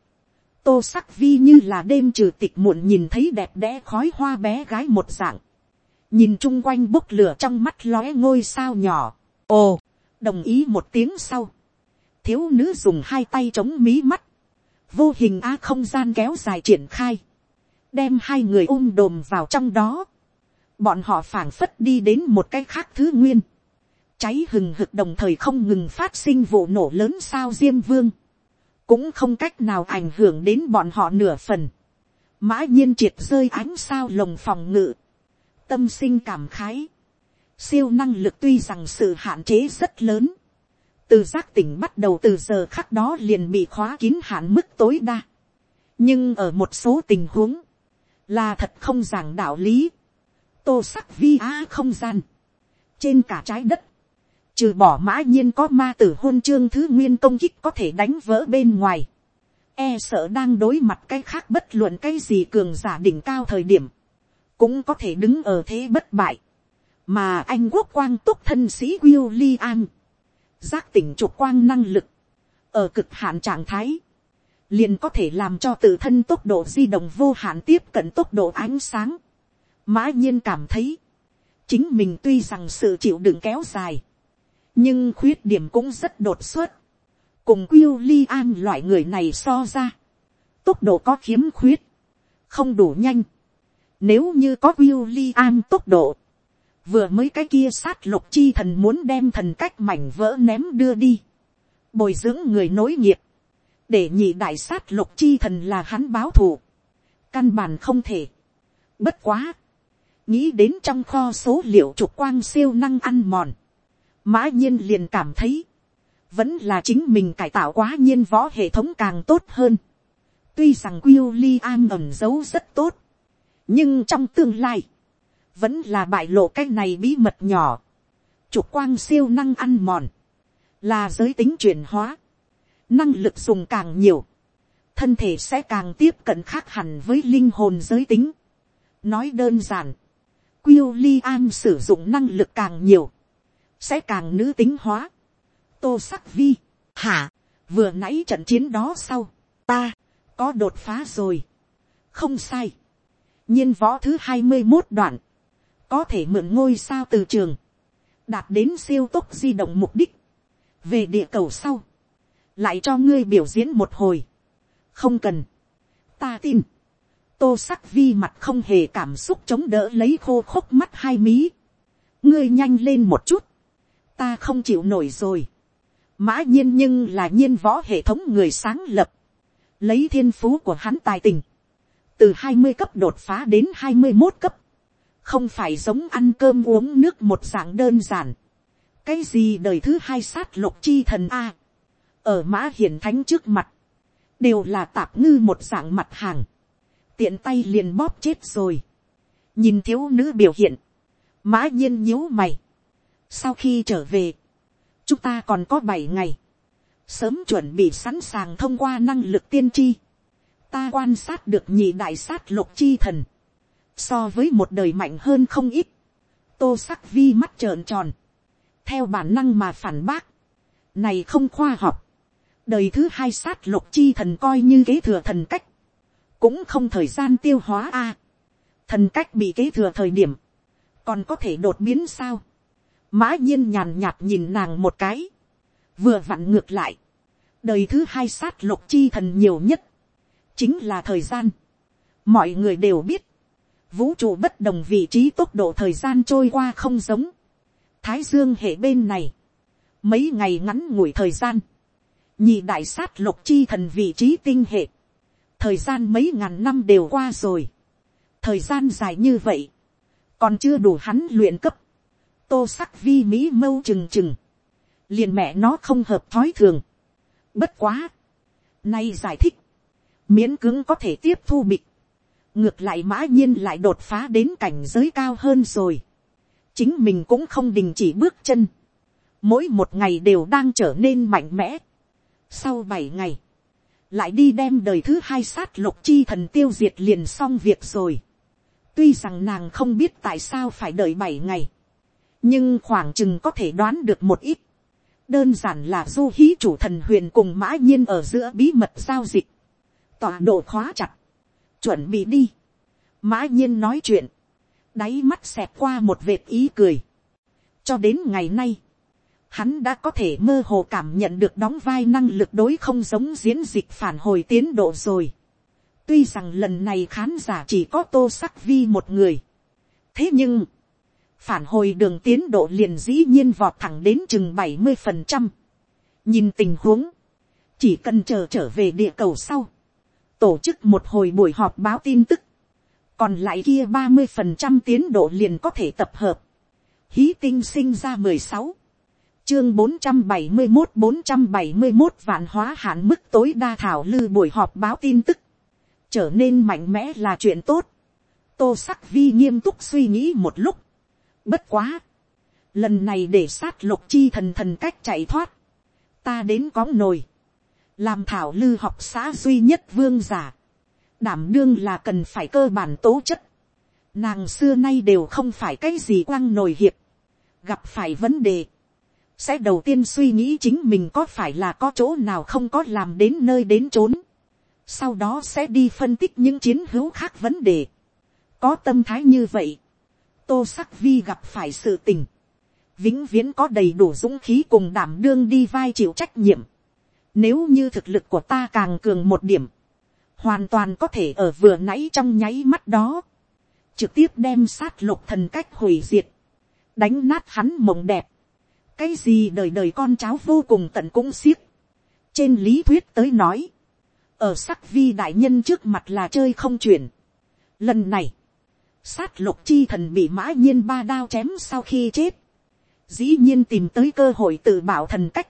tô sắc vi như là đêm trừ tịch muộn nhìn thấy đẹp đẽ khói hoa bé gái một dạng, nhìn chung quanh bốc lửa trong mắt lóe ngôi sao nhỏ, ồ, đồng ý một tiếng sau, thiếu nữ dùng hai tay chống mí mắt, vô hình á không gian kéo dài triển khai, đem hai người ôm đồm vào trong đó, bọn họ phảng phất đi đến một cái khác thứ nguyên, cháy hừng hực đồng thời không ngừng phát sinh vụ nổ lớn sao diêm vương, cũng không cách nào ảnh hưởng đến bọn họ nửa phần, mã nhiên triệt rơi ánh sao lồng phòng ngự, tâm sinh cảm khái, siêu năng lực tuy rằng sự hạn chế rất lớn, từ giác tỉnh bắt đầu từ giờ khắc đó liền bị khóa kín hạn mức tối đa. nhưng ở một số tình huống, là thật không giảng đạo lý, tô sắc vi á không gian, trên cả trái đất, trừ bỏ mã nhiên có ma tử hôn chương thứ nguyên công kích có thể đánh vỡ bên ngoài, e sợ đang đối mặt cái khác bất luận cái gì cường giả đỉnh cao thời điểm, cũng có thể đứng ở thế bất bại, mà anh quốc quang túc thân sĩ William, giác tỉnh trục quang năng lực, ở cực hạn trạng thái, liền có thể làm cho tự thân tốc độ di động vô hạn tiếp cận tốc độ ánh sáng. Mã nhiên cảm thấy, chính mình tuy rằng sự chịu đựng kéo dài, nhưng khuyết điểm cũng rất đột xuất. cùng quyêu li an loại người này so ra, tốc độ có khiếm khuyết, không đủ nhanh. Nếu như có William tốc độ, vừa mới cái kia sát lục chi thần muốn đem thần cách mảnh vỡ ném đưa đi, bồi dưỡng người nối nghiệp, để nhị đại sát lục chi thần là hắn báo thù, căn bản không thể. Bất quá, nghĩ đến trong kho số liệu trục quang siêu năng ăn mòn, mã nhiên liền cảm thấy, vẫn là chính mình cải tạo quá nhiên võ hệ thống càng tốt hơn. tuy rằng William ẩn ẩm giấu rất tốt, nhưng trong tương lai, vẫn là bại lộ cái này bí mật nhỏ, trục quang siêu năng ăn mòn, là giới tính chuyển hóa, năng lực dùng càng nhiều, thân thể sẽ càng tiếp cận khác hẳn với linh hồn giới tính. nói đơn giản, Quyêu Li An sử dụng năng lực càng nhiều, sẽ càng nữ tính hóa. Tô sắc vi, hả, vừa nãy trận chiến đó sau, ta, có đột phá rồi. không sai nhiên võ thứ hai mươi một đoạn, có thể mượn ngôi sao từ trường, đạt đến siêu tốc di động mục đích, về địa cầu sau, lại cho ngươi biểu diễn một hồi, không cần, ta tin, tô sắc vi mặt không hề cảm xúc chống đỡ lấy khô khốc mắt hai mí, ngươi nhanh lên một chút, ta không chịu nổi rồi, mã nhiên nhưng là nhiên võ hệ thống người sáng lập, lấy thiên phú của hắn tài tình, từ hai mươi cấp đột phá đến hai mươi một cấp, không phải giống ăn cơm uống nước một dạng đơn giản, cái gì đời thứ hai sát lục chi thần a, ở mã hiển thánh trước mặt, đều là tạp ngư một dạng mặt hàng, tiện tay liền bóp chết rồi, nhìn thiếu nữ biểu hiện, mã nhiên nhíu mày, sau khi trở về, chúng ta còn có bảy ngày, sớm chuẩn bị sẵn sàng thông qua năng lực tiên tri, ta quan sát được nhị đại sát lục chi thần, so với một đời mạnh hơn không ít, tô sắc vi mắt trợn tròn, theo bản năng mà phản bác, này không khoa học, đời thứ hai sát lục chi thần coi như kế thừa thần cách, cũng không thời gian tiêu hóa a, thần cách bị kế thừa thời điểm, còn có thể đột biến sao, mã nhiên nhàn nhạt nhìn nàng một cái, vừa vặn ngược lại, đời thứ hai sát lục chi thần nhiều nhất, chính là thời gian. mọi người đều biết, vũ trụ bất đồng vị trí tốc độ thời gian trôi qua không giống, thái dương hệ bên này, mấy ngày ngắn ngủi thời gian, nhị đại sát lục chi thần vị trí tinh hệ, thời gian mấy ngàn năm đều qua rồi, thời gian dài như vậy, còn chưa đủ hắn luyện cấp, tô sắc vi mỹ mâu trừng trừng, liền mẹ nó không hợp thói thường, bất quá, nay giải thích, miễn cưỡng có thể tiếp thu bịch, ngược lại mã nhiên lại đột phá đến cảnh giới cao hơn rồi, chính mình cũng không đình chỉ bước chân, mỗi một ngày đều đang trở nên mạnh mẽ. Sau bảy ngày, lại đi đem đời thứ hai sát lục chi thần tiêu diệt liền xong việc rồi. Tuy rằng nàng không biết tại sao phải đợi bảy ngày, nhưng khoảng chừng có thể đoán được một ít. đơn giản là du hí chủ thần huyền cùng mã nhiên ở giữa bí mật giao dịch, tọa độ khóa chặt, chuẩn bị đi. mã nhiên nói chuyện, đáy mắt xẹp qua một vệt ý cười. cho đến ngày nay, hắn đã có thể mơ hồ cảm nhận được đóng vai năng lực đối không giống diễn dịch phản hồi tiến độ rồi. tuy rằng lần này khán giả chỉ có tô sắc vi một người. thế nhưng, phản hồi đường tiến độ liền dĩ nhiên vọt thẳng đến chừng bảy mươi phần trăm. nhìn tình huống, chỉ cần chờ trở về địa cầu sau, tổ chức một hồi buổi họp báo tin tức, còn lại kia ba mươi phần trăm tiến độ liền có thể tập hợp. Hí tinh sinh ra mười sáu, chương bốn trăm bảy mươi một bốn trăm bảy mươi một vạn hóa hạn mức tối đa thảo lư buổi họp báo tin tức, trở nên mạnh mẽ là chuyện tốt. tô sắc vi nghiêm túc suy nghĩ một lúc, Bất quá. Lần này để sát lục chi thần thần cách chạy thoát. Ta đến cóng nồi. Làm thảo lư học xã duy nhất vương giả. Đảm đương là cần phải cơ bản tố chất. Nàng xưa nay đều không phải cái gì quăng nổi hiệp. Gặp phải vấn đề. Sẽ đầu tiên suy nghĩ chính mình có phải là có chỗ nào không có làm đến nơi đến trốn. Sau đó sẽ đi phân tích những chiến hữu khác vấn đề. Có tâm thái như vậy tô sắc vi gặp phải sự tình, vĩnh viễn có đầy đủ dũng khí cùng đảm đương đi vai chịu trách nhiệm. Nếu như thực lực của ta càng cường một điểm, hoàn toàn có thể ở vừa nãy trong nháy mắt đó, trực tiếp đem sát lục thần cách hủy diệt, đánh nát hắn mộng đẹp. cái gì đời đời con cháu vô cùng tận cũng xiết. trên lý thuyết tới nói, ở sắc vi đại nhân trước mặt là chơi không chuyển. lần này, sát lục chi thần bị mã nhiên ba đao chém sau khi chết, dĩ nhiên tìm tới cơ hội tự bảo thần cách,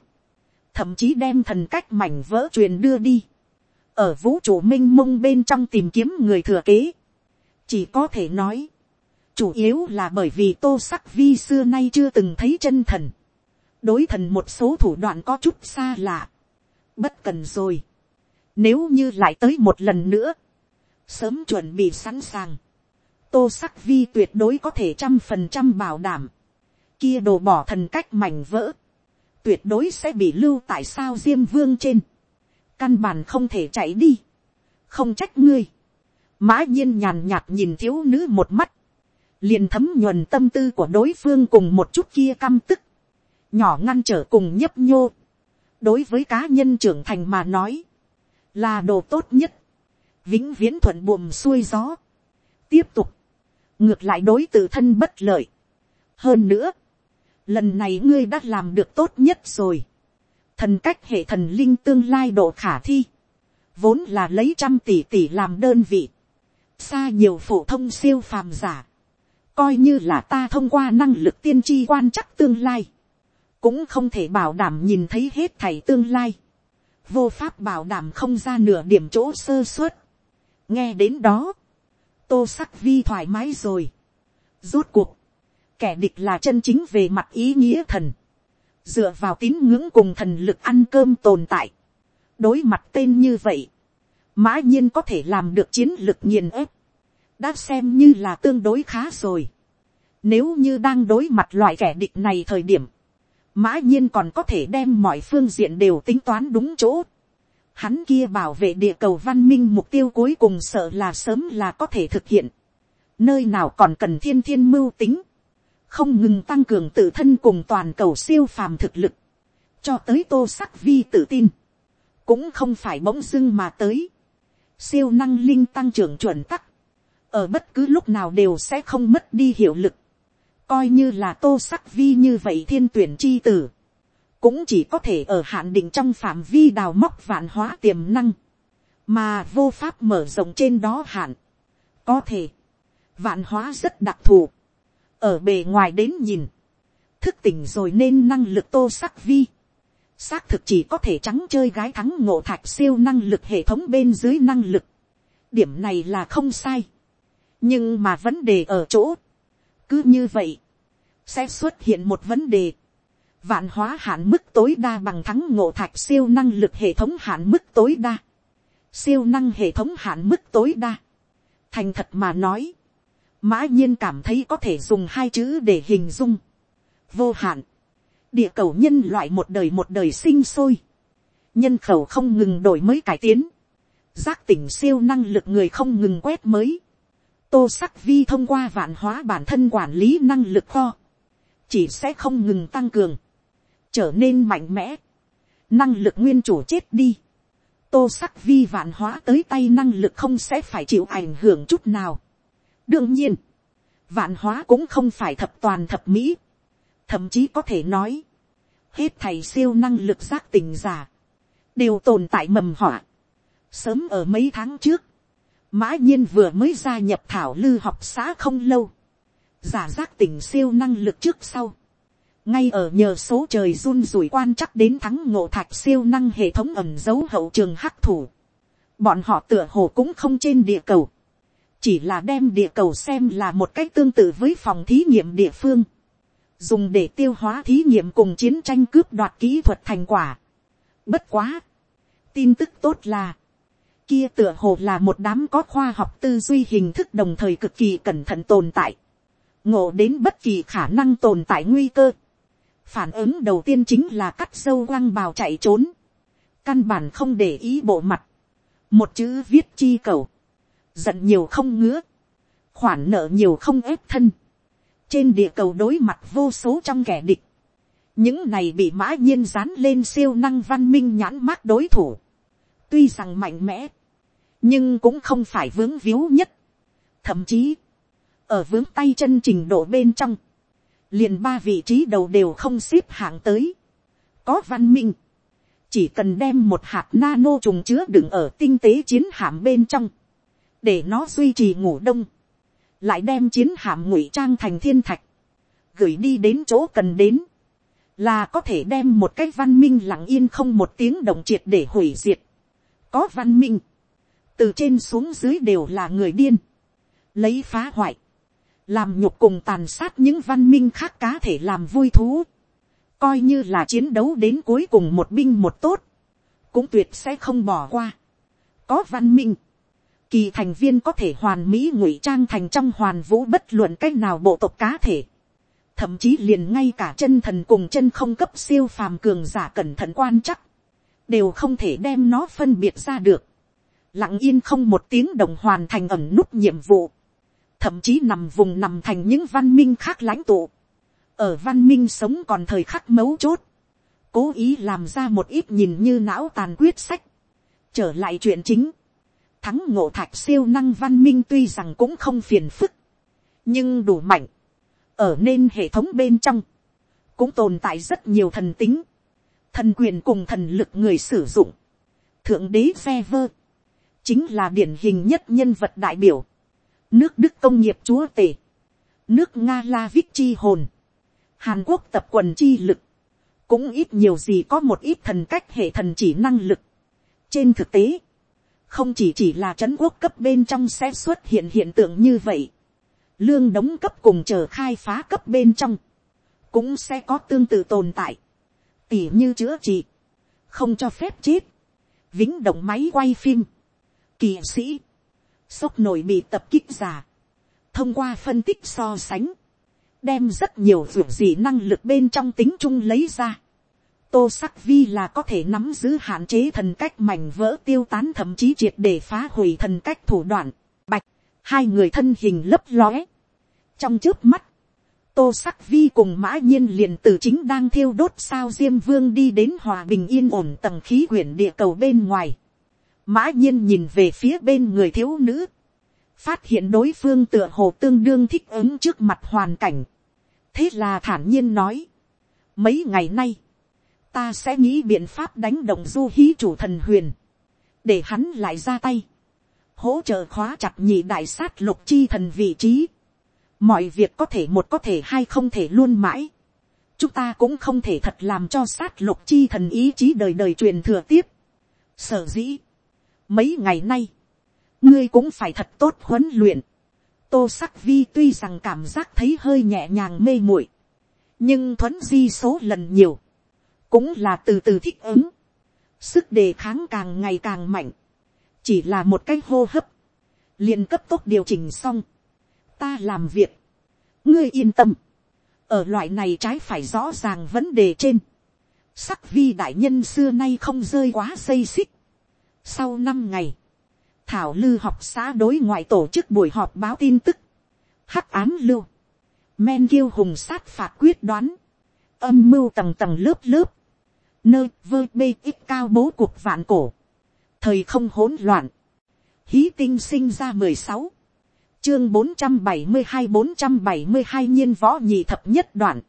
thậm chí đem thần cách mảnh vỡ truyền đưa đi, ở vũ trụ m i n h mông bên trong tìm kiếm người thừa kế, chỉ có thể nói, chủ yếu là bởi vì tô sắc vi xưa nay chưa từng thấy chân thần, đối thần một số thủ đoạn có chút xa lạ, bất cần rồi, nếu như lại tới một lần nữa, sớm chuẩn bị sẵn sàng, tô sắc vi tuyệt đối có thể trăm phần trăm bảo đảm, kia đồ bỏ thần cách mảnh vỡ, tuyệt đối sẽ bị lưu tại sao diêm vương trên, căn bản không thể chạy đi, không trách ngươi, mã nhiên nhàn nhạt nhìn thiếu nữ một mắt, liền thấm nhuần tâm tư của đối phương cùng một chút kia căm tức, nhỏ ngăn trở cùng nhấp nhô, đối với cá nhân trưởng thành mà nói, là đồ tốt nhất, vĩnh viễn thuận buồm xuôi gió, tiếp tục, ngược lại đối tự thân bất lợi. hơn nữa, lần này ngươi đã làm được tốt nhất rồi, thần cách hệ thần linh tương lai độ khả thi, vốn là lấy trăm tỷ tỷ làm đơn vị, xa nhiều phổ thông siêu phàm giả, coi như là ta thông qua năng lực tiên tri quan chắc tương lai, cũng không thể bảo đảm nhìn thấy hết thảy tương lai, vô pháp bảo đảm không ra nửa điểm chỗ sơ suất. nghe đến đó, tô sắc vi thoải mái rồi. rốt cuộc, kẻ địch là chân chính về mặt ý nghĩa thần, dựa vào tín ngưỡng cùng thần lực ăn cơm tồn tại, đối mặt tên như vậy, mã nhiên có thể làm được chiến lực nghiền ép, đã xem như là tương đối khá rồi. Nếu như đang đối mặt loại kẻ địch này thời điểm, mã nhiên còn có thể đem mọi phương diện đều tính toán đúng chỗ. Hắn kia bảo vệ địa cầu văn minh mục tiêu cuối cùng sợ là sớm là có thể thực hiện. Nơi nào còn cần thiên thiên mưu tính. Không ngừng tăng cường tự thân cùng toàn cầu siêu phàm thực lực. Cho tới tô sắc vi tự tin. Cũng không phải bỗng dưng mà tới. Siêu năng linh tăng trưởng chuẩn tắc. Ở bất cứ lúc nào đều sẽ không mất đi hiệu lực coi như là tô sắc vi như vậy thiên tuyển chi tử, cũng chỉ có thể ở hạn định trong phạm vi đào móc vạn hóa tiềm năng, mà vô pháp mở rộng trên đó hạn. có thể, vạn hóa rất đặc thù, ở bề ngoài đến nhìn, thức tỉnh rồi nên năng lực tô sắc vi, xác thực chỉ có thể trắng chơi gái thắng ngộ thạch siêu năng lực hệ thống bên dưới năng lực, điểm này là không sai, nhưng mà vấn đề ở chỗ, cứ như vậy, sẽ xuất hiện một vấn đề. Vạn hóa hạn mức tối đa bằng thắng ngộ thạch siêu năng lực hệ thống hạn mức tối đa. Siêu năng hệ thống hạn mức tối đa. Thành thật mà nói. Mã nhiên cảm thấy có thể dùng hai chữ để hình dung. Vô hạn. Địa cầu nhân loại một đời một đời sinh sôi. Nhân khẩu không ngừng đổi mới cải tiến. Giác tỉnh siêu năng lực người không ngừng quét mới tô sắc vi thông qua vạn hóa bản thân quản lý năng lực kho, chỉ sẽ không ngừng tăng cường, trở nên mạnh mẽ, năng lực nguyên chủ chết đi, tô sắc vi vạn hóa tới tay năng lực không sẽ phải chịu ảnh hưởng chút nào đương nhiên, vạn hóa cũng không phải thập toàn thập mỹ, thậm chí có thể nói, hết thầy siêu năng lực giác tình giả, đều tồn tại mầm họa. sớm ở mấy tháng trước, mã nhiên vừa mới gia nhập thảo lư học xã không lâu, giả giác tỉnh siêu năng lực trước sau, ngay ở nhờ số trời run rủi quan chắc đến thắng ngộ thạch siêu năng hệ thống ẩm dấu hậu trường hắc thủ, bọn họ tựa hồ cũng không trên địa cầu, chỉ là đem địa cầu xem là một cách tương tự với phòng thí nghiệm địa phương, dùng để tiêu hóa thí nghiệm cùng chiến tranh cướp đoạt kỹ thuật thành quả. Bất quá, tin tức tốt là, kia tựa hồ là một đám có khoa học tư duy hình thức đồng thời cực kỳ cẩn thận tồn tại ngộ đến bất kỳ khả năng tồn tại nguy cơ. phản ứng đầu tiên chính là cắt sâu quăng bào chạy trốn. căn bản không để ý bộ mặt. một chữ viết chi cầu giận nhiều không ngứa. khoản nợ nhiều không ép thân. trên địa cầu đối mặt vô số trong kẻ địch. những này bị mã nhiên dán lên siêu năng văn minh nhãn mát đối thủ. tuy rằng mạnh mẽ, nhưng cũng không phải vướng víu nhất. thậm chí, ở vướng tay chân trình độ bên trong, liền ba vị trí đầu đều không xếp hạng tới. có văn minh, chỉ cần đem một hạt nano trùng chứa đựng ở tinh tế chiến hạm bên trong, để nó duy trì ngủ đông, lại đem chiến hạm ngụy trang thành thiên thạch, gửi đi đến chỗ cần đến, là có thể đem một cái văn minh lặng yên không một tiếng động triệt để hủy diệt. có văn minh, từ trên xuống dưới đều là người điên, lấy phá hoại, làm nhục cùng tàn sát những văn minh khác cá thể làm vui thú, coi như là chiến đấu đến cuối cùng một binh một tốt, cũng tuyệt sẽ không bỏ qua. có văn minh, kỳ thành viên có thể hoàn mỹ ngụy trang thành trong hoàn vũ bất luận c á c h nào bộ tộc cá thể, thậm chí liền ngay cả chân thần cùng chân không cấp siêu phàm cường giả cẩn thận quan chắc, đều không thể đem nó phân biệt ra được, lặng yên không một tiếng đồng hoàn thành ẩm nút nhiệm vụ, thậm chí nằm vùng nằm thành những văn minh khác lãnh tụ, ở văn minh sống còn thời khắc mấu chốt, cố ý làm ra một ít nhìn như não tàn quyết sách, trở lại chuyện chính, thắng ngộ thạch siêu năng văn minh tuy rằng cũng không phiền phức, nhưng đủ mạnh, ở nên hệ thống bên trong, cũng tồn tại rất nhiều thần tính, thần quyền cùng thần lực người sử dụng, thượng đế phe vơ, chính là điển hình nhất nhân vật đại biểu, nước đức công nghiệp chúa tể, nước nga la vít chi hồn, hàn quốc tập quần chi lực, cũng ít nhiều gì có một ít thần cách hệ thần chỉ năng lực. trên thực tế, không chỉ chỉ là c h ấ n quốc cấp bên trong sẽ xuất hiện hiện tượng như vậy, lương đóng cấp cùng chờ khai phá cấp bên trong, cũng sẽ có tương tự tồn tại, tỉ như chữa trị, không cho phép chết, vĩnh động máy quay phim, kỳ sĩ, sốc nổi bị tập kích giả, thông qua phân tích so sánh, đem rất nhiều ruộng gì năng lực bên trong tính chung lấy ra. Tô sắc vi là có thể nắm giữ hạn chế thần cách mảnh vỡ tiêu tán thậm chí triệt để phá hủy thần cách thủ đoạn. Bạch, hai người thân hình lấp lóe. Trong trước mắt, tô sắc vi cùng mã nhiên liền từ chính đang thiêu đốt sao diêm vương đi đến hòa bình yên ổn tầng khí quyển địa cầu bên ngoài. Mã nhiên nhìn về phía bên người thiếu nữ. Phát hiện đối phương tựa hồ tương đương thích ứng trước mặt hoàn cảnh thế là thản nhiên nói, mấy ngày nay, ta sẽ nghĩ biện pháp đánh động du hí chủ thần huyền, để hắn lại ra tay, hỗ trợ khóa chặt nhị đại sát lục chi thần vị trí, mọi việc có thể một có thể hai không thể luôn mãi, chúng ta cũng không thể thật làm cho sát lục chi thần ý chí đời đời truyền thừa tiếp. Sở dĩ, mấy ngày nay, ngươi cũng phải thật tốt huấn luyện, tô sắc vi tuy rằng cảm giác thấy hơi nhẹ nhàng mê muội, nhưng thuấn di số lần nhiều, cũng là từ từ thích ứng, sức đề kháng càng ngày càng mạnh, chỉ là một cái hô hấp, liền cấp tốc điều chỉnh xong, ta làm việc, ngươi yên tâm, ở loại này trái phải rõ ràng vấn đề trên, sắc vi đại nhân xưa nay không rơi quá xây xích. Sau năm ngày, thảo lư học xã đối ngoại tổ chức buổi họp báo tin tức, hắc án lưu, men kiêu hùng sát phạt quyết đoán, âm mưu tầng tầng lớp lớp, nơi vơ bê ít cao bố cuộc vạn cổ, thời không hỗn loạn, hí tinh sinh ra mười sáu, chương bốn trăm bảy mươi hai bốn trăm bảy mươi hai nhiên võ nhị thập nhất đoạn,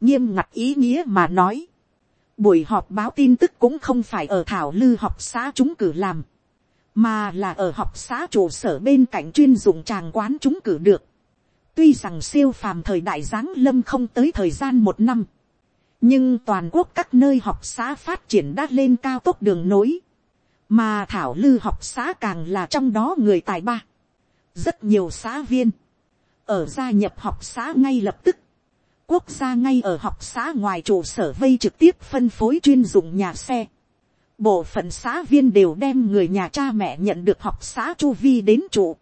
nghiêm ngặt ý nghĩa mà nói, buổi họp báo tin tức cũng không phải ở thảo lư học xã chúng cử làm, mà là ở học xã trụ sở bên cạnh chuyên dụng tràng quán chúng cử được. tuy rằng siêu phàm thời đại giáng lâm không tới thời gian một năm, nhưng toàn quốc các nơi học xã phát triển đã lên cao tốc đường nối, mà thảo lư học xã càng là trong đó người tài ba. rất nhiều xã viên, ở gia nhập học xã ngay lập tức, quốc gia ngay ở học xã ngoài trụ sở vây trực tiếp phân phối chuyên dụng nhà xe, bộ phận xã viên đều đem người nhà cha mẹ nhận được học xã chu vi đến trụ.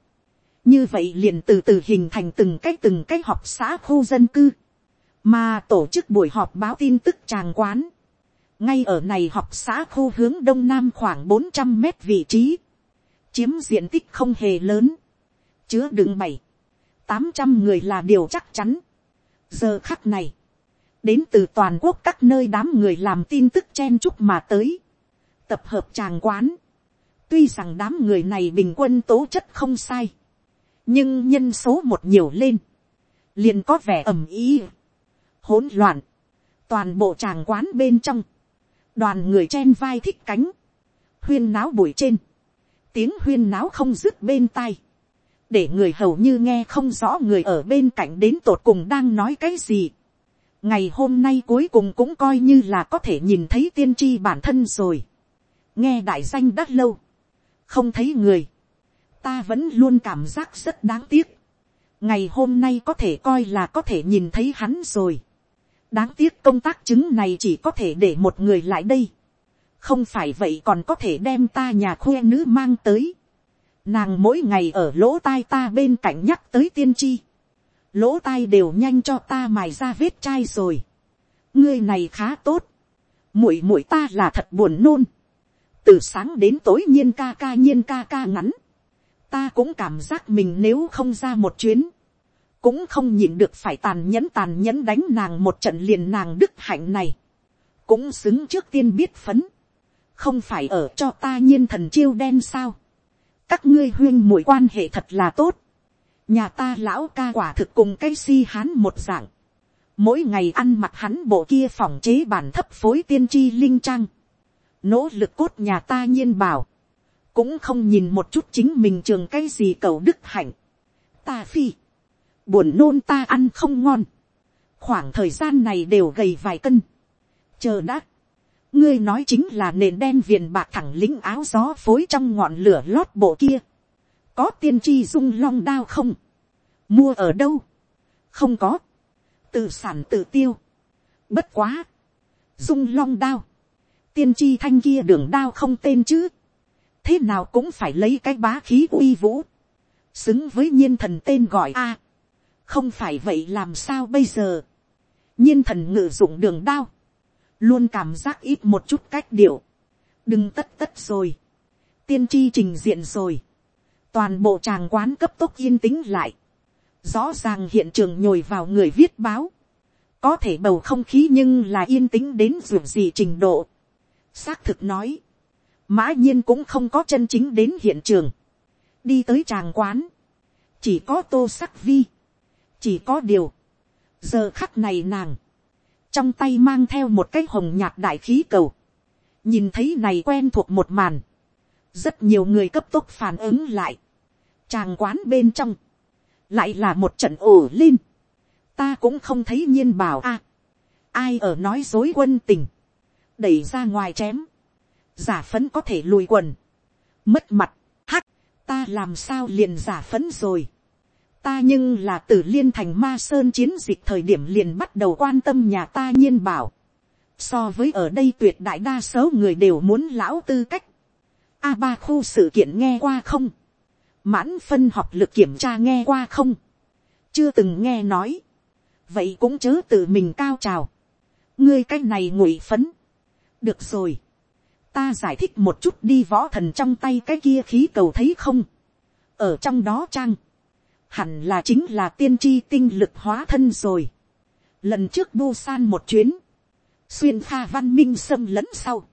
như vậy liền từ từ hình thành từng cái từng cái học xã khu dân cư, mà tổ chức buổi họp báo tin tức tràng quán. ngay ở này học xã khu hướng đông nam khoảng bốn trăm mét vị trí, chiếm diện tích không hề lớn, chứa đựng bảy, tám trăm người là điều chắc chắn. giờ khắc này, đến từ toàn quốc các nơi đám người làm tin tức chen chúc mà tới tập hợp tràng quán. Tuy rằng đám người này bình quân tố chất không sai. Nhưng nhân số một nhiều lên. Liền có vẻ ẩm ý hỗn loạn. Toàn bộ tràng quán bên trong. Đoàn người chen vai thích cánh. Huyên náo bụi trên. Tiếng huyên náo không dứt bên tai. Để người hầu như nghe không rõ người ở bên cạnh đến tột cùng đang nói cái gì ngày hôm nay cuối cùng cũng coi như là có thể nhìn thấy tiên tri bản thân rồi nghe đại danh đã lâu, không thấy người, ta vẫn luôn cảm giác rất đáng tiếc. ngày hôm nay có thể coi là có thể nhìn thấy hắn rồi đáng tiếc công tác chứng này chỉ có thể để một người lại đây. không phải vậy còn có thể đem ta nhà khoe nữ mang tới. nàng mỗi ngày ở lỗ tai ta bên cạnh nhắc tới tiên tri. lỗ tai đều nhanh cho ta mài ra vết chai rồi. ngươi này khá tốt. muội muội ta là thật buồn nôn từ sáng đến tối nhiên ca ca nhiên ca ca ngắn, ta cũng cảm giác mình nếu không ra một chuyến, cũng không nhịn được phải tàn nhẫn tàn nhẫn đánh nàng một trận liền nàng đức hạnh này, cũng xứng trước tiên biết phấn, không phải ở cho ta nhiên thần chiêu đen sao, các ngươi huyên mùi quan hệ thật là tốt, nhà ta lão ca quả thực cùng cái si hán một dạng, mỗi ngày ăn mặc hắn bộ kia phòng chế bản thấp phối tiên tri linh trang, nỗ lực cốt nhà ta nhiên bảo, cũng không nhìn một chút chính mình trường cái gì cầu đức hạnh, ta phi, buồn nôn ta ăn không ngon, khoảng thời gian này đều gầy vài cân, chờ đã, ngươi nói chính là nền đen viền bạc thẳng lính áo gió phối trong ngọn lửa lót bộ kia, có tiên tri dung long đao không, mua ở đâu, không có, tự sản tự tiêu, bất quá, dung long đao, tiên tri thanh kia đường đao không tên chứ, thế nào cũng phải lấy cái bá khí uy vũ, xứng với nhiên thần tên gọi a, không phải vậy làm sao bây giờ, nhiên thần ngự dụng đường đao, luôn cảm giác ít một chút cách điệu, đừng tất tất rồi, tiên tri trình diện rồi, toàn bộ tràng quán cấp tốc yên tĩnh lại, rõ ràng hiện trường nhồi vào người viết báo, có thể bầu không khí nhưng là yên tĩnh đến ruộng gì trình độ. xác thực nói, mã nhiên cũng không có chân chính đến hiện trường, đi tới tràng quán, chỉ có tô sắc vi, chỉ có điều, giờ khắc này nàng, trong tay mang theo một cái hồng nhạt đại khí cầu, nhìn thấy này quen thuộc một màn, rất nhiều người cấp tốc phản ứng lại, tràng quán bên trong, lại là một trận ổ lên, ta cũng không thấy nhiên bảo a, ai ở nói dối quân tình, đẩy ra ngoài chém, giả phấn có thể lùi quần, mất mặt, hắc, ta làm sao liền giả phấn rồi, ta nhưng là từ liên thành ma sơn chiến dịch thời điểm liền bắt đầu quan tâm nhà ta nhiên bảo, so với ở đây tuyệt đại đa số người đều muốn lão tư cách, a ba khu sự kiện nghe qua không, mãn phân học lực kiểm tra nghe qua không, chưa từng nghe nói, vậy cũng chớ tự mình cao trào, ngươi cái này ngụy phấn, được rồi, ta giải thích một chút đi võ thần trong tay cái kia khí cầu thấy không, ở trong đó trang, hẳn là chính là tiên tri tinh lực hóa thân rồi, lần trước bu san một chuyến, xuyên pha văn minh xâm lẫn sau,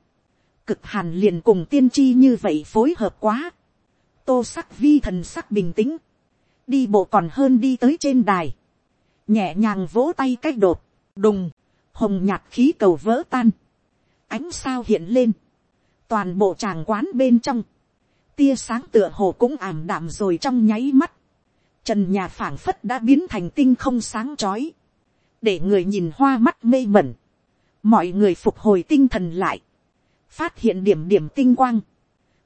cực hàn liền cùng tiên tri như vậy phối hợp quá, tô sắc vi thần sắc bình tĩnh, đi bộ còn hơn đi tới trên đài, nhẹ nhàng vỗ tay cách đột, đùng, hồng nhạt khí cầu vỡ tan, ánh sao hiện lên, toàn bộ tràng quán bên trong, tia sáng tựa hồ cũng ảm đạm rồi trong nháy mắt, trần nhà phảng phất đã biến thành tinh không sáng trói, để người nhìn hoa mắt mê mẩn, mọi người phục hồi tinh thần lại, phát hiện điểm điểm tinh quang,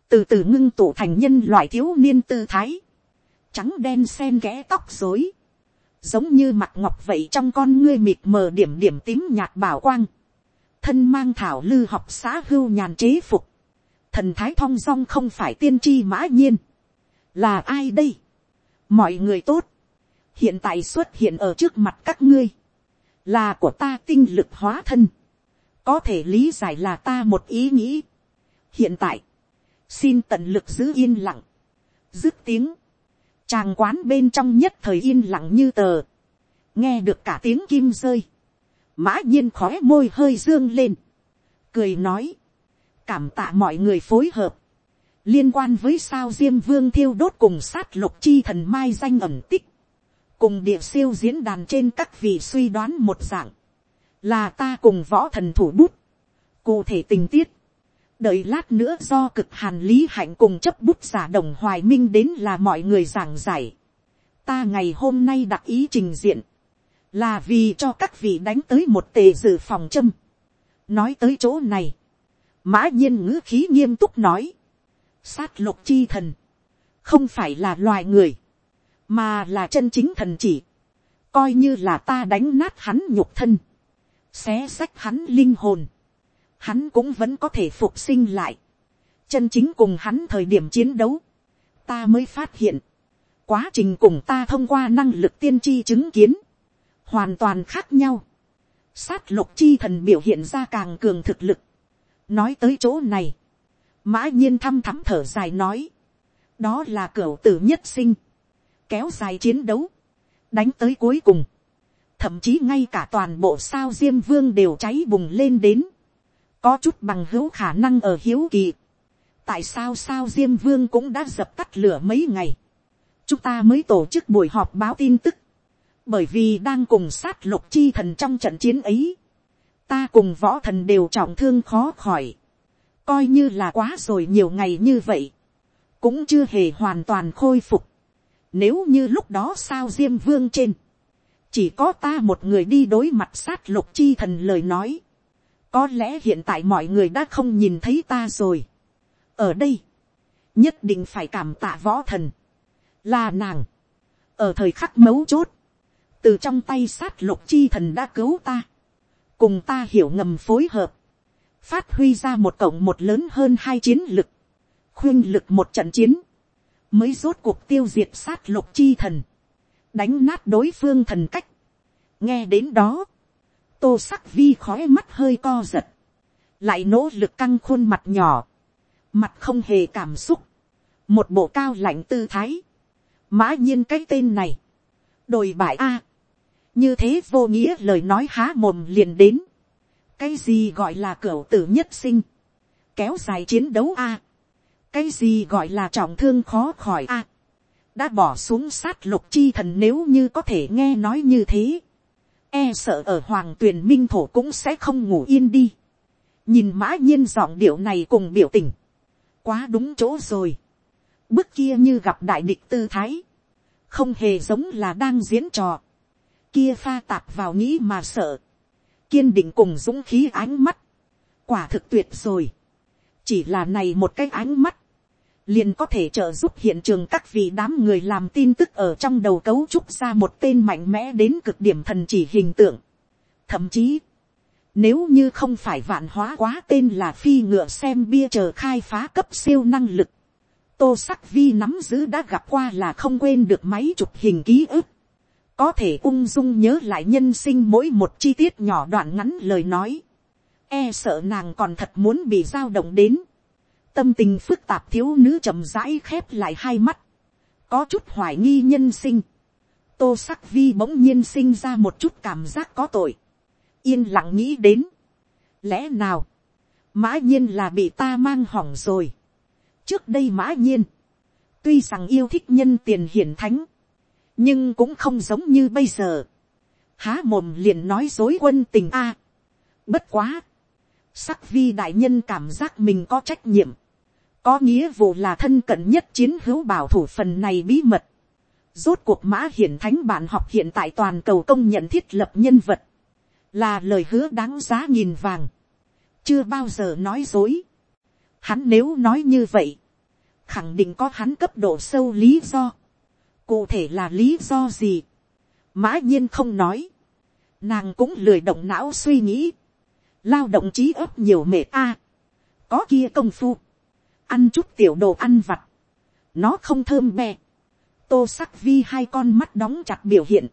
từ từ ngưng tụ thành nhân loại thiếu niên tư thái, trắng đen sen ghé tóc dối, giống như mặt ngọc vậy trong con ngươi mịt mờ điểm điểm tím nhạt bảo quang, thân mang thảo lư học xã hưu nhàn chế phục, thần thái thong dong không phải tiên tri mã nhiên, là ai đây, mọi người tốt, hiện tại xuất hiện ở trước mặt các ngươi, là của ta tinh lực hóa thân, có thể lý giải là ta một ý nghĩ. hiện tại, xin tận lực giữ yên lặng, dứt tiếng, tràng quán bên trong nhất thời yên lặng như tờ, nghe được cả tiếng kim rơi, mã nhiên khói môi hơi dương lên, cười nói, cảm tạ mọi người phối hợp, liên quan với sao diêm vương thiêu đốt cùng sát lục chi thần mai danh ẩm tích, cùng địa siêu diễn đàn trên các vị suy đoán một dạng, là ta cùng võ thần thủ bút, cụ thể tình tiết, đợi lát nữa do cực hàn lý hạnh cùng chấp bút giả đồng hoài minh đến là mọi người giảng giải. ta ngày hôm nay đặc ý trình diện, là vì cho các vị đánh tới một tề dự phòng châm. nói tới chỗ này, mã nhiên ngữ khí nghiêm túc nói, sát lục chi thần, không phải là loài người, mà là chân chính thần chỉ, coi như là ta đánh nát hắn nhục thân, xé xách hắn linh hồn, hắn cũng vẫn có thể phục sinh lại. chân chính cùng hắn thời điểm chiến đấu, ta mới phát hiện, quá trình cùng ta thông qua năng lực tiên tri chứng kiến, hoàn toàn khác nhau. sát lục chi thần biểu hiện ra càng cường thực lực. nói tới chỗ này, mã nhiên thăm thắm thở dài nói, đó là cửa tử nhất sinh, kéo dài chiến đấu, đánh tới cuối cùng, thậm chí ngay cả toàn bộ sao diêm vương đều cháy bùng lên đến, có chút bằng hữu khả năng ở hiếu kỳ. tại sao sao diêm vương cũng đã dập tắt lửa mấy ngày. chúng ta mới tổ chức buổi họp báo tin tức. bởi vì đang cùng sát lục chi thần trong trận chiến ấy. ta cùng võ thần đều trọng thương khó khỏi coi như là quá rồi nhiều ngày như vậy. cũng chưa hề hoàn toàn khôi phục. nếu như lúc đó sao diêm vương trên chỉ có ta một người đi đối mặt sát lục chi thần lời nói. có lẽ hiện tại mọi người đã không nhìn thấy ta rồi. ở đây, nhất định phải cảm tạ võ thần, là nàng, ở thời khắc mấu chốt, từ trong tay sát lục chi thần đã cứu ta, cùng ta hiểu ngầm phối hợp, phát huy ra một cộng một lớn hơn hai chiến lực, khuyên lực một trận chiến, mới rốt cuộc tiêu diệt sát lục chi thần, đánh nát đối phương thần cách. nghe đến đó, tô sắc vi khói mắt hơi co giật, lại nỗ lực căng khuôn mặt nhỏ, mặt không hề cảm xúc, một bộ cao lạnh tư thái, mã nhiên cái tên này, đồi bại a, như thế vô nghĩa lời nói há mồm liền đến, cái gì gọi là cửa tử nhất sinh, kéo dài chiến đấu a, cái gì gọi là trọng thương khó khỏi a, đã bỏ xuống sát lục chi thần nếu như có thể nghe nói như thế, e sợ ở hoàng tuyền minh thổ cũng sẽ không ngủ yên đi, nhìn mã nhiên giọng điệu này cùng biểu tình, quá đúng chỗ rồi, bước kia như gặp đại địch tư thái, không hề giống là đang diễn trò, kia pha tạp vào nghĩ mà sợ, kiên định cùng dũng khí ánh mắt, quả thực tuyệt rồi, chỉ là này một cái ánh mắt, liền có thể trợ giúp hiện trường các vị đám người làm tin tức ở trong đầu cấu trúc ra một tên mạnh mẽ đến cực điểm thần chỉ hình tượng. Thậm chí, nếu như không phải vạn hóa quá tên là phi ngựa xem bia chờ khai phá cấp siêu năng lực, tô sắc vi nắm giữ đã gặp qua là không quên được máy chụp hình ký ức. Có thể ung dung nhớ lại nhân sinh mỗi một chi tiết nhỏ đoạn ngắn lời nói. E sợ nàng còn thật muốn bị dao động đến. Tâm tình phức tạp thiếu nữ chậm rãi khép lại hai mắt, có chút hoài nghi nhân sinh, tô sắc vi bỗng nhiên sinh ra một chút cảm giác có tội, yên lặng nghĩ đến, lẽ nào, mã nhiên là bị ta mang hỏng rồi, trước đây mã nhiên, tuy rằng yêu thích nhân tiền hiển thánh, nhưng cũng không giống như bây giờ, há mồm liền nói dối quân tình a, bất quá, sắc vi đại nhân cảm giác mình có trách nhiệm, có nghĩa vụ là thân cận nhất chiến hữu bảo thủ phần này bí mật. Rốt cuộc mã hiển thánh bạn học hiện tại toàn cầu công nhận thiết lập nhân vật. Là lời hứa đáng giá nghìn vàng. Chưa bao giờ nói dối. Hắn nếu nói như vậy. Khẳng định có hắn cấp độ sâu lý do. Cụ thể là lý do gì? Mã nhiên không nói. Nàng cũng lười động não suy nghĩ. Lao động trí ấp nhiều mệt a. Có kia công phu. Ăn chút tiểu đồ ăn vặt, nó không thơm mẹ tô sắc vi hai con mắt đóng chặt biểu hiện,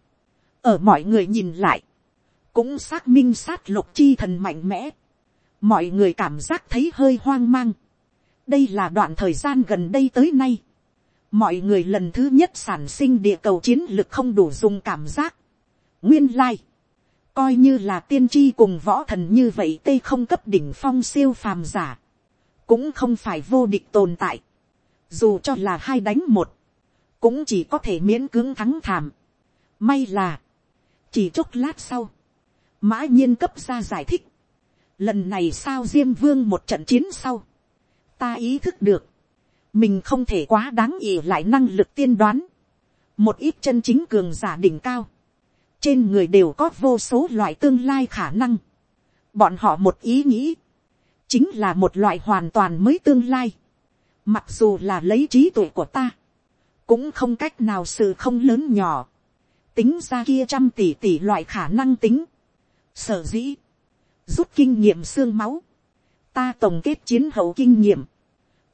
ở mọi người nhìn lại, cũng xác minh sát lục chi thần mạnh mẽ, mọi người cảm giác thấy hơi hoang mang, đây là đoạn thời gian gần đây tới nay, mọi người lần thứ nhất sản sinh địa cầu chiến lực không đủ dùng cảm giác, nguyên lai, coi như là tiên tri cùng võ thần như vậy tây không cấp đỉnh phong siêu phàm giả, cũng không phải vô địch tồn tại. Dù cho là hai đánh một, cũng chỉ có thể miễn cưỡng thắng thảm. May là, chỉ chốc lát sau, mã nhiên cấp ra giải thích. Lần này sao Diêm Vương một trận chiến sau, ta ý thức được, mình không thể quá đáng ỉ lại năng lực tiên đoán. Một ít chân chính cường giả đỉnh cao, trên người đều có vô số loại tương lai khả năng. Bọn họ một ý nghĩ, chính là một loại hoàn toàn mới tương lai. Mặc dù là lấy trí tuệ của ta, cũng không cách nào sự không lớn nhỏ. Tính ra kia trăm tỷ tỷ loại khả năng tính. Sở dĩ, rút kinh nghiệm xương máu. Ta tổng kết chiến hậu kinh nghiệm.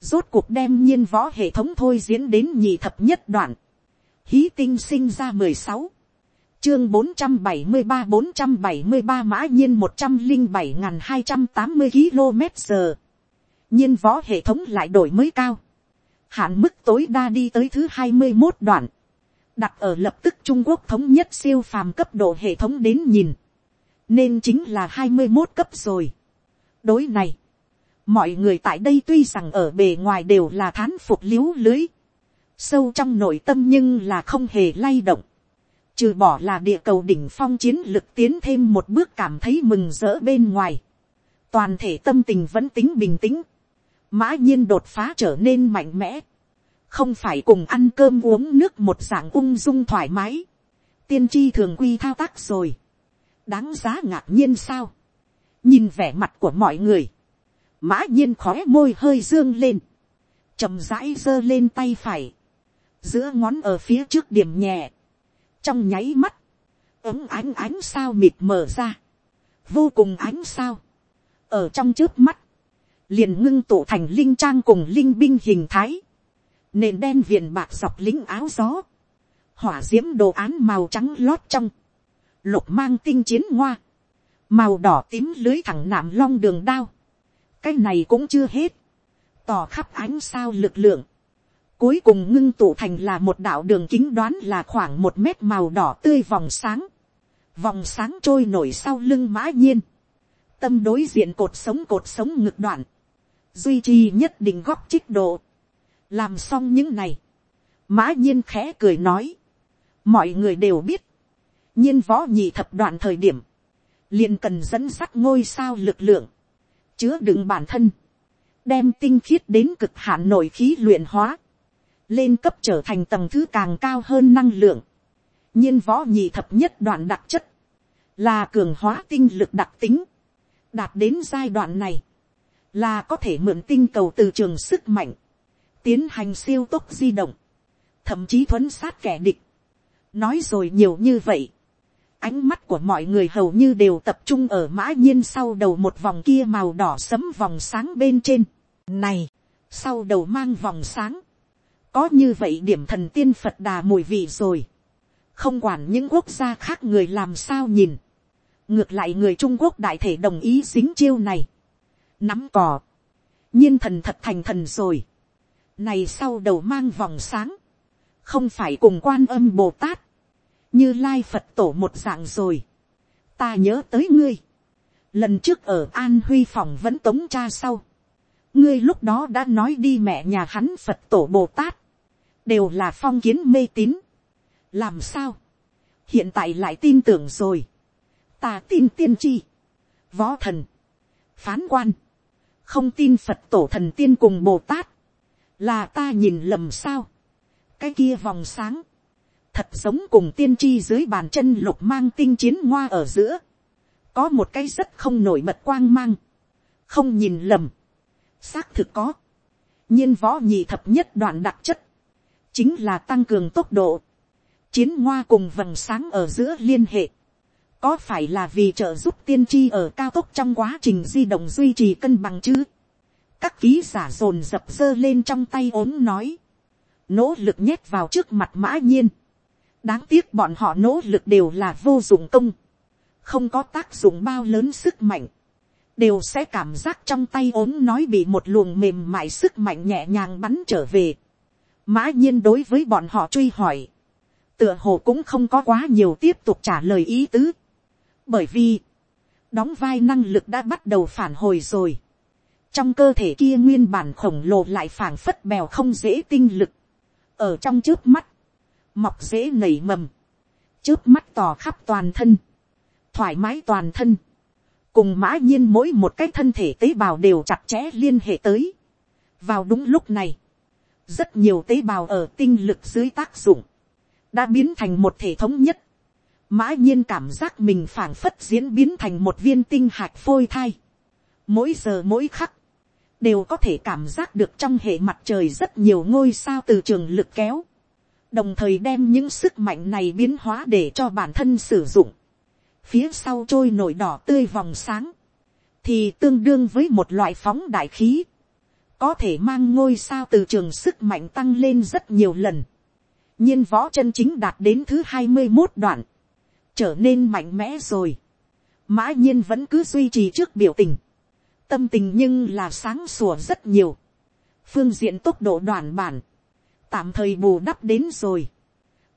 Rốt cuộc đem nhiên võ hệ thống thôi diễn đến nhị thập nhất đoạn. Hí tinh sinh ra mười sáu chương bốn trăm bảy mươi ba bốn trăm bảy mươi ba mã nhiên một trăm linh bảy n hai trăm tám mươi km giờ. nhiên võ hệ thống lại đổi mới cao. hạn mức tối đa đi tới thứ hai mươi một đoạn. đặt ở lập tức trung quốc thống nhất siêu phàm cấp độ hệ thống đến nhìn. nên chính là hai mươi một cấp rồi. đối này, mọi người tại đây tuy rằng ở bề ngoài đều là thán phục l i ế u lưới, sâu trong nội tâm nhưng là không hề lay động, trừ bỏ là địa cầu đỉnh phong chiến lực tiến thêm một bước cảm thấy mừng rỡ bên ngoài, toàn thể tâm tình vẫn tính bình tĩnh, mã nhiên đột phá trở nên mạnh mẽ, không phải cùng ăn cơm uống nước một dạng ung dung thoải mái, tiên tri thường quy thao tác rồi, đáng giá ngạc nhiên sao, nhìn vẻ mặt của mọi người, mã nhiên khói môi hơi dương lên, chậm rãi giơ lên tay phải, giữa ngón ở phía trước điểm nhẹ, trong nháy mắt, ấm ánh ánh sao mịt mở ra, vô cùng ánh sao, ở trong trước mắt, liền ngưng tụ thành linh trang cùng linh binh hình thái, nền đen viền bạc dọc lính áo gió, hỏa d i ễ m đồ án màu trắng lót trong, lục mang tinh chiến ngoa, màu đỏ tím lưới thẳng nạm long đường đao, cái này cũng chưa hết, tỏ khắp ánh sao lực lượng, cuối cùng ngưng tụ thành là một đạo đường kính đoán là khoảng một mét màu đỏ tươi vòng sáng, vòng sáng trôi nổi sau lưng mã nhiên, tâm đối diện cột sống cột sống ngực đoạn, duy trì nhất định góc trích độ, làm xong những này, mã nhiên khẽ cười nói, mọi người đều biết, nhiên võ nhị thập đoạn thời điểm, liền cần dẫn sắt ngôi sao lực lượng, chứa đựng bản thân, đem tinh khiết đến cực hạn nội khí luyện hóa, lên cấp trở thành tầng thứ càng cao hơn năng lượng, nhiên võ nhị thập nhất đoạn đặc chất, là cường hóa tinh lực đặc tính, đạt đến giai đoạn này, là có thể mượn tinh cầu từ trường sức mạnh, tiến hành siêu tốc di động, thậm chí thuấn sát kẻ địch. nói rồi nhiều như vậy, ánh mắt của mọi người hầu như đều tập trung ở mã nhiên sau đầu một vòng kia màu đỏ sấm vòng sáng bên trên. Này, sau đầu mang vòng sáng. Có như vậy điểm thần tiên Phật đà mùi vị rồi. Không quản những quốc gia khác người làm sao nhìn. Ngược lại người Trung Quốc đại thể đồng ý dính chiêu này. Nắm cò. nhiên thần thật thành thần rồi. Này sau đầu mang vòng sáng. Không phải cùng quan âm Bồ Tát như lai phật tổ một dạng rồi. ta nhớ tới ngươi. lần trước ở an huy phòng vẫn tống cha sau. ngươi lúc đó đã nói đi mẹ nhà hắn phật tổ bồ tát. đều là phong kiến mê tín. làm sao. hiện tại lại tin tưởng rồi. ta tin tiên tri. võ thần. phán quan. không tin phật tổ thần tiên cùng bồ tát. là ta nhìn lầm sao. cái kia vòng sáng thật giống cùng tiên tri dưới bàn chân lục mang tinh chiến ngoa ở giữa, có một cái rất không nổi mật quang mang, không nhìn lầm, xác thực có, nhiên võ nhị thập nhất đoạn đặc chất, chính là tăng cường tốc độ, chiến ngoa cùng vầng sáng ở giữa liên hệ, có phải là vì trợ giúp tiên tri ở cao tốc trong quá trình di động duy trì cân bằng chứ, các ký giả dồn dập dơ lên trong tay ốm nói, nỗ lực nhét vào trước mặt mã nhiên, đáng tiếc bọn họ nỗ lực đều là vô dụng công, không có tác dụng bao lớn sức mạnh, đều sẽ cảm giác trong tay ốm nói bị một luồng mềm mại sức mạnh nhẹ nhàng bắn trở về. mã nhiên đối với bọn họ truy hỏi, tựa hồ cũng không có quá nhiều tiếp tục trả lời ý tứ, bởi vì, đóng vai năng lực đã bắt đầu phản hồi rồi. trong cơ thể kia nguyên bản khổng lồ lại phảng phất bèo không dễ tinh lực, ở trong trước mắt, mọc dễ nảy mầm, trước mắt tỏ khắp toàn thân, thoải mái toàn thân, cùng mã nhiên mỗi một cái thân thể tế bào đều chặt chẽ liên hệ tới. vào đúng lúc này, rất nhiều tế bào ở tinh lực dưới tác dụng, đã biến thành một thể thống nhất. mã nhiên cảm giác mình phảng phất diễn biến thành một viên tinh hạt phôi thai. mỗi giờ mỗi khắc, đều có thể cảm giác được trong hệ mặt trời rất nhiều ngôi sao từ trường lực kéo đồng thời đem những sức mạnh này biến hóa để cho bản thân sử dụng. phía sau trôi nổi đỏ tươi vòng sáng, thì tương đương với một loại phóng đại khí, có thể mang ngôi sao từ trường sức mạnh tăng lên rất nhiều lần. nhiên võ chân chính đạt đến thứ hai mươi một đoạn, trở nên mạnh mẽ rồi. mã nhiên vẫn cứ duy trì trước biểu tình, tâm tình nhưng là sáng sủa rất nhiều. phương diện tốc độ đoàn bản, tạm thời bù đắp đến rồi.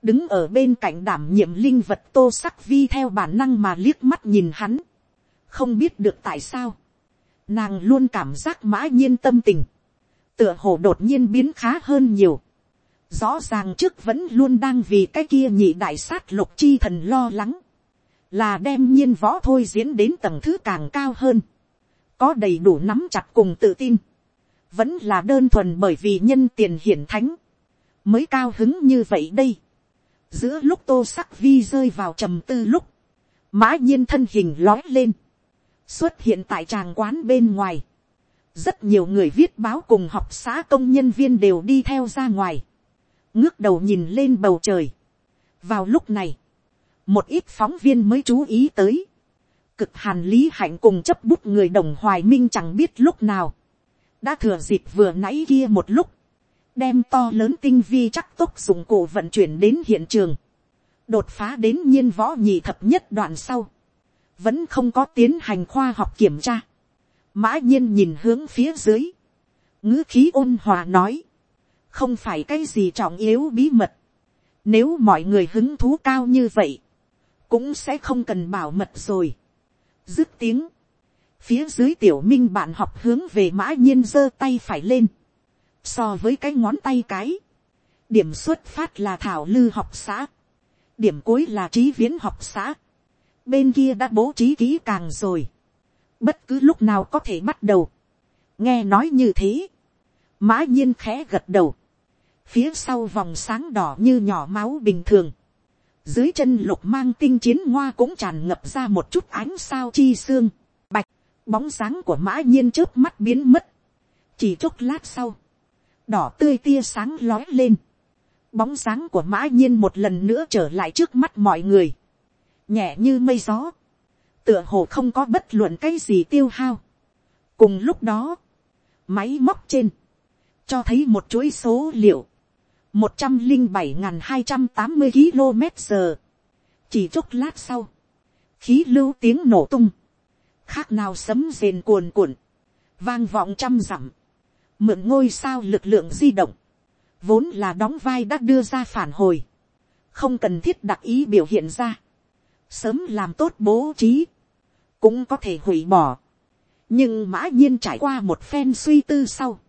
đứng ở bên cạnh đảm nhiệm linh vật tô sắc vi theo bản năng mà liếc mắt nhìn hắn. không biết được tại sao. nàng luôn cảm giác mã nhiên tâm tình, tựa hồ đột nhiên biến khá hơn nhiều. Rõ ràng trước vẫn luôn đang vì cái kia nhị đại sát lục chi thần lo lắng. Là đem nhiên võ thôi diễn đến tầng thứ càng cao hơn. Có đầy đủ nắm chặt cùng tự tin. Vẫn là đơn thuần bởi vì nhân tiền hiển thánh. Mới cao hứng như vậy đây. Giữa lúc tô sắc vi rơi vào trầm tư lúc. Mã nhiên thân hình lói lên. Xuất hiện tại tràng quán bên ngoài rất nhiều người viết báo cùng học xã công nhân viên đều đi theo ra ngoài, ngước đầu nhìn lên bầu trời. vào lúc này, một ít phóng viên mới chú ý tới, cực hàn lý hạnh cùng chấp bút người đồng hoài minh chẳng biết lúc nào, đã thừa dịp vừa nãy kia một lúc, đem to lớn tinh vi chắc tốc dụng cụ vận chuyển đến hiện trường, đột phá đến nhiên võ nhị thập nhất đoạn sau, vẫn không có tiến hành khoa học kiểm tra, mã nhiên nhìn hướng phía dưới, ngữ khí ôn hòa nói, không phải cái gì trọng yếu bí mật, nếu mọi người hứng thú cao như vậy, cũng sẽ không cần bảo mật rồi. dứt tiếng, phía dưới tiểu minh bạn học hướng về mã nhiên giơ tay phải lên, so với cái ngón tay cái, điểm xuất phát là thảo lư học xã, điểm cuối là trí viễn học xã, bên kia đã bố trí kỹ càng rồi, bất cứ lúc nào có thể bắt đầu. nghe nói như thế, mã nhiên khẽ gật đầu, phía sau vòng sáng đỏ như nhỏ máu bình thường, dưới chân lục mang tinh chiến ngoa cũng tràn ngập ra một chút ánh sao chi xương, bạch, bóng sáng của mã nhiên trước mắt biến mất, chỉ chốc lát sau, đỏ tươi tia sáng lói lên, bóng sáng của mã nhiên một lần nữa trở lại trước mắt mọi người, nhẹ như mây gió, tựa hồ không có bất luận cái gì tiêu hao. cùng lúc đó, máy móc trên, cho thấy một chuỗi số liệu, một trăm linh bảy n hai trăm tám mươi km giờ. chỉ chốc lát sau, khí lưu tiếng nổ tung, khác nào sấm rền cuồn cuộn, vang vọng trăm dặm, mượn ngôi sao lực lượng di động, vốn là đóng vai đã đưa ra phản hồi, không cần thiết đặc ý biểu hiện ra, sớm làm tốt bố trí, cũng có thể hủy bỏ. nhưng mã nhiên trải qua một phen suy tư sau,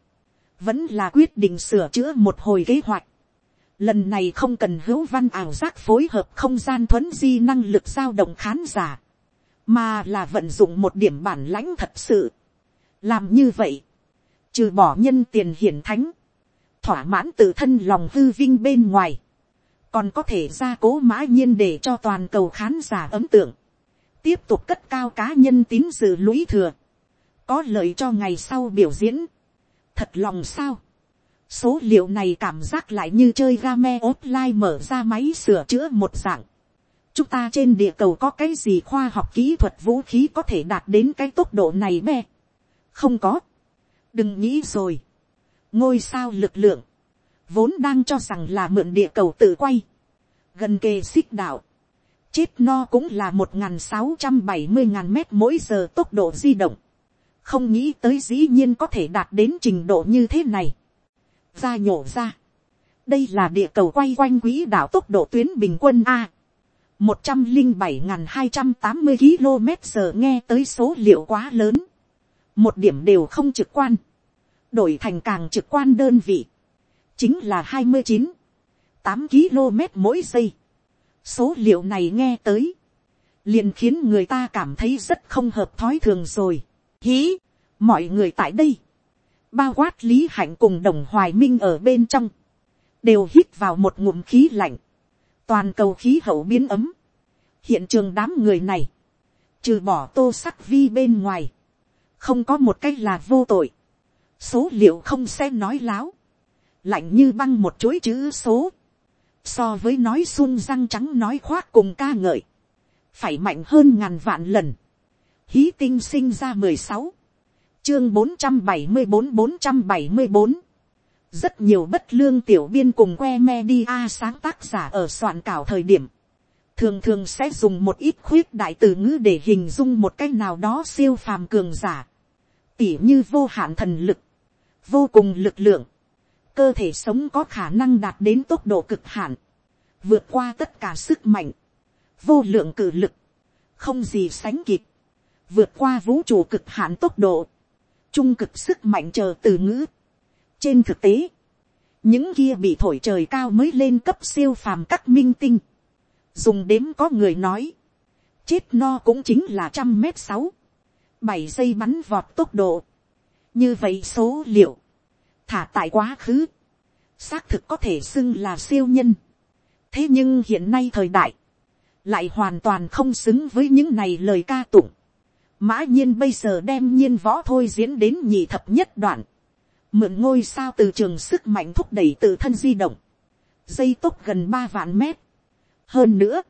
vẫn là quyết định sửa chữa một hồi kế hoạch. lần này không cần hữu văn ảo giác phối hợp không gian thuấn di năng lực giao động khán giả, mà là vận dụng một điểm bản lãnh thật sự. làm như vậy, trừ bỏ nhân tiền hiển thánh, thỏa mãn tự thân lòng hư vinh bên ngoài, còn có thể gia cố mã nhiên để cho toàn cầu khán giả ấm tượng, tiếp tục cất cao cá nhân tín dự lũy thừa, có lợi cho ngày sau biểu diễn. thật lòng sao, số liệu này cảm giác lại như chơi game offline mở ra máy sửa chữa một dạng. chúng ta trên địa cầu có cái gì khoa học kỹ thuật vũ khí có thể đạt đến cái tốc độ này me. không có đừng nghĩ rồi. ngôi sao lực lượng, vốn đang cho rằng là mượn địa cầu tự quay, gần kề xích đạo, chết no cũng là một n sáu trăm bảy mươi ngàn mét mỗi giờ tốc độ di động, không nghĩ tới dĩ nhiên có thể đạt đến trình độ như thế này. ra nhổ ra, đây là địa cầu quay quanh quỹ đạo tốc độ tuyến bình quân a, một trăm linh bảy ngàn hai trăm tám mươi km giờ nghe tới số liệu quá lớn, một điểm đều không trực quan, đổi thành càng trực quan đơn vị, chính là hai mươi chín, tám km mỗi giây. Số liệu này nghe tới, liền khiến người ta cảm thấy rất không hợp thói thường rồi. Hí, mọi người tại đây, bao quát lý hạnh cùng đồng hoài minh ở bên trong, đều hít vào một ngụm khí lạnh, toàn cầu khí hậu biến ấm, hiện trường đám người này, trừ bỏ tô sắc vi bên ngoài, không có một cái là vô tội, số liệu không xem nói láo, lạnh như băng một chuỗi chữ số, so với nói sung răng trắng nói khoác cùng ca ngợi, phải mạnh hơn ngàn vạn lần. Hí tinh sinh ra mười sáu, chương bốn trăm bảy mươi bốn bốn trăm bảy mươi bốn, rất nhiều bất lương tiểu biên cùng que media sáng tác giả ở soạn cảo thời điểm, thường thường sẽ dùng một ít khuyết đại từ ngữ để hình dung một cái nào đó siêu phàm cường giả, tỉ như vô hạn thần lực, vô cùng lực lượng, cơ thể sống có khả năng đạt đến tốc độ cực hạn, vượt qua tất cả sức mạnh, vô lượng cử lực, không gì sánh kịp, vượt qua vũ trụ cực hạn tốc độ, trung cực sức mạnh chờ từ ngữ. trên thực tế, những kia bị thổi trời cao mới lên cấp siêu phàm các minh tinh, dùng đếm có người nói, chết no cũng chính là trăm mét sáu, bảy giây bắn vọt tốc độ, như vậy số liệu, thả tại quá khứ, xác thực có thể xưng là siêu nhân. thế nhưng hiện nay thời đại, lại hoàn toàn không xứng với những này lời ca tụng. mã nhiên bây giờ đem nhiên võ thôi diễn đến nhị thập nhất đoạn, mượn ngôi sao từ trường sức mạnh thúc đẩy tự thân di động, dây tốc gần ba vạn mét. hơn nữa,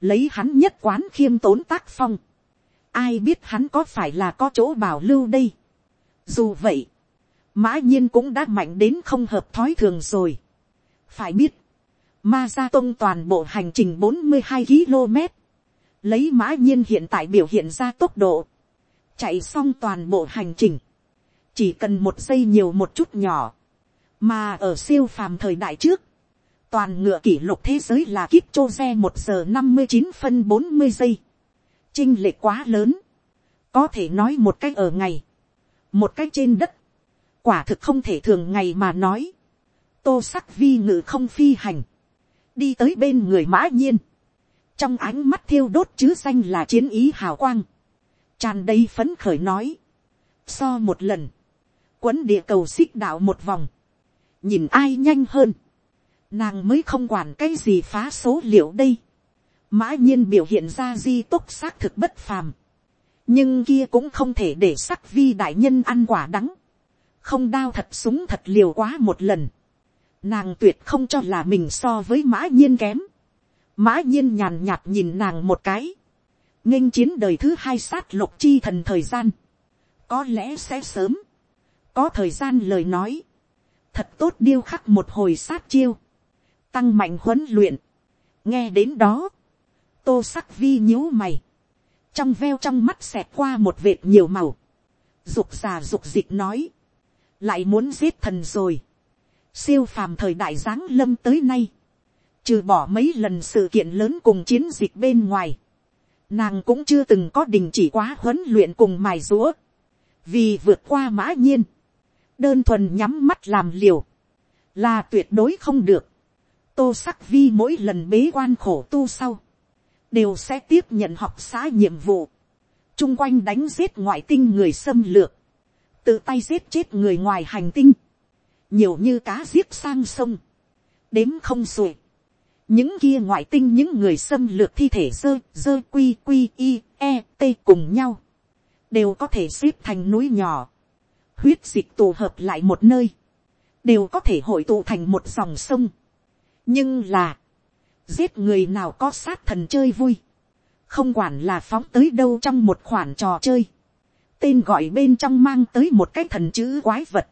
lấy hắn nhất quán khiêm tốn tác phong, ai biết hắn có phải là có chỗ bảo lưu đây. dù vậy, mã nhiên cũng đã mạnh đến không hợp thói thường rồi. phải biết, ma gia tông toàn bộ hành trình bốn mươi hai km, lấy mã nhiên hiện tại biểu hiện ra tốc độ, chạy xong toàn bộ hành trình, chỉ cần một giây nhiều một chút nhỏ, mà ở siêu phàm thời đại trước, toàn ngựa kỷ lục thế giới là kíp chô xe một giờ năm mươi chín phân bốn mươi giây, trinh lệ quá lớn, có thể nói một cách ở ngày, một cách trên đất, quả thực không thể thường ngày mà nói, tô sắc vi ngự không phi hành, đi tới bên người mã nhiên, trong ánh mắt thiêu đốt chứ xanh là chiến ý hào quang, tràn đầy phấn khởi nói, so một lần, quấn địa cầu xích đạo một vòng, nhìn ai nhanh hơn, nàng mới không quản cái gì phá số liệu đây, mã nhiên biểu hiện ra di tốc xác thực bất phàm, nhưng kia cũng không thể để sắc vi đại nhân ăn quả đắng, không đao thật súng thật liều quá một lần, nàng tuyệt không cho là mình so với mã nhiên kém, mã nhiên nhàn nhạt nhìn nàng một cái, nghênh chiến đời thứ hai sát lục chi thần thời gian, có lẽ sẽ sớm, có thời gian lời nói, thật tốt điêu khắc một hồi sát chiêu, tăng mạnh huấn luyện, nghe đến đó, tô sắc vi nhíu mày, trong veo trong mắt xẹt qua một vệt nhiều màu, dục già dục dịch nói, lại muốn giết thần rồi, siêu phàm thời đại giáng lâm tới nay, trừ bỏ mấy lần sự kiện lớn cùng chiến dịch bên ngoài, nàng cũng chưa từng có đình chỉ quá huấn luyện cùng mài rũa, vì vượt qua mã nhiên, đơn thuần nhắm mắt làm liều, là tuyệt đối không được. tô sắc vi mỗi lần bế quan khổ tu sau, đều sẽ tiếp nhận học xã nhiệm vụ, chung quanh đánh giết ngoại tinh người xâm lược, tự tay giết chết người ngoài hành tinh, nhiều như cá giết sang sông, đếm không xuể. những kia ngoại tinh những người xâm lược thi thể dơ dơ quy quy i e t cùng nhau, đều có thể xếp thành núi nhỏ, huyết dịch tụ hợp lại một nơi, đều có thể hội tụ thành một dòng sông. nhưng là, giết người nào có sát thần chơi vui, không quản là phóng tới đâu trong một khoản trò chơi, tên gọi bên trong mang tới một cái thần chữ quái vật,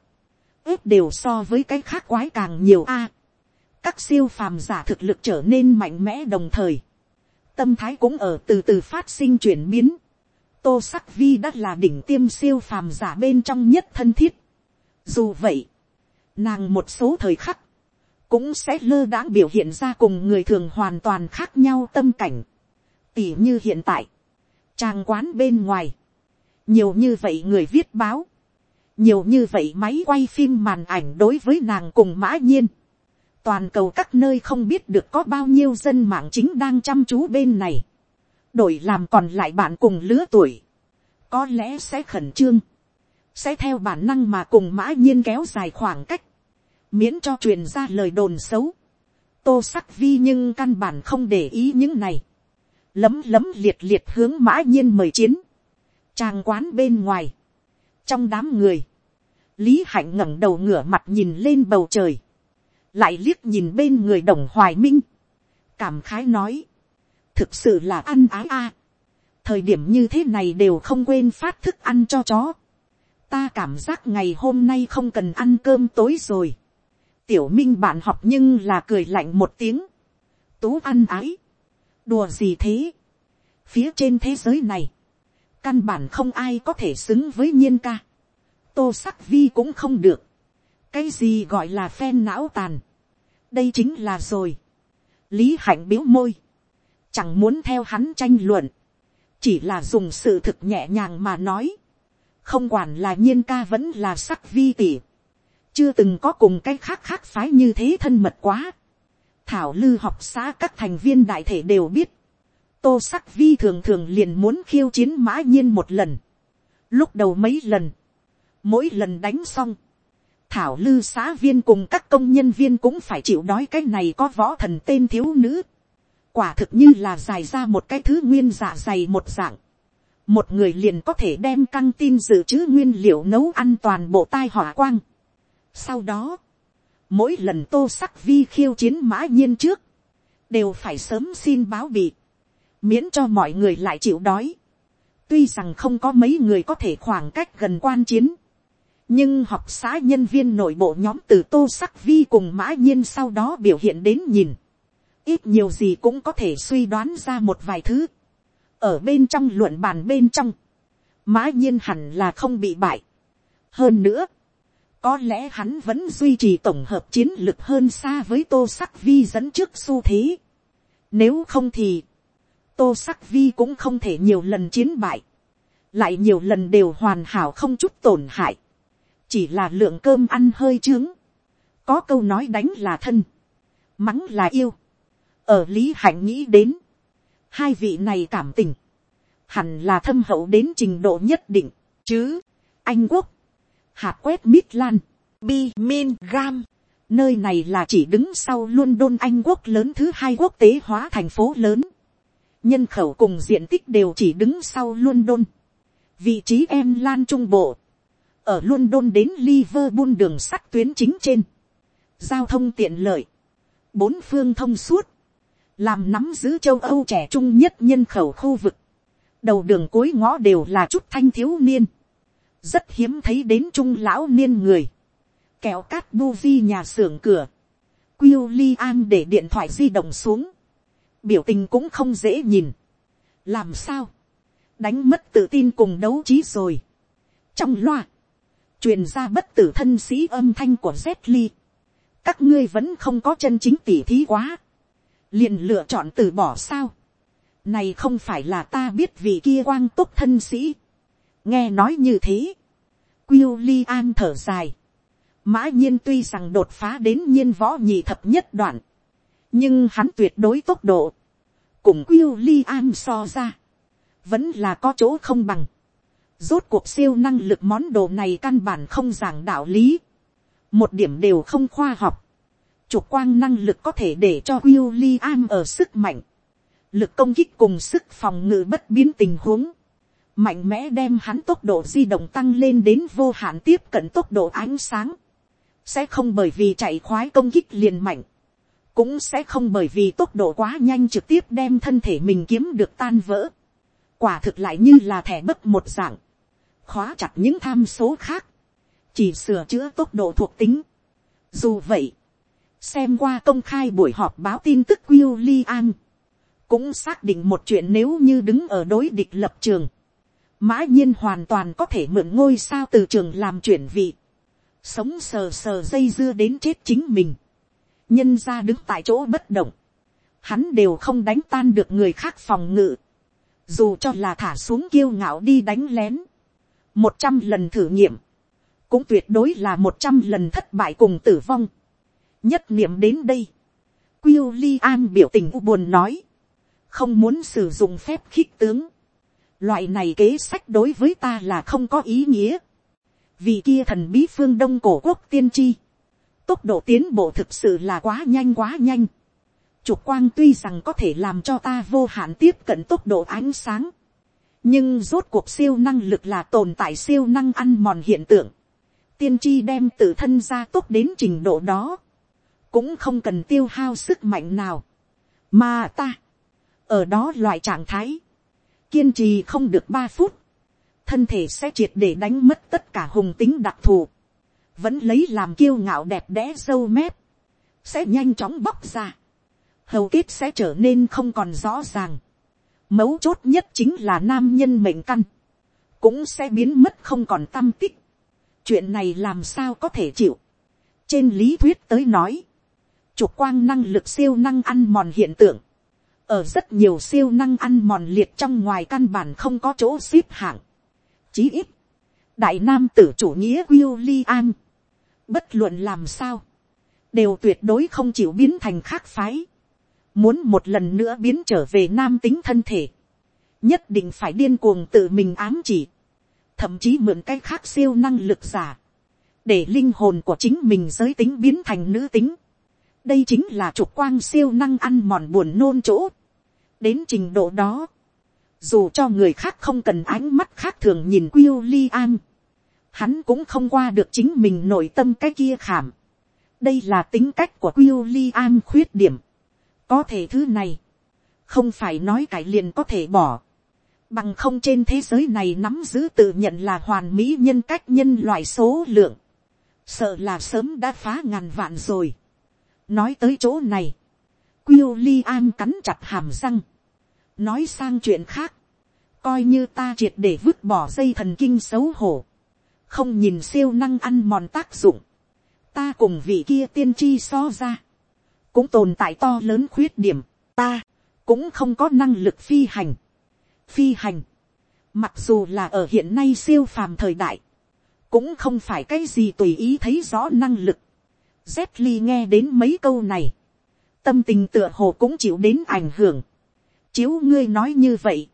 ước đều so với cái khác quái càng nhiều a. các siêu phàm giả thực lực trở nên mạnh mẽ đồng thời, tâm thái cũng ở từ từ phát sinh chuyển biến, tô sắc vi đã là đỉnh tiêm siêu phàm giả bên trong nhất thân thiết. dù vậy, nàng một số thời khắc, cũng sẽ lơ đãng biểu hiện ra cùng người thường hoàn toàn khác nhau tâm cảnh. tỉ như hiện tại, trang quán bên ngoài, nhiều như vậy người viết báo, nhiều như vậy máy quay phim màn ảnh đối với nàng cùng mã nhiên. toàn cầu các nơi không biết được có bao nhiêu dân mạng chính đang chăm chú bên này. đổi làm còn lại bạn cùng lứa tuổi. có lẽ sẽ khẩn trương. sẽ theo bản năng mà cùng mã nhiên kéo dài khoảng cách miễn cho truyền ra lời đồn xấu. tô sắc vi nhưng căn bản không để ý những này. lấm lấm liệt liệt hướng mã nhiên mời chiến. trang quán bên ngoài. Trong đám người, lý hạnh ngẩng đầu ngửa mặt nhìn lên bầu trời, lại liếc nhìn bên người đồng hoài minh, cảm khái nói, thực sự là ăn ái a, thời điểm như thế này đều không quên phát thức ăn cho chó, ta cảm giác ngày hôm nay không cần ăn cơm tối rồi, tiểu minh bạn học nhưng là cười lạnh một tiếng, tú ăn ái, đùa gì thế, phía trên thế giới này, căn bản không ai có thể xứng với nhiên ca. tô sắc vi cũng không được. cái gì gọi là phen não tàn. đây chính là rồi. lý hạnh biếu môi. chẳng muốn theo hắn tranh luận. chỉ là dùng sự thực nhẹ nhàng mà nói. không quản là nhiên ca vẫn là sắc vi tỷ, chưa từng có cùng cái khác khác phái như thế thân mật quá. thảo lư học xã các thành viên đại thể đều biết, tô sắc vi thường thường liền muốn khiêu chiến mã nhiên một lần, lúc đầu mấy lần, mỗi lần đánh xong, thảo lư xã viên cùng các công nhân viên cũng phải chịu đói cái này có võ thần tên thiếu nữ, quả thực như là dài ra một cái thứ nguyên dạ dày một dạng, một người liền có thể đem căng tin dự trữ nguyên liệu nấu ăn toàn bộ tai hỏa quang. Sau đó, mỗi lần tô sắc vi khiêu chiến mã nhiên trước, đều phải sớm xin báo bị, miễn cho mọi người lại chịu đói. Tuy rằng không có mấy người có thể khoảng cách gần quan chiến, nhưng học xã nhân viên nội bộ nhóm từ tô sắc vi cùng mã nhiên sau đó biểu hiện đến nhìn, ít nhiều gì cũng có thể suy đoán ra một vài thứ ở bên trong luận bàn bên trong, mã nhiên hẳn là không bị bại. hơn nữa, có lẽ hắn vẫn duy trì tổng hợp chiến lược hơn xa với tô sắc vi dẫn trước xu thế. nếu không thì, tô sắc vi cũng không thể nhiều lần chiến bại, lại nhiều lần đều hoàn hảo không chút tổn hại, chỉ là lượng cơm ăn hơi trướng, có câu nói đánh là thân, mắng là yêu, ở lý hạnh nghĩ đến, hai vị này cảm tình, hẳn là thâm hậu đến trình độ nhất định, chứ, anh quốc, hạt quét mít lan, bi min gam, nơi này là chỉ đứng sau luôn đôn anh quốc lớn thứ hai quốc tế hóa thành phố lớn, nhân khẩu cùng diện tích đều chỉ đứng sau luôn đôn, vị trí em lan trung bộ, ở London đến Liverpool đường sắt tuyến chính trên, giao thông tiện lợi, bốn phương thông suốt, làm nắm giữ châu âu trẻ trung nhất nhân khẩu khu vực, đầu đường cuối ngõ đều là chút thanh thiếu niên, rất hiếm thấy đến trung lão niên người, kẹo cát bu vi nhà xưởng cửa, Quyêu li an để điện thoại di động xuống, biểu tình cũng không dễ nhìn, làm sao, đánh mất tự tin cùng đấu trí rồi, trong loa, truyền ra bất tử thân sĩ âm thanh của Z Ly. Các ngươi vẫn không có chân chính tỉ thí quá. Liền lựa chọn từ bỏ sao. này không phải là ta biết vì kia quang túc thân sĩ nghe nói như thế. Quyêu li an thở dài. mã nhiên tuy rằng đột phá đến nhiên võ nhị thập nhất đoạn. nhưng hắn tuyệt đối tốc độ. cùng quyêu li an so ra. vẫn là có chỗ không bằng. rốt cuộc siêu năng lực món đồ này căn bản không giảng đạo lý. một điểm đều không khoa học trục quang năng lực có thể để cho William ở sức mạnh, lực công kích cùng sức phòng ngự bất biến tình huống, mạnh mẽ đem hắn tốc độ di động tăng lên đến vô hạn tiếp cận tốc độ ánh sáng, sẽ không bởi vì chạy khoái công kích liền mạnh, cũng sẽ không bởi vì tốc độ quá nhanh trực tiếp đem thân thể mình kiếm được tan vỡ, quả thực lại như là thẻ bất một dạng, khóa chặt những tham số khác, chỉ sửa chữa tốc độ thuộc tính. Dù vậy, xem qua công khai buổi họp báo tin tức William, cũng xác định một chuyện nếu như đứng ở đối địch lập trường, mã nhiên hoàn toàn có thể mượn ngôi sao từ trường làm chuyển vị, sống sờ sờ dây dưa đến chết chính mình, nhân ra đứng tại chỗ bất động, hắn đều không đánh tan được người khác phòng ngự, dù cho là thả xuống kiêu ngạo đi đánh lén, một trăm lần thử nghiệm, cũng tuyệt đối là một trăm lần thất bại cùng tử vong. Nhất niệm đến đây, Quyêu Li An biểu tình u buồn nói, không muốn sử dụng phép khích tướng, loại này kế sách đối với ta là không có ý nghĩa, vì kia thần bí phương đông cổ quốc tiên tri, tốc độ tiến bộ thực sự là quá nhanh quá nhanh, trục quang tuy rằng có thể làm cho ta vô hạn tiếp cận tốc độ ánh sáng, nhưng rốt cuộc siêu năng lực là tồn tại siêu năng ăn mòn hiện tượng, tiên tri đem tự thân ra tốt đến trình độ đó, cũng không cần tiêu hao sức mạnh nào, mà ta, ở đó loại trạng thái, kiên trì không được ba phút, thân thể sẽ triệt để đánh mất tất cả hùng tính đặc thù, vẫn lấy làm kiêu ngạo đẹp đẽ dâu mép, sẽ nhanh chóng bóc ra, hầu kết sẽ trở nên không còn rõ ràng, mấu chốt nhất chính là nam nhân mệnh căn, cũng sẽ biến mất không còn tâm tích, chuyện này làm sao có thể chịu, trên lý thuyết tới nói, trục quang năng lực siêu năng ăn mòn hiện tượng, ở rất nhiều siêu năng ăn mòn liệt trong ngoài căn bản không có chỗ xếp hạng. Chí ít, đại nam tử chủ nghĩa William, bất luận làm sao, đều tuyệt đối không chịu biến thành khác phái, muốn một lần nữa biến trở về nam tính thân thể, nhất định phải điên cuồng tự mình ám chỉ, thậm chí mượn cái khác siêu năng lực giả, để linh hồn của chính mình giới tính biến thành nữ tính đây chính là trục quang siêu năng ăn mòn buồn nôn chỗ. đến trình độ đó, dù cho người khác không cần ánh mắt khác thường nhìn Will Li An, hắn cũng không qua được chính mình nội tâm cái kia khảm. đây là tính cách của Will Li An khuyết điểm. có thể thứ này, không phải nói cải liền có thể bỏ. bằng không trên thế giới này nắm giữ tự nhận là hoàn mỹ nhân cách nhân loại số lượng, sợ là sớm đã phá ngàn vạn rồi nói tới chỗ này, Will Li An cắn chặt hàm răng, nói sang chuyện khác, coi như ta triệt để vứt bỏ dây thần kinh xấu hổ, không nhìn siêu năng ăn mòn tác dụng, ta cùng vị kia tiên tri so ra, cũng tồn tại to lớn khuyết điểm, ta cũng không có năng lực phi hành. Phi hành, mặc dù là ở hiện nay siêu phàm thời đại, cũng không phải cái gì tùy ý thấy rõ năng lực. Z Ly nghe đến mấy câu này, tâm tình tựa hồ cũng chịu đến ảnh hưởng. Chiếu ngươi nói như vậy,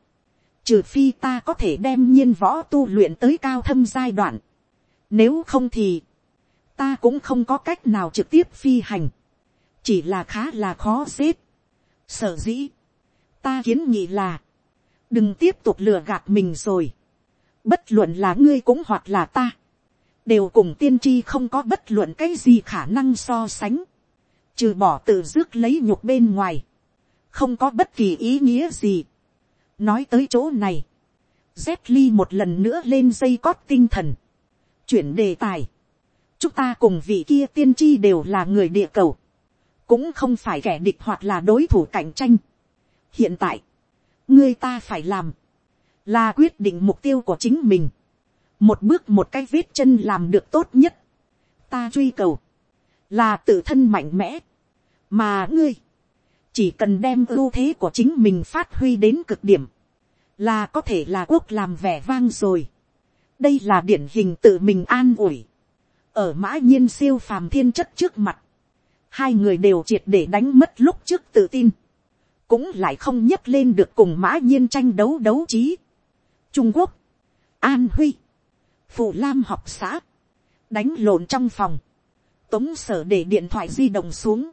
trừ phi ta có thể đem nhiên võ tu luyện tới cao thâm giai đoạn. Nếu không thì, ta cũng không có cách nào trực tiếp phi hành, chỉ là khá là khó xếp. Sở dĩ, ta kiến nghị là, đừng tiếp tục lừa gạt mình rồi. Bất luận là ngươi cũng hoặc là ta, đều cùng tiên tri không có bất luận cái gì khả năng so sánh, trừ bỏ tự rước lấy nhục bên ngoài, không có bất kỳ ý nghĩa gì. nói tới chỗ này, z ly một lần nữa lên dây cót tinh thần, chuyển đề tài, chúng ta cùng vị kia tiên tri đều là người địa cầu, cũng không phải kẻ địch hoặc là đối thủ cạnh tranh. hiện tại, người ta phải làm, là quyết định mục tiêu của chính mình, một bước một cái vết chân làm được tốt nhất, ta truy cầu, là tự thân mạnh mẽ, mà ngươi, chỉ cần đem ưu thế của chính mình phát huy đến cực điểm, là có thể là quốc làm vẻ vang rồi. đây là điển hình tự mình an ủi, ở mã nhiên siêu phàm thiên chất trước mặt, hai người đều triệt để đánh mất lúc trước tự tin, cũng lại không nhấc lên được cùng mã nhiên tranh đấu đấu trí. Trung Quốc, An Huy, Phụ Lam học xã, đánh lộn trong phòng, tống sở để điện thoại di động xuống,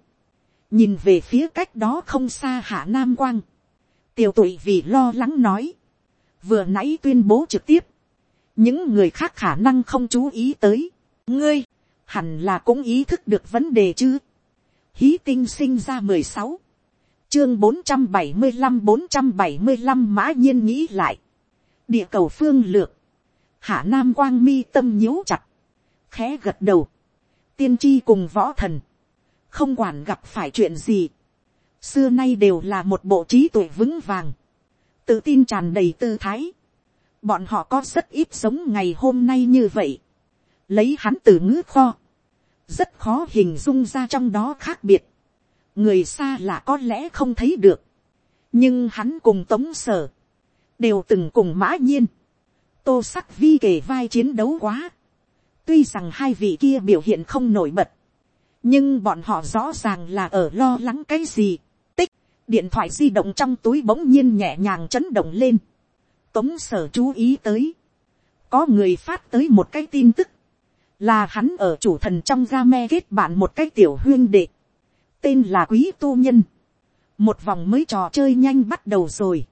nhìn về phía cách đó không xa hạ nam quang, tiều tụy vì lo lắng nói, vừa nãy tuyên bố trực tiếp, những người khác khả năng không chú ý tới, ngươi, hẳn là cũng ý thức được vấn đề chứ. Hí tinh sinh ra mười sáu, chương bốn trăm bảy mươi năm bốn trăm bảy mươi năm mã nhiên nghĩ lại, địa cầu phương lược, hạ nam quang mi tâm nhíu chặt, khẽ gật đầu, tiên tri cùng võ thần, không quản gặp phải chuyện gì, xưa nay đều là một bộ trí tuổi vững vàng, tự tin tràn đầy tư thái, bọn họ có rất ít sống ngày hôm nay như vậy, lấy hắn từ ngữ kho, rất khó hình dung ra trong đó khác biệt, người xa là có lẽ không thấy được, nhưng hắn cùng tống sở, đều từng cùng mã nhiên, tô sắc vi kể vai chiến đấu quá, tuy rằng hai vị kia biểu hiện không nổi bật, nhưng bọn họ rõ ràng là ở lo lắng cái gì, tích, điện thoại di động trong túi bỗng nhiên nhẹ nhàng chấn động lên, tống sở chú ý tới, có người phát tới một cái tin tức, là hắn ở chủ thần trong ga me kết bạn một cái tiểu huyên đệ, tên là quý tu nhân, một vòng mới trò chơi nhanh bắt đầu rồi,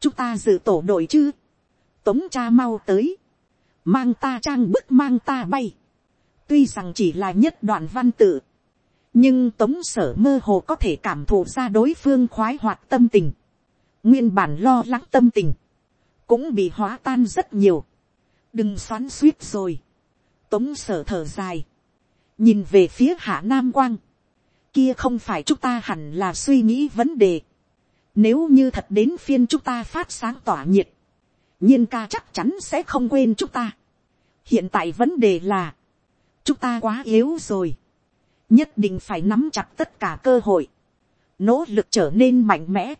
chúng ta dự tổ đội chứ, tống cha mau tới, mang ta trang bức mang ta bay, tuy rằng chỉ là nhất đoạn văn tự, nhưng tống sở mơ hồ có thể cảm thụ ra đối phương khoái hoạt tâm tình, nguyên bản lo lắng tâm tình, cũng bị hóa tan rất nhiều, đừng xoắn suýt rồi, tống sở thở dài, nhìn về phía hạ nam quang, kia không phải chúng ta hẳn là suy nghĩ vấn đề, nếu như thật đến phiên chúng ta phát sáng tỏa nhiệt, nhiên ca chắc chắn sẽ không quên chúng ta. hiện tại vấn đề là, chúng ta quá yếu rồi, nhất định phải nắm chặt tất cả cơ hội, nỗ lực trở nên mạnh mẽ,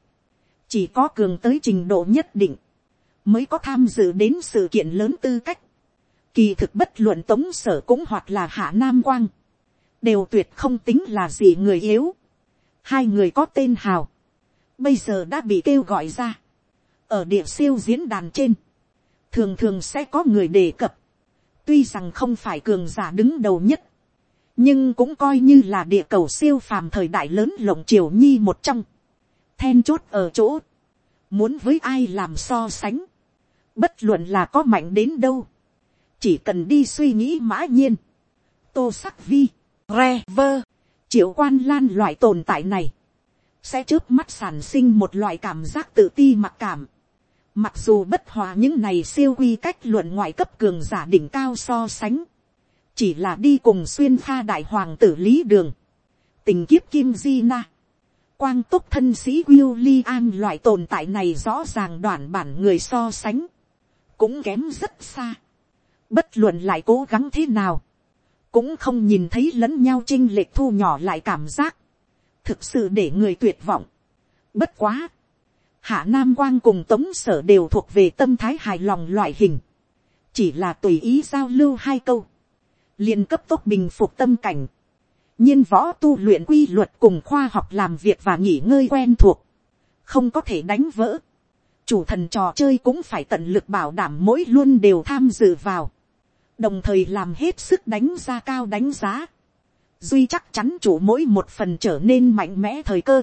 chỉ có cường tới trình độ nhất định, mới có tham dự đến sự kiện lớn tư cách, Kỳ thực bất luận tống sở cũng hoặc là hạ nam quang. Đều tuyệt không tính là gì người yếu. Hai người có tên hào. Bây giờ đã bị kêu gọi ra. Ở địa siêu diễn đàn trên. Thường thường sẽ có người đề cập. Tuy rằng không phải cường giả đứng đầu nhất. Nhưng cũng coi như là địa cầu siêu phàm thời đại lớn lộng triều nhi một trong. Then chốt ở chỗ. Muốn với ai làm so sánh. Bất luận là có mạnh đến đâu chỉ cần đi suy nghĩ mã nhiên, tô sắc vi, re vơ, triệu quan lan loại tồn tại này, sẽ trước mắt sản sinh một loại cảm giác tự ti mặc cảm. Mặc dù bất hòa những này siêu quy cách luận ngoại cấp cường giả đỉnh cao so sánh, chỉ là đi cùng xuyên pha đại hoàng tử lý đường, tình kiếp kim di na, quang túc thân sĩ William loại tồn tại này rõ ràng đoạn bản người so sánh, cũng kém rất xa. Bất luận lại cố gắng thế nào, cũng không nhìn thấy lẫn nhau chinh lệch thu nhỏ lại cảm giác, thực sự để người tuyệt vọng. Bất quá, hạ nam quang cùng tống sở đều thuộc về tâm thái hài lòng loại hình, chỉ là tùy ý giao lưu hai câu, liền cấp tốc bình phục tâm cảnh, nhiên võ tu luyện quy luật cùng khoa học làm việc và nghỉ ngơi quen thuộc, không có thể đánh vỡ. chủ thần trò chơi cũng phải tận lực bảo đảm mỗi luôn đều tham dự vào. Đồng thời làm hết sức đánh ra cao đánh giá, duy chắc chắn chủ mỗi một phần trở nên mạnh mẽ thời cơ,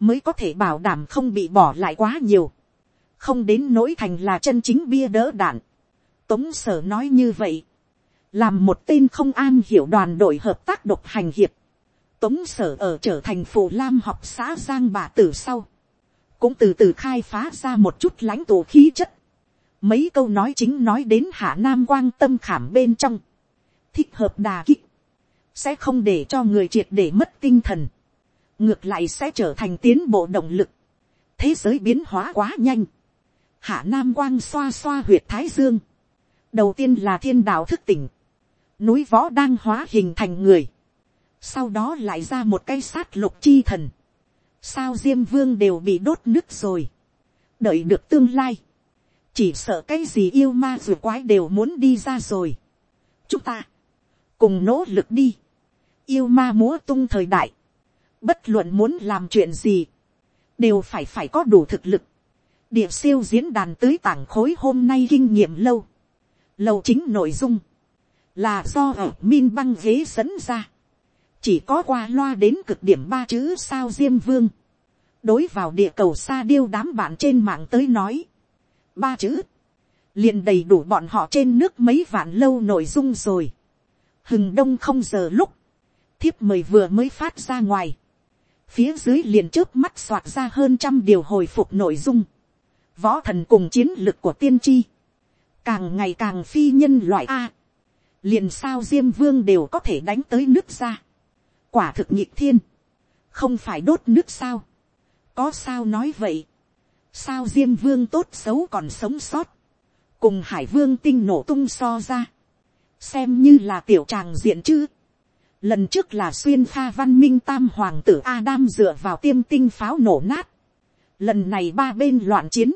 mới có thể bảo đảm không bị bỏ lại quá nhiều, không đến nỗi thành là chân chính bia đỡ đạn. Tống sở nói như vậy, làm một tên không an hiểu đoàn đội hợp tác độc hành hiệp, tống sở ở trở thành phù lam học xã giang bà tử sau, cũng từ từ khai phá ra một chút lãnh tụ khí chất, mấy câu nói chính nói đến hạ nam quang tâm khảm bên trong, thích hợp đà kích, sẽ không để cho người triệt để mất tinh thần, ngược lại sẽ trở thành tiến bộ động lực, thế giới biến hóa quá nhanh, hạ nam quang xoa xoa huyệt thái dương, đầu tiên là thiên đạo thức tỉnh, núi võ đang hóa hình thành người, sau đó lại ra một cây sát lục chi thần, sao diêm vương đều bị đốt nứt rồi, đợi được tương lai, chỉ sợ cái gì yêu ma r quái đều muốn đi ra rồi. chúng ta, cùng nỗ lực đi, yêu ma múa tung thời đại, bất luận muốn làm chuyện gì, đều phải phải có đủ thực lực. địa siêu diễn đàn tới tảng khối hôm nay kinh nghiệm lâu, lâu chính nội dung, là do ở min băng ghế dẫn ra, chỉ có qua loa đến cực điểm ba chữ sao diêm vương, đối vào địa cầu xa điêu đám bạn trên mạng tới nói, ba chữ, liền đầy đủ bọn họ trên nước mấy vạn lâu nội dung rồi. hừng đông không giờ lúc, thiếp mời vừa mới phát ra ngoài, phía dưới liền trước mắt soạt ra hơn trăm điều hồi phục nội dung, võ thần cùng chiến lực của tiên tri, càng ngày càng phi nhân loại a, liền sao diêm vương đều có thể đánh tới nước ra, quả thực nhịp thiên, không phải đốt nước sao, có sao nói vậy, sao diêm vương tốt xấu còn sống sót, cùng hải vương tinh nổ tung so ra, xem như là tiểu tràng diện chứ. Lần trước là xuyên pha văn minh tam hoàng tử Adam dựa vào tiêm tinh pháo nổ nát. Lần này ba bên loạn chiến.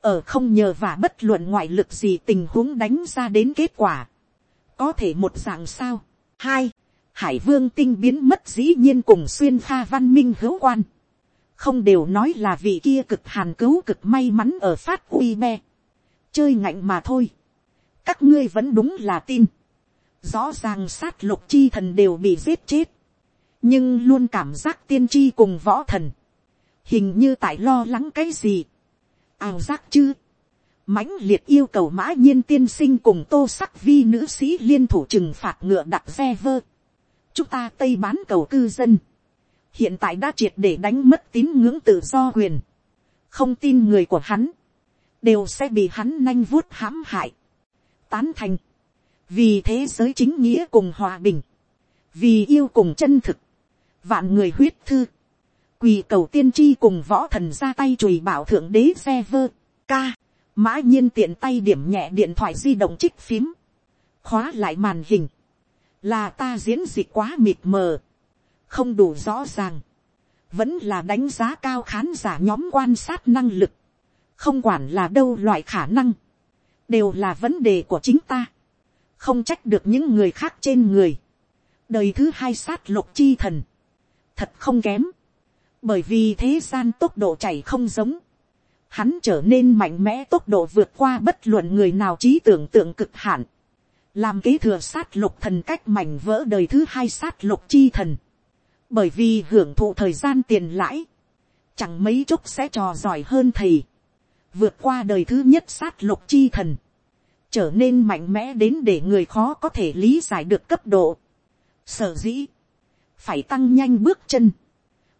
Ở không nhờ và bất luận ngoại lực gì tình huống đánh ra đến kết quả. Có thể một dạng sao. Hai, hải vương tinh biến mất dĩ nhiên cùng xuyên pha văn minh hữu quan không đều nói là vị kia cực hàn cứu cực may mắn ở phát uy me. chơi ngạnh mà thôi. các ngươi vẫn đúng là tin rõ ràng sát lục chi thần đều bị giết chết. nhưng luôn cảm giác tiên tri cùng võ thần. hình như tại lo lắng cái gì. ảo giác chứ. mãnh liệt yêu cầu mã nhiên tiên sinh cùng tô sắc vi nữ sĩ liên thủ trừng phạt ngựa đặc xe vơ. chúng ta tây bán cầu cư dân hiện tại đã triệt để đánh mất tín ngưỡng tự do quyền, không tin người của hắn, đều sẽ bị hắn nanh vuốt hãm hại, tán thành, vì thế giới chính nghĩa cùng hòa bình, vì yêu cùng chân thực, vạn người huyết thư, quỳ cầu tiên tri cùng võ thần ra tay chùi bảo thượng đế xe vơ, ca, mã nhiên tiện tay điểm nhẹ điện thoại di động trích phím, khóa lại màn hình, là ta diễn dịch quá mịt mờ, không đủ rõ ràng, vẫn là đánh giá cao khán giả nhóm quan sát năng lực, không quản là đâu loại khả năng, đều là vấn đề của chính ta không trách được những người khác trên người, đời thứ hai sát lục chi thần, thật không kém, bởi vì thế gian tốc độ chảy không giống, hắn trở nên mạnh mẽ tốc độ vượt qua bất luận người nào trí tưởng tượng cực hạn, làm kế thừa sát lục thần cách mảnh vỡ đời thứ hai sát lục chi thần, bởi vì hưởng thụ thời gian tiền lãi, chẳng mấy chốc sẽ trò giỏi hơn thầy, vượt qua đời thứ nhất sát lục chi thần, trở nên mạnh mẽ đến để người khó có thể lý giải được cấp độ. Sở dĩ, phải tăng nhanh bước chân,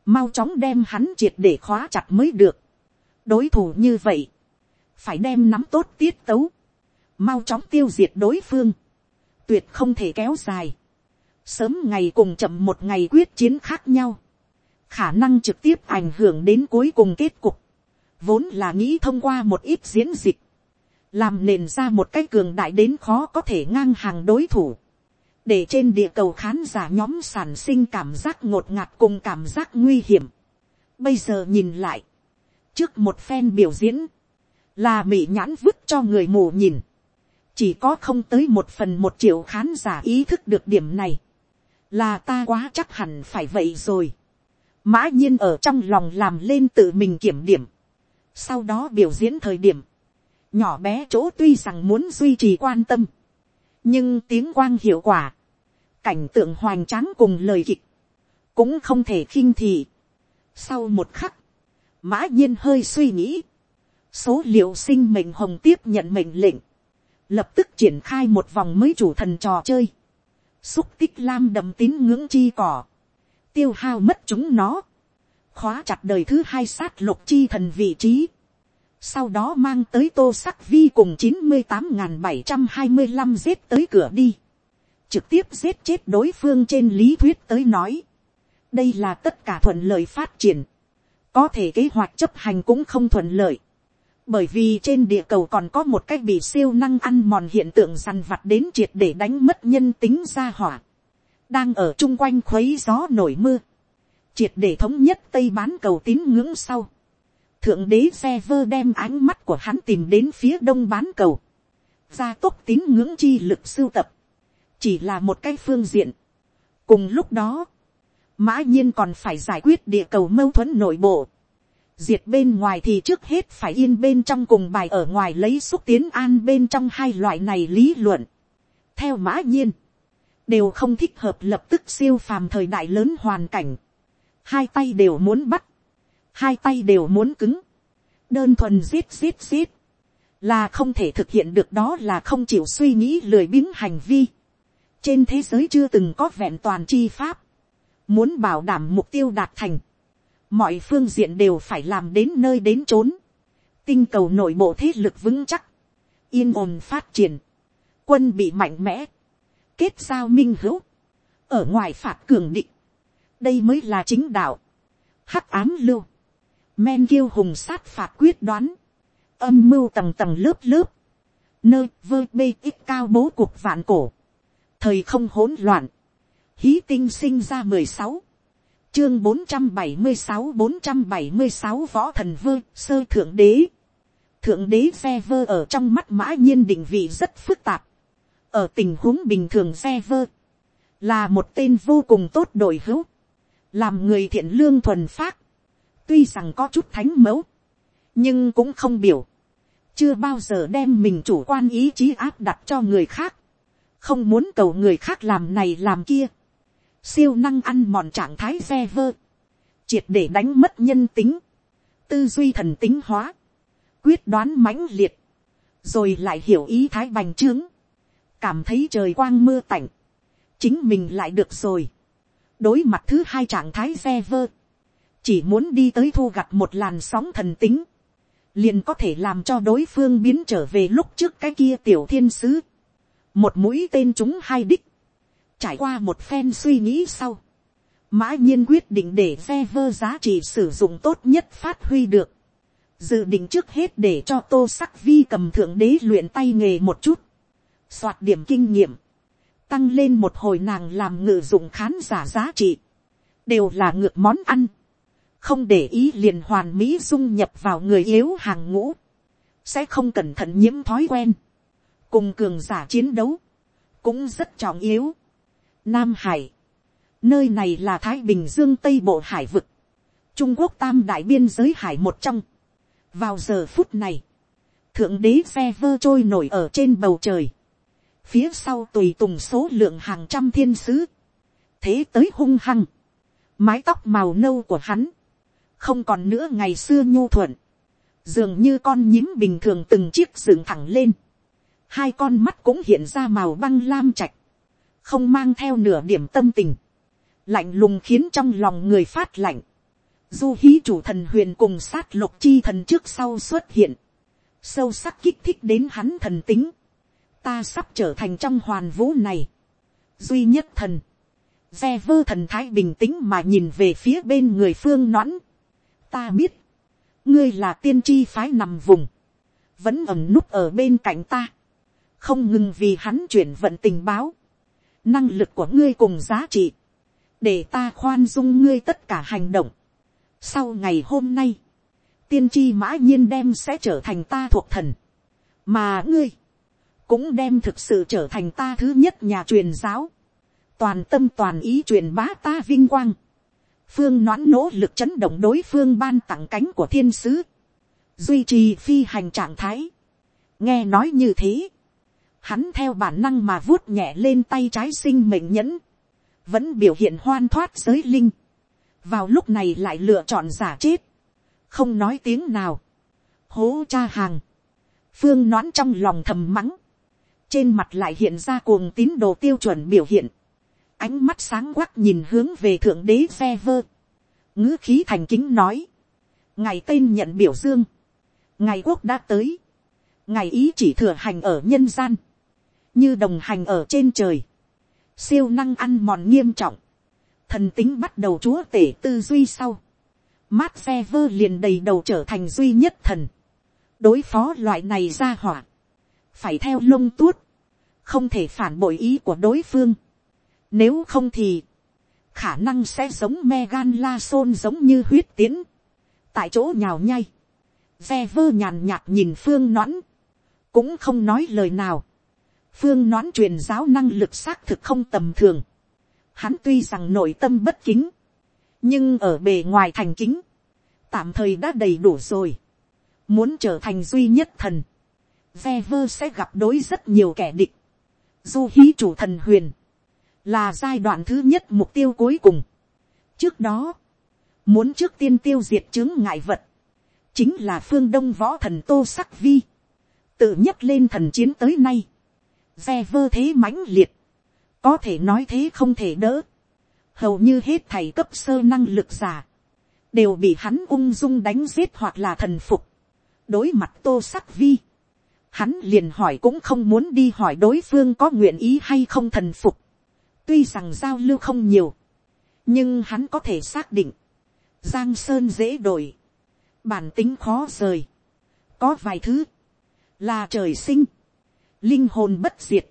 mau chóng đem hắn triệt để khóa chặt mới được. đối thủ như vậy, phải đem nắm tốt tiết tấu, mau chóng tiêu diệt đối phương, tuyệt không thể kéo dài, sớm ngày cùng chậm một ngày quyết chiến khác nhau, khả năng trực tiếp ảnh hưởng đến cuối cùng kết cục, vốn là nghĩ thông qua một ít diễn dịch, làm nền ra một cái cường đại đến khó có thể ngang hàng đối thủ, để trên địa cầu khán giả nhóm sản sinh cảm giác ngột ngạt cùng cảm giác nguy hiểm. Bây giờ nhìn lại, trước một phen biểu diễn, là mỹ nhãn vứt cho người mù nhìn, chỉ có không tới một phần một triệu khán giả ý thức được điểm này, là ta quá chắc hẳn phải vậy rồi. mã nhiên ở trong lòng làm lên tự mình kiểm điểm, sau đó biểu diễn thời điểm, nhỏ bé chỗ tuy rằng muốn duy trì quan tâm, nhưng tiếng quang hiệu quả, cảnh tượng hoành tráng cùng lời kịch, cũng không thể khinh thị. Sau một khắc, mã nhiên hơi suy nghĩ, số liệu sinh mệnh hồng tiếp nhận mệnh lệnh, lập tức triển khai một vòng mới chủ thần trò chơi, xúc tích lam đầm tín ngưỡng chi cỏ, tiêu hao mất chúng nó, khóa chặt đời thứ hai sát lục chi thần vị trí, sau đó mang tới tô sắc vi cùng chín mươi tám n bảy trăm hai mươi năm giết tới cửa đi, trực tiếp giết chết đối phương trên lý thuyết tới nói, đây là tất cả thuận lợi phát triển, có thể kế hoạch chấp hành cũng không thuận lợi, bởi vì trên địa cầu còn có một cách bị siêu năng ăn mòn hiện tượng dằn vặt đến triệt để đánh mất nhân tính ra hỏa, đang ở chung quanh khuấy gió nổi mưa, triệt để thống nhất tây bán cầu tín ngưỡng sau, thượng đế xe vơ đem ánh mắt của hắn tìm đến phía đông bán cầu, gia tốc tín ngưỡng chi lực sưu tập, chỉ là một cái phương diện. cùng lúc đó, mã nhiên còn phải giải quyết địa cầu mâu thuẫn nội bộ, diệt bên ngoài thì trước hết phải yên bên trong cùng bài ở ngoài lấy xúc tiến an bên trong hai loại này lý luận. theo mã nhiên, đều không thích hợp lập tức siêu phàm thời đại lớn hoàn cảnh, hai tay đều muốn bắt, hai tay đều muốn cứng, đơn thuần giết giết giết, là không thể thực hiện được đó là không chịu suy nghĩ lười biếng hành vi. trên thế giới chưa từng có vẹn toàn chi pháp, muốn bảo đảm mục tiêu đạt thành, mọi phương diện đều phải làm đến nơi đến chốn, tinh cầu nội bộ thế lực vững chắc, yên ổn phát triển, quân bị mạnh mẽ, kết giao minh hữu, ở ngoài phạt cường định, đây mới là chính đạo, hắc ám lưu, men kiêu hùng sát phạt quyết đoán, âm mưu tầng tầng lớp lớp, nơi vơ bê ít cao bố cuộc vạn cổ, thời không hỗn loạn, hí tinh sinh ra mười sáu, chương bốn trăm bảy mươi sáu bốn trăm bảy mươi sáu võ thần vơ sơ thượng đế, thượng đế xe vơ ở trong mắt mã nhiên định vị rất phức tạp, ở tình huống bình thường xe vơ, là một tên vô cùng tốt đội hữu, làm người thiện lương thuần phát, tuy rằng có chút thánh mẫu, nhưng cũng không biểu, chưa bao giờ đem mình chủ quan ý chí áp đặt cho người khác, không muốn cầu người khác làm này làm kia, siêu năng ăn mòn trạng thái ve vơ, triệt để đánh mất nhân tính, tư duy thần tính hóa, quyết đoán mãnh liệt, rồi lại hiểu ý thái bành trướng, cảm thấy trời quang mưa tạnh, chính mình lại được rồi, đối mặt thứ hai trạng thái xe vơ, chỉ muốn đi tới thu gặt một làn sóng thần tính, liền có thể làm cho đối phương biến trở về lúc trước cái kia tiểu thiên sứ, một mũi tên chúng hai đích, trải qua một phen suy nghĩ sau, mã nhiên quyết định để ve vơ giá trị sử dụng tốt nhất phát huy được, dự định trước hết để cho tô sắc vi cầm thượng đế luyện tay nghề một chút, soạt điểm kinh nghiệm, tăng lên một hồi nàng làm ngự dụng khán giả giá trị, đều là ngược món ăn, không để ý liền hoàn mỹ dung nhập vào người yếu hàng ngũ, sẽ không cẩn thận nhiễm thói quen, cùng cường giả chiến đấu, cũng rất trọng yếu. Nam Hải, nơi này là Thái Bình Dương Tây Bộ Hải vực, Trung Quốc tam đại biên giới hải một trong. Vào giờ phút này, thượng đế xe vơ trôi nổi ở trên bầu trời, phía sau tùy tùng số lượng hàng trăm thiên sứ, thế tới hung hăng, mái tóc màu nâu của hắn, không còn nữa ngày xưa nhu thuận, dường như con nhím bình thường từng chiếc dựng thẳng lên, hai con mắt cũng hiện ra màu băng lam trạch, không mang theo nửa điểm tâm tình, lạnh lùng khiến trong lòng người phát lạnh, du hí chủ thần huyền cùng sát lục chi thần trước sau xuất hiện, sâu sắc kích thích đến hắn thần tính, ta sắp trở thành trong hoàn vũ này, duy nhất thần, ve vơ thần thái bình tĩnh mà nhìn về phía bên người phương nõn, ta biết, ngươi là tiên tri phái nằm vùng, vẫn ẩm núp ở bên cạnh ta, không ngừng vì hắn chuyển vận tình báo, năng lực của ngươi cùng giá trị, để ta khoan dung ngươi tất cả hành động. Sau ngày hôm nay, tiên tri mã nhiên đem sẽ trở thành ta thuộc thần, mà ngươi, cũng đem thực sự trở thành ta thứ nhất nhà truyền giáo, toàn tâm toàn ý truyền bá ta vinh quang, phương noãn nỗ lực chấn động đối phương ban tặng cánh của thiên sứ, duy trì phi hành trạng thái. nghe nói như thế, hắn theo bản năng mà vuốt nhẹ lên tay trái sinh mệnh nhẫn, vẫn biểu hiện hoan thoát giới linh, vào lúc này lại lựa chọn giả chết, không nói tiếng nào, hố cha hàng, phương noãn trong lòng thầm mắng, trên mặt lại hiện ra cuồng tín đồ tiêu chuẩn biểu hiện, ánh mắt sáng quắc nhìn hướng về thượng đế xe vơ, ngữ khí thành kính nói, ngày tên nhận biểu dương, ngày quốc đã tới, ngày ý chỉ thừa hành ở nhân gian, như đồng hành ở trên trời, siêu năng ăn mòn nghiêm trọng, thần tính bắt đầu chúa tể tư duy sau, mát xe vơ liền đầy đầu trở thành duy nhất thần, đối phó loại này ra hỏa, phải theo lông tuốt, không thể phản bội ý của đối phương, nếu không thì, khả năng sẽ giống Megan La Son giống như huyết tiến. Tại chỗ nhào nhay. Ve vơ nhàn nhạt nhìn phương nõn. Cũng không nói lời nào. Phương nõn truyền giáo năng lực xác thực không tầm thường. Hắn tuy rằng nội tâm bất kính. Nhưng ở bề ngoài thành kính. Tạm thời đã đầy đủ rồi. Muốn trở thành duy nhất thần. Ve vơ sẽ gặp đối rất nhiều kẻ địch. Du hí chủ thần huyền là giai đoạn thứ nhất mục tiêu cuối cùng. trước đó, muốn trước tiên tiêu diệt chứng ngại vật, chính là phương đông võ thần tô sắc vi, tự nhất lên thần chiến tới nay, ve vơ thế mãnh liệt, có thể nói thế không thể đỡ, hầu như hết thầy cấp sơ năng lực giả, đều bị hắn ung dung đánh giết hoặc là thần phục, đối mặt tô sắc vi, hắn liền hỏi cũng không muốn đi hỏi đối phương có nguyện ý hay không thần phục, Tuy rằng giao lưu không nhiều. Nhưng hắn có thể xác định. Giang Sơn dễ đổi. Bản tính khó rời. Có vài thứ. Là trời sinh. Linh hồn bất diệt.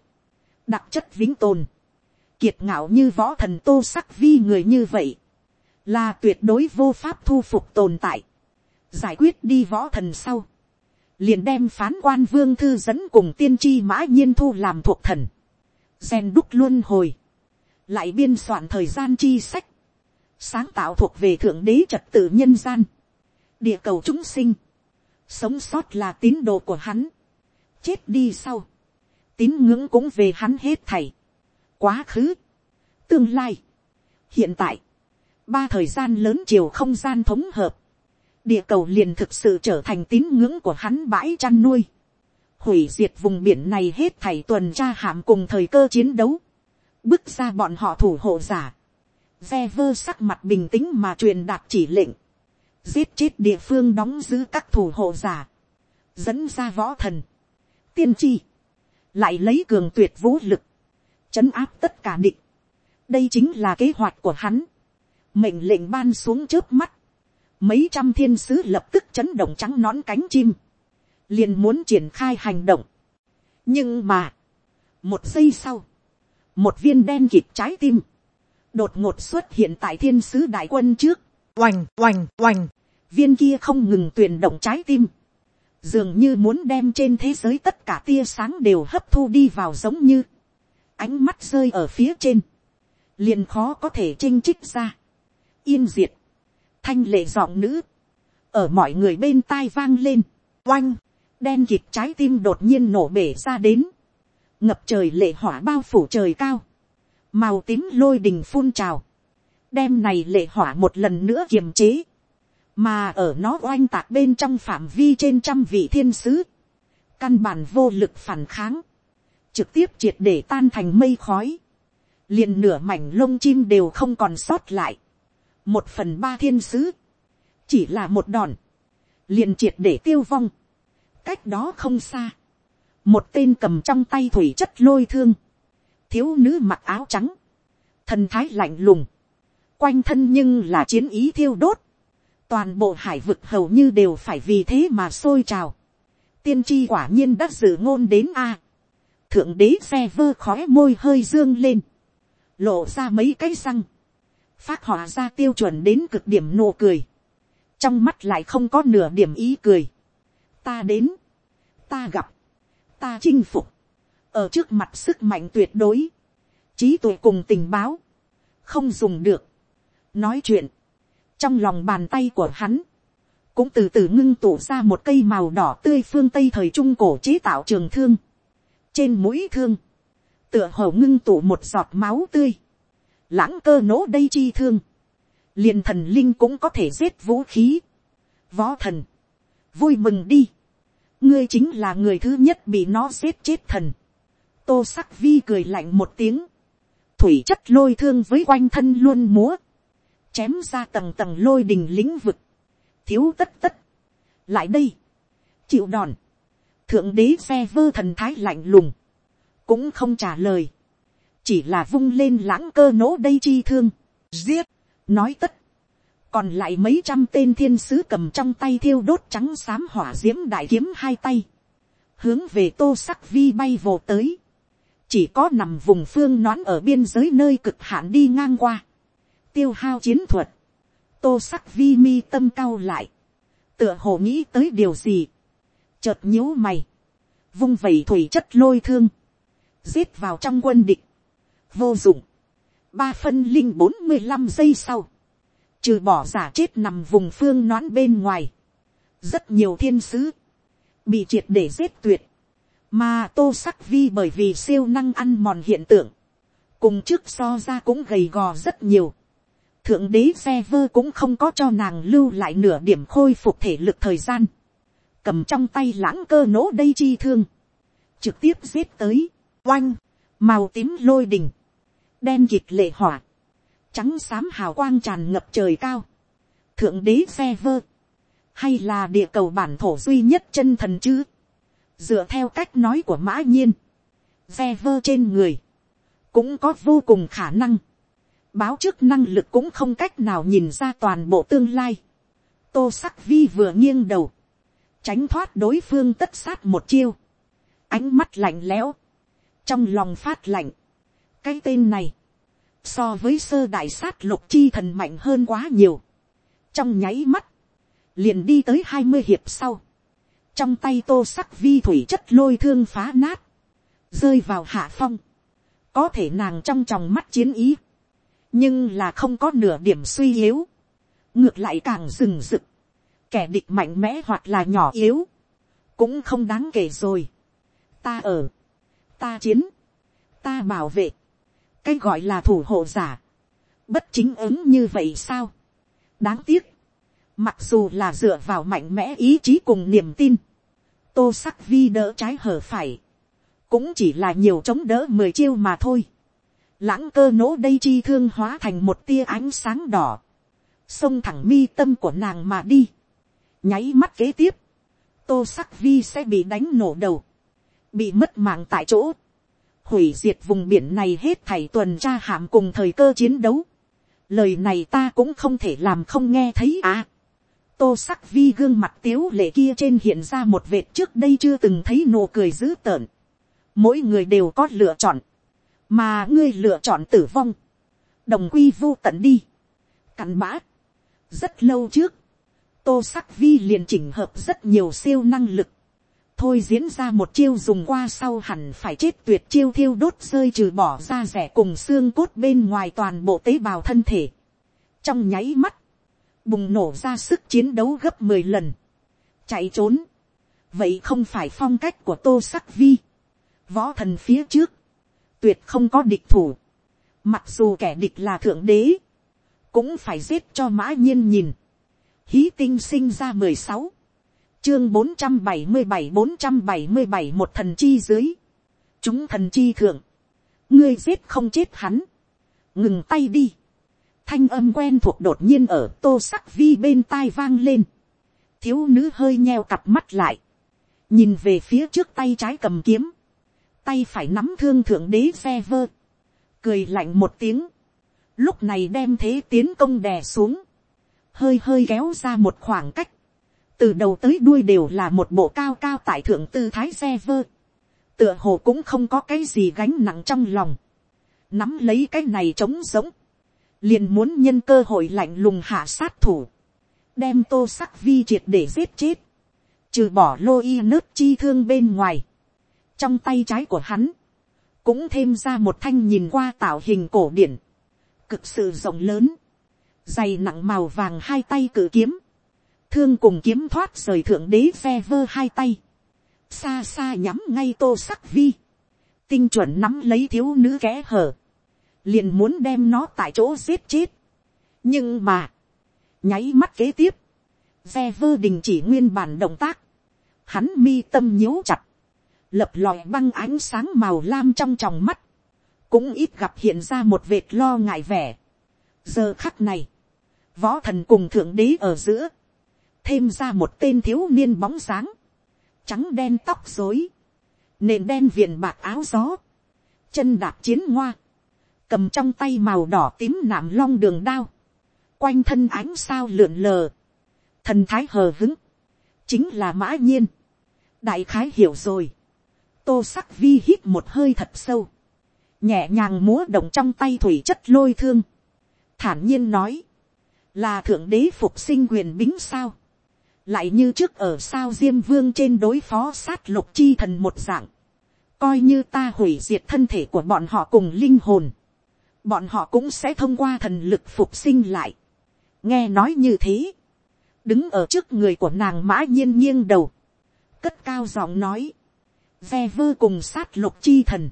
Đặc chất vĩnh tồn. Kiệt ngạo như võ thần tô sắc vi người như vậy. Là tuyệt đối vô pháp thu phục tồn tại. Giải quyết đi võ thần sau liền đem phán quan vương thư dẫn cùng tiên tri mã nhiên thu làm thuộc thần, gen đúc luôn hồi, lại biên soạn thời gian chi sách, sáng tạo thuộc về thượng đế trật tự nhân gian, địa cầu chúng sinh, sống sót là tín đồ của hắn, chết đi sau, tín ngưỡng cũng về hắn hết thảy, quá khứ, tương lai, hiện tại, ba thời gian lớn chiều không gian thống hợp, địa cầu liền thực sự trở thành tín ngưỡng của hắn bãi chăn nuôi, hủy diệt vùng biển này hết thảy tuần tra hạm cùng thời cơ chiến đấu, bước ra bọn họ thủ hộ giả, ve vơ sắc mặt bình tĩnh mà truyền đạt chỉ lệnh, giết chết địa phương đóng giữ các thủ hộ giả, dẫn ra võ thần, tiên tri, lại lấy cường tuyệt vũ lực, chấn áp tất cả địch. đây chính là kế hoạch của hắn, mệnh lệnh ban xuống trước mắt, mấy trăm thiên sứ lập tức chấn động trắng nón cánh chim, liền muốn triển khai hành động. nhưng mà, một giây sau, một viên đen kịt trái tim, đột ngột xuất hiện tại thiên sứ đại quân trước, oành oành oành, viên kia không ngừng tuyển động trái tim, dường như muốn đem trên thế giới tất cả tia sáng đều hấp thu đi vào giống như, ánh mắt rơi ở phía trên, liền khó có thể chinh trích ra, yên diệt, thanh lệ giọng nữ, ở mọi người bên tai vang lên, oanh, đen kịt trái tim đột nhiên nổ bể ra đến, ngập trời lệ hỏa bao phủ trời cao, màu tím lôi đình phun trào, đem này lệ hỏa một lần nữa kiềm chế, mà ở nó oanh tạc bên trong phạm vi trên trăm vị thiên sứ, căn bản vô lực phản kháng, trực tiếp triệt để tan thành mây khói, liền nửa mảnh lông chim đều không còn sót lại, một phần ba thiên sứ, chỉ là một đòn, liền triệt để tiêu vong, cách đó không xa, một tên cầm trong tay thủy chất lôi thương, thiếu nữ mặc áo trắng, thần thái lạnh lùng, quanh thân nhưng là chiến ý thiêu đốt, toàn bộ hải vực hầu như đều phải vì thế mà sôi trào, tiên tri quả nhiên đã dự ngôn đến a, thượng đế xe vơ khói môi hơi dương lên, lộ ra mấy cái răng, phát họa ra tiêu chuẩn đến cực điểm nụ cười, trong mắt lại không có nửa điểm ý cười, ta đến, ta gặp, ta chinh phục, ở trước mặt sức mạnh tuyệt đối, trí tuệ cùng tình báo, không dùng được, nói chuyện, trong lòng bàn tay của hắn, cũng từ từ ngưng tụ ra một cây màu đỏ tươi phương tây thời trung cổ chế tạo trường thương, trên mũi thương, tựa hồ ngưng tụ một giọt máu tươi, lãng cơ nỗ đây chi thương, liền thần linh cũng có thể giết vũ khí, võ thần, vui mừng đi, ngươi chính là người thứ nhất bị nó giết chết thần, tô sắc vi cười lạnh một tiếng, thủy chất lôi thương với quanh thân luôn múa, chém ra tầng tầng lôi đình lĩnh vực, thiếu tất tất, lại đây, chịu đòn, thượng đế xe vơ thần thái lạnh lùng, cũng không trả lời, chỉ là vung lên lãng cơ nỗ đây chi thương, giết, nói tất, còn lại mấy trăm tên thiên sứ cầm trong tay thiêu đốt trắng xám hỏa d i ễ m đại kiếm hai tay, hướng về tô sắc vi bay vồ tới, chỉ có nằm vùng phương nón ở biên giới nơi cực hạn đi ngang qua, tiêu hao chiến thuật, tô sắc vi mi tâm cao lại, tựa hồ nghĩ tới điều gì, chợt nhíu mày, vung vẩy thủy chất lôi thương, giết vào trong quân địch, vô dụng, ba phân linh bốn mươi năm giây sau, trừ bỏ giả chết nằm vùng phương noãn bên ngoài, rất nhiều thiên sứ, bị triệt để giết tuyệt, mà tô sắc vi bởi vì siêu năng ăn mòn hiện tượng, cùng trước so ra cũng gầy gò rất nhiều, thượng đế xe vơ cũng không có cho nàng lưu lại nửa điểm khôi phục thể lực thời gian, cầm trong tay lãng cơ nỗ đây chi thương, trực tiếp giết tới, oanh, màu tím lôi đình, đen kịch lệ hỏa, trắng xám hào quang tràn ngập trời cao, thượng đế xe vơ, hay là địa cầu bản thổ duy nhất chân thần chứ, dựa theo cách nói của mã nhiên, xe vơ trên người, cũng có vô cùng khả năng, báo trước năng lực cũng không cách nào nhìn ra toàn bộ tương lai, tô sắc vi vừa nghiêng đầu, tránh thoát đối phương tất sát một chiêu, ánh mắt lạnh lẽo, trong lòng phát lạnh, cái tên này, so với sơ đại sát lục chi thần mạnh hơn quá nhiều. trong nháy mắt, liền đi tới hai mươi hiệp sau, trong tay tô sắc vi thủy chất lôi thương phá nát, rơi vào hạ phong, có thể nàng trong tròng mắt chiến ý, nhưng là không có nửa điểm suy yếu, ngược lại càng rừng rực, kẻ địch mạnh mẽ hoặc là nhỏ yếu, cũng không đáng kể rồi. ta ở, ta chiến, ta bảo vệ, cái gọi là thủ hộ giả, bất chính ứng như vậy sao. đáng tiếc, mặc dù là dựa vào mạnh mẽ ý chí cùng niềm tin, tô sắc vi đỡ trái hở phải, cũng chỉ là nhiều chống đỡ mười chiêu mà thôi. lãng cơ nỗ đây chi thương hóa thành một tia ánh sáng đỏ, xông thẳng mi tâm của nàng mà đi, nháy mắt kế tiếp, tô sắc vi sẽ bị đánh nổ đầu, bị mất mạng tại chỗ, hủy diệt vùng biển này hết thảy tuần tra hạm cùng thời cơ chiến đấu. Lời này ta cũng không thể làm không nghe thấy à. Tô sắc vi gương mặt tiếu lệ kia trên hiện ra một vệt trước đây chưa từng thấy nụ cười dữ tợn. Mỗi người đều có lựa chọn. Mà ngươi lựa chọn tử vong. Đồng quy vô tận đi. Cặn bã. Rất lâu trước. Tô sắc vi liền chỉnh hợp rất nhiều siêu năng lực thôi diễn ra một chiêu dùng qua sau hẳn phải chết tuyệt chiêu thiêu đốt rơi trừ bỏ ra rẻ cùng xương cốt bên ngoài toàn bộ tế bào thân thể. trong nháy mắt, bùng nổ ra sức chiến đấu gấp mười lần, chạy trốn, vậy không phải phong cách của tô sắc vi, võ thần phía trước, tuyệt không có địch thủ, mặc dù kẻ địch là thượng đế, cũng phải giết cho mã nhiên nhìn, hí tinh sinh ra mười sáu, chương bốn trăm bảy mươi bảy bốn trăm bảy mươi bảy một thần chi dưới, chúng thần chi thượng, ngươi giết không chết hắn, ngừng tay đi, thanh âm quen thuộc đột nhiên ở tô sắc vi bên tai vang lên, thiếu nữ hơi nheo cặp mắt lại, nhìn về phía trước tay trái cầm kiếm, tay phải nắm thương thượng đế xe vơ, cười lạnh một tiếng, lúc này đem thế tiến công đè xuống, hơi hơi kéo ra một khoảng cách, từ đầu tới đuôi đều là một bộ cao cao tại thượng tư thái xe vơ, tựa hồ cũng không có cái gì gánh nặng trong lòng, nắm lấy cái này trống giống, liền muốn nhân cơ hội lạnh lùng hạ sát thủ, đem tô sắc vi triệt để giết chết, trừ bỏ lô y nớt chi thương bên ngoài, trong tay trái của hắn, cũng thêm ra một thanh nhìn qua tạo hình cổ điển, cực sự rộng lớn, dày nặng màu vàng hai tay cử kiếm, thương cùng kiếm thoát rời thượng đế phe vơ hai tay, xa xa nhắm ngay tô sắc vi, tinh chuẩn nắm lấy thiếu nữ kẽ hở, liền muốn đem nó tại chỗ giết chết. nhưng mà, nháy mắt kế tiếp, ve vơ đình chỉ nguyên bản động tác, hắn mi tâm nhíu chặt, lập lòi băng ánh sáng màu lam trong tròng mắt, cũng ít gặp hiện ra một vệt lo ngại vẻ. giờ khắc này, võ thần cùng thượng đế ở giữa, thêm ra một tên thiếu niên bóng dáng, trắng đen tóc dối, nền đen viền bạc áo gió, chân đạp chiến ngoa, cầm trong tay màu đỏ tím nạm long đường đao, quanh thân ánh sao lượn lờ, thần thái hờ hứng, chính là mã nhiên, đại khái hiểu rồi, tô sắc vi hít một hơi thật sâu, nhẹ nhàng múa động trong tay thủy chất lôi thương, thản nhiên nói, là thượng đế phục sinh quyền bính sao, lại như trước ở sao diêm vương trên đối phó sát lục chi thần một dạng, coi như ta hủy diệt thân thể của bọn họ cùng linh hồn, bọn họ cũng sẽ thông qua thần lực phục sinh lại. nghe nói như thế, đứng ở trước người của nàng mã nhiên nghiêng đầu, cất cao giọng nói, ve vơ cùng sát lục chi thần,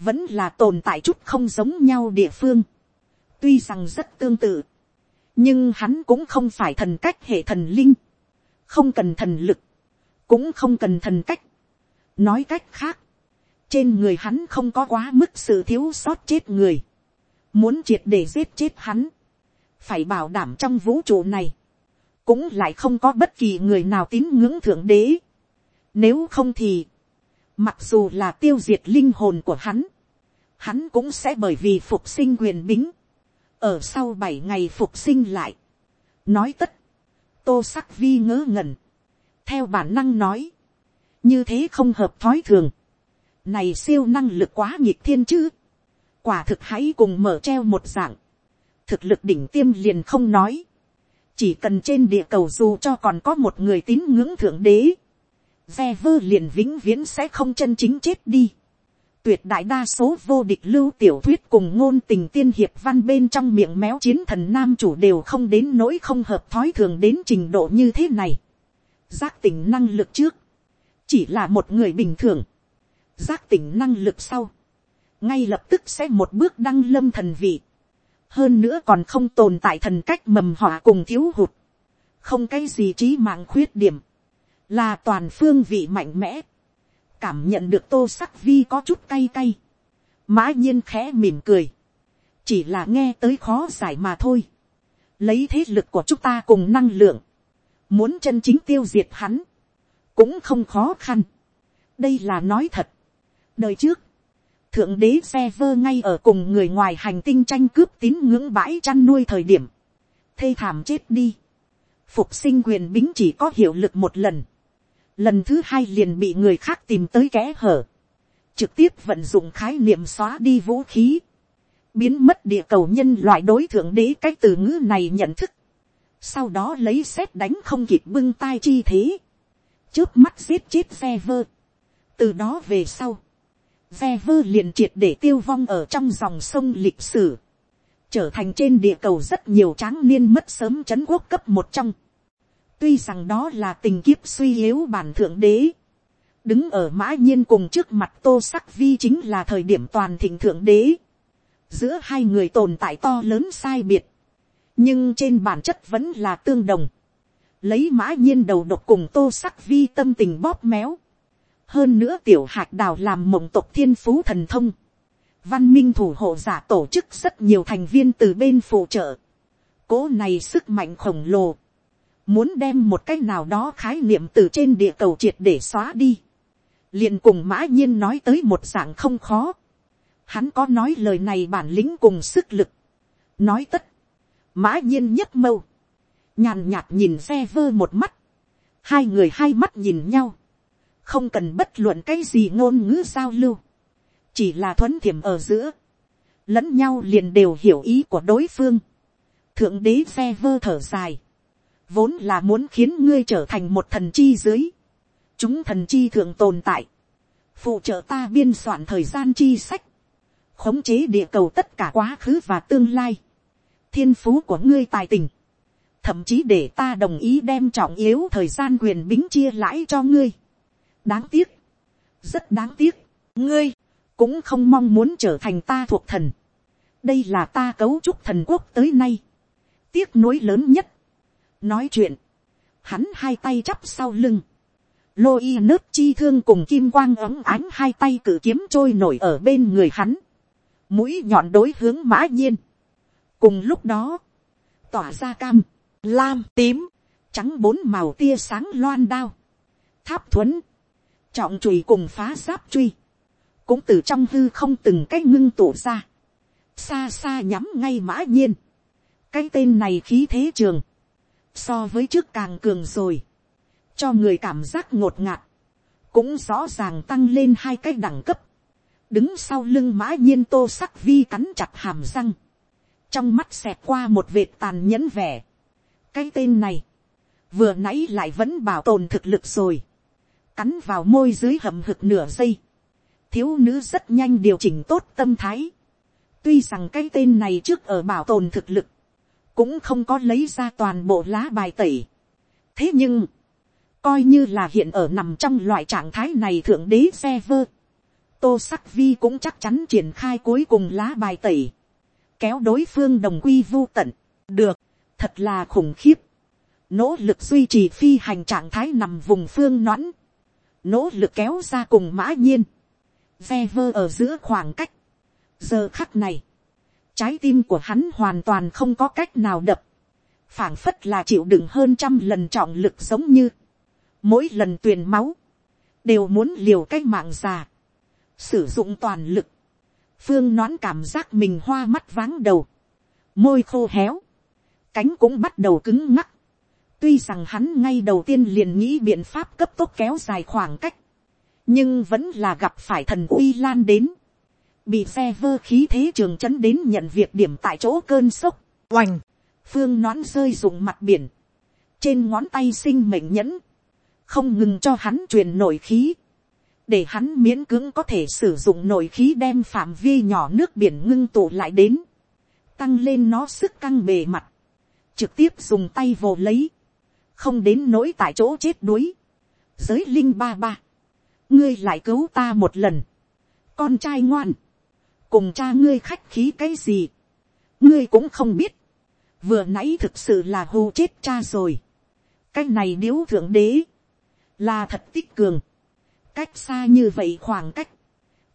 vẫn là tồn tại chút không giống nhau địa phương, tuy rằng rất tương tự, nhưng hắn cũng không phải thần cách hệ thần linh, không cần thần lực, cũng không cần thần cách. nói cách khác, trên người hắn không có quá mức sự thiếu sót chết người, muốn triệt để giết chết hắn, phải bảo đảm trong vũ trụ này, cũng lại không có bất kỳ người nào tín ngưỡng thượng đế. Nếu không thì, mặc dù là tiêu diệt linh hồn của hắn, hắn cũng sẽ bởi vì phục sinh quyền bính, ở sau bảy ngày phục sinh lại. nói tất, tô sắc vi ngớ ngẩn, theo bản năng nói, như thế không hợp thói thường, này siêu năng lực quá nhịp thiên chứ, quả thực hãy cùng mở treo một dạng, thực lực đỉnh tiêm liền không nói, chỉ cần trên địa cầu dù cho còn có một người tín ngưỡng thượng đế, ve vơ liền vĩnh viễn sẽ không chân chính chết đi tuyệt đại đa số vô địch lưu tiểu thuyết cùng ngôn tình tiên hiệp văn bên trong miệng méo chiến thần nam chủ đều không đến nỗi không hợp thói thường đến trình độ như thế này. giác tỉnh năng lực trước, chỉ là một người bình thường. giác tỉnh năng lực sau, ngay lập tức sẽ một bước đăng lâm thần vị. hơn nữa còn không tồn tại thần cách mầm họa cùng thiếu hụt. không cái gì trí mạng khuyết điểm. là toàn phương vị mạnh mẽ cảm nhận được tô sắc vi có chút cay cay. mã nhiên khẽ mỉm cười. chỉ là nghe tới khó giải mà thôi. lấy thế lực của chúng ta cùng năng lượng. muốn chân chính tiêu diệt hắn. cũng không khó khăn. đây là nói thật. đời trước, thượng đế xe vơ ngay ở cùng người ngoài hành tinh tranh cướp tín ngưỡng bãi chăn nuôi thời điểm, thê thảm chết đi, phục sinh quyền bính chỉ có hiệu lực một lần, lần thứ hai liền bị người khác tìm tới kẽ hở, trực tiếp vận dụng khái niệm xóa đi vũ khí, biến mất địa cầu nhân loại đối thượng đế cái từ ngữ này nhận thức, sau đó lấy xét đánh không kịp bưng tai chi thế, trước mắt giết chết xe vơ. từ đó về sau, xe vơ liền triệt để tiêu vong ở trong dòng sông lịch sử, trở thành trên địa cầu rất nhiều tráng niên mất sớm c h ấ n quốc cấp một trong tuy rằng đó là tình kiếp suy yếu bản thượng đế, đứng ở mã nhiên cùng trước mặt tô sắc vi chính là thời điểm toàn thịnh thượng đế, giữa hai người tồn tại to lớn sai biệt, nhưng trên bản chất vẫn là tương đồng, lấy mã nhiên đầu độc cùng tô sắc vi tâm tình bóp méo, hơn nữa tiểu hạt đào làm mộng tộc thiên phú thần thông, văn minh thủ hộ giả tổ chức rất nhiều thành viên từ bên phụ trợ. Cố này sức mạnh khổng lồ. Muốn đem một cái nào đó khái niệm từ trên địa cầu triệt để xóa đi. liền cùng mã nhiên nói tới một dạng không khó. Hắn có nói lời này bản lĩnh cùng sức lực. Nói tất. Mã nhiên nhấc mâu. Nhàn nhạt nhìn xe vơ một mắt. Hai người hai mắt nhìn nhau. Không cần bất luận cái gì ngôn ngữ giao lưu chỉ là thuấn thiểm ở giữa, lẫn nhau liền đều hiểu ý của đối phương. thượng đế xe vơ thở dài, vốn là muốn khiến ngươi trở thành một thần chi dưới, chúng thần chi thượng tồn tại, phụ trợ ta biên soạn thời gian chi sách, khống chế địa cầu tất cả quá khứ và tương lai, thiên phú của ngươi tài tình, thậm chí để ta đồng ý đem trọng yếu thời gian quyền bính chia lãi cho ngươi. đáng tiếc, rất đáng tiếc, ngươi, cũng không mong muốn trở thành ta thuộc thần. đây là ta cấu trúc thần quốc tới nay. tiếc nuối lớn nhất nói chuyện, hắn hai tay chắp sau lưng. lô y nớt chi thương cùng kim quang ấm ánh hai tay cử kiếm trôi nổi ở bên người hắn. mũi nhọn đối hướng mã nhiên. cùng lúc đó, tỏa ra cam, lam, tím, trắng bốn màu tia sáng loan đao. tháp thuấn, trọng chùy cùng phá giáp truy cũng từ trong hư không từng cái ngưng tụ ra, xa xa nhắm ngay mã nhiên, cái tên này khí thế trường, so với trước càng cường rồi, cho người cảm giác ngột ngạt, cũng rõ ràng tăng lên hai cái đẳng cấp, đứng sau lưng mã nhiên tô sắc vi cắn chặt hàm răng, trong mắt xẹt qua một vệt tàn nhẫn vẻ, cái tên này, vừa nãy lại vẫn bảo tồn thực lực rồi, cắn vào môi dưới hầm hực nửa giây, thiếu nữ rất nhanh điều chỉnh tốt tâm thái. tuy rằng cái tên này trước ở bảo tồn thực lực, cũng không có lấy ra toàn bộ lá bài tẩy. thế nhưng, coi như là hiện ở nằm trong loại trạng thái này thượng đế xe vơ. tô sắc vi cũng chắc chắn triển khai cuối cùng lá bài tẩy. kéo đối phương đồng quy vô tận. được, thật là khủng khiếp. nỗ lực duy trì phi hành trạng thái nằm vùng phương noãn. nỗ lực kéo ra cùng mã nhiên xe vơ ở giữa khoảng cách. giờ khắc này, trái tim của hắn hoàn toàn không có cách nào đập, phảng phất là chịu đựng hơn trăm lần trọng lực giống như, mỗi lần tuyền máu, đều muốn liều cái mạng già, sử dụng toàn lực, phương nón cảm giác mình hoa mắt váng đầu, môi khô héo, cánh cũng bắt đầu cứng ngắc, tuy rằng hắn ngay đầu tiên liền nghĩ biện pháp cấp tốc kéo dài khoảng cách, nhưng vẫn là gặp phải thần uy lan đến, bị xe vơ khí thế trường chấn đến nhận việc điểm tại chỗ cơn sốc, oành, phương nón rơi dùng mặt biển, trên ngón tay sinh mệnh nhẫn, không ngừng cho hắn truyền nổi khí, để hắn miễn cưỡng có thể sử dụng nổi khí đem phạm vi nhỏ nước biển ngưng tụ lại đến, tăng lên nó sức căng bề mặt, trực tiếp dùng tay vồ lấy, không đến nỗi tại chỗ chết đuối, giới linh ba ba, ngươi lại cứu ta một lần, con trai ngoan, cùng cha ngươi khách khí cái gì, ngươi cũng không biết, vừa nãy thực sự là hù chết cha rồi, cái này điếu thượng đế, là thật tích cường, cách xa như vậy khoảng cách,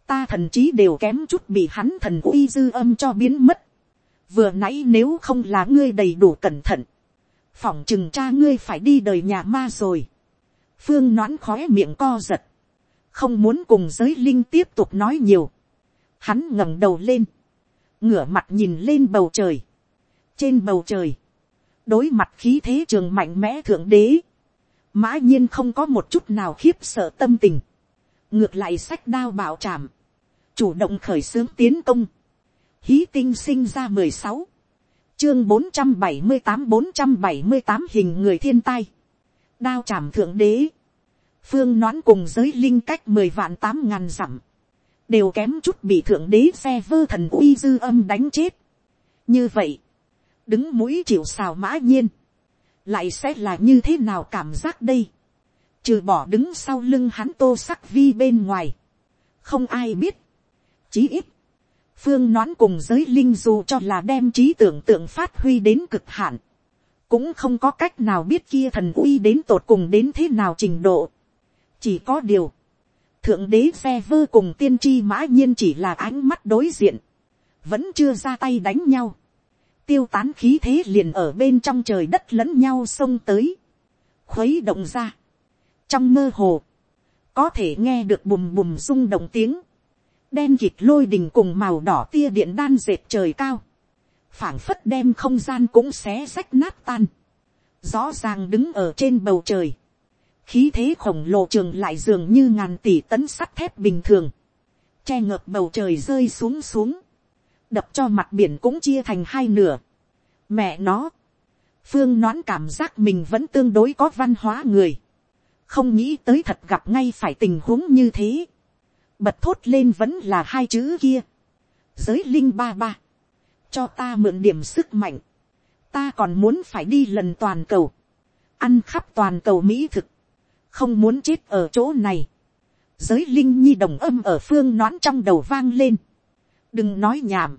ta thần trí đều kém chút bị hắn thần uy dư âm cho biến mất, vừa nãy nếu không là ngươi đầy đủ cẩn thận, phỏng chừng cha ngươi phải đi đời nhà ma rồi, phương noãn khói miệng co giật, không muốn cùng giới linh tiếp tục nói nhiều, hắn ngẩng đầu lên, ngửa mặt nhìn lên bầu trời, trên bầu trời, đối mặt khí thế trường mạnh mẽ thượng đế, mã nhiên không có một chút nào khiếp sợ tâm tình, ngược lại sách đao bảo trảm, chủ động khởi xướng tiến công, hí tinh sinh ra mười sáu, chương bốn trăm bảy mươi tám bốn trăm bảy mươi tám hình người thiên tai, đao trảm thượng đế, phương nón cùng giới linh cách mười vạn tám ngàn dặm, đều kém chút bị thượng đế xe vơ thần uy dư âm đánh chết. như vậy, đứng mũi chịu xào mã nhiên, lại sẽ là như thế nào cảm giác đây, trừ bỏ đứng sau lưng hắn tô sắc vi bên ngoài, không ai biết, chí ít, phương nón cùng giới linh dù cho là đem trí tưởng tượng phát huy đến cực hạn, cũng không có cách nào biết kia thần uy đến tột cùng đến thế nào trình độ. chỉ có điều, thượng đế xe vơ cùng tiên tri mã nhiên chỉ là ánh mắt đối diện, vẫn chưa ra tay đánh nhau, tiêu tán khí thế liền ở bên trong trời đất lẫn nhau xông tới, khuấy động ra, trong mơ hồ, có thể nghe được bùm bùm rung động tiếng, đen kịt lôi đình cùng màu đỏ tia điện đan dệt trời cao, phảng phất đem không gian cũng xé rách nát tan, rõ ràng đứng ở trên bầu trời, khí thế khổng lồ trường lại dường như ngàn tỷ tấn sắt thép bình thường, che ngợp bầu trời rơi xuống xuống, đập cho mặt biển cũng chia thành hai nửa. Mẹ nó, phương nón cảm giác mình vẫn tương đối có văn hóa người, không nghĩ tới thật gặp ngay phải tình huống như thế, bật thốt lên vẫn là hai chữ kia, giới linh ba ba, cho ta mượn điểm sức mạnh, ta còn muốn phải đi lần toàn cầu, ăn khắp toàn cầu mỹ thực, không muốn chết ở chỗ này, giới linh nhi đồng âm ở phương nón trong đầu vang lên, đừng nói nhảm,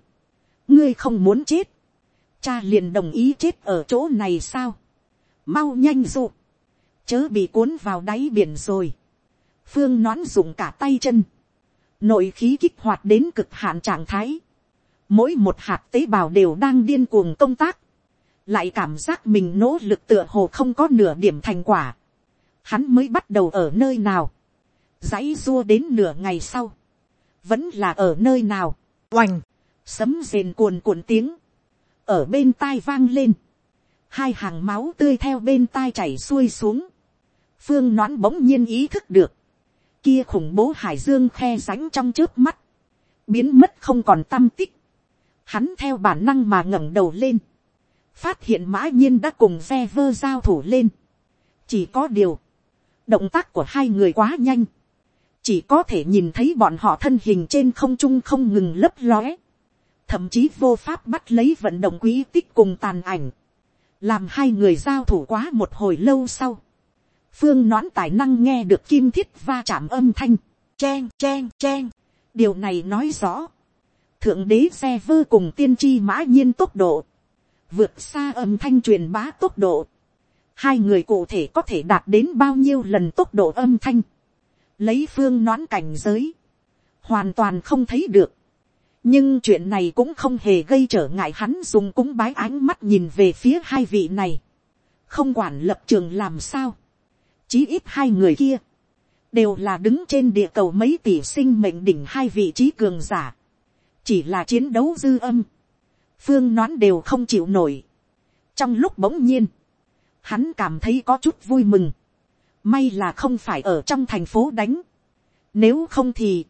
ngươi không muốn chết, cha liền đồng ý chết ở chỗ này sao, mau nhanh dụ, chớ bị cuốn vào đáy biển rồi, phương nón dùng cả tay chân, nội khí kích hoạt đến cực hạn trạng thái, mỗi một hạt tế bào đều đang điên cuồng công tác, lại cảm giác mình nỗ lực tựa hồ không có nửa điểm thành quả, hắn mới bắt đầu ở nơi nào, dãy dua đến nửa ngày sau, vẫn là ở nơi nào, oành, sấm rền cuồn cuộn tiếng, ở bên tai vang lên, hai hàng máu tươi theo bên tai chảy xuôi xuống, phương noãn bỗng nhiên ý thức được, kia khủng bố hải dương khe ránh trong trước mắt, biến mất không còn tâm tích, hắn theo bản năng mà ngẩng đầu lên, phát hiện mã nhiên đã cùng xe vơ giao thủ lên, chỉ có điều, động tác của hai người quá nhanh, chỉ có thể nhìn thấy bọn họ thân hình trên không trung không ngừng lấp lóe, thậm chí vô pháp bắt lấy vận động quý tích cùng tàn ảnh, làm hai người giao thủ quá một hồi lâu sau, phương nón tài năng nghe được kim thiết va chạm âm thanh, chen chen chen, điều này nói rõ, thượng đế xe vơ cùng tiên tri mã nhiên tốc độ, vượt xa âm thanh truyền bá tốc độ, hai người cụ thể có thể đạt đến bao nhiêu lần tốc độ âm thanh, lấy phương nón cảnh giới, hoàn toàn không thấy được. nhưng chuyện này cũng không hề gây trở ngại hắn dùng cúng bái ánh mắt nhìn về phía hai vị này, không quản lập trường làm sao, chí ít hai người kia, đều là đứng trên địa cầu mấy tỷ sinh mệnh đỉnh hai vị trí cường giả, chỉ là chiến đấu dư âm, phương nón đều không chịu nổi. trong lúc bỗng nhiên, hắn cảm thấy có chút vui mừng, may là không phải ở trong thành phố đánh, nếu không thì,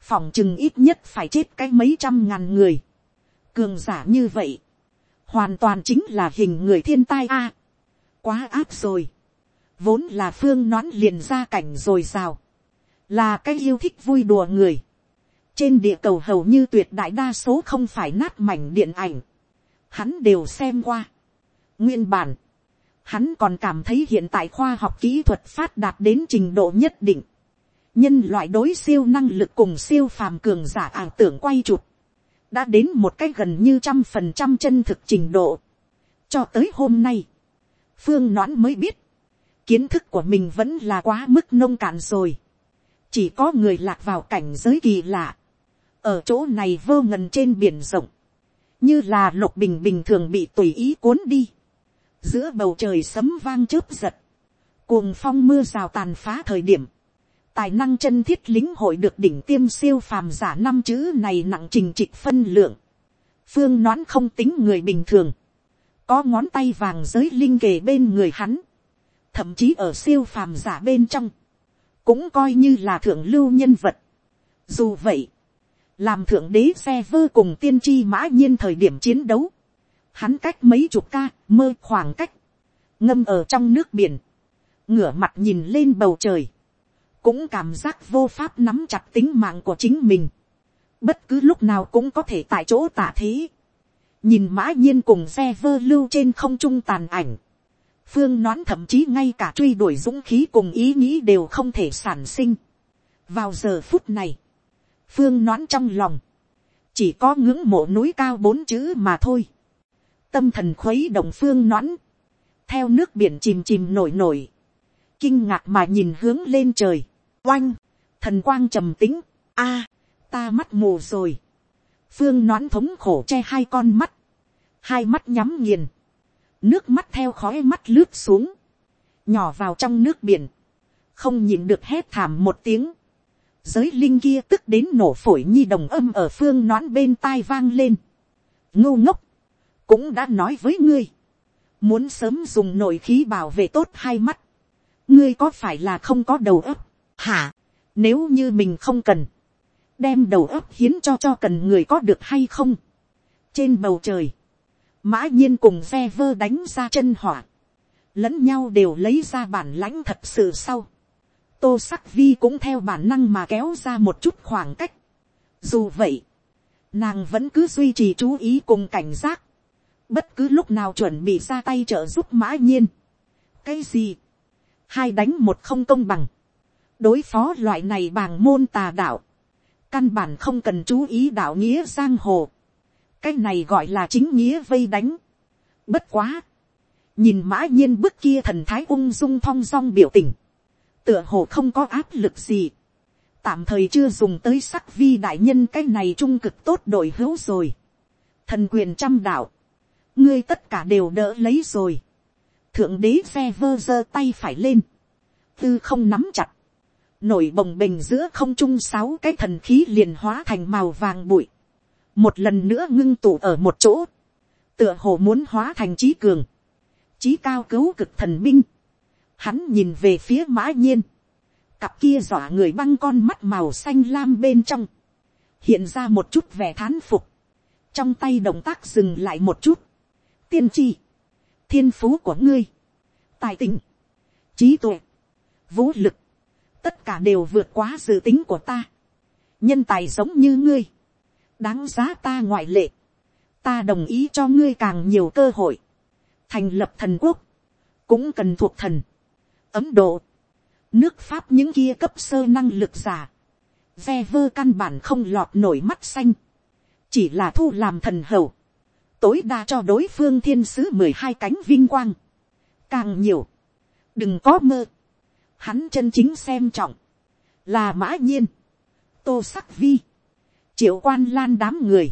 phỏng chừng ít nhất phải chết cái mấy trăm ngàn người, cường giả như vậy, hoàn toàn chính là hình người thiên tai a, quá áp rồi, vốn là phương nón liền ra cảnh rồi sao, là cái yêu thích vui đùa người, trên địa cầu hầu như tuyệt đại đa số không phải nát mảnh điện ảnh, hắn đều xem qua. nguyên bản, hắn còn cảm thấy hiện tại khoa học kỹ thuật phát đạt đến trình độ nhất định, nhân loại đối siêu năng lực cùng siêu phàm cường giả ảo tưởng quay chụp, đã đến một cái gần như trăm phần trăm chân thực trình độ. cho tới hôm nay, phương noãn mới biết, kiến thức của mình vẫn là quá mức nông cạn rồi. chỉ có người lạc vào cảnh giới kỳ lạ, ở chỗ này vơ ngần trên biển rộng, như là lục bình bình thường bị tùy ý cuốn đi, giữa bầu trời sấm vang chớp giật, cuồng phong mưa rào tàn phá thời điểm, tài năng chân thiết lính hội được đỉnh tiêm siêu phàm giả năm chữ này nặng trình trịch phân lượng, phương nón không tính người bình thường, có ngón tay vàng giới linh kề bên người hắn, thậm chí ở siêu phàm giả bên trong, cũng coi như là thượng lưu nhân vật. Dù vậy, làm thượng đế xe vơ cùng tiên tri mã nhiên thời điểm chiến đấu, hắn cách mấy chục ca mơ khoảng cách, ngâm ở trong nước biển, ngửa mặt nhìn lên bầu trời, cũng cảm giác vô pháp nắm chặt tính mạng của chính mình, bất cứ lúc nào cũng có thể tại chỗ tả thế, nhìn mã nhiên cùng xe vơ lưu trên không trung tàn ảnh, phương nón thậm chí ngay cả truy đuổi dũng khí cùng ý nghĩ đều không thể sản sinh. vào giờ phút này, phương nón trong lòng, chỉ có ngưỡng mộ núi cao bốn chữ mà thôi tâm thần khuấy động phương noãn, theo nước biển chìm chìm nổi nổi, kinh ngạc mà nhìn hướng lên trời, oanh, thần quang trầm tính, a, ta mắt mù rồi, phương noãn thống khổ che hai con mắt, hai mắt nhắm nghiền, nước mắt theo khói mắt lướt xuống, nhỏ vào trong nước biển, không nhìn được hét thảm một tiếng, giới linh kia tức đến nổ phổi nhi đồng âm ở phương noãn bên tai vang lên, ngô ngốc, cũng đã nói với ngươi, muốn sớm dùng nội khí bảo vệ tốt hai mắt, ngươi có phải là không có đầu ấp hả, nếu như mình không cần, đem đầu ấp hiến cho cho cần người có được hay không, trên bầu trời, mã nhiên cùng xe vơ đánh ra chân hỏa, lẫn nhau đều lấy ra bản lãnh thật sự sau. tô sắc vi cũng theo bản năng mà kéo ra một chút khoảng cách. dù vậy, nàng vẫn cứ duy trì chú ý cùng cảnh giác, bất cứ lúc nào chuẩn bị ra tay trợ giúp mã nhiên. cái gì, hai đánh một không công bằng, đối phó loại này bằng môn tà đạo, căn bản không cần chú ý đạo nghĩa giang hồ, cái này gọi là chính nghĩa vây đánh. bất quá, nhìn mã nhiên bức kia thần thái ung dung thong dong biểu tình, tựa hồ không có áp lực gì, tạm thời chưa dùng tới sắc vi đại nhân cái này trung cực tốt đội hữu rồi, thần quyền trăm đạo, ngươi tất cả đều đỡ lấy rồi, thượng đế phe vơ giơ tay phải lên, tư không nắm chặt, nổi bồng bềnh giữa không trung sáu cái thần khí liền hóa thành màu vàng bụi, một lần nữa ngưng tụ ở một chỗ, tựa hồ muốn hóa thành trí cường, trí cao cứu cực thần binh, hắn nhìn về phía mã nhiên, cặp kia dọa người băng con mắt màu xanh lam bên trong, hiện ra một chút vẻ thán phục, trong tay động tác dừng lại một chút, tiên tri, thiên phú của ngươi, tài tình, trí tuệ, vũ lực, tất cả đều vượt quá dự tính của ta, nhân tài giống như ngươi, đáng giá ta ngoại lệ, ta đồng ý cho ngươi càng nhiều cơ hội, thành lập thần quốc, cũng cần thuộc thần, ấm độ, nước pháp những kia cấp sơ năng lực giả, ve vơ căn bản không lọt nổi mắt xanh, chỉ là thu làm thần hầu, tối đa cho đối phương thiên sứ mười hai cánh vinh quang, càng nhiều, đừng có mơ, hắn chân chính xem trọng, là mã nhiên, tô sắc vi, triệu quan lan đám người.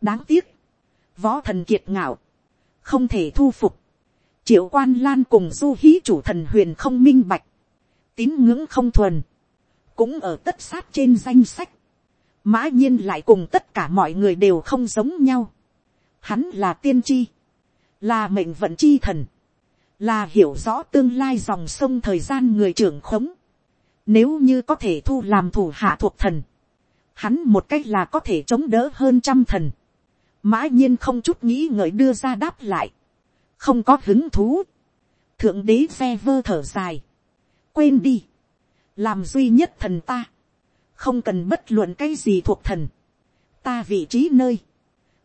đáng tiếc, võ thần kiệt ngạo, không thể thu phục. triệu quan lan cùng du hí chủ thần huyền không minh bạch, tín ngưỡng không thuần, cũng ở tất sát trên danh sách. mã nhiên lại cùng tất cả mọi người đều không giống nhau hắn là tiên tri, là mệnh vận chi thần, là hiểu rõ tương lai dòng sông thời gian người trưởng khống. Nếu như có thể thu làm thủ hạ thuộc thần, hắn một cách là có thể chống đỡ hơn trăm thần. mã nhiên không chút nghĩ ngợi đưa ra đáp lại. không có hứng thú. thượng đế xe vơ thở dài. quên đi. làm duy nhất thần ta. không cần bất luận cái gì thuộc thần. ta vị trí nơi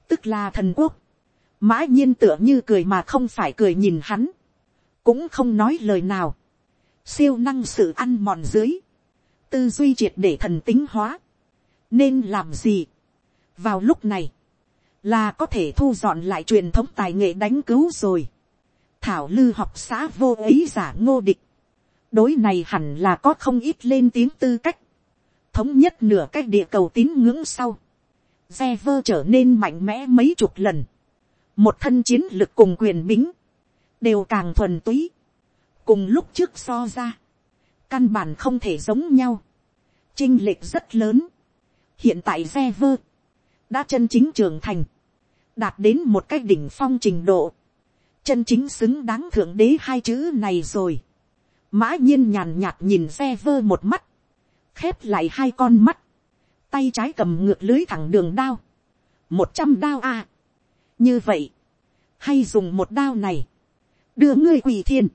tức là thần quốc. mã nhiên tựa như cười mà không phải cười nhìn hắn. cũng không nói lời nào. siêu năng sự ăn mòn dưới. tư duy triệt để thần tính hóa nên làm gì. vào lúc này, là có thể thu dọn lại truyền thống tài nghệ đánh cứu rồi. thảo lư học xã vô ấy giả ngô địch. đối này hẳn là có không ít lên tiếng tư cách. thống nhất nửa cách địa cầu tín ngưỡng sau xe vơ trở nên mạnh mẽ mấy chục lần. một thân chiến lực cùng quyền bính. đều càng thuần túy. cùng lúc trước so ra. căn bản không thể giống nhau. Trinh lệch rất lớn hiện tại xe vơ, đã chân chính trưởng thành, đạt đến một cái đỉnh phong trình độ, chân chính xứng đáng thượng đế hai chữ này rồi. mã nhiên nhàn nhạt nhìn xe vơ một mắt, khép lại hai con mắt, tay trái cầm ngược lưới thẳng đường đao, một trăm đao a. như vậy, hay dùng một đao này, đưa ngươi quỳ thiên,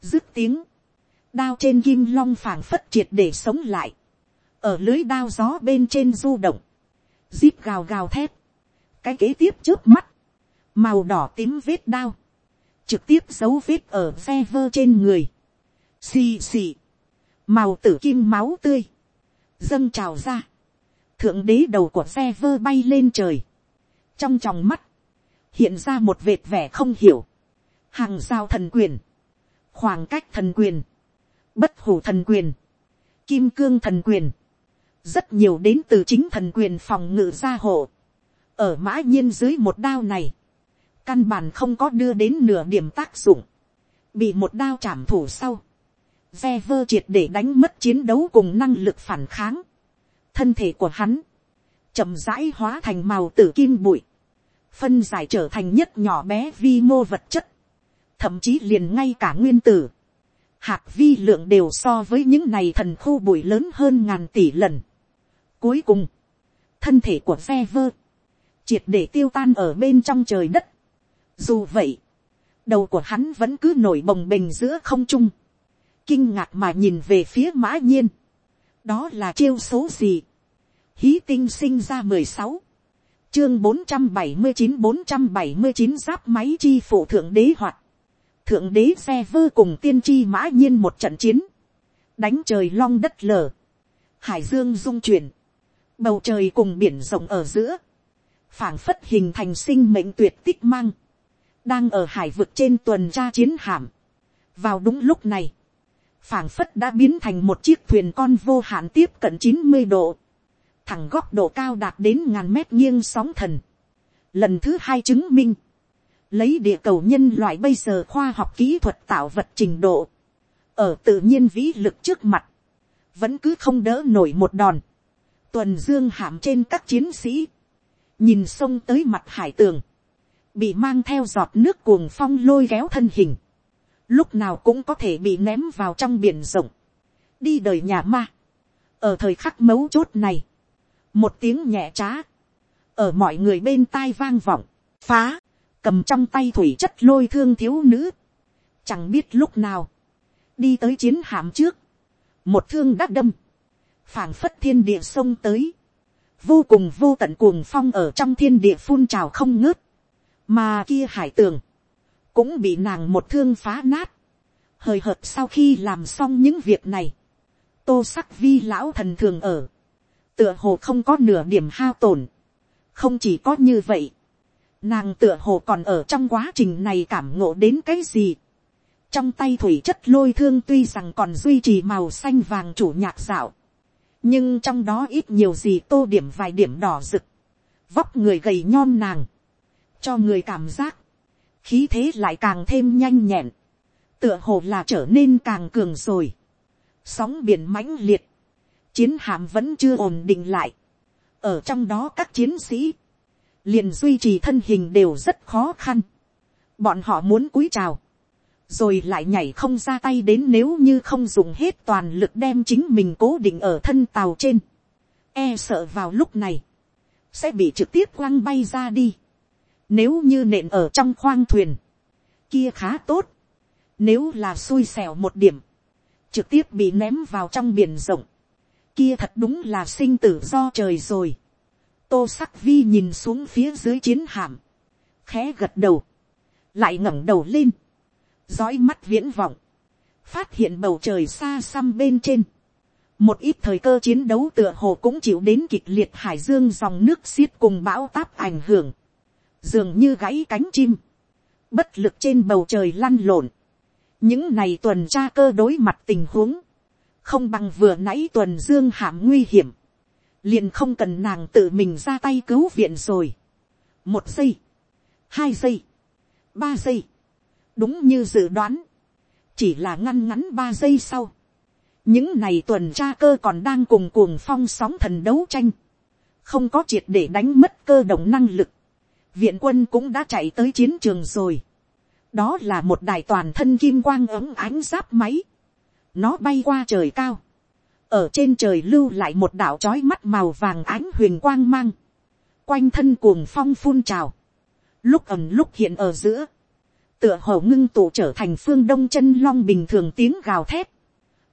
dứt tiếng, đao trên kim long phảng phất triệt để sống lại, ở lưới đao gió bên trên du động, zip gào gào thét, cái kế tiếp trước mắt, màu đỏ tím vết đao, trực tiếp dấu vết ở ve vơ trên người, xì xì, màu tử kim máu tươi, dâng trào ra, thượng đế đầu của xe vơ bay lên trời, trong tròng mắt, hiện ra một vệt vẻ không hiểu, hàng giao thần quyền, khoảng cách thần quyền, bất hủ thần quyền, kim cương thần quyền, rất nhiều đến từ chính thần quyền phòng ngự gia hộ, ở mã nhiên dưới một đao này, căn bản không có đưa đến nửa điểm tác dụng, bị một đao chạm thủ sau, xe vơ triệt để đánh mất chiến đấu cùng năng lực phản kháng, thân thể của hắn, chậm rãi hóa thành màu tử kim bụi, phân giải trở thành nhất nhỏ bé vi mô vật chất, thậm chí liền ngay cả nguyên tử, hạt vi lượng đều so với những này thần khu bụi lớn hơn ngàn tỷ lần. Cuối cùng, thân thể của ve vơ, triệt để tiêu tan ở bên trong trời đất. Dù vậy, đầu của hắn vẫn cứ nổi bồng bềnh giữa không trung, kinh ngạc mà nhìn về phía mã nhiên đó là chiêu số gì. hí tinh sinh ra mười sáu, chương bốn trăm bảy mươi chín bốn trăm bảy mươi chín giáp máy chi phụ thượng đế hoạt. thượng đế xe vơ cùng tiên tri mã nhiên một trận chiến, đánh trời long đất lở, hải dương dung chuyển, bầu trời cùng biển rộng ở giữa, phảng phất hình thành sinh mệnh tuyệt tích mang, đang ở hải vực trên tuần tra chiến hạm. vào đúng lúc này, phảng phất đã biến thành một chiếc thuyền con vô hạn tiếp cận chín mươi độ, thẳng góc độ cao đạt đến ngàn mét nghiêng sóng thần. Lần thứ hai chứng minh, lấy địa cầu nhân loại bây giờ khoa học kỹ thuật tạo vật trình độ, ở tự nhiên vĩ lực trước mặt, vẫn cứ không đỡ nổi một đòn. Tuần dương hạm trên các chiến sĩ, nhìn sông tới mặt hải tường, bị mang theo giọt nước cuồng phong lôi kéo thân hình, lúc nào cũng có thể bị ném vào trong biển rộng, đi đời nhà ma. ở thời khắc mấu chốt này, một tiếng nhẹ trá, ở mọi người bên tai vang vọng, phá, cầm trong tay thủy chất lôi thương thiếu nữ, chẳng biết lúc nào, đi tới chiến hạm trước, một thương đắc đâm, phảng phất thiên địa sông tới, vô cùng vô tận cuồng phong ở trong thiên địa phun trào không ngớt, mà kia hải tường, cũng bị nàng một thương phá nát, hời hợt sau khi làm xong những việc này, tô sắc vi lão thần thường ở, tựa hồ không có nửa điểm hao tổn, không chỉ có như vậy, nàng tựa hồ còn ở trong quá trình này cảm ngộ đến cái gì, trong tay thủy chất lôi thương tuy rằng còn duy trì màu xanh vàng chủ nhạc dạo, nhưng trong đó ít nhiều gì tô điểm vài điểm đỏ rực, vóc người gầy nhom nàng, cho người cảm giác, khí thế lại càng thêm nhanh nhẹn, tựa hồ là trở nên càng cường rồi, sóng biển mãnh liệt, chiến hạm vẫn chưa ổn định lại, ở trong đó các chiến sĩ, liền duy trì thân hình đều rất khó khăn, bọn họ muốn cúi chào, rồi lại nhảy không ra tay đến nếu như không dùng hết toàn lực đem chính mình cố định ở thân tàu trên, e sợ vào lúc này, sẽ bị trực tiếp quăng bay ra đi. Nếu như nện ở trong khoang thuyền, kia khá tốt. Nếu là xui xẻo một điểm, trực tiếp bị ném vào trong biển rộng, kia thật đúng là sinh tử do trời rồi. Tô sắc vi nhìn xuống phía dưới chiến hạm, khẽ gật đầu, lại ngẩng đầu lên, dõi mắt viễn vọng, phát hiện bầu trời xa xăm bên trên, một ít thời cơ chiến đấu tựa hồ cũng chịu đến kịch liệt hải dương dòng nước xiết cùng bão táp ảnh hưởng, dường như gãy cánh chim, bất lực trên bầu trời lăn lộn, những này tuần tra cơ đối mặt tình huống, không bằng vừa nãy tuần dương hàm nguy hiểm, liền không cần nàng tự mình ra tay cứu viện rồi. một giây, hai giây, ba giây, đúng như dự đoán, chỉ là ngăn ngắn ba giây sau, những này tuần tra cơ còn đang cùng cuồng phong sóng thần đấu tranh, không có triệt để đánh mất cơ động năng lực, viện quân cũng đã chạy tới chiến trường rồi, đó là một đài toàn thân kim quang ấm ánh giáp máy, nó bay qua trời cao, ở trên trời lưu lại một đạo trói mắt màu vàng ánh huyền quang mang, quanh thân cuồng phong phun trào, lúc ẩm lúc hiện ở giữa, tựa hồ ngưng tụ trở thành phương đông chân long bình thường tiếng gào thét,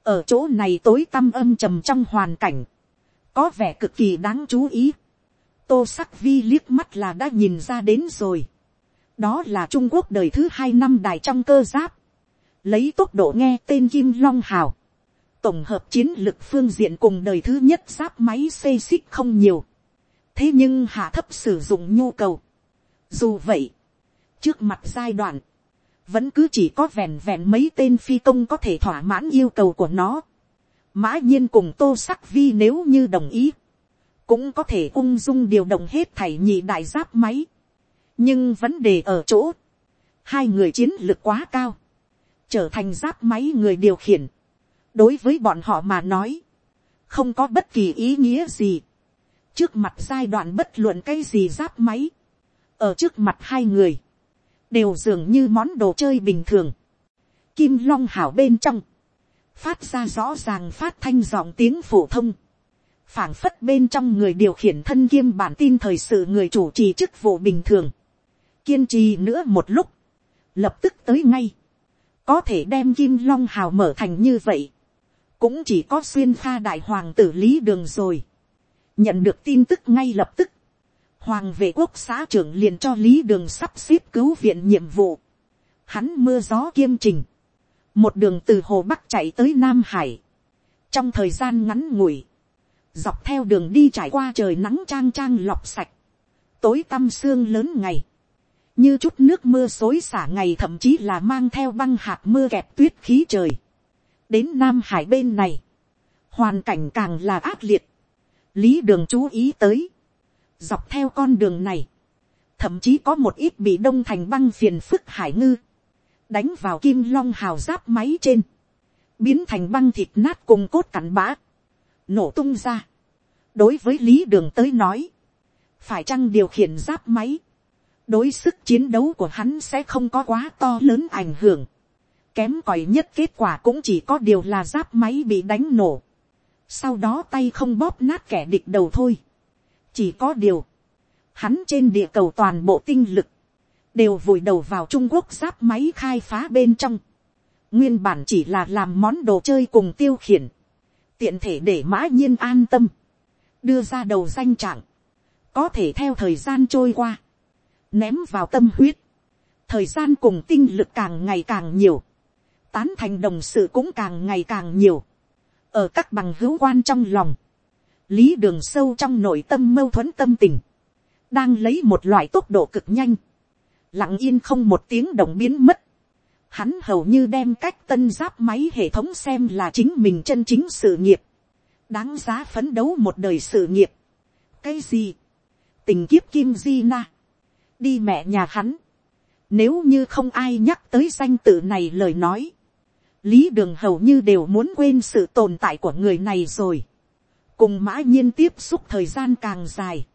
ở chỗ này tối tăm âm trầm trong hoàn cảnh, có vẻ cực kỳ đáng chú ý tô sắc vi liếc mắt là đã nhìn ra đến rồi. đó là trung quốc đời thứ hai năm đài trong cơ giáp, lấy tốc độ nghe tên kim long hào, tổng hợp chiến lực phương diện cùng đời thứ nhất giáp máy xây xích không nhiều, thế nhưng hạ thấp sử dụng nhu cầu. dù vậy, trước mặt giai đoạn, vẫn cứ chỉ có vẹn vẹn mấy tên phi công có thể thỏa mãn yêu cầu của nó. mã nhiên cùng tô sắc vi nếu như đồng ý, cũng có thể ung dung điều động hết thảy nhị đại giáp máy. nhưng vấn đề ở chỗ, hai người chiến lược quá cao, trở thành giáp máy người điều khiển. đối với bọn họ mà nói, không có bất kỳ ý nghĩa gì. trước mặt giai đoạn bất luận cái gì giáp máy, ở trước mặt hai người, đều dường như món đồ chơi bình thường. Kim long hảo bên trong, phát ra rõ ràng phát thanh giọng tiếng phổ thông phảng phất bên trong người điều khiển thân kim bản tin thời sự người chủ trì chức vụ bình thường. kiên trì nữa một lúc, lập tức tới ngay. có thể đem kim long hào mở thành như vậy. cũng chỉ có xuyên pha đại hoàng tử lý đường rồi. nhận được tin tức ngay lập tức hoàng vệ quốc xã trưởng liền cho lý đường sắp xếp cứu viện nhiệm vụ. Hắn mưa gió kiêm trình. Một đường từ hồ bắc chạy tới nam hải. trong thời gian ngắn ngủi, dọc theo đường đi trải qua trời nắng trang trang lọc sạch, tối tăm sương lớn ngày, như chút nước mưa xối xả ngày thậm chí là mang theo băng hạt mưa kẹp tuyết khí trời. đến nam hải bên này, hoàn cảnh càng là ác liệt, lý đường chú ý tới, Dọc theo con đường này, thậm chí có một ít bị đông thành băng phiền phức hải ngư, đánh vào kim long hào giáp máy trên, biến thành băng thịt nát cùng cốt cắn bã, nổ tung ra. đối với lý đường tới nói, phải chăng điều khiển giáp máy, đối sức chiến đấu của hắn sẽ không có quá to lớn ảnh hưởng. Kém cỏi nhất kết quả cũng chỉ có điều là giáp máy bị đánh nổ. Sau đó tay không bóp nát kẻ địch đầu thôi chỉ có điều, hắn trên địa cầu toàn bộ tinh lực, đều vùi đầu vào trung quốc giáp máy khai phá bên trong, nguyên bản chỉ là làm món đồ chơi cùng tiêu khiển, tiện thể để mã nhiên an tâm, đưa ra đầu danh trạng, có thể theo thời gian trôi qua, ném vào tâm huyết, thời gian cùng tinh lực càng ngày càng nhiều, tán thành đồng sự cũng càng ngày càng nhiều, ở các bằng hữu quan trong lòng, lý đường sâu trong nội tâm mâu thuẫn tâm tình, đang lấy một loại tốc độ cực nhanh, lặng yên không một tiếng động biến mất, hắn hầu như đem cách tân giáp máy hệ thống xem là chính mình chân chính sự nghiệp, đáng giá phấn đấu một đời sự nghiệp. cái gì, tình kiếp kim di na, đi mẹ nhà hắn, nếu như không ai nhắc tới danh tự này lời nói, lý đường hầu như đều muốn quên sự tồn tại của người này rồi. Cùng mã nhiên tiếp xúc thời gian càng dài,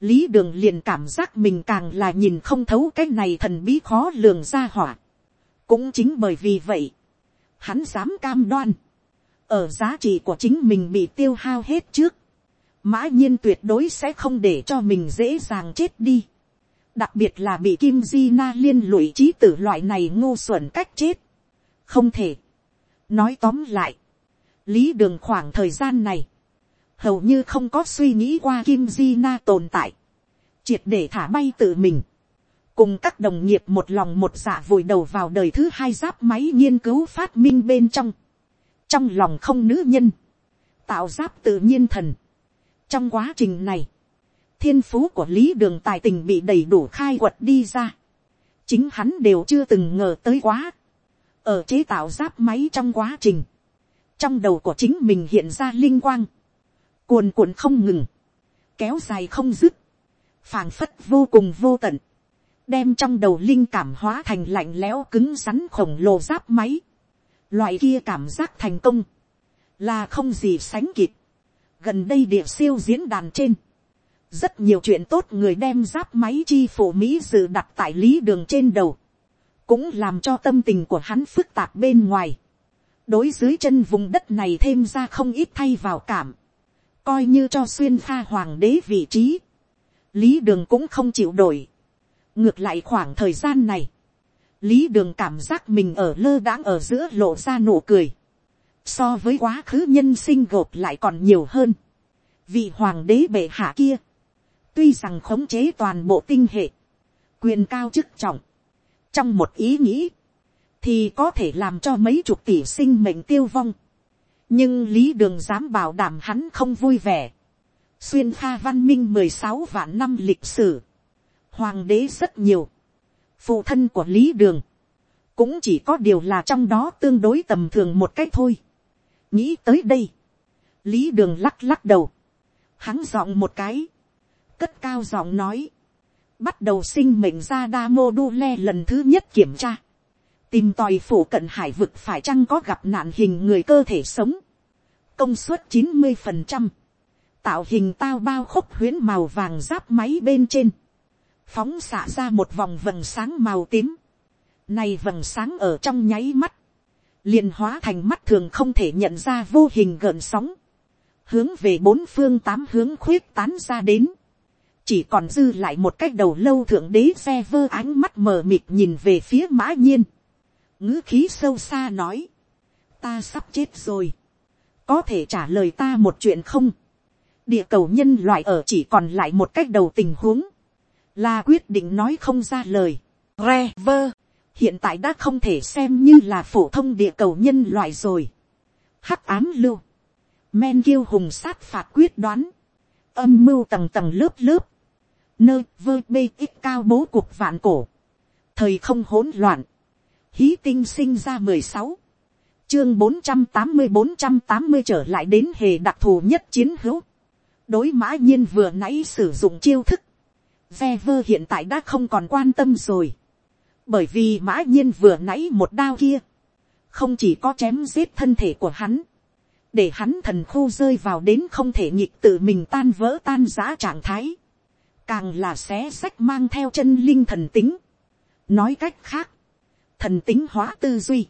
lý đường liền cảm giác mình càng là nhìn không thấu cái này thần bí khó lường ra hỏa cũng chính bởi vì vậy, hắn dám cam đoan, ở giá trị của chính mình bị tiêu hao hết trước, mã nhiên tuyệt đối sẽ không để cho mình dễ dàng chết đi. đặc biệt là bị kim di na liên lụy trí tử loại này ngu xuẩn cách chết. không thể. nói tóm lại, lý đường khoảng thời gian này, hầu như không có suy nghĩ qua kim di na tồn tại, triệt để thả bay tự mình, cùng các đồng nghiệp một lòng một dạ vùi đầu vào đời thứ hai giáp máy nghiên cứu phát minh bên trong, trong lòng không nữ nhân, tạo giáp tự nhiên thần. trong quá trình này, thiên phú của lý đường tài tình bị đầy đủ khai quật đi ra, chính hắn đều chưa từng ngờ tới quá, ở chế tạo giáp máy trong quá trình, trong đầu của chính mình hiện ra linh quang, cuồn cuộn không ngừng, kéo dài không dứt, phảng phất vô cùng vô tận, đem trong đầu linh cảm hóa thành lạnh lẽo cứng rắn khổng lồ giáp máy, loại kia cảm giác thành công, là không gì sánh kịp, gần đây địa siêu diễn đàn trên, rất nhiều chuyện tốt người đem giáp máy chi phủ mỹ dự đặt tại lý đường trên đầu, cũng làm cho tâm tình của hắn phức tạp bên ngoài, đối dưới chân vùng đất này thêm ra không ít thay vào cảm, coi như cho xuyên pha hoàng đế vị trí, lý đường cũng không chịu đổi ngược lại khoảng thời gian này, lý đường cảm giác mình ở lơ đãng ở giữa lộ ra nụ cười, so với quá khứ nhân sinh gộp lại còn nhiều hơn. vị hoàng đế bệ hạ kia, tuy rằng khống chế toàn bộ tinh hệ, quyền cao chức trọng, trong một ý nghĩ, thì có thể làm cho mấy chục tỷ sinh mệnh tiêu vong. nhưng lý đường dám bảo đảm hắn không vui vẻ. xuyên pha văn minh mười sáu vạn năm lịch sử, hoàng đế rất nhiều, phụ thân của lý đường, cũng chỉ có điều là trong đó tương đối tầm thường một cách thôi. nghĩ tới đây, lý đường lắc lắc đầu, hắn giọng một cái, cất cao giọng nói, bắt đầu sinh mệnh ra đa mô đu le lần thứ nhất kiểm tra, tìm tòi phủ cận hải vực phải chăng có gặp nạn hình người cơ thể sống, công suất chín mươi phần trăm, tạo hình tao bao khúc huyến màu vàng giáp máy bên trên, phóng xạ ra một vòng vầng sáng màu tím, này vầng sáng ở trong nháy mắt, liền hóa thành mắt thường không thể nhận ra vô hình gợn sóng, hướng về bốn phương tám hướng khuyết tán ra đến, chỉ còn dư lại một cách đầu lâu thượng đế xe vơ ánh mắt mờ mịt nhìn về phía mã nhiên, ngữ khí sâu xa nói, ta sắp chết rồi, có thể trả lời ta một chuyện không, địa cầu nhân loại ở chỉ còn lại một cách đầu tình huống, là quyết định nói không ra lời, re vơ, hiện tại đã không thể xem như là phổ thông địa cầu nhân loại rồi, hắc ám lưu, men kiêu hùng sát phạt quyết đoán, âm mưu tầng tầng lớp lớp, nơi vơ bê ít cao bố cuộc vạn cổ, thời không hỗn loạn, hí tinh sinh ra mười sáu, chương bốn trăm tám mươi bốn trăm tám mươi trở lại đến hề đặc thù nhất chiến hữu, đối mã nhiên vừa nãy sử dụng chiêu thức, ve vơ hiện tại đã không còn quan tâm rồi, bởi vì mã nhiên vừa nãy một đao kia, không chỉ có chém giết thân thể của hắn, để hắn thần khu rơi vào đến không thể nhịp tự mình tan vỡ tan giã trạng thái, càng là xé sách mang theo chân linh thần tính. nói cách khác, thần tính hóa tư duy,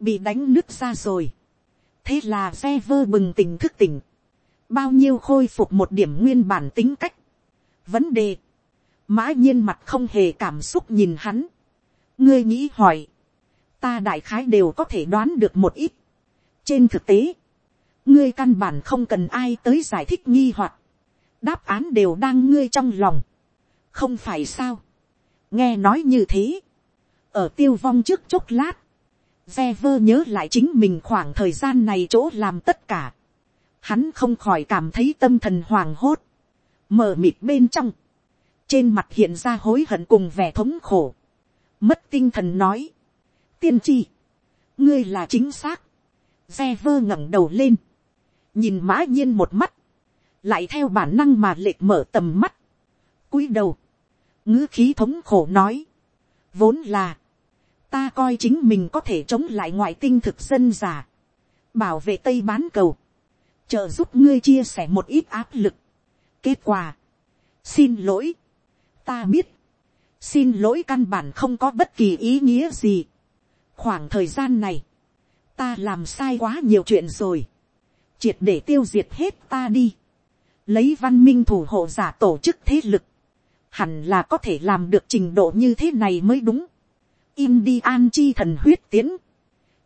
bị đánh nứt ra rồi. thế là xe vơ bừng tỉnh thức tỉnh, bao nhiêu khôi phục một điểm nguyên bản tính cách. vấn đề, mã nhiên mặt không hề cảm xúc nhìn hắn. ngươi nghĩ hỏi, ta đại khái đều có thể đoán được một ít. trên thực tế, ngươi căn bản không cần ai tới giải thích nghi hoặc, đáp án đều đang ngươi trong lòng, không phải sao, nghe nói như thế, ở tiêu vong trước chốc lát, ve vơ nhớ lại chính mình khoảng thời gian này chỗ làm tất cả, hắn không khỏi cảm thấy tâm thần hoàng hốt, mờ mịt bên trong, trên mặt hiện ra hối hận cùng vẻ thống khổ, mất tinh thần nói, tiên tri, ngươi là chính xác, xe vơ ngẩng đầu lên, nhìn mã nhiên một mắt, lại theo bản năng mà lệch mở tầm mắt, cúi đầu, ngữ khí thống khổ nói, vốn là, ta coi chính mình có thể chống lại ngoại tinh thực dân giả, bảo vệ tây bán cầu, trợ giúp ngươi chia sẻ một ít áp lực. kết quả, xin lỗi, ta biết, xin lỗi căn bản không có bất kỳ ý nghĩa gì. khoảng thời gian này, ta làm sai quá nhiều chuyện rồi, triệt để tiêu diệt hết ta đi, lấy văn minh thủ hộ giả tổ chức thế lực, hẳn là có thể làm được trình độ như thế này mới đúng. Indian chi thần huyết tiến,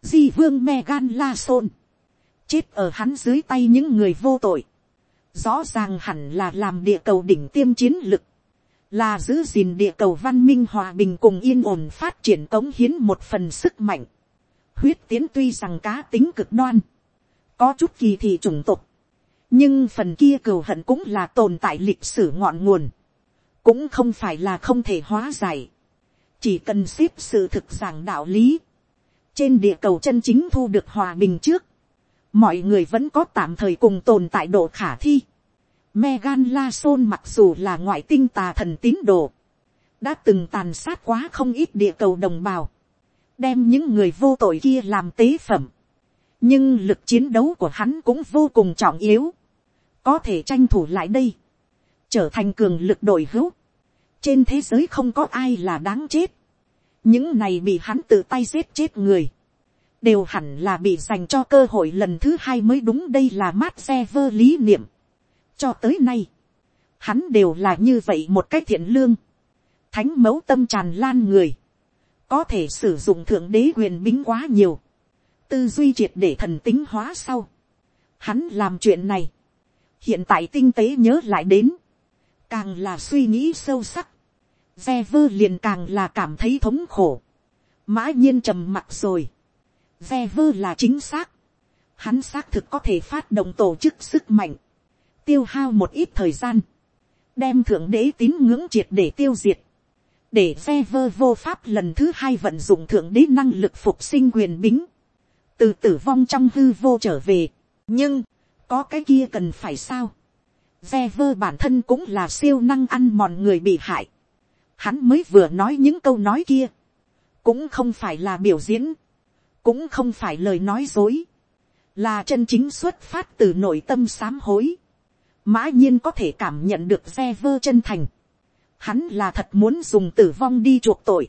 di vương Megan La sôn, chết ở hắn dưới tay những người vô tội, rõ ràng hẳn là làm địa cầu đỉnh tiêm chiến lực, là giữ gìn địa cầu văn minh hòa bình cùng yên ổn phát triển cống hiến một phần sức mạnh. Huyết tiến tuy rằng cá tính cực đoan, có chút kỳ thị chủng tộc, nhưng phần kia cừu hận cũng là tồn tại lịch sử ngọn nguồn, cũng không phải là không thể hóa giải, chỉ cần xếp sự thực giảng đạo lý, trên địa cầu chân chính thu được hòa bình trước, mọi người vẫn có tạm thời cùng tồn tại độ khả thi. Megan La Son mặc dù là ngoại tinh tà thần tín đồ, đã từng tàn sát quá không ít địa cầu đồng bào, đem những người vô tội kia làm tế phẩm. nhưng lực chiến đấu của hắn cũng vô cùng trọng yếu, có thể tranh thủ lại đây, trở thành cường lực đội hữu. trên thế giới không có ai là đáng chết, những này bị hắn tự tay giết chết người, đều hẳn là bị dành cho cơ hội lần thứ hai mới đúng đây là mát xe vơ lý niệm cho tới nay, hắn đều là như vậy một cách thiện lương, thánh mẫu tâm tràn lan người, có thể sử dụng thượng đế quyền bính quá nhiều, tư duy triệt để thần tính hóa sau, hắn làm chuyện này, hiện tại tinh tế nhớ lại đến, càng là suy nghĩ sâu sắc, ve vơ liền càng là cảm thấy thống khổ, mã nhiên trầm mặc rồi, ve vơ là chính xác, hắn xác thực có thể phát động tổ chức sức mạnh, tiêu hao một ít thời gian, đem thượng đế tín ngưỡng triệt để tiêu diệt, để ve vơ vô pháp lần thứ hai vận dụng thượng đế năng lực phục sinh quyền bính, từ tử vong trong hư vô trở về. nhưng, có cái kia cần phải sao. ve vơ bản thân cũng là siêu năng ăn mòn người bị hại. hắn mới vừa nói những câu nói kia. cũng không phải là biểu diễn. cũng không phải lời nói dối. là chân chính xuất phát từ nội tâm sám hối mã nhiên có thể cảm nhận được ve vơ chân thành. Hắn là thật muốn dùng tử vong đi chuộc tội,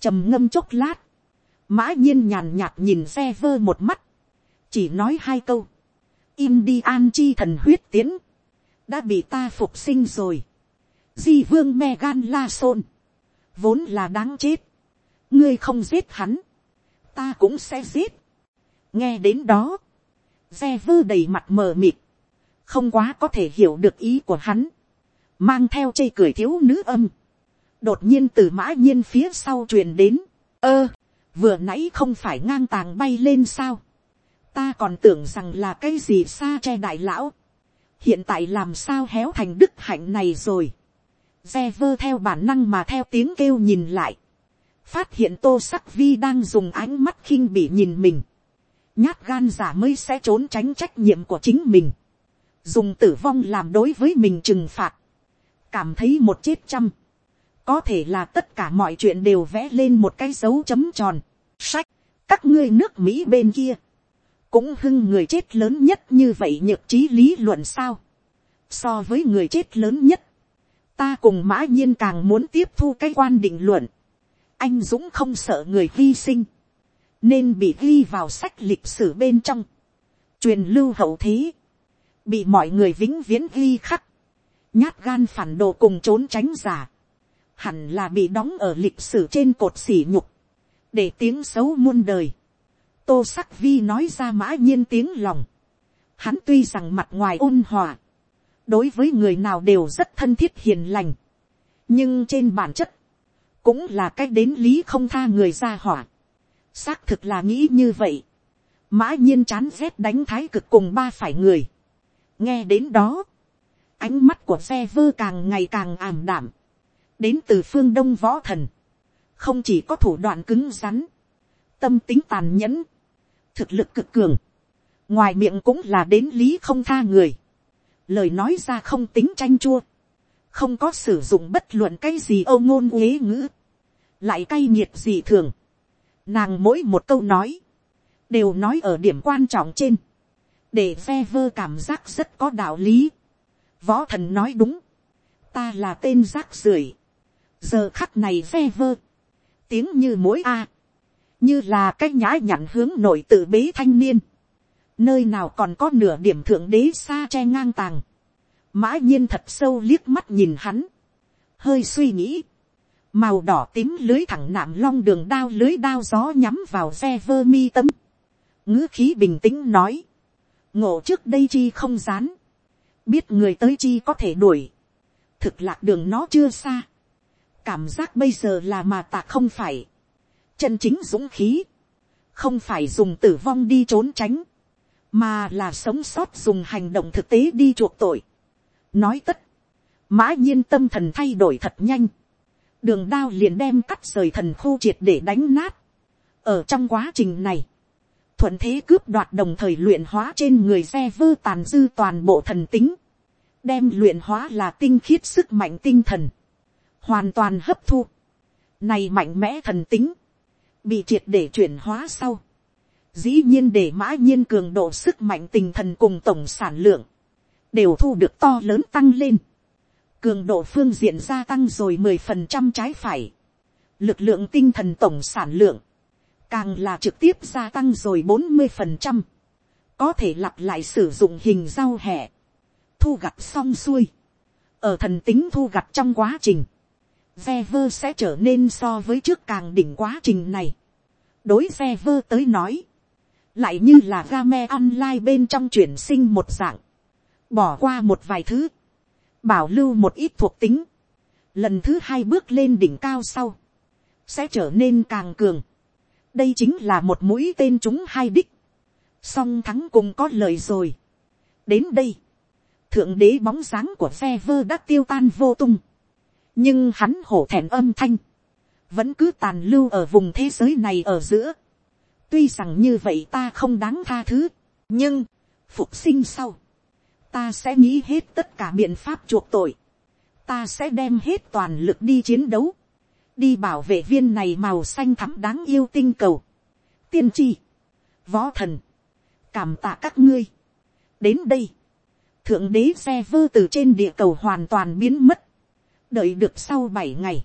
trầm ngâm chốc lát, mã nhiên nhàn nhạt nhìn xe vơ một mắt, chỉ nói hai câu, im đi an chi thần huyết tiến, đã bị ta phục sinh rồi, di vương me gan la sôn. vốn là đáng chết, ngươi không giết hắn, ta cũng sẽ giết, nghe đến đó, xe vơ đầy mặt mờ mịt, không quá có thể hiểu được ý của hắn, mang theo chây cười thiếu nữ âm, đột nhiên từ mã nhiên phía sau truyền đến, ơ, vừa nãy không phải ngang tàng bay lên sao, ta còn tưởng rằng là cái gì xa che đại lão, hiện tại làm sao héo thành đức hạnh này rồi, re vơ theo bản năng mà theo tiếng kêu nhìn lại, phát hiện tô sắc vi đang dùng ánh mắt khinh bị nhìn mình, nhát gan giả mới sẽ trốn tránh trách nhiệm của chính mình, dùng tử vong làm đối với mình trừng phạt, cảm thấy một chết trăm, có thể là tất cả mọi chuyện đều vẽ lên một cái dấu chấm tròn, sách, các ngươi nước mỹ bên kia, cũng hưng người chết lớn nhất như vậy nhược trí lý luận sao, so với người chết lớn nhất, ta cùng mã nhiên càng muốn tiếp thu cái quan định luận, anh dũng không sợ người hy sinh, nên bị ghi vào sách lịch sử bên trong, truyền lưu hậu thế, bị mọi người vĩnh viễn ghi khắc, nhát gan phản đồ cùng trốn tránh giả, hẳn là bị đóng ở lịch sử trên cột sỉ nhục, để tiếng xấu muôn đời. tô sắc vi nói ra mã nhiên tiếng lòng. hắn tuy rằng mặt ngoài ôn hòa, đối với người nào đều rất thân thiết hiền lành, nhưng trên bản chất, cũng là cách đến lý không tha người ra hỏa. xác thực là nghĩ như vậy. mã nhiên chán rét đánh thái cực cùng ba phải người nghe đến đó, ánh mắt của xe vơ càng ngày càng ảm đảm, đến từ phương đông võ thần, không chỉ có thủ đoạn cứng rắn, tâm tính tàn nhẫn, thực lực cực cường, ngoài miệng cũng là đến lý không tha người, lời nói ra không tính tranh chua, không có sử dụng bất luận cái gì âu ngôn uế ngữ, lại cay nghiệt gì thường, nàng mỗi một câu nói, đều nói ở điểm quan trọng trên, để phe vơ cảm giác rất có đạo lý. Võ thần nói đúng, ta là tên rác rưởi, giờ khắc này phe vơ, tiếng như mối a, như là cái nhã nhặn hướng nội tự bế thanh niên, nơi nào còn có nửa điểm thượng đế xa che ngang tàng, mã nhiên thật sâu liếc mắt nhìn hắn, hơi suy nghĩ, màu đỏ tím lưới thẳng nạm long đường đao lưới đao gió nhắm vào ve vơ mi tâm, ngữ khí bình tĩnh nói, ngộ trước đây chi không dán, biết người tới chi có thể đuổi, thực lạc đường nó chưa xa, cảm giác bây giờ là mà ta không phải, chân chính dũng khí, không phải dùng tử vong đi trốn tránh, mà là sống sót dùng hành động thực tế đi chuộc tội. nói tất, mã nhiên tâm thần thay đổi thật nhanh, đường đao liền đem cắt rời thần khu triệt để đánh nát. ở trong quá trình này, thuận thế cướp đoạt đồng thời luyện hóa trên người xe vơ tàn dư toàn bộ thần tính, đem luyện hóa là tinh khiết sức mạnh tinh thần, hoàn toàn hấp thu, này mạnh mẽ thần tính, bị triệt để chuyển hóa sau, dĩ nhiên để mã nhiên cường độ sức mạnh tinh thần cùng tổng sản lượng, đều thu được to lớn tăng lên, cường độ phương diện gia tăng rồi mười phần trăm trái phải, lực lượng tinh thần tổng sản lượng, càng là trực tiếp gia tăng rồi bốn mươi phần trăm, có thể lặp lại sử dụng hình rau hẹ, thu gặt xong xuôi, ở thần tính thu gặt trong quá trình, ve vơ sẽ trở nên so với trước càng đỉnh quá trình này. đối ve vơ tới nói, lại như là game online bên trong chuyển sinh một dạng, bỏ qua một vài thứ, bảo lưu một ít thuộc tính, lần thứ hai bước lên đỉnh cao sau, sẽ trở nên càng cường đây chính là một mũi tên chúng hai đích, song thắng cùng có lời rồi. đến đây, thượng đế bóng dáng của phe vơ đã tiêu tan vô tung, nhưng hắn hổ thẹn âm thanh, vẫn cứ tàn lưu ở vùng thế giới này ở giữa. tuy rằng như vậy ta không đáng tha thứ, nhưng, phục sinh sau, ta sẽ nghĩ hết tất cả biện pháp chuộc tội, ta sẽ đem hết toàn lực đi chiến đấu, đi bảo vệ viên này màu xanh thắm đáng yêu tinh cầu. tiên tri, võ thần, cảm tạ các ngươi. đến đây, thượng đế xe vơ từ trên địa cầu hoàn toàn biến mất, đợi được sau bảy ngày,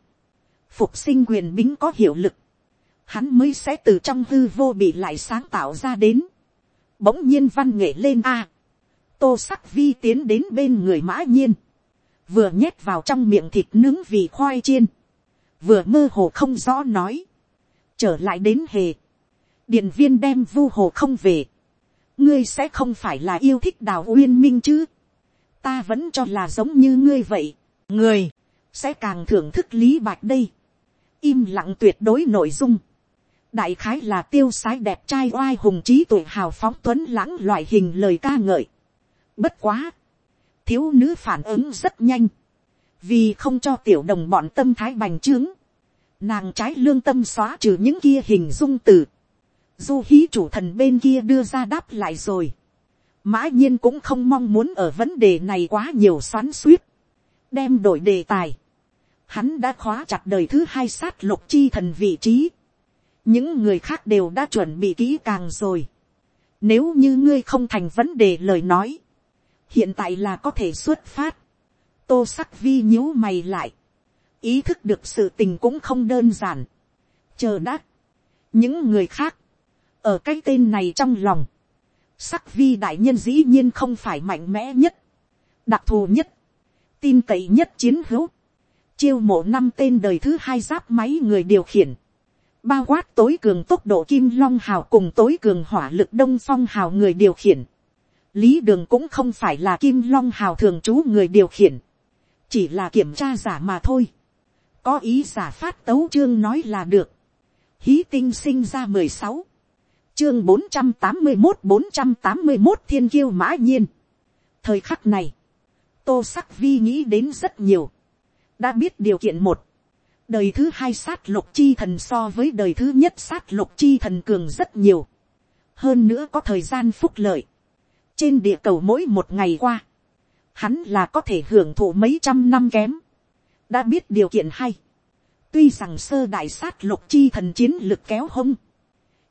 phục sinh quyền bính có hiệu lực, hắn mới sẽ từ trong hư vô bị lại sáng tạo ra đến. Bỗng nhiên văn nghệ lên a. tô sắc vi tiến đến bên người mã nhiên. Vừa nhét vào trong miệng thịt nướng vì khoai chiên. Vừa mơ hồ không rõ nói. Trở lại đến hề. Điện viên đem vu hồ không về. Ngươi sẽ không phải là yêu thích đào uyên minh chứ. Ta vẫn cho là giống như ngươi vậy. Người. Sẽ càng thưởng thức lý bạch đây im lặng tuyệt đối nội dung. đại khái là tiêu sái đẹp trai oai hùng trí tuổi hào phóng tuấn lãng loại hình lời ca ngợi. bất quá, thiếu nữ phản ứng rất nhanh, vì không cho tiểu đồng bọn tâm thái bành trướng, nàng trái lương tâm xóa trừ những kia hình dung từ, du hí chủ thần bên kia đưa ra đáp lại rồi, mã nhiên cũng không mong muốn ở vấn đề này quá nhiều xoắn suýt, đem đổi đề tài, hắn đã khóa chặt đời thứ hai sát lục chi thần vị trí. những người khác đều đã chuẩn bị kỹ càng rồi. nếu như ngươi không thành vấn đề lời nói, hiện tại là có thể xuất phát tô sắc vi nhíu mày lại. ý thức được sự tình cũng không đơn giản. chờ đã. những người khác, ở cái tên này trong lòng, sắc vi đại nhân dĩ nhiên không phải mạnh mẽ nhất, đặc thù nhất, tin cậy nhất chiến hữu chiêu mộ năm tên đời thứ hai giáp máy người điều khiển, bao quát tối cường tốc độ kim long hào cùng tối cường hỏa lực đông phong hào người điều khiển. lý đường cũng không phải là kim long hào thường trú người điều khiển, chỉ là kiểm tra giả mà thôi. có ý giả phát tấu chương nói là được. hí tinh sinh ra mười sáu, chương bốn trăm tám mươi một bốn trăm tám mươi một thiên kiêu mã nhiên. thời khắc này, tô sắc vi nghĩ đến rất nhiều đã biết điều kiện một, đời thứ hai sát lục chi thần so với đời thứ nhất sát lục chi thần cường rất nhiều, hơn nữa có thời gian phúc lợi, trên địa cầu mỗi một ngày qua, hắn là có thể hưởng thụ mấy trăm năm kém, đã biết điều kiện hay, tuy rằng sơ đại sát lục chi thần chiến lực kéo hông,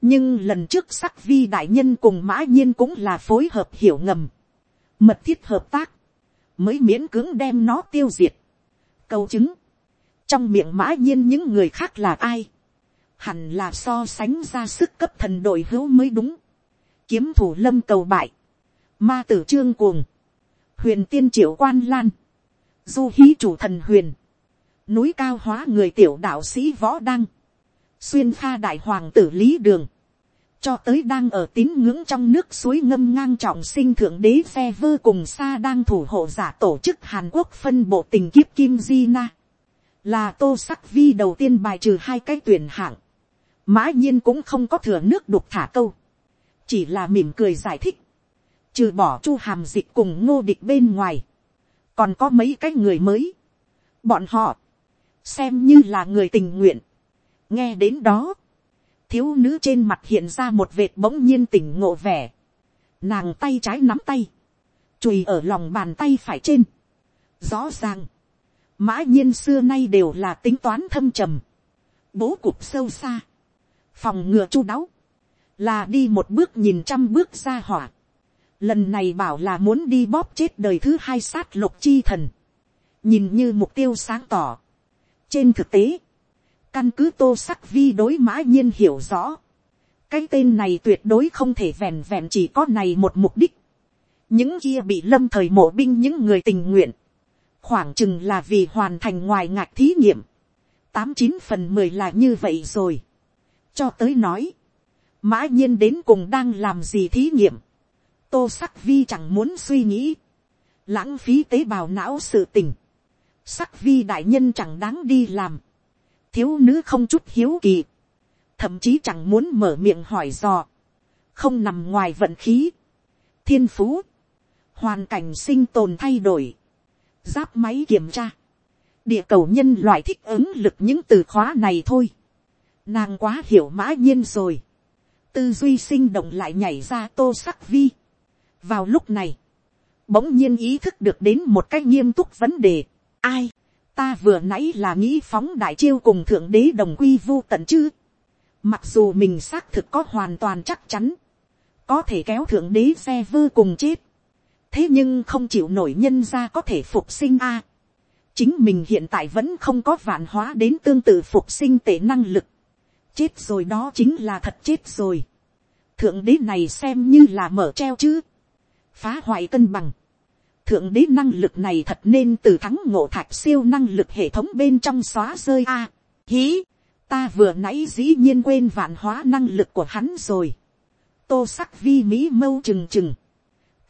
nhưng lần trước sắc vi đại nhân cùng mã nhiên cũng là phối hợp hiểu ngầm, mật thiết hợp tác, mới miễn cưỡng đem nó tiêu diệt câu chứng. Trong miệng mã nhiên những người khác là ai? Hẳn là so sánh ra sức cấp thần đội hữu mới đúng. Kiếm thủ lâm cầu bại. Ma tử trương cuồng. Huyền tiên triệu quan lan. Du hí chủ thần huyền. Núi cao hóa người tiểu đạo sĩ võ đăng. Xuyên pha đại hoàng tử lý đường, cho tới đang ở tín ngưỡng trong nước suối ngâm ngang trọng sinh thượng đế phe vơ cùng xa đang thủ hộ giả tổ chức hàn quốc phân bộ tình kiếp kim di na là tô sắc vi đầu tiên bài trừ hai cái tuyển hạng mã nhiên cũng không có thừa nước đục thả câu chỉ là mỉm cười giải thích trừ bỏ chu hàm dịch cùng ngô địch bên ngoài còn có mấy cái người mới bọn họ, xem như là người tình nguyện nghe đến đó, thiếu nữ trên mặt hiện ra một vệt bỗng nhiên tỉnh ngộ vẻ. Nàng tay trái nắm tay. Chùi ở lòng bàn tay phải trên. Rõ ràng. Mã nhiên xưa nay đều là tính toán thâm trầm. Bố cục sâu xa. Phòng ngừa chu đáo. Là đi một bước nhìn trăm bước ra hỏa. Lần này bảo là muốn đi bóp chết đời thứ hai sát lục chi thần. Nhìn như mục tiêu sáng tỏ. Trên thực tế Căn cứ tô sắc vi đối mã nhiên hiểu rõ. Cái tên này tuyệt đối không thể vẹn vẹn chỉ có này một mục đích. Những kia bị lâm thời mộ binh những người tình nguyện. Khoảng chừng là vì hoàn thành ngoài ngạc thí nghiệm. Tám chín phần mười là như vậy rồi. Cho tới nói. mã nhiên đến cùng đang làm gì thí nghiệm, tô sắc vi chẳng muốn suy nghĩ, lãng phí tế bào não sự tình, sắc vi đại nhân chẳng đáng đi làm, thiếu nữ không chút hiếu kỳ, thậm chí chẳng muốn mở miệng hỏi dò, không nằm ngoài vận khí, thiên phú, hoàn cảnh sinh tồn thay đổi, giáp máy kiểm tra, địa cầu nhân loại thích ứng lực những từ khóa này thôi, nàng quá hiểu mã nhiên rồi, tư duy sinh động lại nhảy ra tô sắc vi vào lúc này, bỗng nhiên ý thức được đến một cách nghiêm túc vấn đề, ai, ta vừa nãy là nghĩ phóng đại chiêu cùng thượng đế đồng quy vô tận chứ, mặc dù mình xác thực có hoàn toàn chắc chắn, có thể kéo thượng đế xe vơ cùng chết, thế nhưng không chịu nổi nhân ra có thể phục sinh a. chính mình hiện tại vẫn không có vạn hóa đến tương tự phục sinh tệ năng lực. chết rồi đó chính là thật chết rồi. thượng đế này xem như là mở treo chứ phá hoại cân bằng. thượng đế năng lực này thật nên từ thắng ngộ thạch siêu năng lực hệ thống bên trong xóa rơi a. hí, ta vừa nãy dĩ nhiên quên vạn hóa năng lực của hắn rồi. tô sắc vi mỹ mâu trừng trừng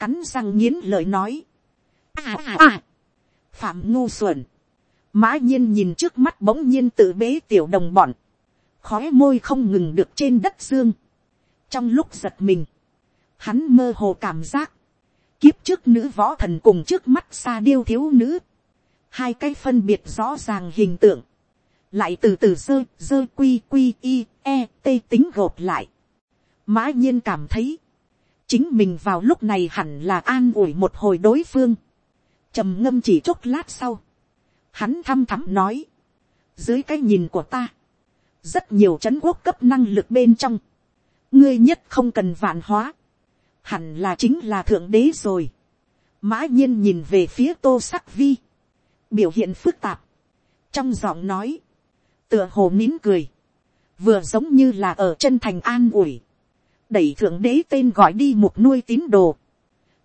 cắn răng nghiến lời nói. À à à. Phạm ngu xuẩn. Mã nhiên nhìn trước mắt bỗng nhiên tự bế tiểu đồng bọn. Khói môi không ngừng được trên đất dương. Trong lúc giật mình. Hắn mơ hồ cảm giác. Kiếp trước nữ võ thần cùng trước mắt xa điêu thiếu nữ. Hai cái phân biệt rõ ràng hình tượng. Lại từ từ dơ, dơ quy quy y, e, t tính gộp lại. Mã nhiên cảm thấy chính mình vào lúc này hẳn là an ủi một hồi đối phương, trầm ngâm chỉ chốc lát sau, hắn thăm thắm nói, dưới cái nhìn của ta, rất nhiều chấn quốc cấp năng lực bên trong, ngươi nhất không cần vạn hóa, hẳn là chính là thượng đế rồi, mã nhiên nhìn về phía tô sắc vi, biểu hiện phức tạp, trong giọng nói, tựa hồ nín cười, vừa giống như là ở chân thành an ủi, đẩy thượng đế tên gọi đi một nuôi tín đồ.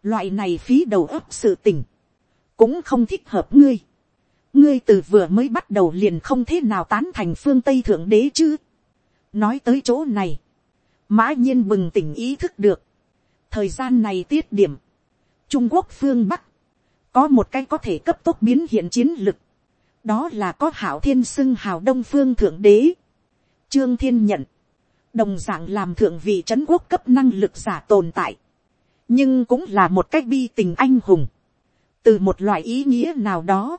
Loại này phí đầu ấp sự tình. Cũng không thích hợp ngươi. Ngươi từ vừa mới bắt đầu liền không thế nào tán thành phương Tây thượng đế chứ. Nói tới chỗ này. Mã nhiên bừng tỉnh ý thức được. Thời gian này tiết điểm. Trung Quốc phương Bắc. Có một cái có thể cấp tốc biến hiện chiến lực. Đó là có hảo thiên xưng hào đông phương thượng đế. Trương Thiên nhận đồng dạng làm thượng vị c quốc cấp năng lực giả tồn tại, nhưng cũng là một cách bi tình anh hùng, từ một loại ý nghĩa nào đó,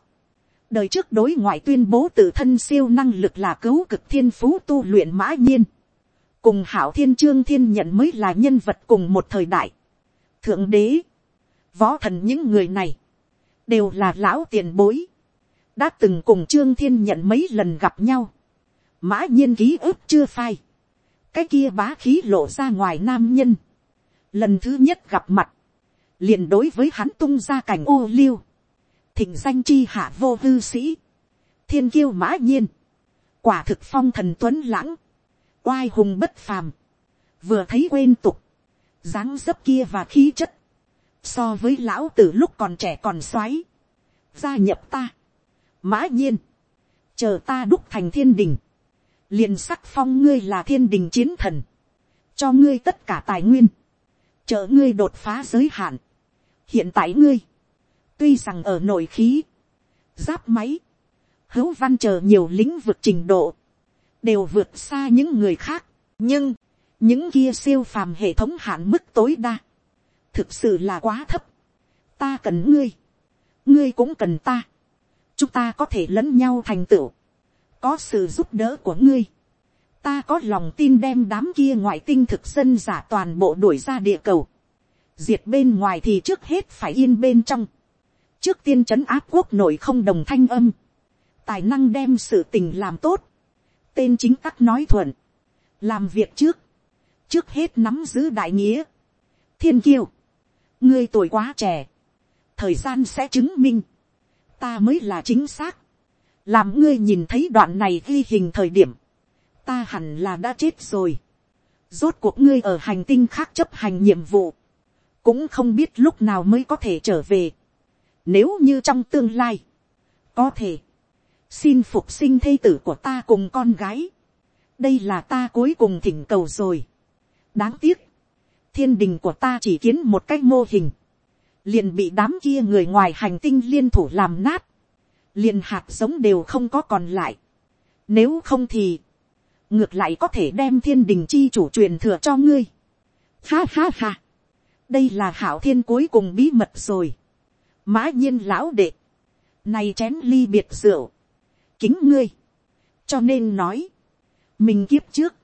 đời trước đối ngoại tuyên bố tự thân siêu năng lực là cứu cực thiên phú tu luyện mã nhiên, cùng hảo thiên trương thiên nhận mới là nhân vật cùng một thời đại, thượng đế, võ thần những người này, đều là lão tiền bối, đã từng cùng trương thiên nhận mấy lần gặp nhau, mã nhiên ký ức chưa phai, cái kia bá khí lộ ra ngoài nam nhân, lần thứ nhất gặp mặt, liền đối với hắn tung ra cảnh ô liêu, thỉnh danh chi hạ vô hư sĩ, thiên kiêu mã nhiên, quả thực phong thần tuấn lãng, oai hùng bất phàm, vừa thấy quên tục, dáng dấp kia và khí chất, so với lão từ lúc còn trẻ còn xoáy, gia nhập ta, mã nhiên, chờ ta đúc thành thiên đình, liền sắc phong ngươi là thiên đình chiến thần, cho ngươi tất cả tài nguyên, chờ ngươi đột phá giới hạn. hiện tại ngươi, tuy rằng ở nội khí, giáp máy, hữu văn chờ nhiều lĩnh vực trình độ, đều vượt xa những người khác, nhưng, những kia siêu phàm hệ thống hạn mức tối đa, thực sự là quá thấp. ta cần ngươi, ngươi cũng cần ta, chúng ta có thể lẫn nhau thành tựu, có sự giúp đỡ của ngươi, ta có lòng tin đem đám kia ngoại tinh thực dân giả toàn bộ đuổi ra địa cầu, diệt bên ngoài thì trước hết phải yên bên trong, trước tiên trấn áp quốc nội không đồng thanh âm, tài năng đem sự tình làm tốt, tên chính tắc nói thuận, làm việc trước, trước hết nắm giữ đại nghĩa, thiên kiêu, ngươi tuổi quá trẻ, thời gian sẽ chứng minh, ta mới là chính xác, làm ngươi nhìn thấy đoạn này ghi hình thời điểm, ta hẳn là đã chết rồi. rốt cuộc ngươi ở hành tinh khác chấp hành nhiệm vụ, cũng không biết lúc nào mới có thể trở về. nếu như trong tương lai, có thể, xin phục sinh thây tử của ta cùng con gái. đây là ta cuối cùng thỉnh cầu rồi. đáng tiếc, thiên đình của ta chỉ kiến một cái mô hình, liền bị đám kia người ngoài hành tinh liên thủ làm nát, liền hạt giống đều không có còn lại. Nếu không thì, ngược lại có thể đem thiên đình chi chủ truyền thừa cho ngươi. Ha ha ha, đây là hảo thiên cuối cùng bí mật rồi. mã nhiên lão đệ, này chén ly biệt rượu, kính ngươi, cho nên nói, mình kiếp trước,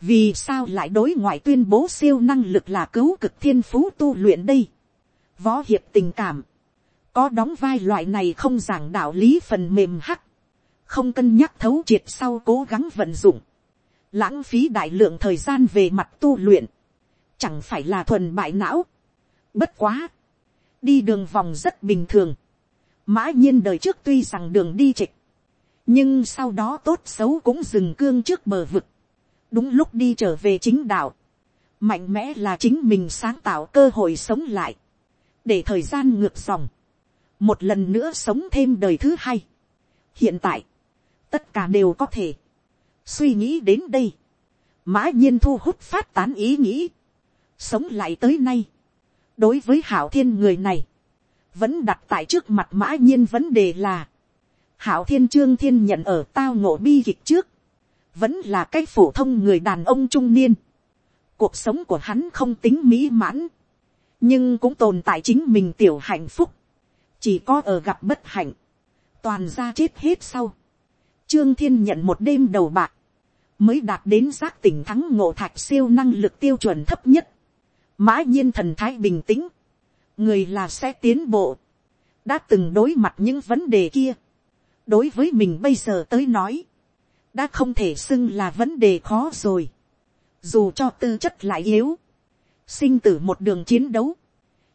vì sao lại đối ngoại tuyên bố siêu năng lực là cứu cực thiên phú tu luyện đây. võ hiệp tình cảm, có đóng vai loại này không giảng đạo lý phần mềm hắc, không cân nhắc thấu triệt sau cố gắng vận dụng, lãng phí đại lượng thời gian về mặt tu luyện, chẳng phải là thuần bại não. Bất quá, đi đường vòng rất bình thường, mã nhiên đời trước tuy rằng đường đi trịch, nhưng sau đó tốt xấu cũng dừng cương trước bờ vực, đúng lúc đi trở về chính đạo, mạnh mẽ là chính mình sáng tạo cơ hội sống lại, để thời gian ngược dòng, một lần nữa sống thêm đời thứ hai. hiện tại, tất cả đều có thể, suy nghĩ đến đây, mã nhiên thu hút phát tán ý nghĩ, sống lại tới nay, đối với hảo thiên người này, vẫn đặt tại trước mặt mã nhiên vấn đề là, hảo thiên trương thiên nhận ở tao ngộ bi kịch trước, vẫn là cái phổ thông người đàn ông trung niên. Cuộc sống của hắn không tính mỹ mãn, nhưng cũng tồn tại chính mình tiểu hạnh phúc, chỉ có ở gặp bất hạnh, toàn ra chết hết sau. Trương thiên nhận một đêm đầu bạc, mới đạt đến giác tỉnh thắng ngộ thạch siêu năng lực tiêu chuẩn thấp nhất. Mã nhiên thần thái bình tĩnh, người là sẽ tiến bộ, đã từng đối mặt những vấn đề kia đối với mình bây giờ tới nói, đã không thể xưng là vấn đề khó rồi. dù cho tư chất lại yếu, sinh tử một đường chiến đấu,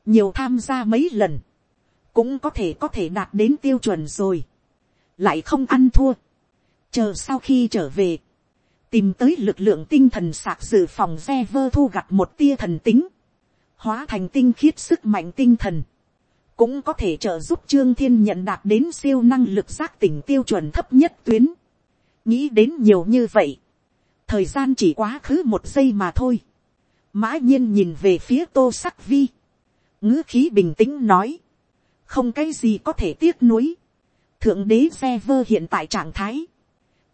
nhiều tham gia mấy lần, cũng có thể có thể đạt đến tiêu chuẩn rồi, lại không ăn thua, chờ sau khi trở về, tìm tới lực lượng tinh thần sạc dự phòng xe vơ thu gặt một tia thần tính, hóa thành tinh khiết sức mạnh tinh thần, cũng có thể trợ giúp trương thiên nhận đạt đến siêu năng lực giác tỉnh tiêu chuẩn thấp nhất tuyến. nghĩ đến nhiều như vậy, thời gian chỉ quá khứ một giây mà thôi. mã nhiên nhìn về phía tô sắc vi, ngữ khí bình tĩnh nói, không cái gì có thể tiếc nuối, thượng đế xe vơ hiện tại trạng thái,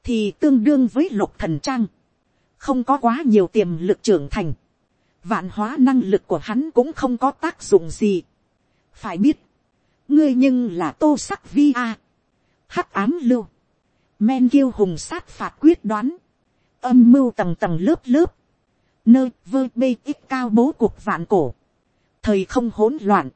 thì tương đương với lục thần trang, không có quá nhiều tiềm lực trưởng thành, vạn hóa năng lực của hắn cũng không có tác dụng gì phải biết, ngươi nhưng là tô sắc vi a, hắc ám lưu, men kiêu hùng sát phạt quyết đoán, âm mưu tầng tầng lớp lớp, nơi vơ bê ít cao bố cuộc vạn cổ, thời không hỗn loạn,